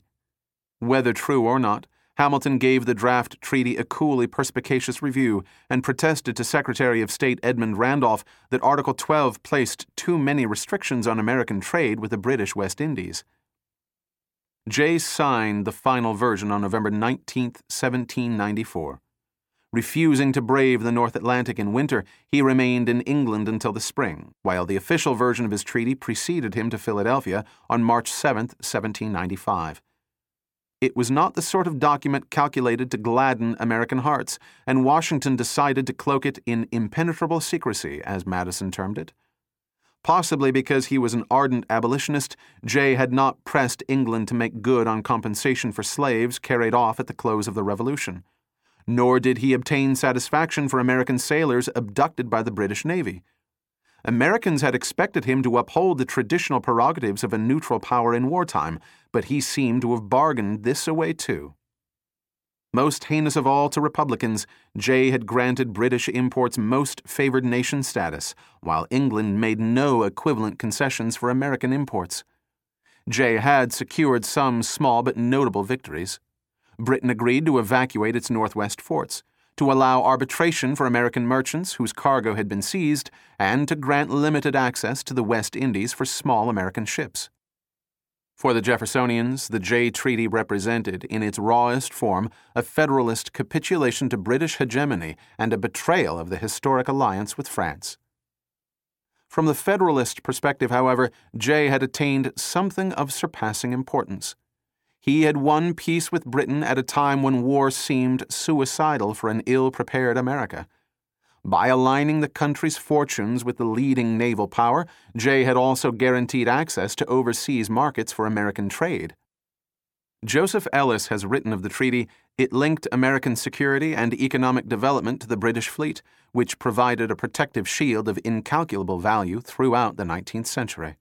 Whether true or not, Hamilton gave the draft treaty a coolly perspicacious review and protested to Secretary of State Edmund Randolph that Article 12 placed too many restrictions on American trade with the British West Indies. Jay signed the final version on November 19, 1794. Refusing to brave the North Atlantic in winter, he remained in England until the spring, while the official version of his treaty preceded him to Philadelphia on March 7, 1795. It was not the sort of document calculated to gladden American hearts, and Washington decided to cloak it in impenetrable secrecy, as Madison termed it. Possibly because he was an ardent abolitionist, Jay had not pressed England to make good on compensation for slaves carried off at the close of the Revolution. Nor did he obtain satisfaction for American sailors abducted by the British Navy. Americans had expected him to uphold the traditional prerogatives of a neutral power in wartime, but he seemed to have bargained this away too. Most heinous of all to Republicans, Jay had granted British imports most favored nation status, while England made no equivalent concessions for American imports. Jay had secured some small but notable victories. Britain agreed to evacuate its northwest forts, to allow arbitration for American merchants whose cargo had been seized, and to grant limited access to the West Indies for small American ships. For the Jeffersonians, the Jay Treaty represented, in its rawest form, a Federalist capitulation to British hegemony and a betrayal of the historic alliance with France. From the Federalist perspective, however, Jay had attained something of surpassing importance. He had won peace with Britain at a time when war seemed suicidal for an ill prepared America. By aligning the country's fortunes with the leading naval power, Jay had also guaranteed access to overseas markets for American trade. Joseph Ellis has written of the treaty it linked American security and economic development to the British fleet, which provided a protective shield of incalculable value throughout the 19th century.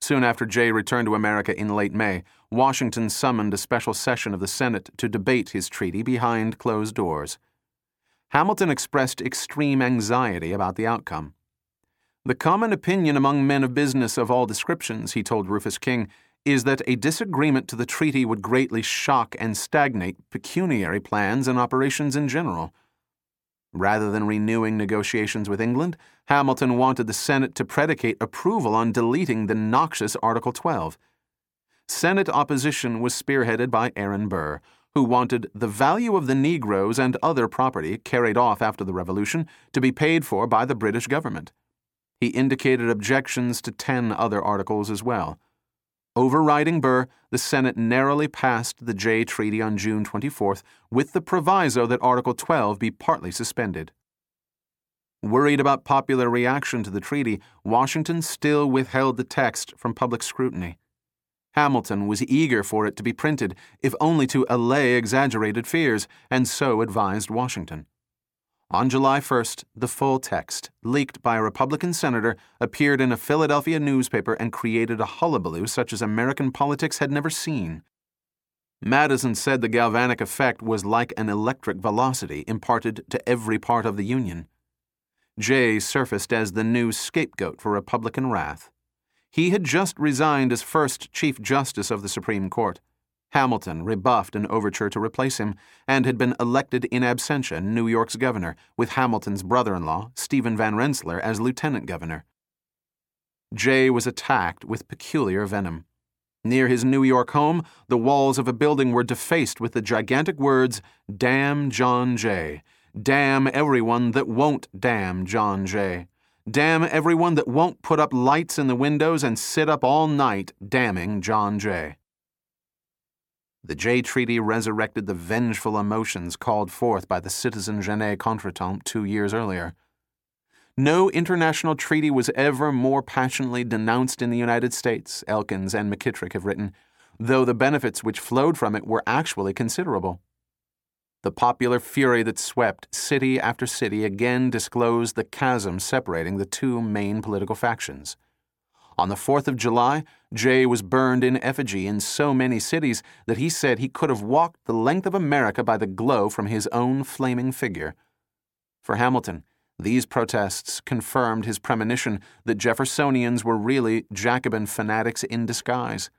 Soon after Jay returned to America in late May, Washington summoned a special session of the Senate to debate his treaty behind closed doors. Hamilton expressed extreme anxiety about the outcome. The common opinion among men of business of all descriptions, he told Rufus King, is that a disagreement to the treaty would greatly shock and stagnate pecuniary plans and operations in general. Rather than renewing negotiations with England, Hamilton wanted the Senate to predicate approval on deleting the noxious Article 12. Senate opposition was spearheaded by Aaron Burr, who wanted the value of the Negroes and other property carried off after the Revolution to be paid for by the British government. He indicated objections to ten other articles as well. Overriding Burr, the Senate narrowly passed the Jay Treaty on June 24th with the proviso that Article 12 be partly suspended. Worried about popular reaction to the treaty, Washington still withheld the text from public scrutiny. Hamilton was eager for it to be printed, if only to allay exaggerated fears, and so advised Washington. On July 1st, the full text, leaked by a Republican senator, appeared in a Philadelphia newspaper and created a hullabaloo such as American politics had never seen. Madison said the galvanic effect was like an electric velocity imparted to every part of the Union. Jay surfaced as the new scapegoat for Republican wrath. He had just resigned as first Chief Justice of the Supreme Court. Hamilton rebuffed an overture to replace him and had been elected in absentia New York's governor, with Hamilton's brother in law, Stephen Van Rensselaer, as lieutenant governor. Jay was attacked with peculiar venom. Near his New York home, the walls of a building were defaced with the gigantic words, Damn John Jay. Damn everyone that won't damn John Jay. Damn everyone that won't put up lights in the windows and sit up all night damning John Jay. The Jay Treaty resurrected the vengeful emotions called forth by the Citizen Genet contretemps two years earlier. No international treaty was ever more passionately denounced in the United States, Elkins and McKittrick have written, though the benefits which flowed from it were actually considerable. The popular fury that swept city after city again disclosed the chasm separating the two main political factions. On the 4th of July, Jay was burned in effigy in so many cities that he said he could have walked the length of America by the glow from his own flaming figure. For Hamilton, these protests confirmed his premonition that Jeffersonians were really Jacobin fanatics in disguise.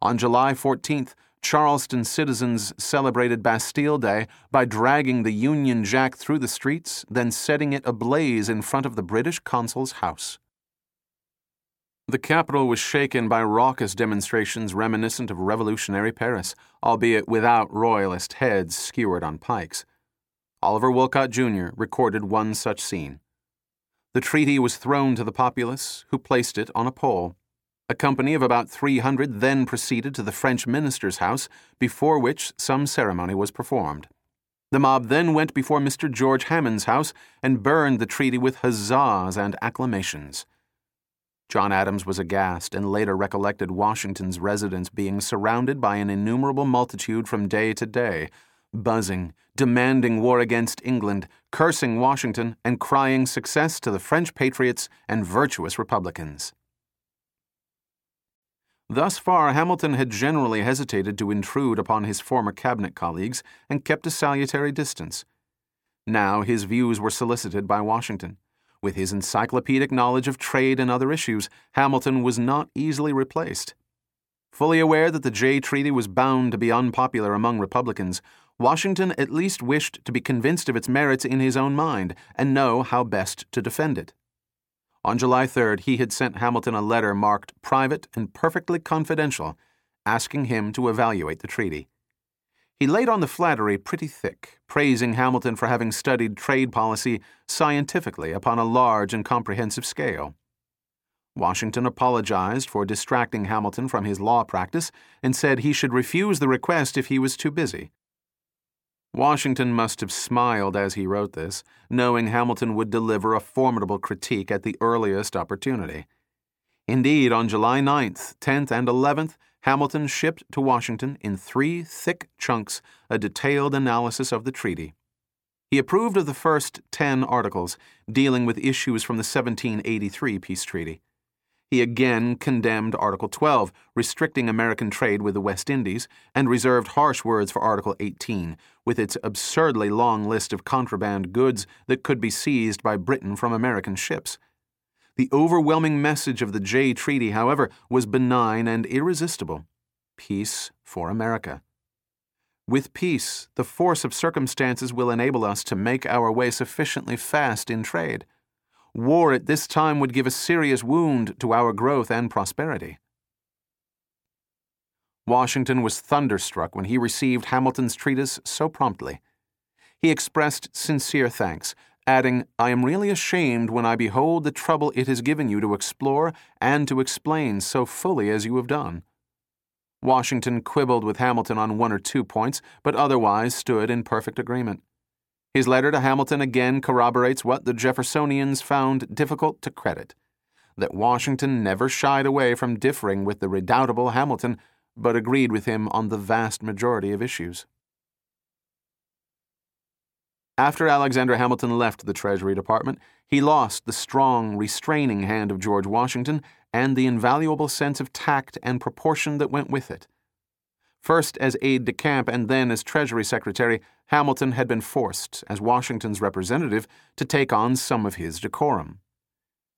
On July 14th, Charleston citizens celebrated Bastille Day by dragging the Union Jack through the streets, then setting it ablaze in front of the British consul's house. The capital was shaken by raucous demonstrations reminiscent of revolutionary Paris, albeit without royalist heads skewered on pikes. Oliver Wolcott Jr. recorded one such scene. The treaty was thrown to the populace, who placed it on a pole. A company of about 300 then proceeded to the French minister's house, before which some ceremony was performed. The mob then went before Mr. George Hammond's house and burned the treaty with huzzas and acclamations. John Adams was aghast and later recollected Washington's residence being surrounded by an innumerable multitude from day to day, buzzing, demanding war against England, cursing Washington, and crying success to the French patriots and virtuous Republicans. Thus far, Hamilton had generally hesitated to intrude upon his former cabinet colleagues and kept a salutary distance. Now his views were solicited by Washington. With his encyclopedic knowledge of trade and other issues, Hamilton was not easily replaced. Fully aware that the Jay Treaty was bound to be unpopular among Republicans, Washington at least wished to be convinced of its merits in his own mind and know how best to defend it. On July 3rd, he had sent Hamilton a letter marked private and perfectly confidential, asking him to evaluate the treaty. He laid on the flattery pretty thick, praising Hamilton for having studied trade policy scientifically upon a large and comprehensive scale. Washington apologized for distracting Hamilton from his law practice and said he should refuse the request if he was too busy. Washington must have smiled as he wrote this, knowing Hamilton would deliver a formidable critique at the earliest opportunity. Indeed, on July 9th, 10th, and 11th, Hamilton shipped to Washington in three thick chunks a detailed analysis of the treaty. He approved of the first ten articles, dealing with issues from the 1783 peace treaty. He again condemned Article 12, restricting American trade with the West Indies, and reserved harsh words for Article 18, with its absurdly long list of contraband goods that could be seized by Britain from American ships. The overwhelming message of the Jay Treaty, however, was benign and irresistible peace for America. With peace, the force of circumstances will enable us to make our way sufficiently fast in trade. War at this time would give a serious wound to our growth and prosperity. Washington was thunderstruck when he received Hamilton's treatise so promptly. He expressed sincere thanks, adding, I am really ashamed when I behold the trouble it has given you to explore and to explain so fully as you have done. Washington quibbled with Hamilton on one or two points, but otherwise stood in perfect agreement. His letter to Hamilton again corroborates what the Jeffersonians found difficult to credit that Washington never shied away from differing with the redoubtable Hamilton, but agreed with him on the vast majority of issues. After Alexander Hamilton left the Treasury Department, he lost the strong, restraining hand of George Washington and the invaluable sense of tact and proportion that went with it. First as aide de camp and then as Treasury Secretary, Hamilton had been forced, as Washington's representative, to take on some of his decorum.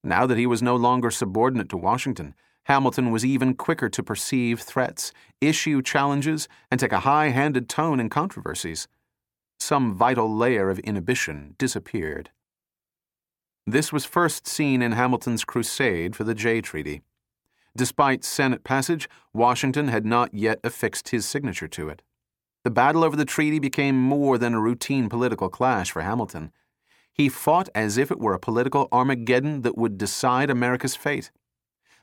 Now that he was no longer subordinate to Washington, Hamilton was even quicker to perceive threats, issue challenges, and take a high handed tone in controversies. Some vital layer of inhibition disappeared. This was first seen in Hamilton's crusade for the Jay Treaty. Despite Senate passage, Washington had not yet affixed his signature to it. The battle over the treaty became more than a routine political clash for Hamilton. He fought as if it were a political Armageddon that would decide America's fate.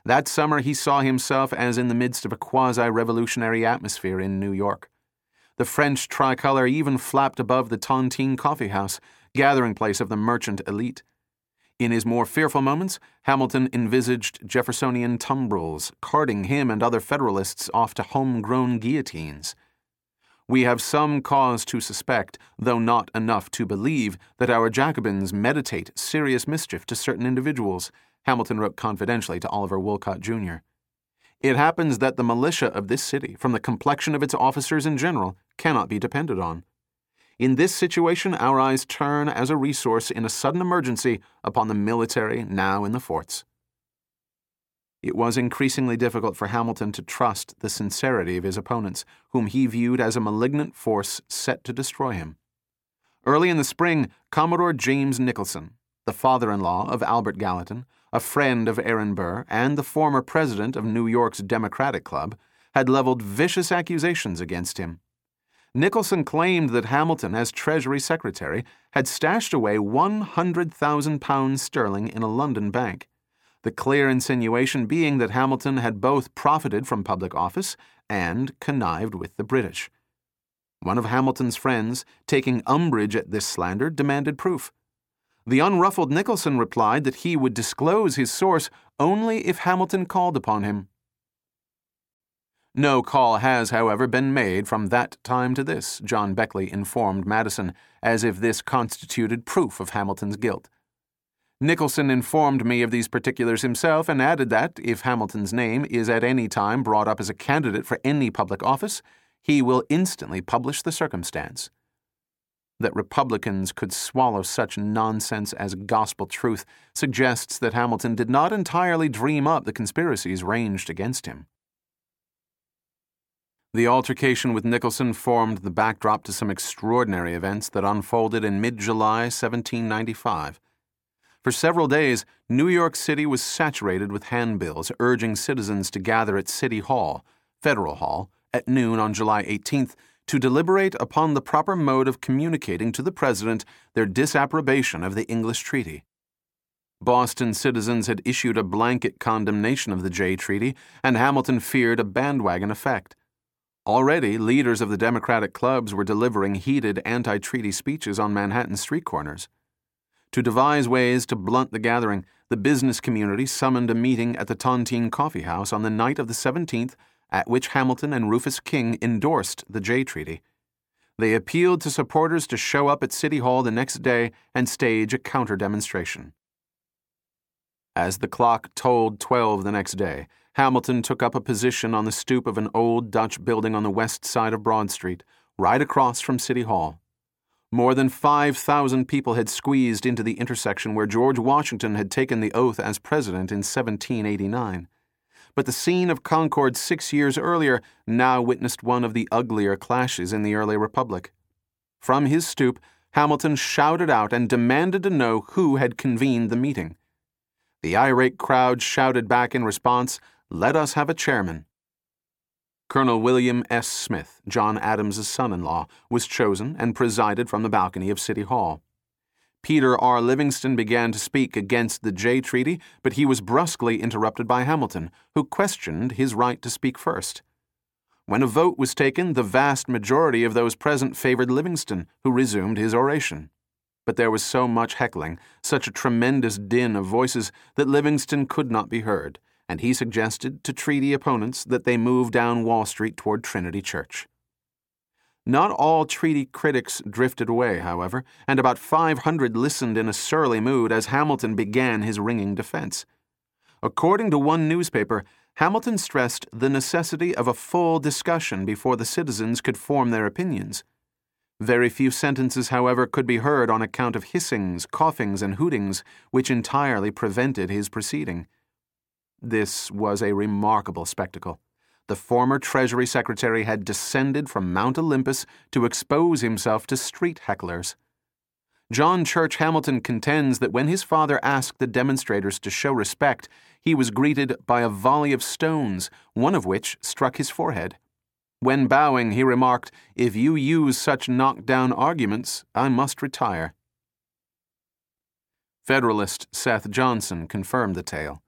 That summer, he saw himself as in the midst of a quasi revolutionary atmosphere in New York. The French tricolor even flapped above the Tontine Coffee House, gathering place of the merchant elite. In his more fearful moments, Hamilton envisaged Jeffersonian tumbrils carting him and other Federalists off to homegrown guillotines. We have some cause to suspect, though not enough to believe, that our Jacobins meditate serious mischief to certain individuals, Hamilton wrote confidentially to Oliver Wolcott, Jr. It happens that the militia of this city, from the complexion of its officers in general, cannot be depended on. In this situation, our eyes turn as a resource in a sudden emergency upon the military now in the forts. It was increasingly difficult for Hamilton to trust the sincerity of his opponents, whom he viewed as a malignant force set to destroy him. Early in the spring, Commodore James Nicholson, the father in law of Albert Gallatin, a friend of Aaron Burr, and the former president of New York's Democratic Club, had leveled vicious accusations against him. Nicholson claimed that Hamilton, as Treasury Secretary, had stashed away 100,000 pounds sterling in a London bank. The clear insinuation being that Hamilton had both profited from public office and connived with the British. One of Hamilton's friends, taking umbrage at this slander, demanded proof. The unruffled Nicholson replied that he would disclose his source only if Hamilton called upon him. No call has, however, been made from that time to this, John Beckley informed Madison, as if this constituted proof of Hamilton's guilt. Nicholson informed me of these particulars himself and added that, if Hamilton's name is at any time brought up as a candidate for any public office, he will instantly publish the circumstance. That Republicans could swallow such nonsense as gospel truth suggests that Hamilton did not entirely dream up the conspiracies ranged against him. The altercation with Nicholson formed the backdrop to some extraordinary events that unfolded in mid July 1795. For several days, New York City was saturated with handbills urging citizens to gather at City Hall, Federal Hall, at noon on July 18th to deliberate upon the proper mode of communicating to the President their disapprobation of the English treaty. Boston citizens had issued a blanket condemnation of the Jay Treaty, and Hamilton feared a bandwagon effect. Already, leaders of the Democratic clubs were delivering heated anti treaty speeches on Manhattan street corners. To devise ways to blunt the gathering, the business community summoned a meeting at the Tontine Coffee House on the night of the 17th, at which Hamilton and Rufus King endorsed the Jay Treaty. They appealed to supporters to show up at City Hall the next day and stage a counter demonstration. As the clock tolled 12 the next day, Hamilton took up a position on the stoop of an old Dutch building on the west side of Broad Street, right across from City Hall. More than 5,000 people had squeezed into the intersection where George Washington had taken the oath as president in 1789. But the scene of Concord six years earlier now witnessed one of the uglier clashes in the early Republic. From his stoop, Hamilton shouted out and demanded to know who had convened the meeting. The irate crowd shouted back in response, Let us have a chairman. Colonel William S. Smith, John Adams's son in law, was chosen and presided from the balcony of City Hall. Peter R. Livingston began to speak against the Jay Treaty, but he was brusquely interrupted by Hamilton, who questioned his right to speak first. When a vote was taken, the vast majority of those present favored Livingston, who resumed his oration. But there was so much heckling, such a tremendous din of voices, that Livingston could not be heard and he suggested to treaty opponents that they move down Wall Street toward Trinity Church. Not all treaty critics drifted away, however, and about 500 listened in a surly mood as Hamilton began his ringing defense. According to one newspaper, Hamilton stressed the necessity of a full discussion before the citizens could form their opinions. Very few sentences, however, could be heard on account of hissings, coughings, and hootings, which entirely prevented his proceeding. This was a remarkable spectacle. The former Treasury Secretary had descended from Mount Olympus to expose himself to street hecklers. John Church Hamilton contends that when his father asked the demonstrators to show respect, he was greeted by a volley of stones, one of which struck his forehead. When bowing, he remarked, If you use such knock-down arguments, I must retire. Federalist Seth Johnson confirmed the tale.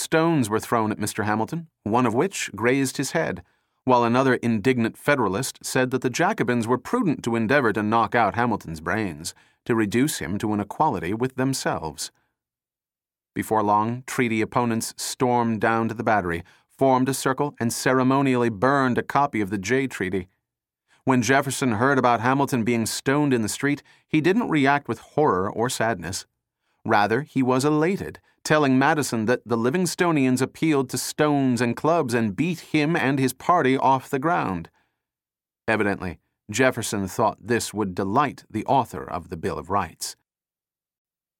Stones were thrown at Mr. Hamilton, one of which grazed his head, while another indignant Federalist said that the Jacobins were prudent to endeavor to knock out Hamilton's brains, to reduce him to an equality with themselves. Before long, treaty opponents stormed down to the battery, formed a circle, and ceremonially burned a copy of the Jay Treaty. When Jefferson heard about Hamilton being stoned in the street, he didn't react with horror or sadness. Rather, he was elated telling Madison that the Livingstonians appealed to stones and clubs and beat him and his party off the ground. Evidently, Jefferson thought this would delight the author of the Bill of Rights.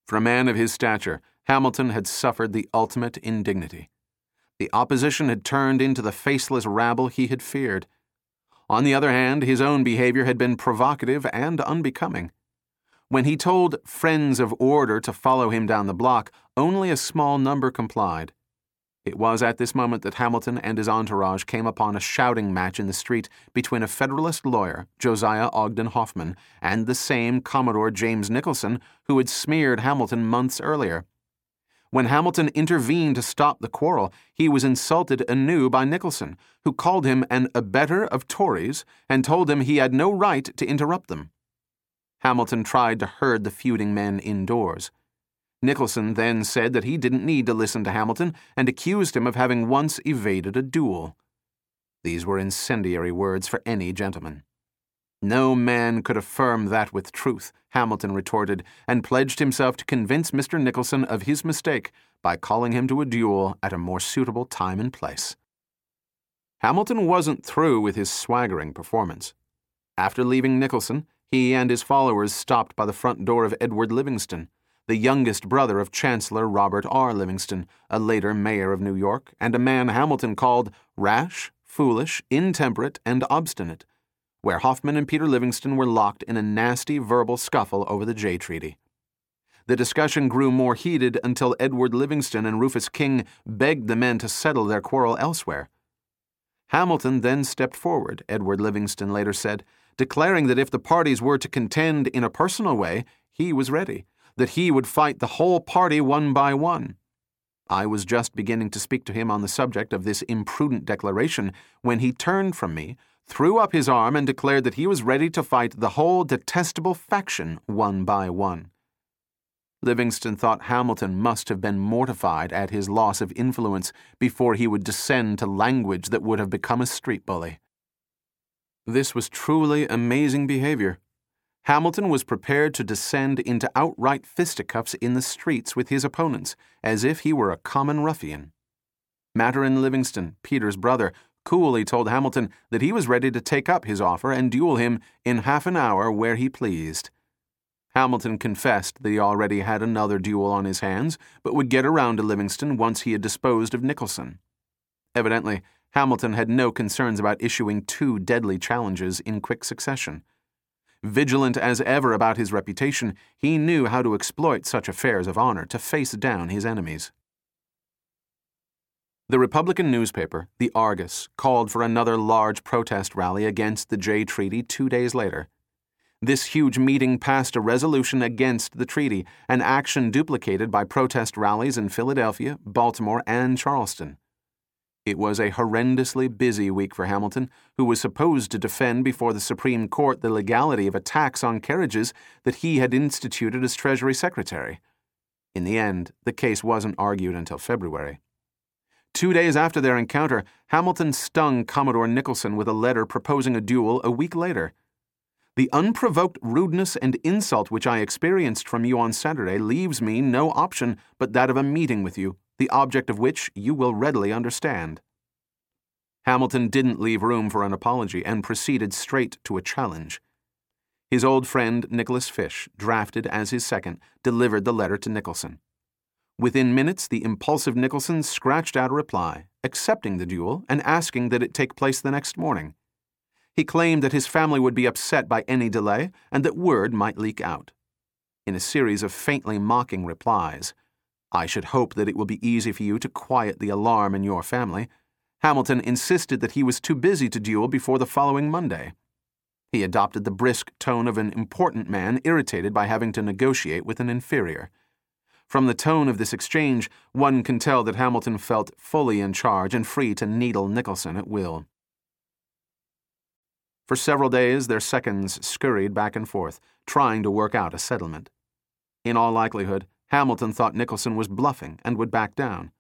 For a man of his stature, Hamilton had suffered the ultimate indignity. The opposition had turned into the faceless rabble he had feared. On the other hand, his own behavior had been provocative and unbecoming. When he told friends of order to follow him down the block, only a small number complied. It was at this moment that Hamilton and his entourage came upon a shouting match in the street between a Federalist lawyer, Josiah Ogden Hoffman, and the same Commodore James Nicholson who had smeared Hamilton months earlier. When Hamilton intervened to stop the quarrel, he was insulted anew by Nicholson, who called him an abettor of Tories and told him he had no right to interrupt them. Hamilton tried to herd the feuding men indoors. Nicholson then said that he didn't need to listen to Hamilton and accused him of having once evaded a duel. These were incendiary words for any gentleman. No man could affirm that with truth, Hamilton retorted, and pledged himself to convince Mr. Nicholson of his mistake by calling him to a duel at a more suitable time and place. Hamilton wasn't through with his swaggering performance. After leaving Nicholson, he and his followers stopped by the front door of Edward Livingston, the youngest brother of Chancellor Robert R. Livingston, a later mayor of New York, and a man Hamilton called rash, foolish, intemperate, and obstinate, where Hoffman and Peter Livingston were locked in a nasty verbal scuffle over the Jay Treaty. The discussion grew more heated until Edward Livingston and Rufus King begged the men to settle their quarrel elsewhere. Hamilton then stepped forward, Edward Livingston later said, declaring that if the parties were to contend in a personal way, he was ready, that he would fight the whole party one by one. I was just beginning to speak to him on the subject of this imprudent declaration when he turned from me, threw up his arm, and declared that he was ready to fight the whole detestable faction one by one. Livingston thought Hamilton must have been mortified at his loss of influence before he would descend to language that would have become a street bully. This was truly amazing behavior. Hamilton was prepared to descend into outright fisticuffs in the streets with his opponents, as if he were a common ruffian. Maturin Livingston, Peter's brother, coolly told Hamilton that he was ready to take up his offer and duel him in half an hour where he pleased. Hamilton confessed that he already had another duel on his hands, but would get around to Livingston once he had disposed of Nicholson. Evidently, Hamilton had no concerns about issuing two deadly challenges in quick succession. Vigilant as ever about his reputation, he knew how to exploit such affairs of honor to face down his enemies. The Republican newspaper, the Argus, called for another large protest rally against the Jay Treaty two days later. This huge meeting passed a resolution against the treaty, an action duplicated by protest rallies in Philadelphia, Baltimore, and Charleston. It was a horrendously busy week for Hamilton, who was supposed to defend before the Supreme Court the legality of a tax on carriages that he had instituted as Treasury Secretary. In the end, the case wasn't argued until February. Two days after their encounter, Hamilton stung Commodore Nicholson with a letter proposing a duel a week later. The unprovoked rudeness and insult which I experienced from you on Saturday leaves me no option but that of a meeting with you, the object of which you will readily understand. Hamilton didn't leave room for an apology and proceeded straight to a challenge. His old friend Nicholas Fish, drafted as his second, delivered the letter to Nicholson. Within minutes, the impulsive Nicholson scratched out a reply, accepting the duel and asking that it take place the next morning. He claimed that his family would be upset by any delay and that word might leak out. In a series of faintly mocking replies, I should hope that it will be easy for you to quiet the alarm in your family. Hamilton insisted that he was too busy to duel before the following Monday. He adopted the brisk tone of an important man irritated by having to negotiate with an inferior. From the tone of this exchange, one can tell that Hamilton felt fully in charge and free to needle Nicholson at will. For several days, their seconds scurried back and forth, trying to work out a settlement. In all likelihood, Hamilton thought Nicholson was bluffing and would back down.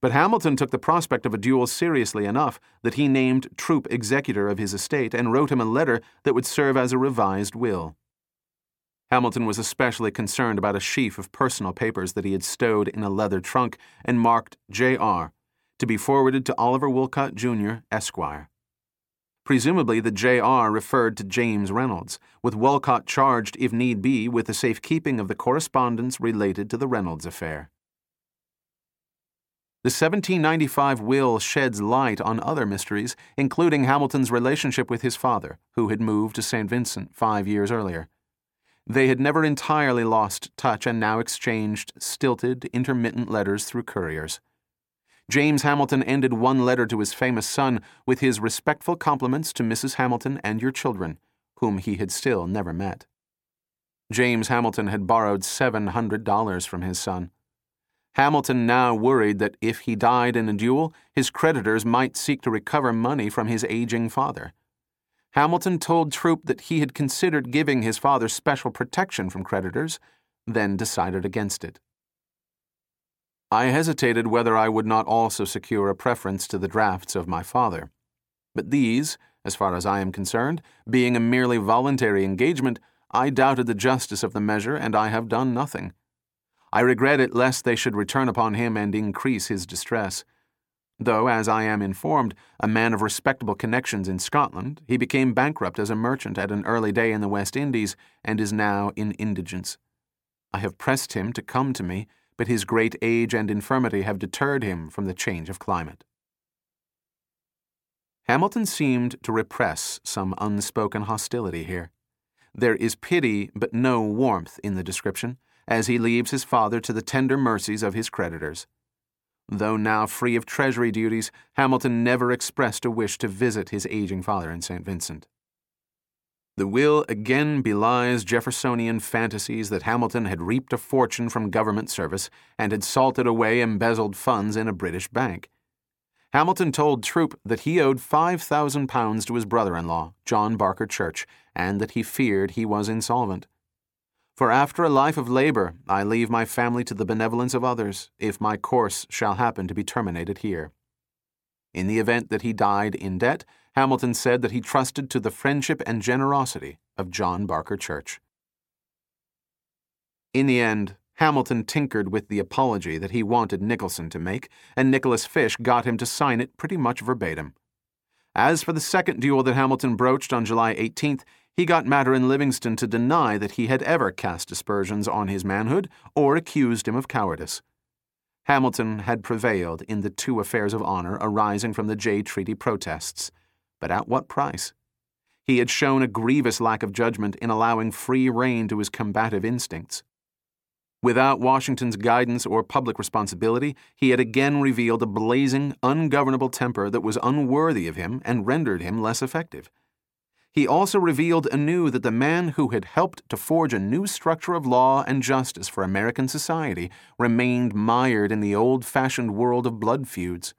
But Hamilton took the prospect of a duel seriously enough that he named Troup executor of his estate and wrote him a letter that would serve as a revised will. Hamilton was especially concerned about a sheaf of personal papers that he had stowed in a leather trunk and marked J.R., to be forwarded to Oliver Wolcott, Jr., Esquire. Presumably, the J.R. referred to James Reynolds, with Wolcott charged, if need be, with the safekeeping of the correspondence related to the Reynolds affair. The 1795 will sheds light on other mysteries, including Hamilton's relationship with his father, who had moved to St. Vincent five years earlier. They had never entirely lost touch and now exchanged stilted, intermittent letters through couriers. James Hamilton ended one letter to his famous son with his respectful compliments to Mrs. Hamilton and your children, whom he had still never met. James Hamilton had borrowed $700 from his son. Hamilton now worried that if he died in a duel, his creditors might seek to recover money from his aging father. Hamilton told Troup that he had considered giving his father special protection from creditors, then decided against it. I hesitated whether I would not also secure a preference to the drafts of my father. But these, As far as I am concerned, being a merely voluntary engagement, I doubted the justice of the measure, and I have done nothing. I regret it lest they should return upon him and increase his distress. Though, as I am informed, a man of respectable connections in Scotland, he became bankrupt as a merchant at an early day in the West Indies, and is now in indigence. I have pressed him to come to me, but his great age and infirmity have deterred him from the change of climate. Hamilton seemed to repress some unspoken hostility here. There is pity, but no warmth in the description, as he leaves his father to the tender mercies of his creditors. Though now free of treasury duties, Hamilton never expressed a wish to visit his aging father in St. Vincent. The will again belies Jeffersonian fantasies that Hamilton had reaped a fortune from government service and had salted away embezzled funds in a British bank. Hamilton told Troup that he owed £5,000 to his brother in law, John Barker Church, and that he feared he was insolvent. For after a life of labor, I leave my family to the benevolence of others, if my course shall happen to be terminated here. In the event that he died in debt, Hamilton said that he trusted to the friendship and generosity of John Barker Church. In the end, Hamilton tinkered with the apology that he wanted Nicholson to make, and Nicholas Fish got him to sign it pretty much verbatim. As for the second duel that Hamilton broached on July 18th, he got Maturin Livingston to deny that he had ever cast aspersions on his manhood or accused him of cowardice. Hamilton had prevailed in the two affairs of honor arising from the Jay Treaty protests, but at what price? He had shown a grievous lack of judgment in allowing free rein to his combative instincts. Without Washington's guidance or public responsibility, he had again revealed a blazing, ungovernable temper that was unworthy of him and rendered him less effective. He also revealed anew that the man who had helped to forge a new structure of law and justice for American society remained mired in the old fashioned world of blood feuds.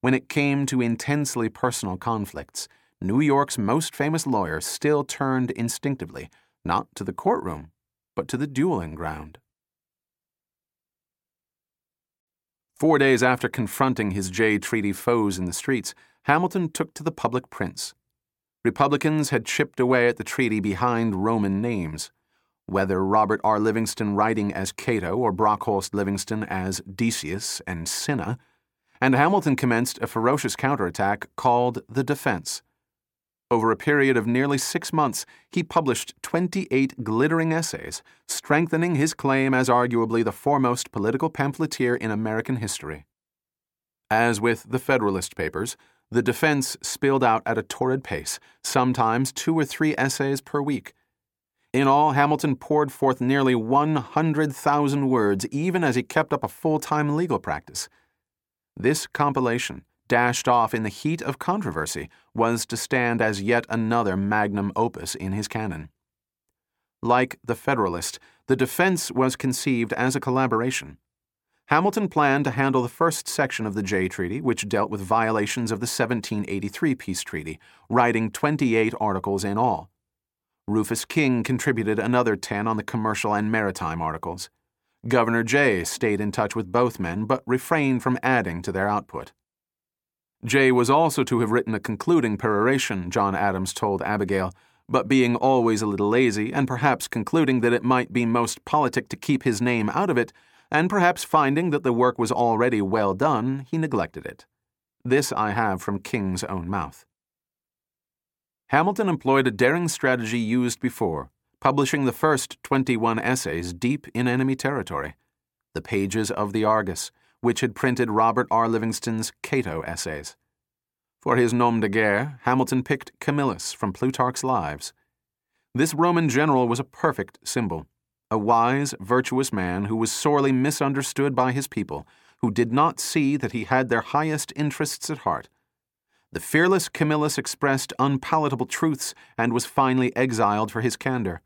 When it came to intensely personal conflicts, New York's most famous lawyer still turned instinctively, not to the courtroom, but to the dueling ground. Four days after confronting his Jay Treaty foes in the streets, Hamilton took to the public prints. Republicans had chipped away at the treaty behind Roman names. Whether Robert R. Livingston writing as Cato or Brockholst Livingston as Decius and Cinna, and Hamilton commenced a ferocious counterattack called the Defense. Over a period of nearly six months, he published 28 glittering essays, strengthening his claim as arguably the foremost political pamphleteer in American history. As with the Federalist Papers, the defense spilled out at a torrid pace, sometimes two or three essays per week. In all, Hamilton poured forth nearly 100,000 words, even as he kept up a full time legal practice. This compilation, dashed off in the heat of controversy, was to stand as yet another magnum opus in his canon. Like The Federalist, the defense was conceived as a collaboration. Hamilton planned to handle the first section of the Jay Treaty, which dealt with violations of the 1783 peace treaty, writing 28 articles in all. Rufus King contributed another 10 on the commercial and maritime articles. Governor Jay stayed in touch with both men but refrained from adding to their output. Jay was also to have written a concluding peroration, John Adams told Abigail, but being always a little lazy and perhaps concluding that it might be most politic to keep his name out of it, and perhaps finding that the work was already well done, he neglected it. This I have from King's own mouth. Hamilton employed a daring strategy used before, publishing the first 21 essays deep in enemy territory, the pages of the Argus, which had printed Robert R. Livingston's Cato essays. For his nom de guerre, Hamilton picked Camillus from Plutarch's Lives. This Roman general was a perfect symbol a wise, virtuous man who was sorely misunderstood by his people, who did not see that he had their highest interests at heart. The fearless Camillus expressed unpalatable truths and was finally exiled for his candor.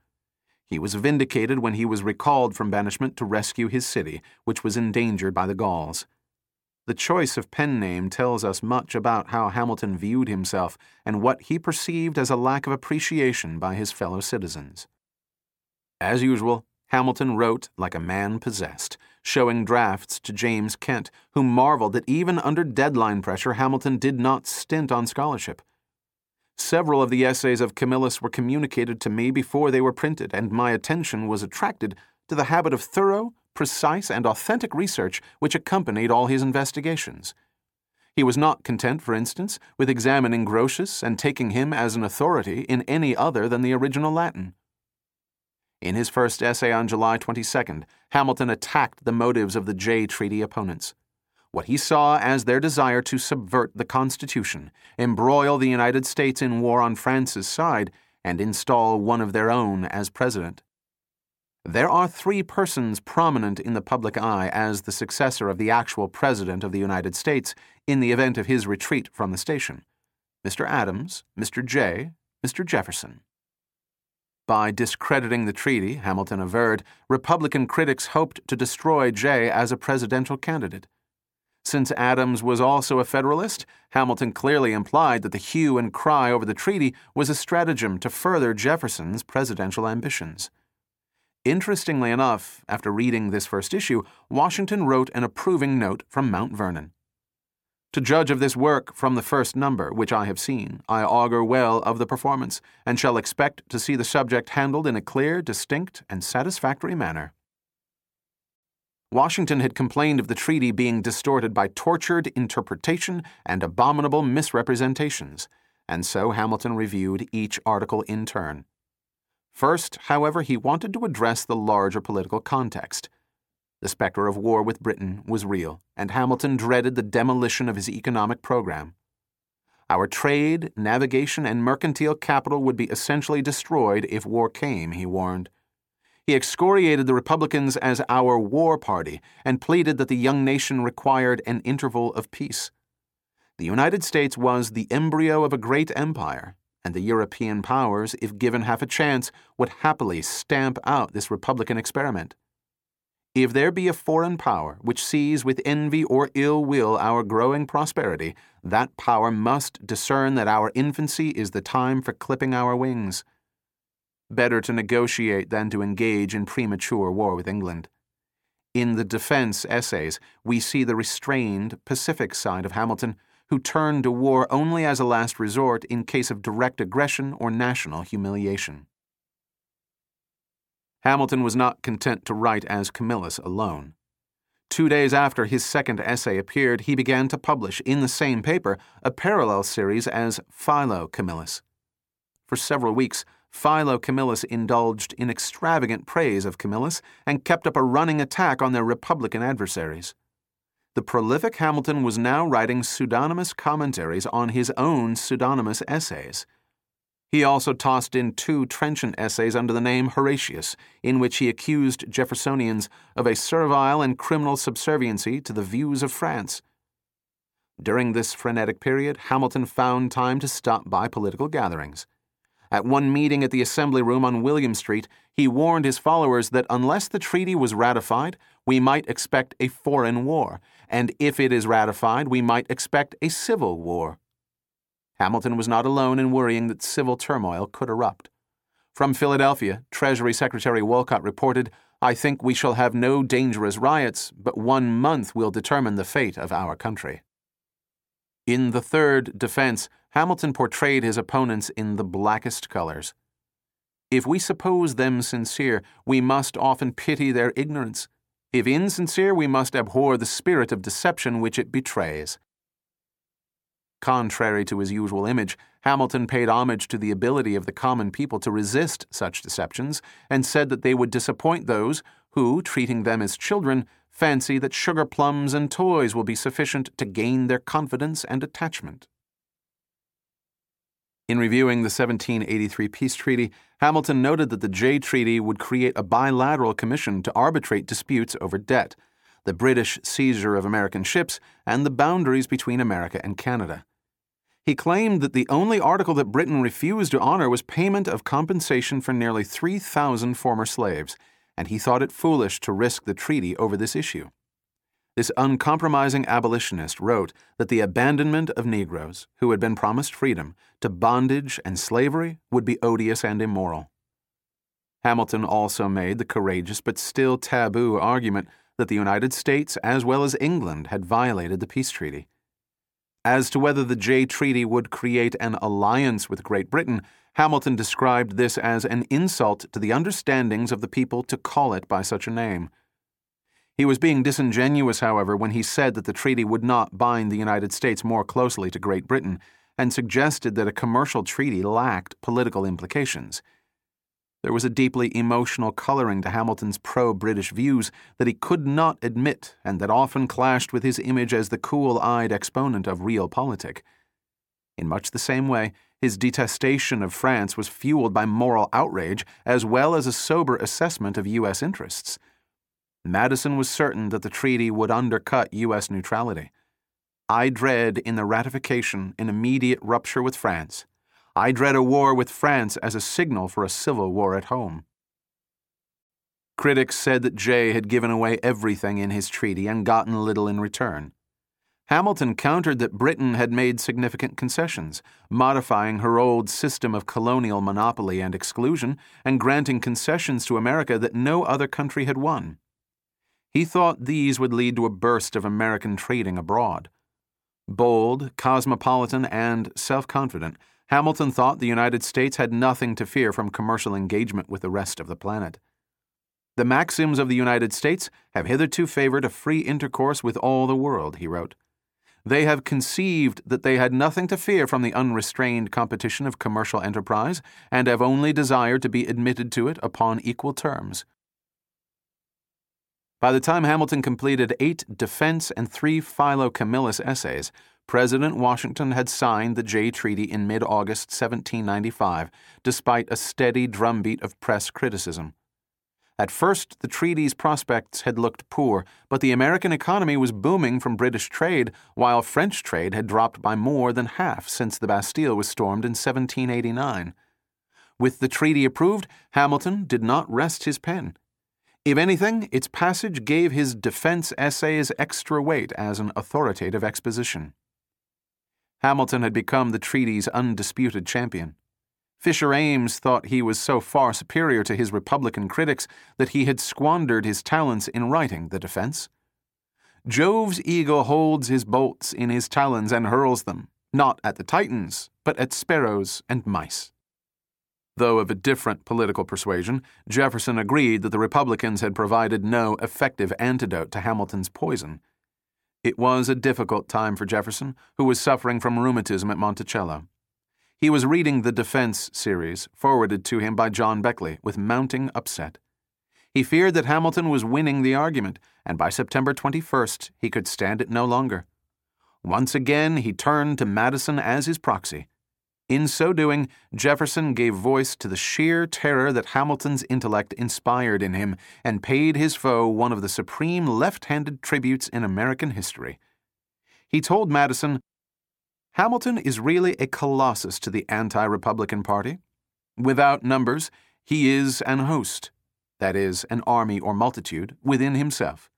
He was vindicated when he was recalled from banishment to rescue his city, which was endangered by the Gauls. The choice of pen name tells us much about how Hamilton viewed himself and what he perceived as a lack of appreciation by his fellow citizens. As usual, Hamilton wrote like a man possessed, showing drafts to James Kent, who marveled that even under deadline pressure Hamilton did not stint on scholarship. Several of the essays of Camillus were communicated to me before they were printed, and my attention was attracted to the habit of thorough, precise, and authentic research which accompanied all his investigations. He was not content, for instance, with examining Grotius and taking him as an authority in any other than the original Latin. In his first essay on July 22nd, Hamilton attacked the motives of the Jay Treaty opponents what he saw as their desire to subvert the Constitution, embroil the United States in war on France's side, and install one of their own as president. There are three persons prominent in the public eye as the successor of the actual President of the United States in the event of his retreat from the station Mr. Adams, Mr. Jay, Mr. Jefferson. By discrediting the treaty, Hamilton averred, Republican critics hoped to destroy Jay as a presidential candidate. Since Adams was also a Federalist, Hamilton clearly implied that the hue and cry over the treaty was a stratagem to further Jefferson's presidential ambitions. Interestingly enough, after reading this first issue, Washington wrote an approving note from Mount Vernon. To judge of this work from the first number, which I have seen, I augur well of the performance, and shall expect to see the subject handled in a clear, distinct, and satisfactory manner. Washington had complained of the treaty being distorted by tortured interpretation and abominable misrepresentations, and so Hamilton reviewed each article in turn. First, however, he wanted to address the larger political context. The specter of war with Britain was real, and Hamilton dreaded the demolition of his economic program. Our trade, navigation, and mercantile capital would be essentially destroyed if war came, he warned. He excoriated the Republicans as our war party and pleaded that the young nation required an interval of peace. The United States was the embryo of a great empire, and the European powers, if given half a chance, would happily stamp out this Republican experiment. If there be a foreign power which sees with envy or ill will our growing prosperity, that power must discern that our infancy is the time for clipping our wings. Better to negotiate than to engage in premature war with England. In the defense essays, we see the restrained, pacific side of Hamilton, who turned to war only as a last resort in case of direct aggression or national humiliation. Hamilton was not content to write as Camillus alone. Two days after his second essay appeared, he began to publish in the same paper a parallel series as Philo Camillus. For several weeks, Philo Camillus indulged in extravagant praise of Camillus and kept up a running attack on their Republican adversaries. The prolific Hamilton was now writing pseudonymous commentaries on his own pseudonymous essays. He also tossed in two trenchant essays under the name Horatius, in which he accused Jeffersonians of a servile and criminal subserviency to the views of France. During this frenetic period, Hamilton found time to stop by political gatherings. At one meeting at the Assembly Room on William Street, he warned his followers that unless the treaty was ratified, we might expect a foreign war, and if it is ratified, we might expect a civil war. Hamilton was not alone in worrying that civil turmoil could erupt. From Philadelphia, Treasury Secretary Wolcott reported, I think we shall have no dangerous riots, but one month will determine the fate of our country. In the third defense, Hamilton portrayed his opponents in the blackest colors. If we suppose them sincere, we must often pity their ignorance. If insincere, we must abhor the spirit of deception which it betrays. Contrary to his usual image, Hamilton paid homage to the ability of the common people to resist such deceptions, and said that they would disappoint those who, treating them as children, fancy that sugar plums and toys will be sufficient to gain their confidence and attachment. In reviewing the 1783 peace treaty, Hamilton noted that the Jay Treaty would create a bilateral commission to arbitrate disputes over debt, the British seizure of American ships, and the boundaries between America and Canada. He claimed that the only article that Britain refused to honor was payment of compensation for nearly 3,000 former slaves, and he thought it foolish to risk the treaty over this issue. This uncompromising abolitionist wrote that the abandonment of Negroes, who had been promised freedom, to bondage and slavery would be odious and immoral. Hamilton also made the courageous but still taboo argument that the United States, as well as England, had violated the peace treaty. As to whether the Jay Treaty would create an alliance with Great Britain, Hamilton described this as an insult to the understandings of the people to call it by such a name. He was being disingenuous, however, when he said that the treaty would not bind the United States more closely to Great Britain, and suggested that a commercial treaty lacked political implications. There was a deeply emotional coloring to Hamilton's pro British views that he could not admit and that often clashed with his image as the cool eyed exponent of real realpolitik. In much the same way, his detestation of France was fueled by moral outrage as well as a sober assessment of U.S. interests. Madison was certain that the treaty would undercut U.S. neutrality. I dread in the ratification an immediate rupture with France I dread a war with France as a signal for a civil war at home. Critics said that Jay had given away everything in his treaty and gotten little in return. Hamilton countered that Britain had made significant concessions, modifying her old system of colonial monopoly and exclusion and granting concessions to America that no other country had won. He thought these would lead to a burst of American trading abroad. Bold, cosmopolitan, and self confident, Hamilton thought the United States had nothing to fear from commercial engagement with the rest of the planet. The maxims of the United States have hitherto favored a free intercourse with all the world, he wrote. They have conceived that they had nothing to fear from the unrestrained competition of commercial enterprise, and have only desired to be admitted to it upon equal terms. By the time Hamilton completed eight defense and three Philo Camillus essays, President Washington had signed the Jay Treaty in mid August 1795, despite a steady drumbeat of press criticism. At first, the treaty's prospects had looked poor, but the American economy was booming from British trade, while French trade had dropped by more than half since the Bastille was stormed in 1789. With the treaty approved, Hamilton did not rest his pen. If anything, its passage gave his defense essays extra weight as an authoritative exposition. Hamilton had become the treaty's undisputed champion. Fisher Ames thought he was so far superior to his Republican critics that he had squandered his talents in writing the defense. Jove's eagle holds his bolts in his talons and hurls them, not at the Titans, but at sparrows and mice. Though of a different political persuasion, Jefferson agreed that the Republicans had provided no effective antidote to Hamilton's poison it was a difficult time for Jefferson, who was suffering from rheumatism at Monticello. He was reading the Defense series, forwarded to him by John Beckley, with mounting upset. He feared that Hamilton was winning the argument, and by September 21st he could stand it no longer. Once again he turned to Madison as his proxy. In so doing, Jefferson gave voice to the sheer terror that Hamilton's intellect inspired in him and paid his foe one of the supreme left handed tributes in American history. He told Madison, Hamilton is really a colossus to the anti Republican Party. Without numbers, he is an host, that is, an army or multitude, within himself.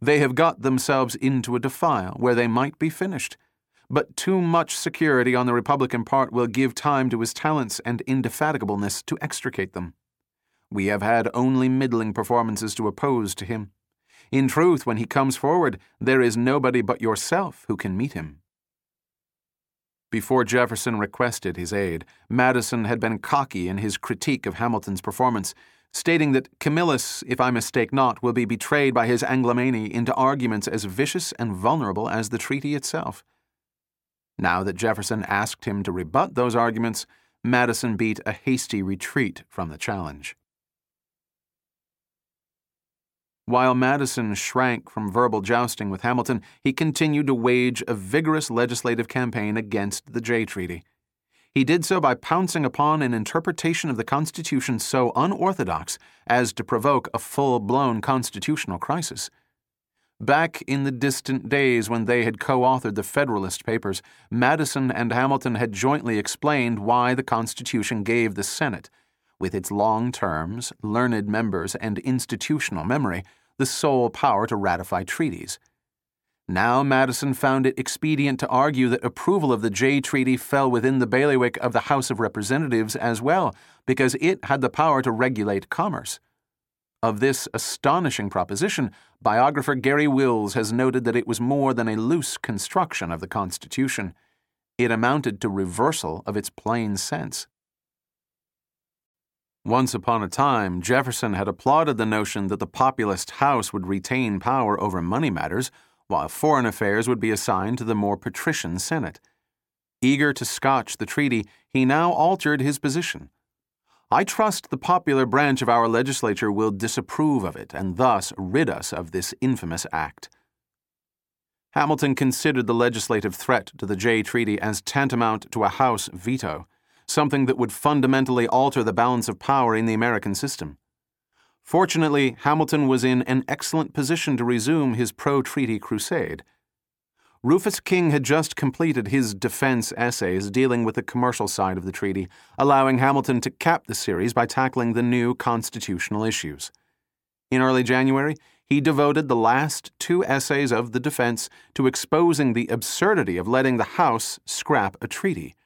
They have got themselves into a defile where they might be finished but too much security on the Republican part will give time to his talents and indefatigableness to extricate them. We have had only middling performances to oppose to him. In truth, when he comes forward, there is nobody but yourself who can meet him. Before Jefferson requested his aid, Madison had been cocky in his critique of Hamilton's performance, stating that Camillus, if I mistake not, will be betrayed by his Anglomany into arguments as vicious and vulnerable as the treaty itself. Now that Jefferson asked him to rebut those arguments, Madison beat a hasty retreat from the challenge. While Madison shrank from verbal jousting with Hamilton, he continued to wage a vigorous legislative campaign against the Jay Treaty. He did so by pouncing upon an interpretation of the Constitution so unorthodox as to provoke a full blown constitutional crisis. Back in the distant days when they had co authored the Federalist Papers, Madison and Hamilton had jointly explained why the Constitution gave the Senate, with its long terms, learned members, and institutional memory, the sole power to ratify treaties. Now Madison found it expedient to argue that approval of the Jay Treaty fell within the bailiwick of the House of Representatives as well, because it had the power to regulate commerce. Of this astonishing proposition, biographer Garry Wills has noted that it was more than a loose construction of the Constitution. It amounted to reversal of its plain sense. Once upon a time, Jefferson had applauded the notion that the populist House would retain power over money matters, while foreign affairs would be assigned to the more patrician Senate. Eager to scotch the treaty, he now altered his position. I trust the popular branch of our legislature will disapprove of it and thus rid us of this infamous act. Hamilton considered the legislative threat to the Jay Treaty as tantamount to a House veto something that would fundamentally alter the balance of power in the American system. Fortunately, Hamilton was in an excellent position to resume his pro treaty crusade. Rufus King had just completed his defense essays dealing with the commercial side of the treaty, allowing Hamilton to cap the series by tackling the new constitutional issues. In early January, he devoted the last two essays of the defense to exposing the absurdity of letting the House scrap a treaty.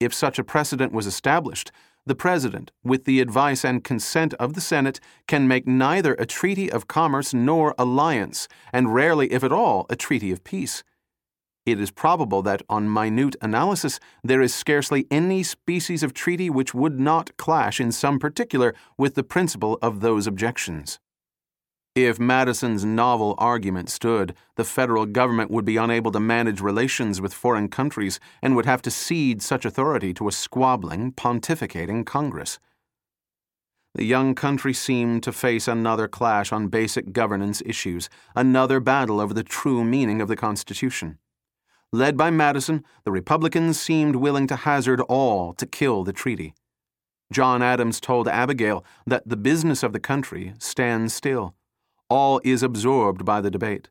If such a precedent was established, the President, with the advice and consent of the Senate, can make neither a treaty of commerce nor alliance, and rarely, if at all, a treaty of peace. It is probable that, on minute analysis, there is scarcely any species of treaty which would not clash in some particular with the principle of those objections. If Madison's novel argument stood, the federal government would be unable to manage relations with foreign countries and would have to cede such authority to a squabbling, pontificating Congress. The young country seemed to face another clash on basic governance issues, another battle over the true meaning of the Constitution. Led by Madison, the Republicans seemed willing to hazard all to kill the treaty. John Adams told Abigail that the business of the country stands still all is absorbed by the debate.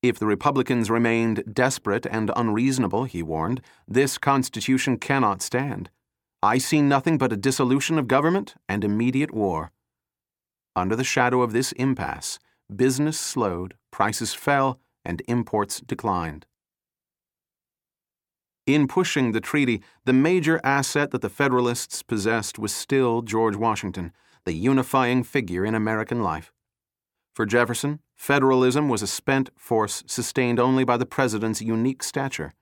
If the Republicans remained desperate and unreasonable, he warned, this Constitution cannot stand. I see nothing but a dissolution of government and immediate war. Under the shadow of this impasse, business slowed, prices fell, and imports declined. In pushing the treaty, the major asset that the Federalists possessed was still George Washington, the unifying figure in American life. For Jefferson, federalism was a spent force sustained only by the president's unique stature.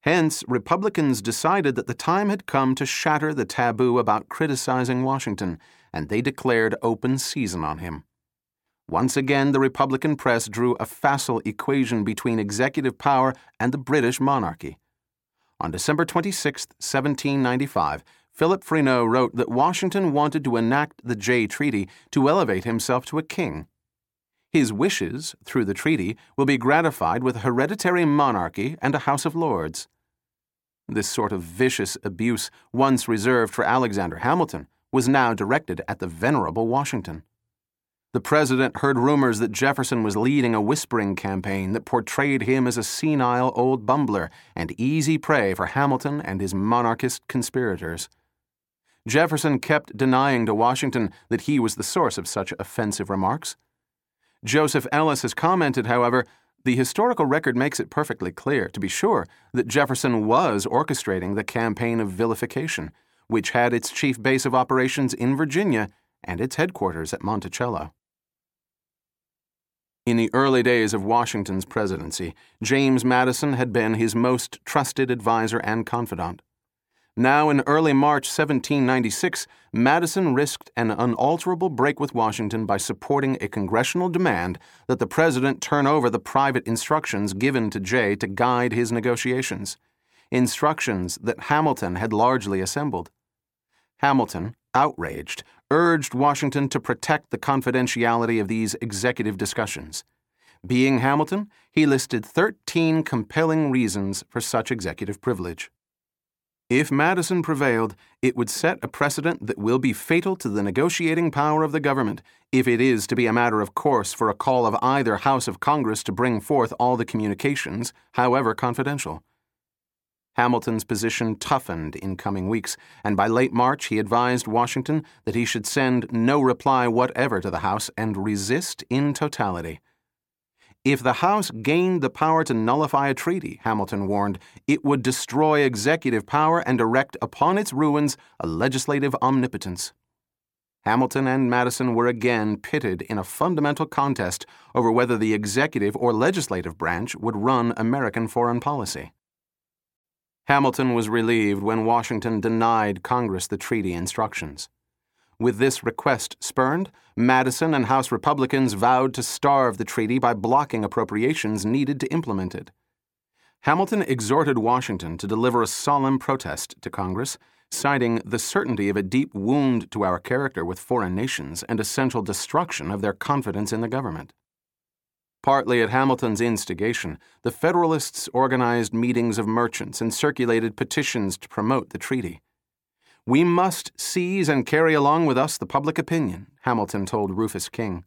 Hence, Republicans decided that the time had come to shatter the taboo about criticizing Washington, and they declared open season on him. Once again, the Republican press drew a facile equation between executive power and the British monarchy. On December 26, 1795, Philip Freneau wrote that Washington wanted to enact the Jay Treaty to elevate himself to a king. His wishes, through the treaty, will be gratified with a hereditary monarchy and a House of Lords. This sort of vicious abuse, once reserved for Alexander Hamilton, was now directed at the venerable Washington. The president heard rumors that Jefferson was leading a whispering campaign that portrayed him as a senile old bumbler and easy prey for Hamilton and his monarchist conspirators. Jefferson kept denying to Washington that he was the source of such offensive remarks. Joseph Ellis has commented, however, the historical record makes it perfectly clear, to be sure, that Jefferson was orchestrating the campaign of vilification, which had its chief base of operations in Virginia and its headquarters at Monticello. In the early days of Washington's presidency, James Madison had been his most trusted adviser and confidant. Now, in early March 1796, Madison risked an unalterable break with Washington by supporting a congressional demand that the president turn over the private instructions given to Jay to guide his negotiations, instructions that Hamilton had largely assembled. Hamilton, outraged, urged Washington to protect the confidentiality of these executive discussions. Being Hamilton, he listed 13 compelling reasons for such executive privilege. If Madison prevailed, it would set a precedent that will be fatal to the negotiating power of the government if it is to be a matter of course for a call of either House of Congress to bring forth all the communications, however confidential. Hamilton's position toughened in coming weeks, and by late March he advised Washington that he should send no reply whatever to the House and resist in totality. If the House gained the power to nullify a treaty, Hamilton warned, it would destroy executive power and erect upon its ruins a legislative omnipotence. Hamilton and Madison were again pitted in a fundamental contest over whether the executive or legislative branch would run American foreign policy. Hamilton was relieved when Washington denied Congress the treaty instructions. With this request spurned, Madison and House Republicans vowed to starve the treaty by blocking appropriations needed to implement it. Hamilton exhorted Washington to deliver a solemn protest to Congress citing the certainty of a deep wound to our character with foreign nations and essential destruction of their confidence in the government. Partly at Hamilton's instigation, the Federalists organized meetings of merchants and circulated petitions to promote the treaty. We must seize and carry along with us the public opinion, Hamilton told Rufus King.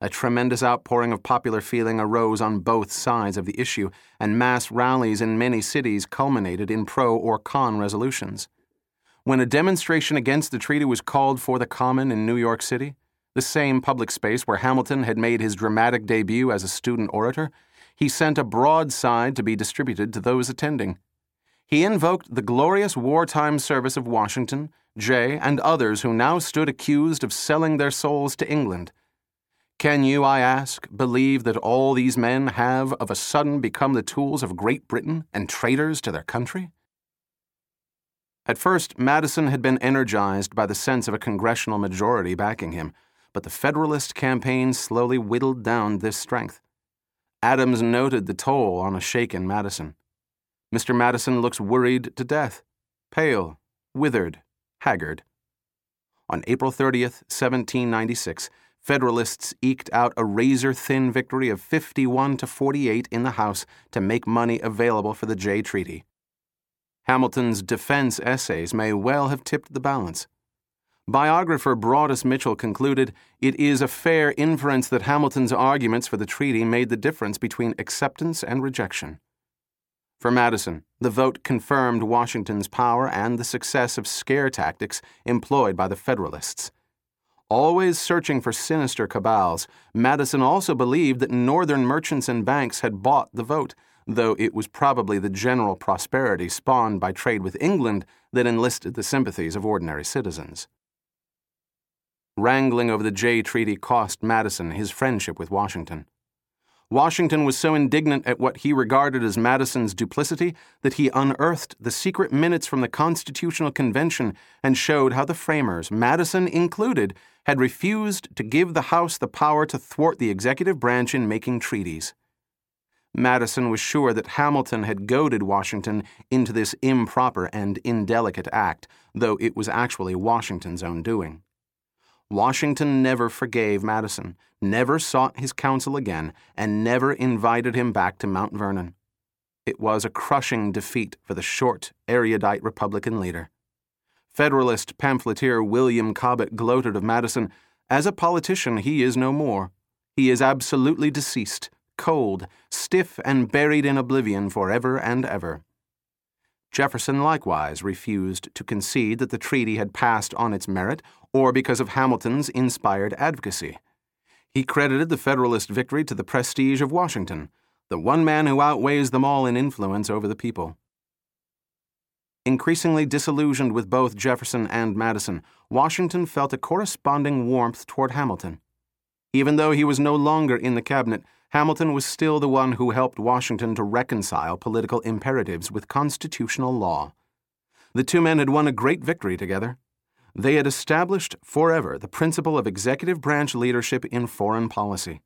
A tremendous outpouring of popular feeling arose on both sides of the issue, and mass rallies in many cities culminated in pro or con resolutions. When a demonstration against the treaty was called for the Common in New York City, the same public space where Hamilton had made his dramatic debut as a student orator, he sent a broadside to be distributed to those attending. He invoked the glorious wartime service of Washington, Jay, and others who now stood accused of selling their souls to England. Can you, I ask, believe that all these men have of a sudden become the tools of Great Britain and traitors to their country? At first, Madison had been energized by the sense of a congressional majority backing him, but the Federalist campaign slowly whittled down this strength. Adams noted the toll on a shaken Madison. Mr. Madison looks worried to death, pale, withered, haggard. On April 30th, 1796, Federalists eked out a razor thin victory of 51 to 48 in the House to make money available for the Jay Treaty. Hamilton's defense essays may well have tipped the balance. Biographer Broadus Mitchell concluded it is a fair inference that Hamilton's arguments for the treaty made the difference between acceptance and rejection. For Madison, the vote confirmed Washington's power and the success of scare tactics employed by the Federalists. Always searching for sinister cabals, Madison also believed that Northern merchants and banks had bought the vote though it was probably the general prosperity spawned by trade with England that enlisted the sympathies of ordinary citizens. Wrangling over the Jay Treaty cost Madison his friendship with Washington. Washington was so indignant at what he regarded as Madison's duplicity that he unearthed the secret minutes from the Constitutional Convention and showed how the framers, Madison included, had refused to give the House the power to thwart the executive branch in making treaties. Madison was sure that Hamilton had goaded Washington into this improper and indelicate act, though it was actually Washington's own doing. Washington never forgave Madison, never sought his counsel again, and never invited him back to Mount Vernon. It was a crushing defeat for the short, erudite Republican leader. Federalist pamphleteer William Cobbett gloated of Madison As a politician, he is no more. He is absolutely deceased, cold, stiff, and buried in oblivion forever and ever. Jefferson likewise refused to concede that the treaty had passed on its merit or because of Hamilton's inspired advocacy. He credited the Federalist victory to the prestige of Washington, the one man who outweighs them all in influence over the people. Increasingly disillusioned with both Jefferson and Madison, Washington felt a corresponding warmth toward Hamilton. Even though he was no longer in the cabinet, Hamilton was still the one who helped Washington to reconcile political imperatives with constitutional law. The two men had won a great victory together. They had established forever the principle of executive branch leadership in foreign policy.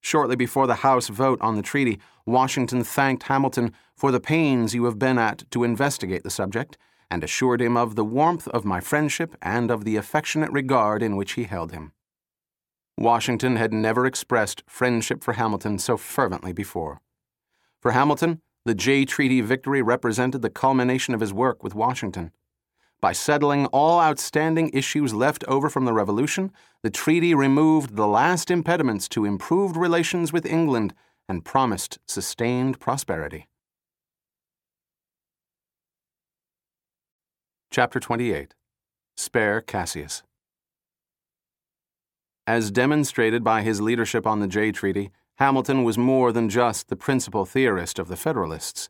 Shortly before the House vote on the treaty, Washington thanked Hamilton for the pains you have been at to investigate the subject and assured him of the warmth of my friendship and of the affectionate regard in which he held him. Washington had never expressed friendship for Hamilton so fervently before. For Hamilton, the Jay Treaty victory represented the culmination of his work with Washington. By settling all outstanding issues left over from the Revolution, the treaty removed the last impediments to improved relations with England and promised sustained prosperity. Chapter 28 Spare Cassius as demonstrated by his leadership on the Jay Treaty, Hamilton was more than just the principal theorist of the Federalists.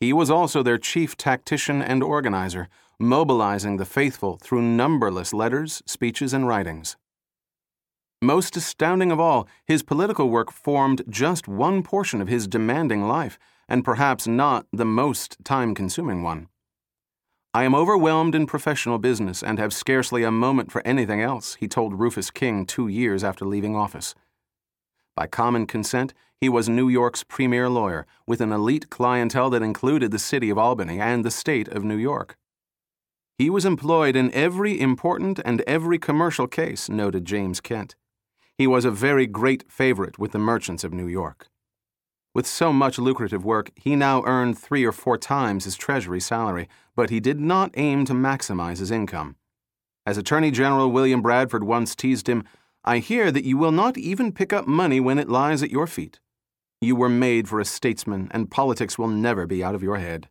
He was also their chief tactician and organizer, mobilizing the faithful through numberless letters, speeches, and writings. Most astounding of all, his political work formed just one portion of his demanding life, and perhaps not the most time consuming one. I am overwhelmed in professional business and have scarcely a moment for anything else, he told Rufus King two years after leaving office. By common consent, he was New York's premier lawyer, with an elite clientele that included the city of Albany and the state of New York. He was employed in every important and every commercial case, noted James Kent. He was a very great favorite with the merchants of New York. With so much lucrative work, he now earned three or four times his Treasury salary, but he did not aim to maximize his income. As Attorney General William Bradford once teased him, I hear that you will not even pick up money when it lies at your feet. You were made for a statesman, and politics will never be out of your head.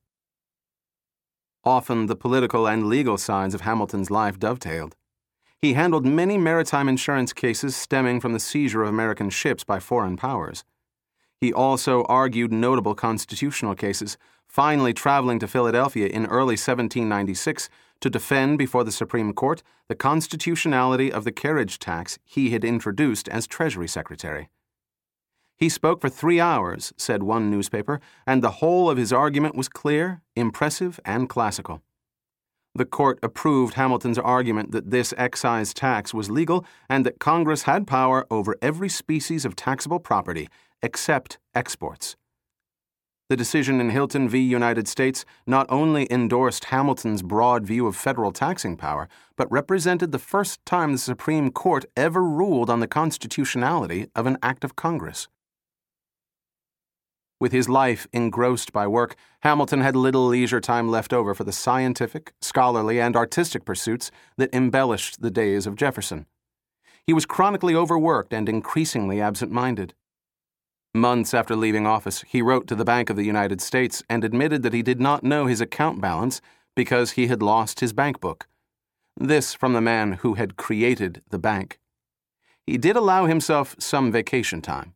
Often the political and legal sides of Hamilton's life dovetailed. He handled many maritime insurance cases stemming from the seizure of American ships by foreign powers. He also argued notable constitutional cases, finally traveling to Philadelphia in early 1796 to defend before the Supreme Court the constitutionality of the carriage tax he had introduced as Treasury Secretary. He spoke for three hours, said one newspaper, and the whole of his argument was clear, impressive, and classical. The court approved Hamilton's argument that this excise tax was legal and that Congress had power over every species of taxable property except exports. The decision in Hylton v. United States not only endorsed Hamilton's broad view of federal taxing power, but represented the first time the Supreme Court ever ruled on the constitutionality of an act of Congress. With his life engrossed by work, Hamilton had little leisure time left over for the scientific, scholarly, and artistic pursuits that embellished the days of Jefferson. He was chronically overworked and increasingly absent minded. Months after leaving office, he wrote to the Bank of the United States and admitted that he did not know his account balance because he had lost his bank book. This from the man who had created the bank. He did allow himself some vacation time.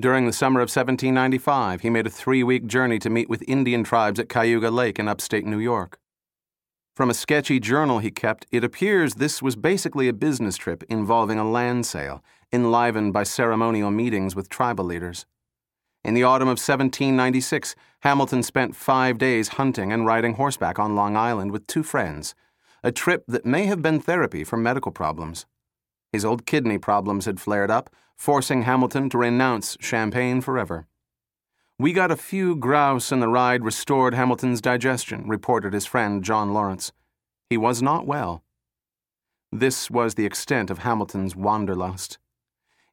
During the summer of 1795, he made a three week journey to meet with Indian tribes at Cayuga Lake in upstate New York. From a sketchy journal he kept, it appears this was basically a business trip involving a land sale, enlivened by ceremonial meetings with tribal leaders. In the autumn of 1796, Hamilton spent five days hunting and riding horseback on Long Island with two friends, a trip that may have been therapy for medical problems. His old kidney problems had flared up, forcing Hamilton to renounce champagne forever. We got a few grouse and the ride restored Hamilton's digestion, reported his friend John Laurance. He was not well. This was the extent of Hamilton's wanderlust.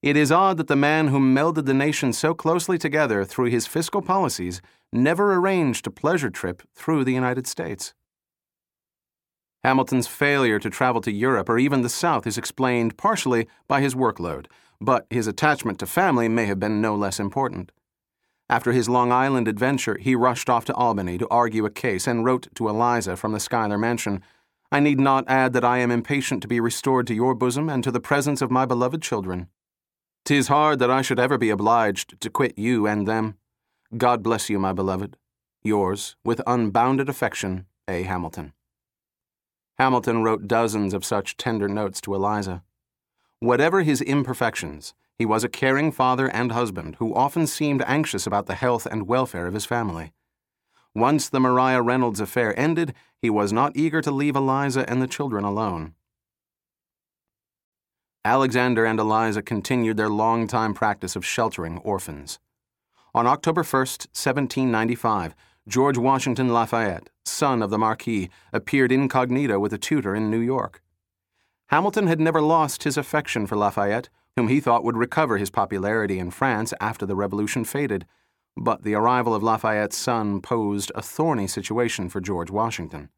It is odd that the man who melded the nation so closely together through his fiscal policies never arranged a pleasure trip through the United States. Hamilton's failure to travel to Europe or even the South is explained partially by his workload, but his attachment to family may have been no less important. After his Long Island adventure, he rushed off to Albany to argue a case and wrote to Eliza from the Schuyler mansion I need not add that I am impatient to be restored to your bosom and to the presence of my beloved children. Tis hard that I should ever be obliged to quit you and them. God bless you, my beloved. Yours, with unbounded affection, A. Hamilton. Hamilton wrote dozens of such tender notes to Eliza. Whatever his imperfections, he was a caring father and husband who often seemed anxious about the health and welfare of his family. Once the Maria Reynolds affair ended, he was not eager to leave Eliza and the children alone. Alexander and Eliza continued their long-time practice of sheltering orphans. On October 1, 1795, George Washington Lafayette, son of the Marquis, appeared incognito with a tutor in New York. Hamilton had never lost his affection for Lafayette, whom he thought would recover his popularity in France after the Revolution faded, but the arrival of Lafayette's son posed a thorny situation for George Washington.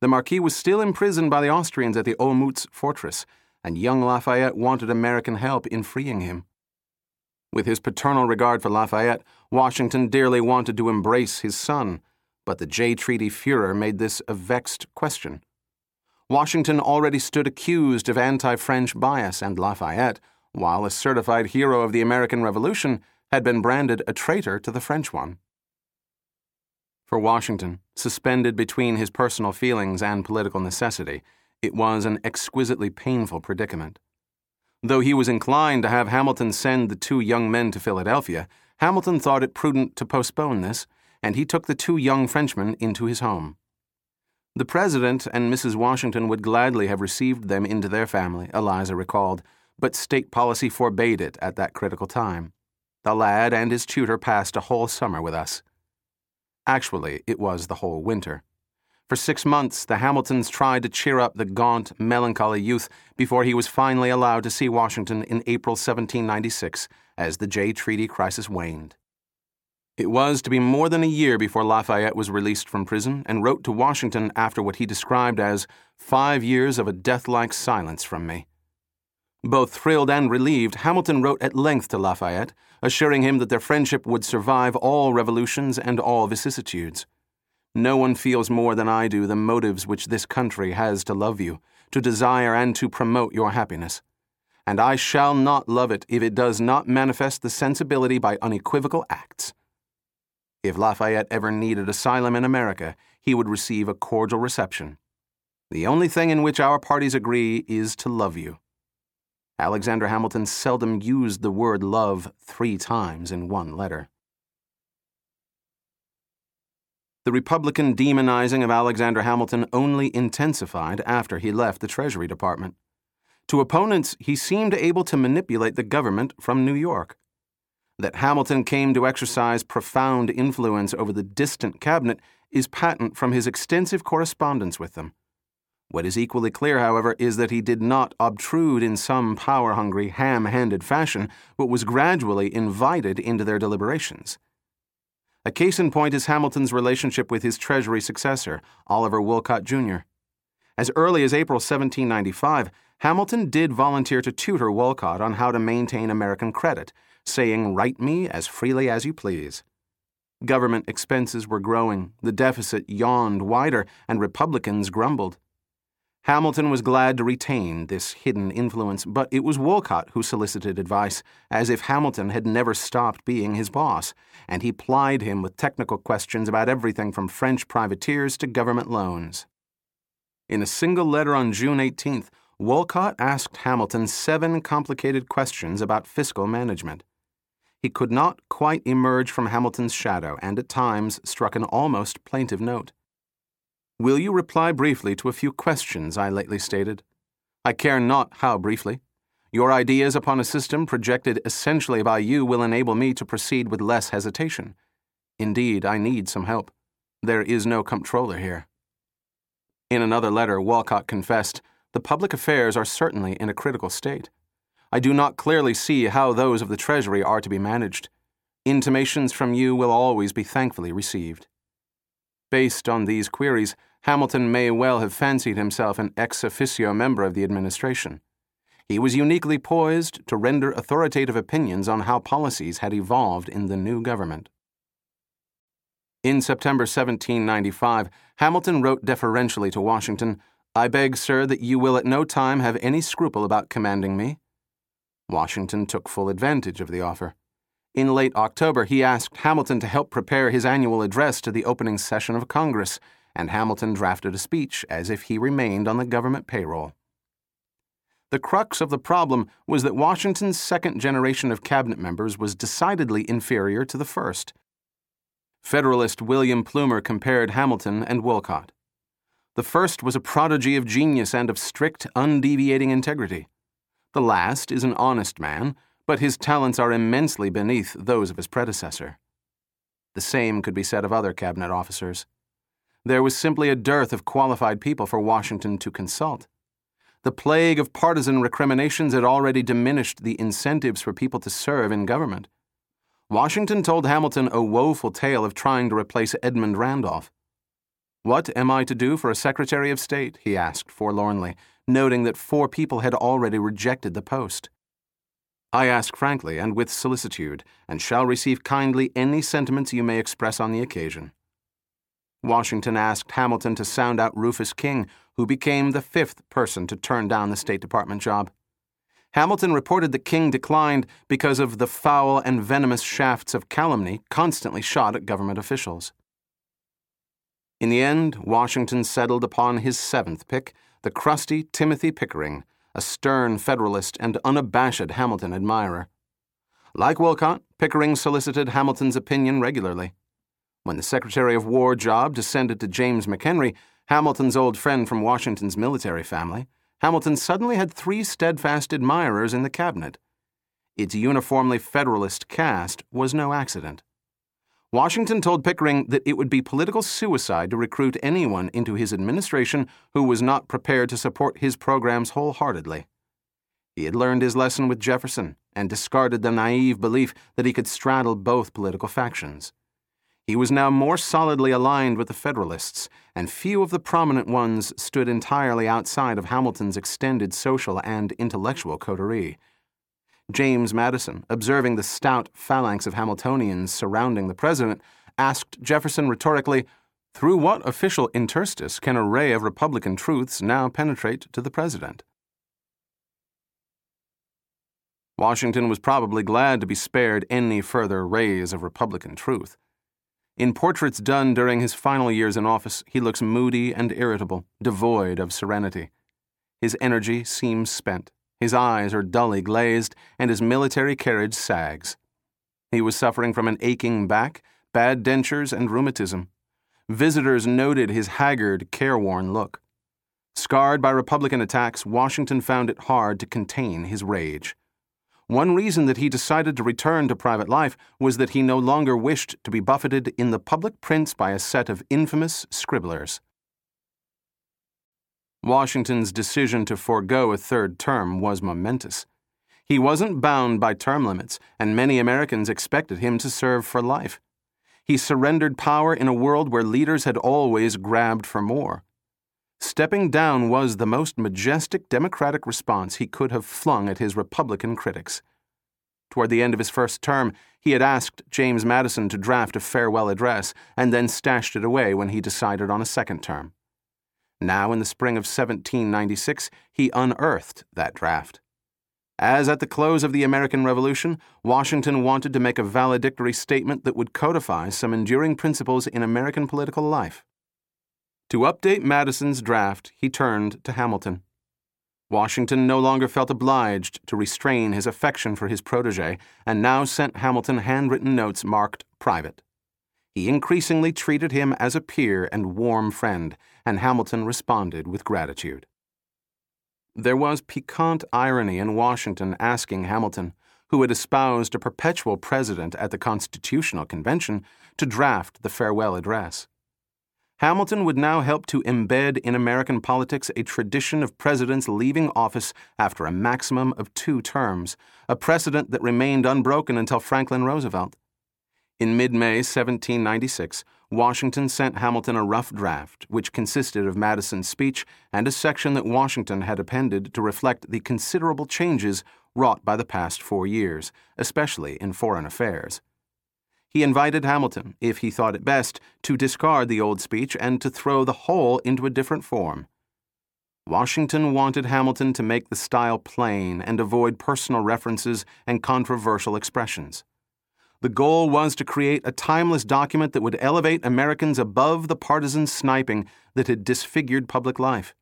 The Marquis was still imprisoned by the Austrians at the Olmütz fortress, and young Lafayette wanted American help in freeing him. With his paternal regard for Lafayette, Washington dearly wanted to embrace his son, but the Jay Treaty furor made this a vexed question. Washington already stood accused of anti French bias, and Lafayette, while a certified hero of the American Revolution, had been branded a traitor to the French one. For Washington, suspended between his personal feelings and political necessity, it was an exquisitely painful predicament. Though he was inclined to have Hamilton send the two young men to Philadelphia, Hamilton thought it prudent to postpone this, and he took the two young Frenchmen into his home. The President and Mrs. Washington would gladly have received them into their family, Eliza recalled, but state policy forbade it at that critical time. The lad and his tutor passed a whole summer with us. Actually, it was the whole winter. For six months, the Hamiltons tried to cheer up the gaunt, melancholy youth before he was finally allowed to see Washington in April 1796 as the Jay Treaty crisis waned. It was to be more than a year before Lafayette was released from prison and wrote to Washington after what he described as five years of a death-like silence from me. Both thrilled and relieved, Hamilton wrote at length to Lafayette, assuring him that their friendship would survive all revolutions and all vicissitudes. No one feels more than I do the motives which this country has to love you, to desire and to promote your happiness. And I shall not love it if it does not manifest the sensibility by unequivocal acts. If Lafayette ever needed asylum in America, he would receive a cordial reception. The only thing in which our parties agree is to love you. Alexander Hamilton seldom used the word love three times in one letter. The Republican demonizing of Alexander Hamilton only intensified after he left the Treasury Department. To opponents, he seemed able to manipulate the government from New York. That Hamilton came to exercise profound influence over the distant cabinet is patent from his extensive correspondence with them. What is equally clear, however, is that he did not obtrude in some power hungry, ham handed fashion, but was gradually invited into their deliberations. A case in point is Hamilton's relationship with his Treasury successor, Oliver Wolcott, Jr. As early as April 1795, Hamilton did volunteer to tutor Wolcott on how to maintain American credit saying, Write me as freely as you please. Government expenses were growing, the deficit yawned wider, and Republicans grumbled. Hamilton was glad to retain this hidden influence, but it was Wolcott who solicited advice, as if Hamilton had never stopped being his boss, and he plied him with technical questions about everything from French privateers to government loans. In a single letter on June 18th, Wolcott asked Hamilton seven complicated questions about fiscal management. He could not quite emerge from Hamilton's shadow and at times struck an almost plaintive note. Will you reply briefly to a few questions I lately stated? I care not how briefly. Your ideas upon a system projected essentially by you will enable me to proceed with less hesitation. Indeed, I need some help. There is no comptroller here. In another letter, Wolcott confessed, The public affairs are certainly in a critical state. I do not clearly see how those of the Treasury are to be managed. Intimations from you will always be thankfully received. Based on these queries, Hamilton may well have fancied himself an ex officio member of the administration. He was uniquely poised to render authoritative opinions on how policies had evolved in the new government. In September 1795, Hamilton wrote deferentially to Washington I beg, sir, that you will at no time have any scruple about commanding me. Washington took full advantage of the offer. In late October, he asked Hamilton to help prepare his annual address to the opening session of Congress, and Hamilton drafted a speech as if he remained on the government payroll. The crux of the problem was that Washington's second generation of cabinet members was decidedly inferior to the first. Federalist William Plumer compared Hamilton and Wolcott. The first was a prodigy of genius and of strict, undeviating integrity. The last is an honest man, but his talents are immensely beneath those of his predecessor. The same could be said of other cabinet officers. There was simply a dearth of qualified people for Washington to consult. The plague of partisan recriminations had already diminished the incentives for people to serve in government. Washington told Hamilton a woeful tale of trying to replace Edmund Randolph. What am I to do for a Secretary of State? he asked forlornly, noting that four people had already rejected the post. I ask frankly and with solicitude, and shall receive kindly any sentiments you may express on the occasion. Washington asked Hamilton to sound out Rufus King, who became the fifth person to turn down the State Department job. Hamilton reported that King declined because of the foul and venomous shafts of calumny constantly shot at government officials. In the end, Washington settled upon his seventh pick, the crusty Timothy Pickering, a stern Federalist and unabashed Hamilton admirer. Like Wolcott, Pickering solicited Hamilton's opinion regularly. When the Secretary of War job descended to James McHenry, Hamilton's old friend from Washington's military family, Hamilton suddenly had three steadfast admirers in the cabinet. Its uniformly Federalist cast was no accident. Washington told Pickering that it would be political suicide to recruit anyone into his administration who was not prepared to support his programs wholeheartedly. He had learned his lesson with Jefferson and discarded the naive belief that he could straddle both political factions. He was now more solidly aligned with the Federalists, and few of the prominent ones stood entirely outside of Hamilton's extended social and intellectual coterie. James Madison, observing the stout phalanx of Hamiltonians surrounding the president, asked Jefferson rhetorically, Through what official interstice can a ray of Republican truths now penetrate to the president? Washington was probably glad to be spared any further rays of Republican truth. In portraits done during his final years in office, he looks moody and irritable, devoid of serenity. His energy seems spent. His eyes are dully glazed, and his military carriage sags. He was suffering from an aching back, bad dentures, and rheumatism. Visitors noted his haggard, careworn look. Scarred by Republican attacks, Washington found it hard to contain his rage. One reason that he decided to return to private life was that he no longer wished to be buffeted in the public prints by a set of infamous scribblers. Washington's decision to forego a third term was momentous. He wasn't bound by term limits, and many Americans expected him to serve for life. He surrendered power in a world where leaders had always grabbed for more. Stepping down was the most majestic Democratic response he could have flung at his Republican critics. Toward the end of his first term, he had asked James Madison to draft a farewell address and then stashed it away when he decided on a second term. Now, in the spring of 1796, he unearthed that draft. As at the close of the American Revolution, Washington wanted to make a valedictory statement that would codify some enduring principles in American political life. To update Madison's draft, he turned to Hamilton. Washington no longer felt obliged to restrain his affection for his protege and now sent Hamilton handwritten notes marked private. He increasingly treated him as a peer and warm friend, and Hamilton responded with gratitude. There was piquant irony in Washington asking Hamilton, who had espoused a perpetual president at the Constitutional Convention, to draft the farewell address. Hamilton would now help to embed in American politics a tradition of presidents leaving office after a maximum of two terms, a precedent that remained unbroken until Franklin Roosevelt. In mid May 1796, Washington sent Hamilton a rough draft, which consisted of Madison's speech and a section that Washington had appended to reflect the considerable changes wrought by the past four years, especially in foreign affairs. He invited Hamilton, if he thought it best, to discard the old speech and to throw the whole into a different form. Washington wanted Hamilton to make the style plain and avoid personal references and controversial expressions. The goal was to create a timeless document that would elevate Americans above the partisan sniping that had disfigured public life.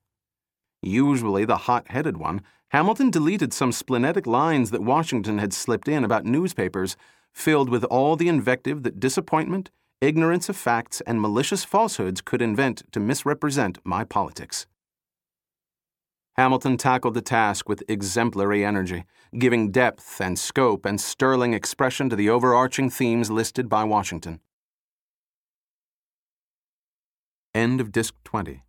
Usually the hot headed one, Hamilton deleted some splenetic lines that Washington had slipped in about newspapers, filled with all the invective that disappointment, ignorance of facts, and malicious falsehoods could invent to misrepresent my politics. Hamilton tackled the task with exemplary energy, giving depth and scope and sterling expression to the overarching themes listed by Washington. End of Disc 20.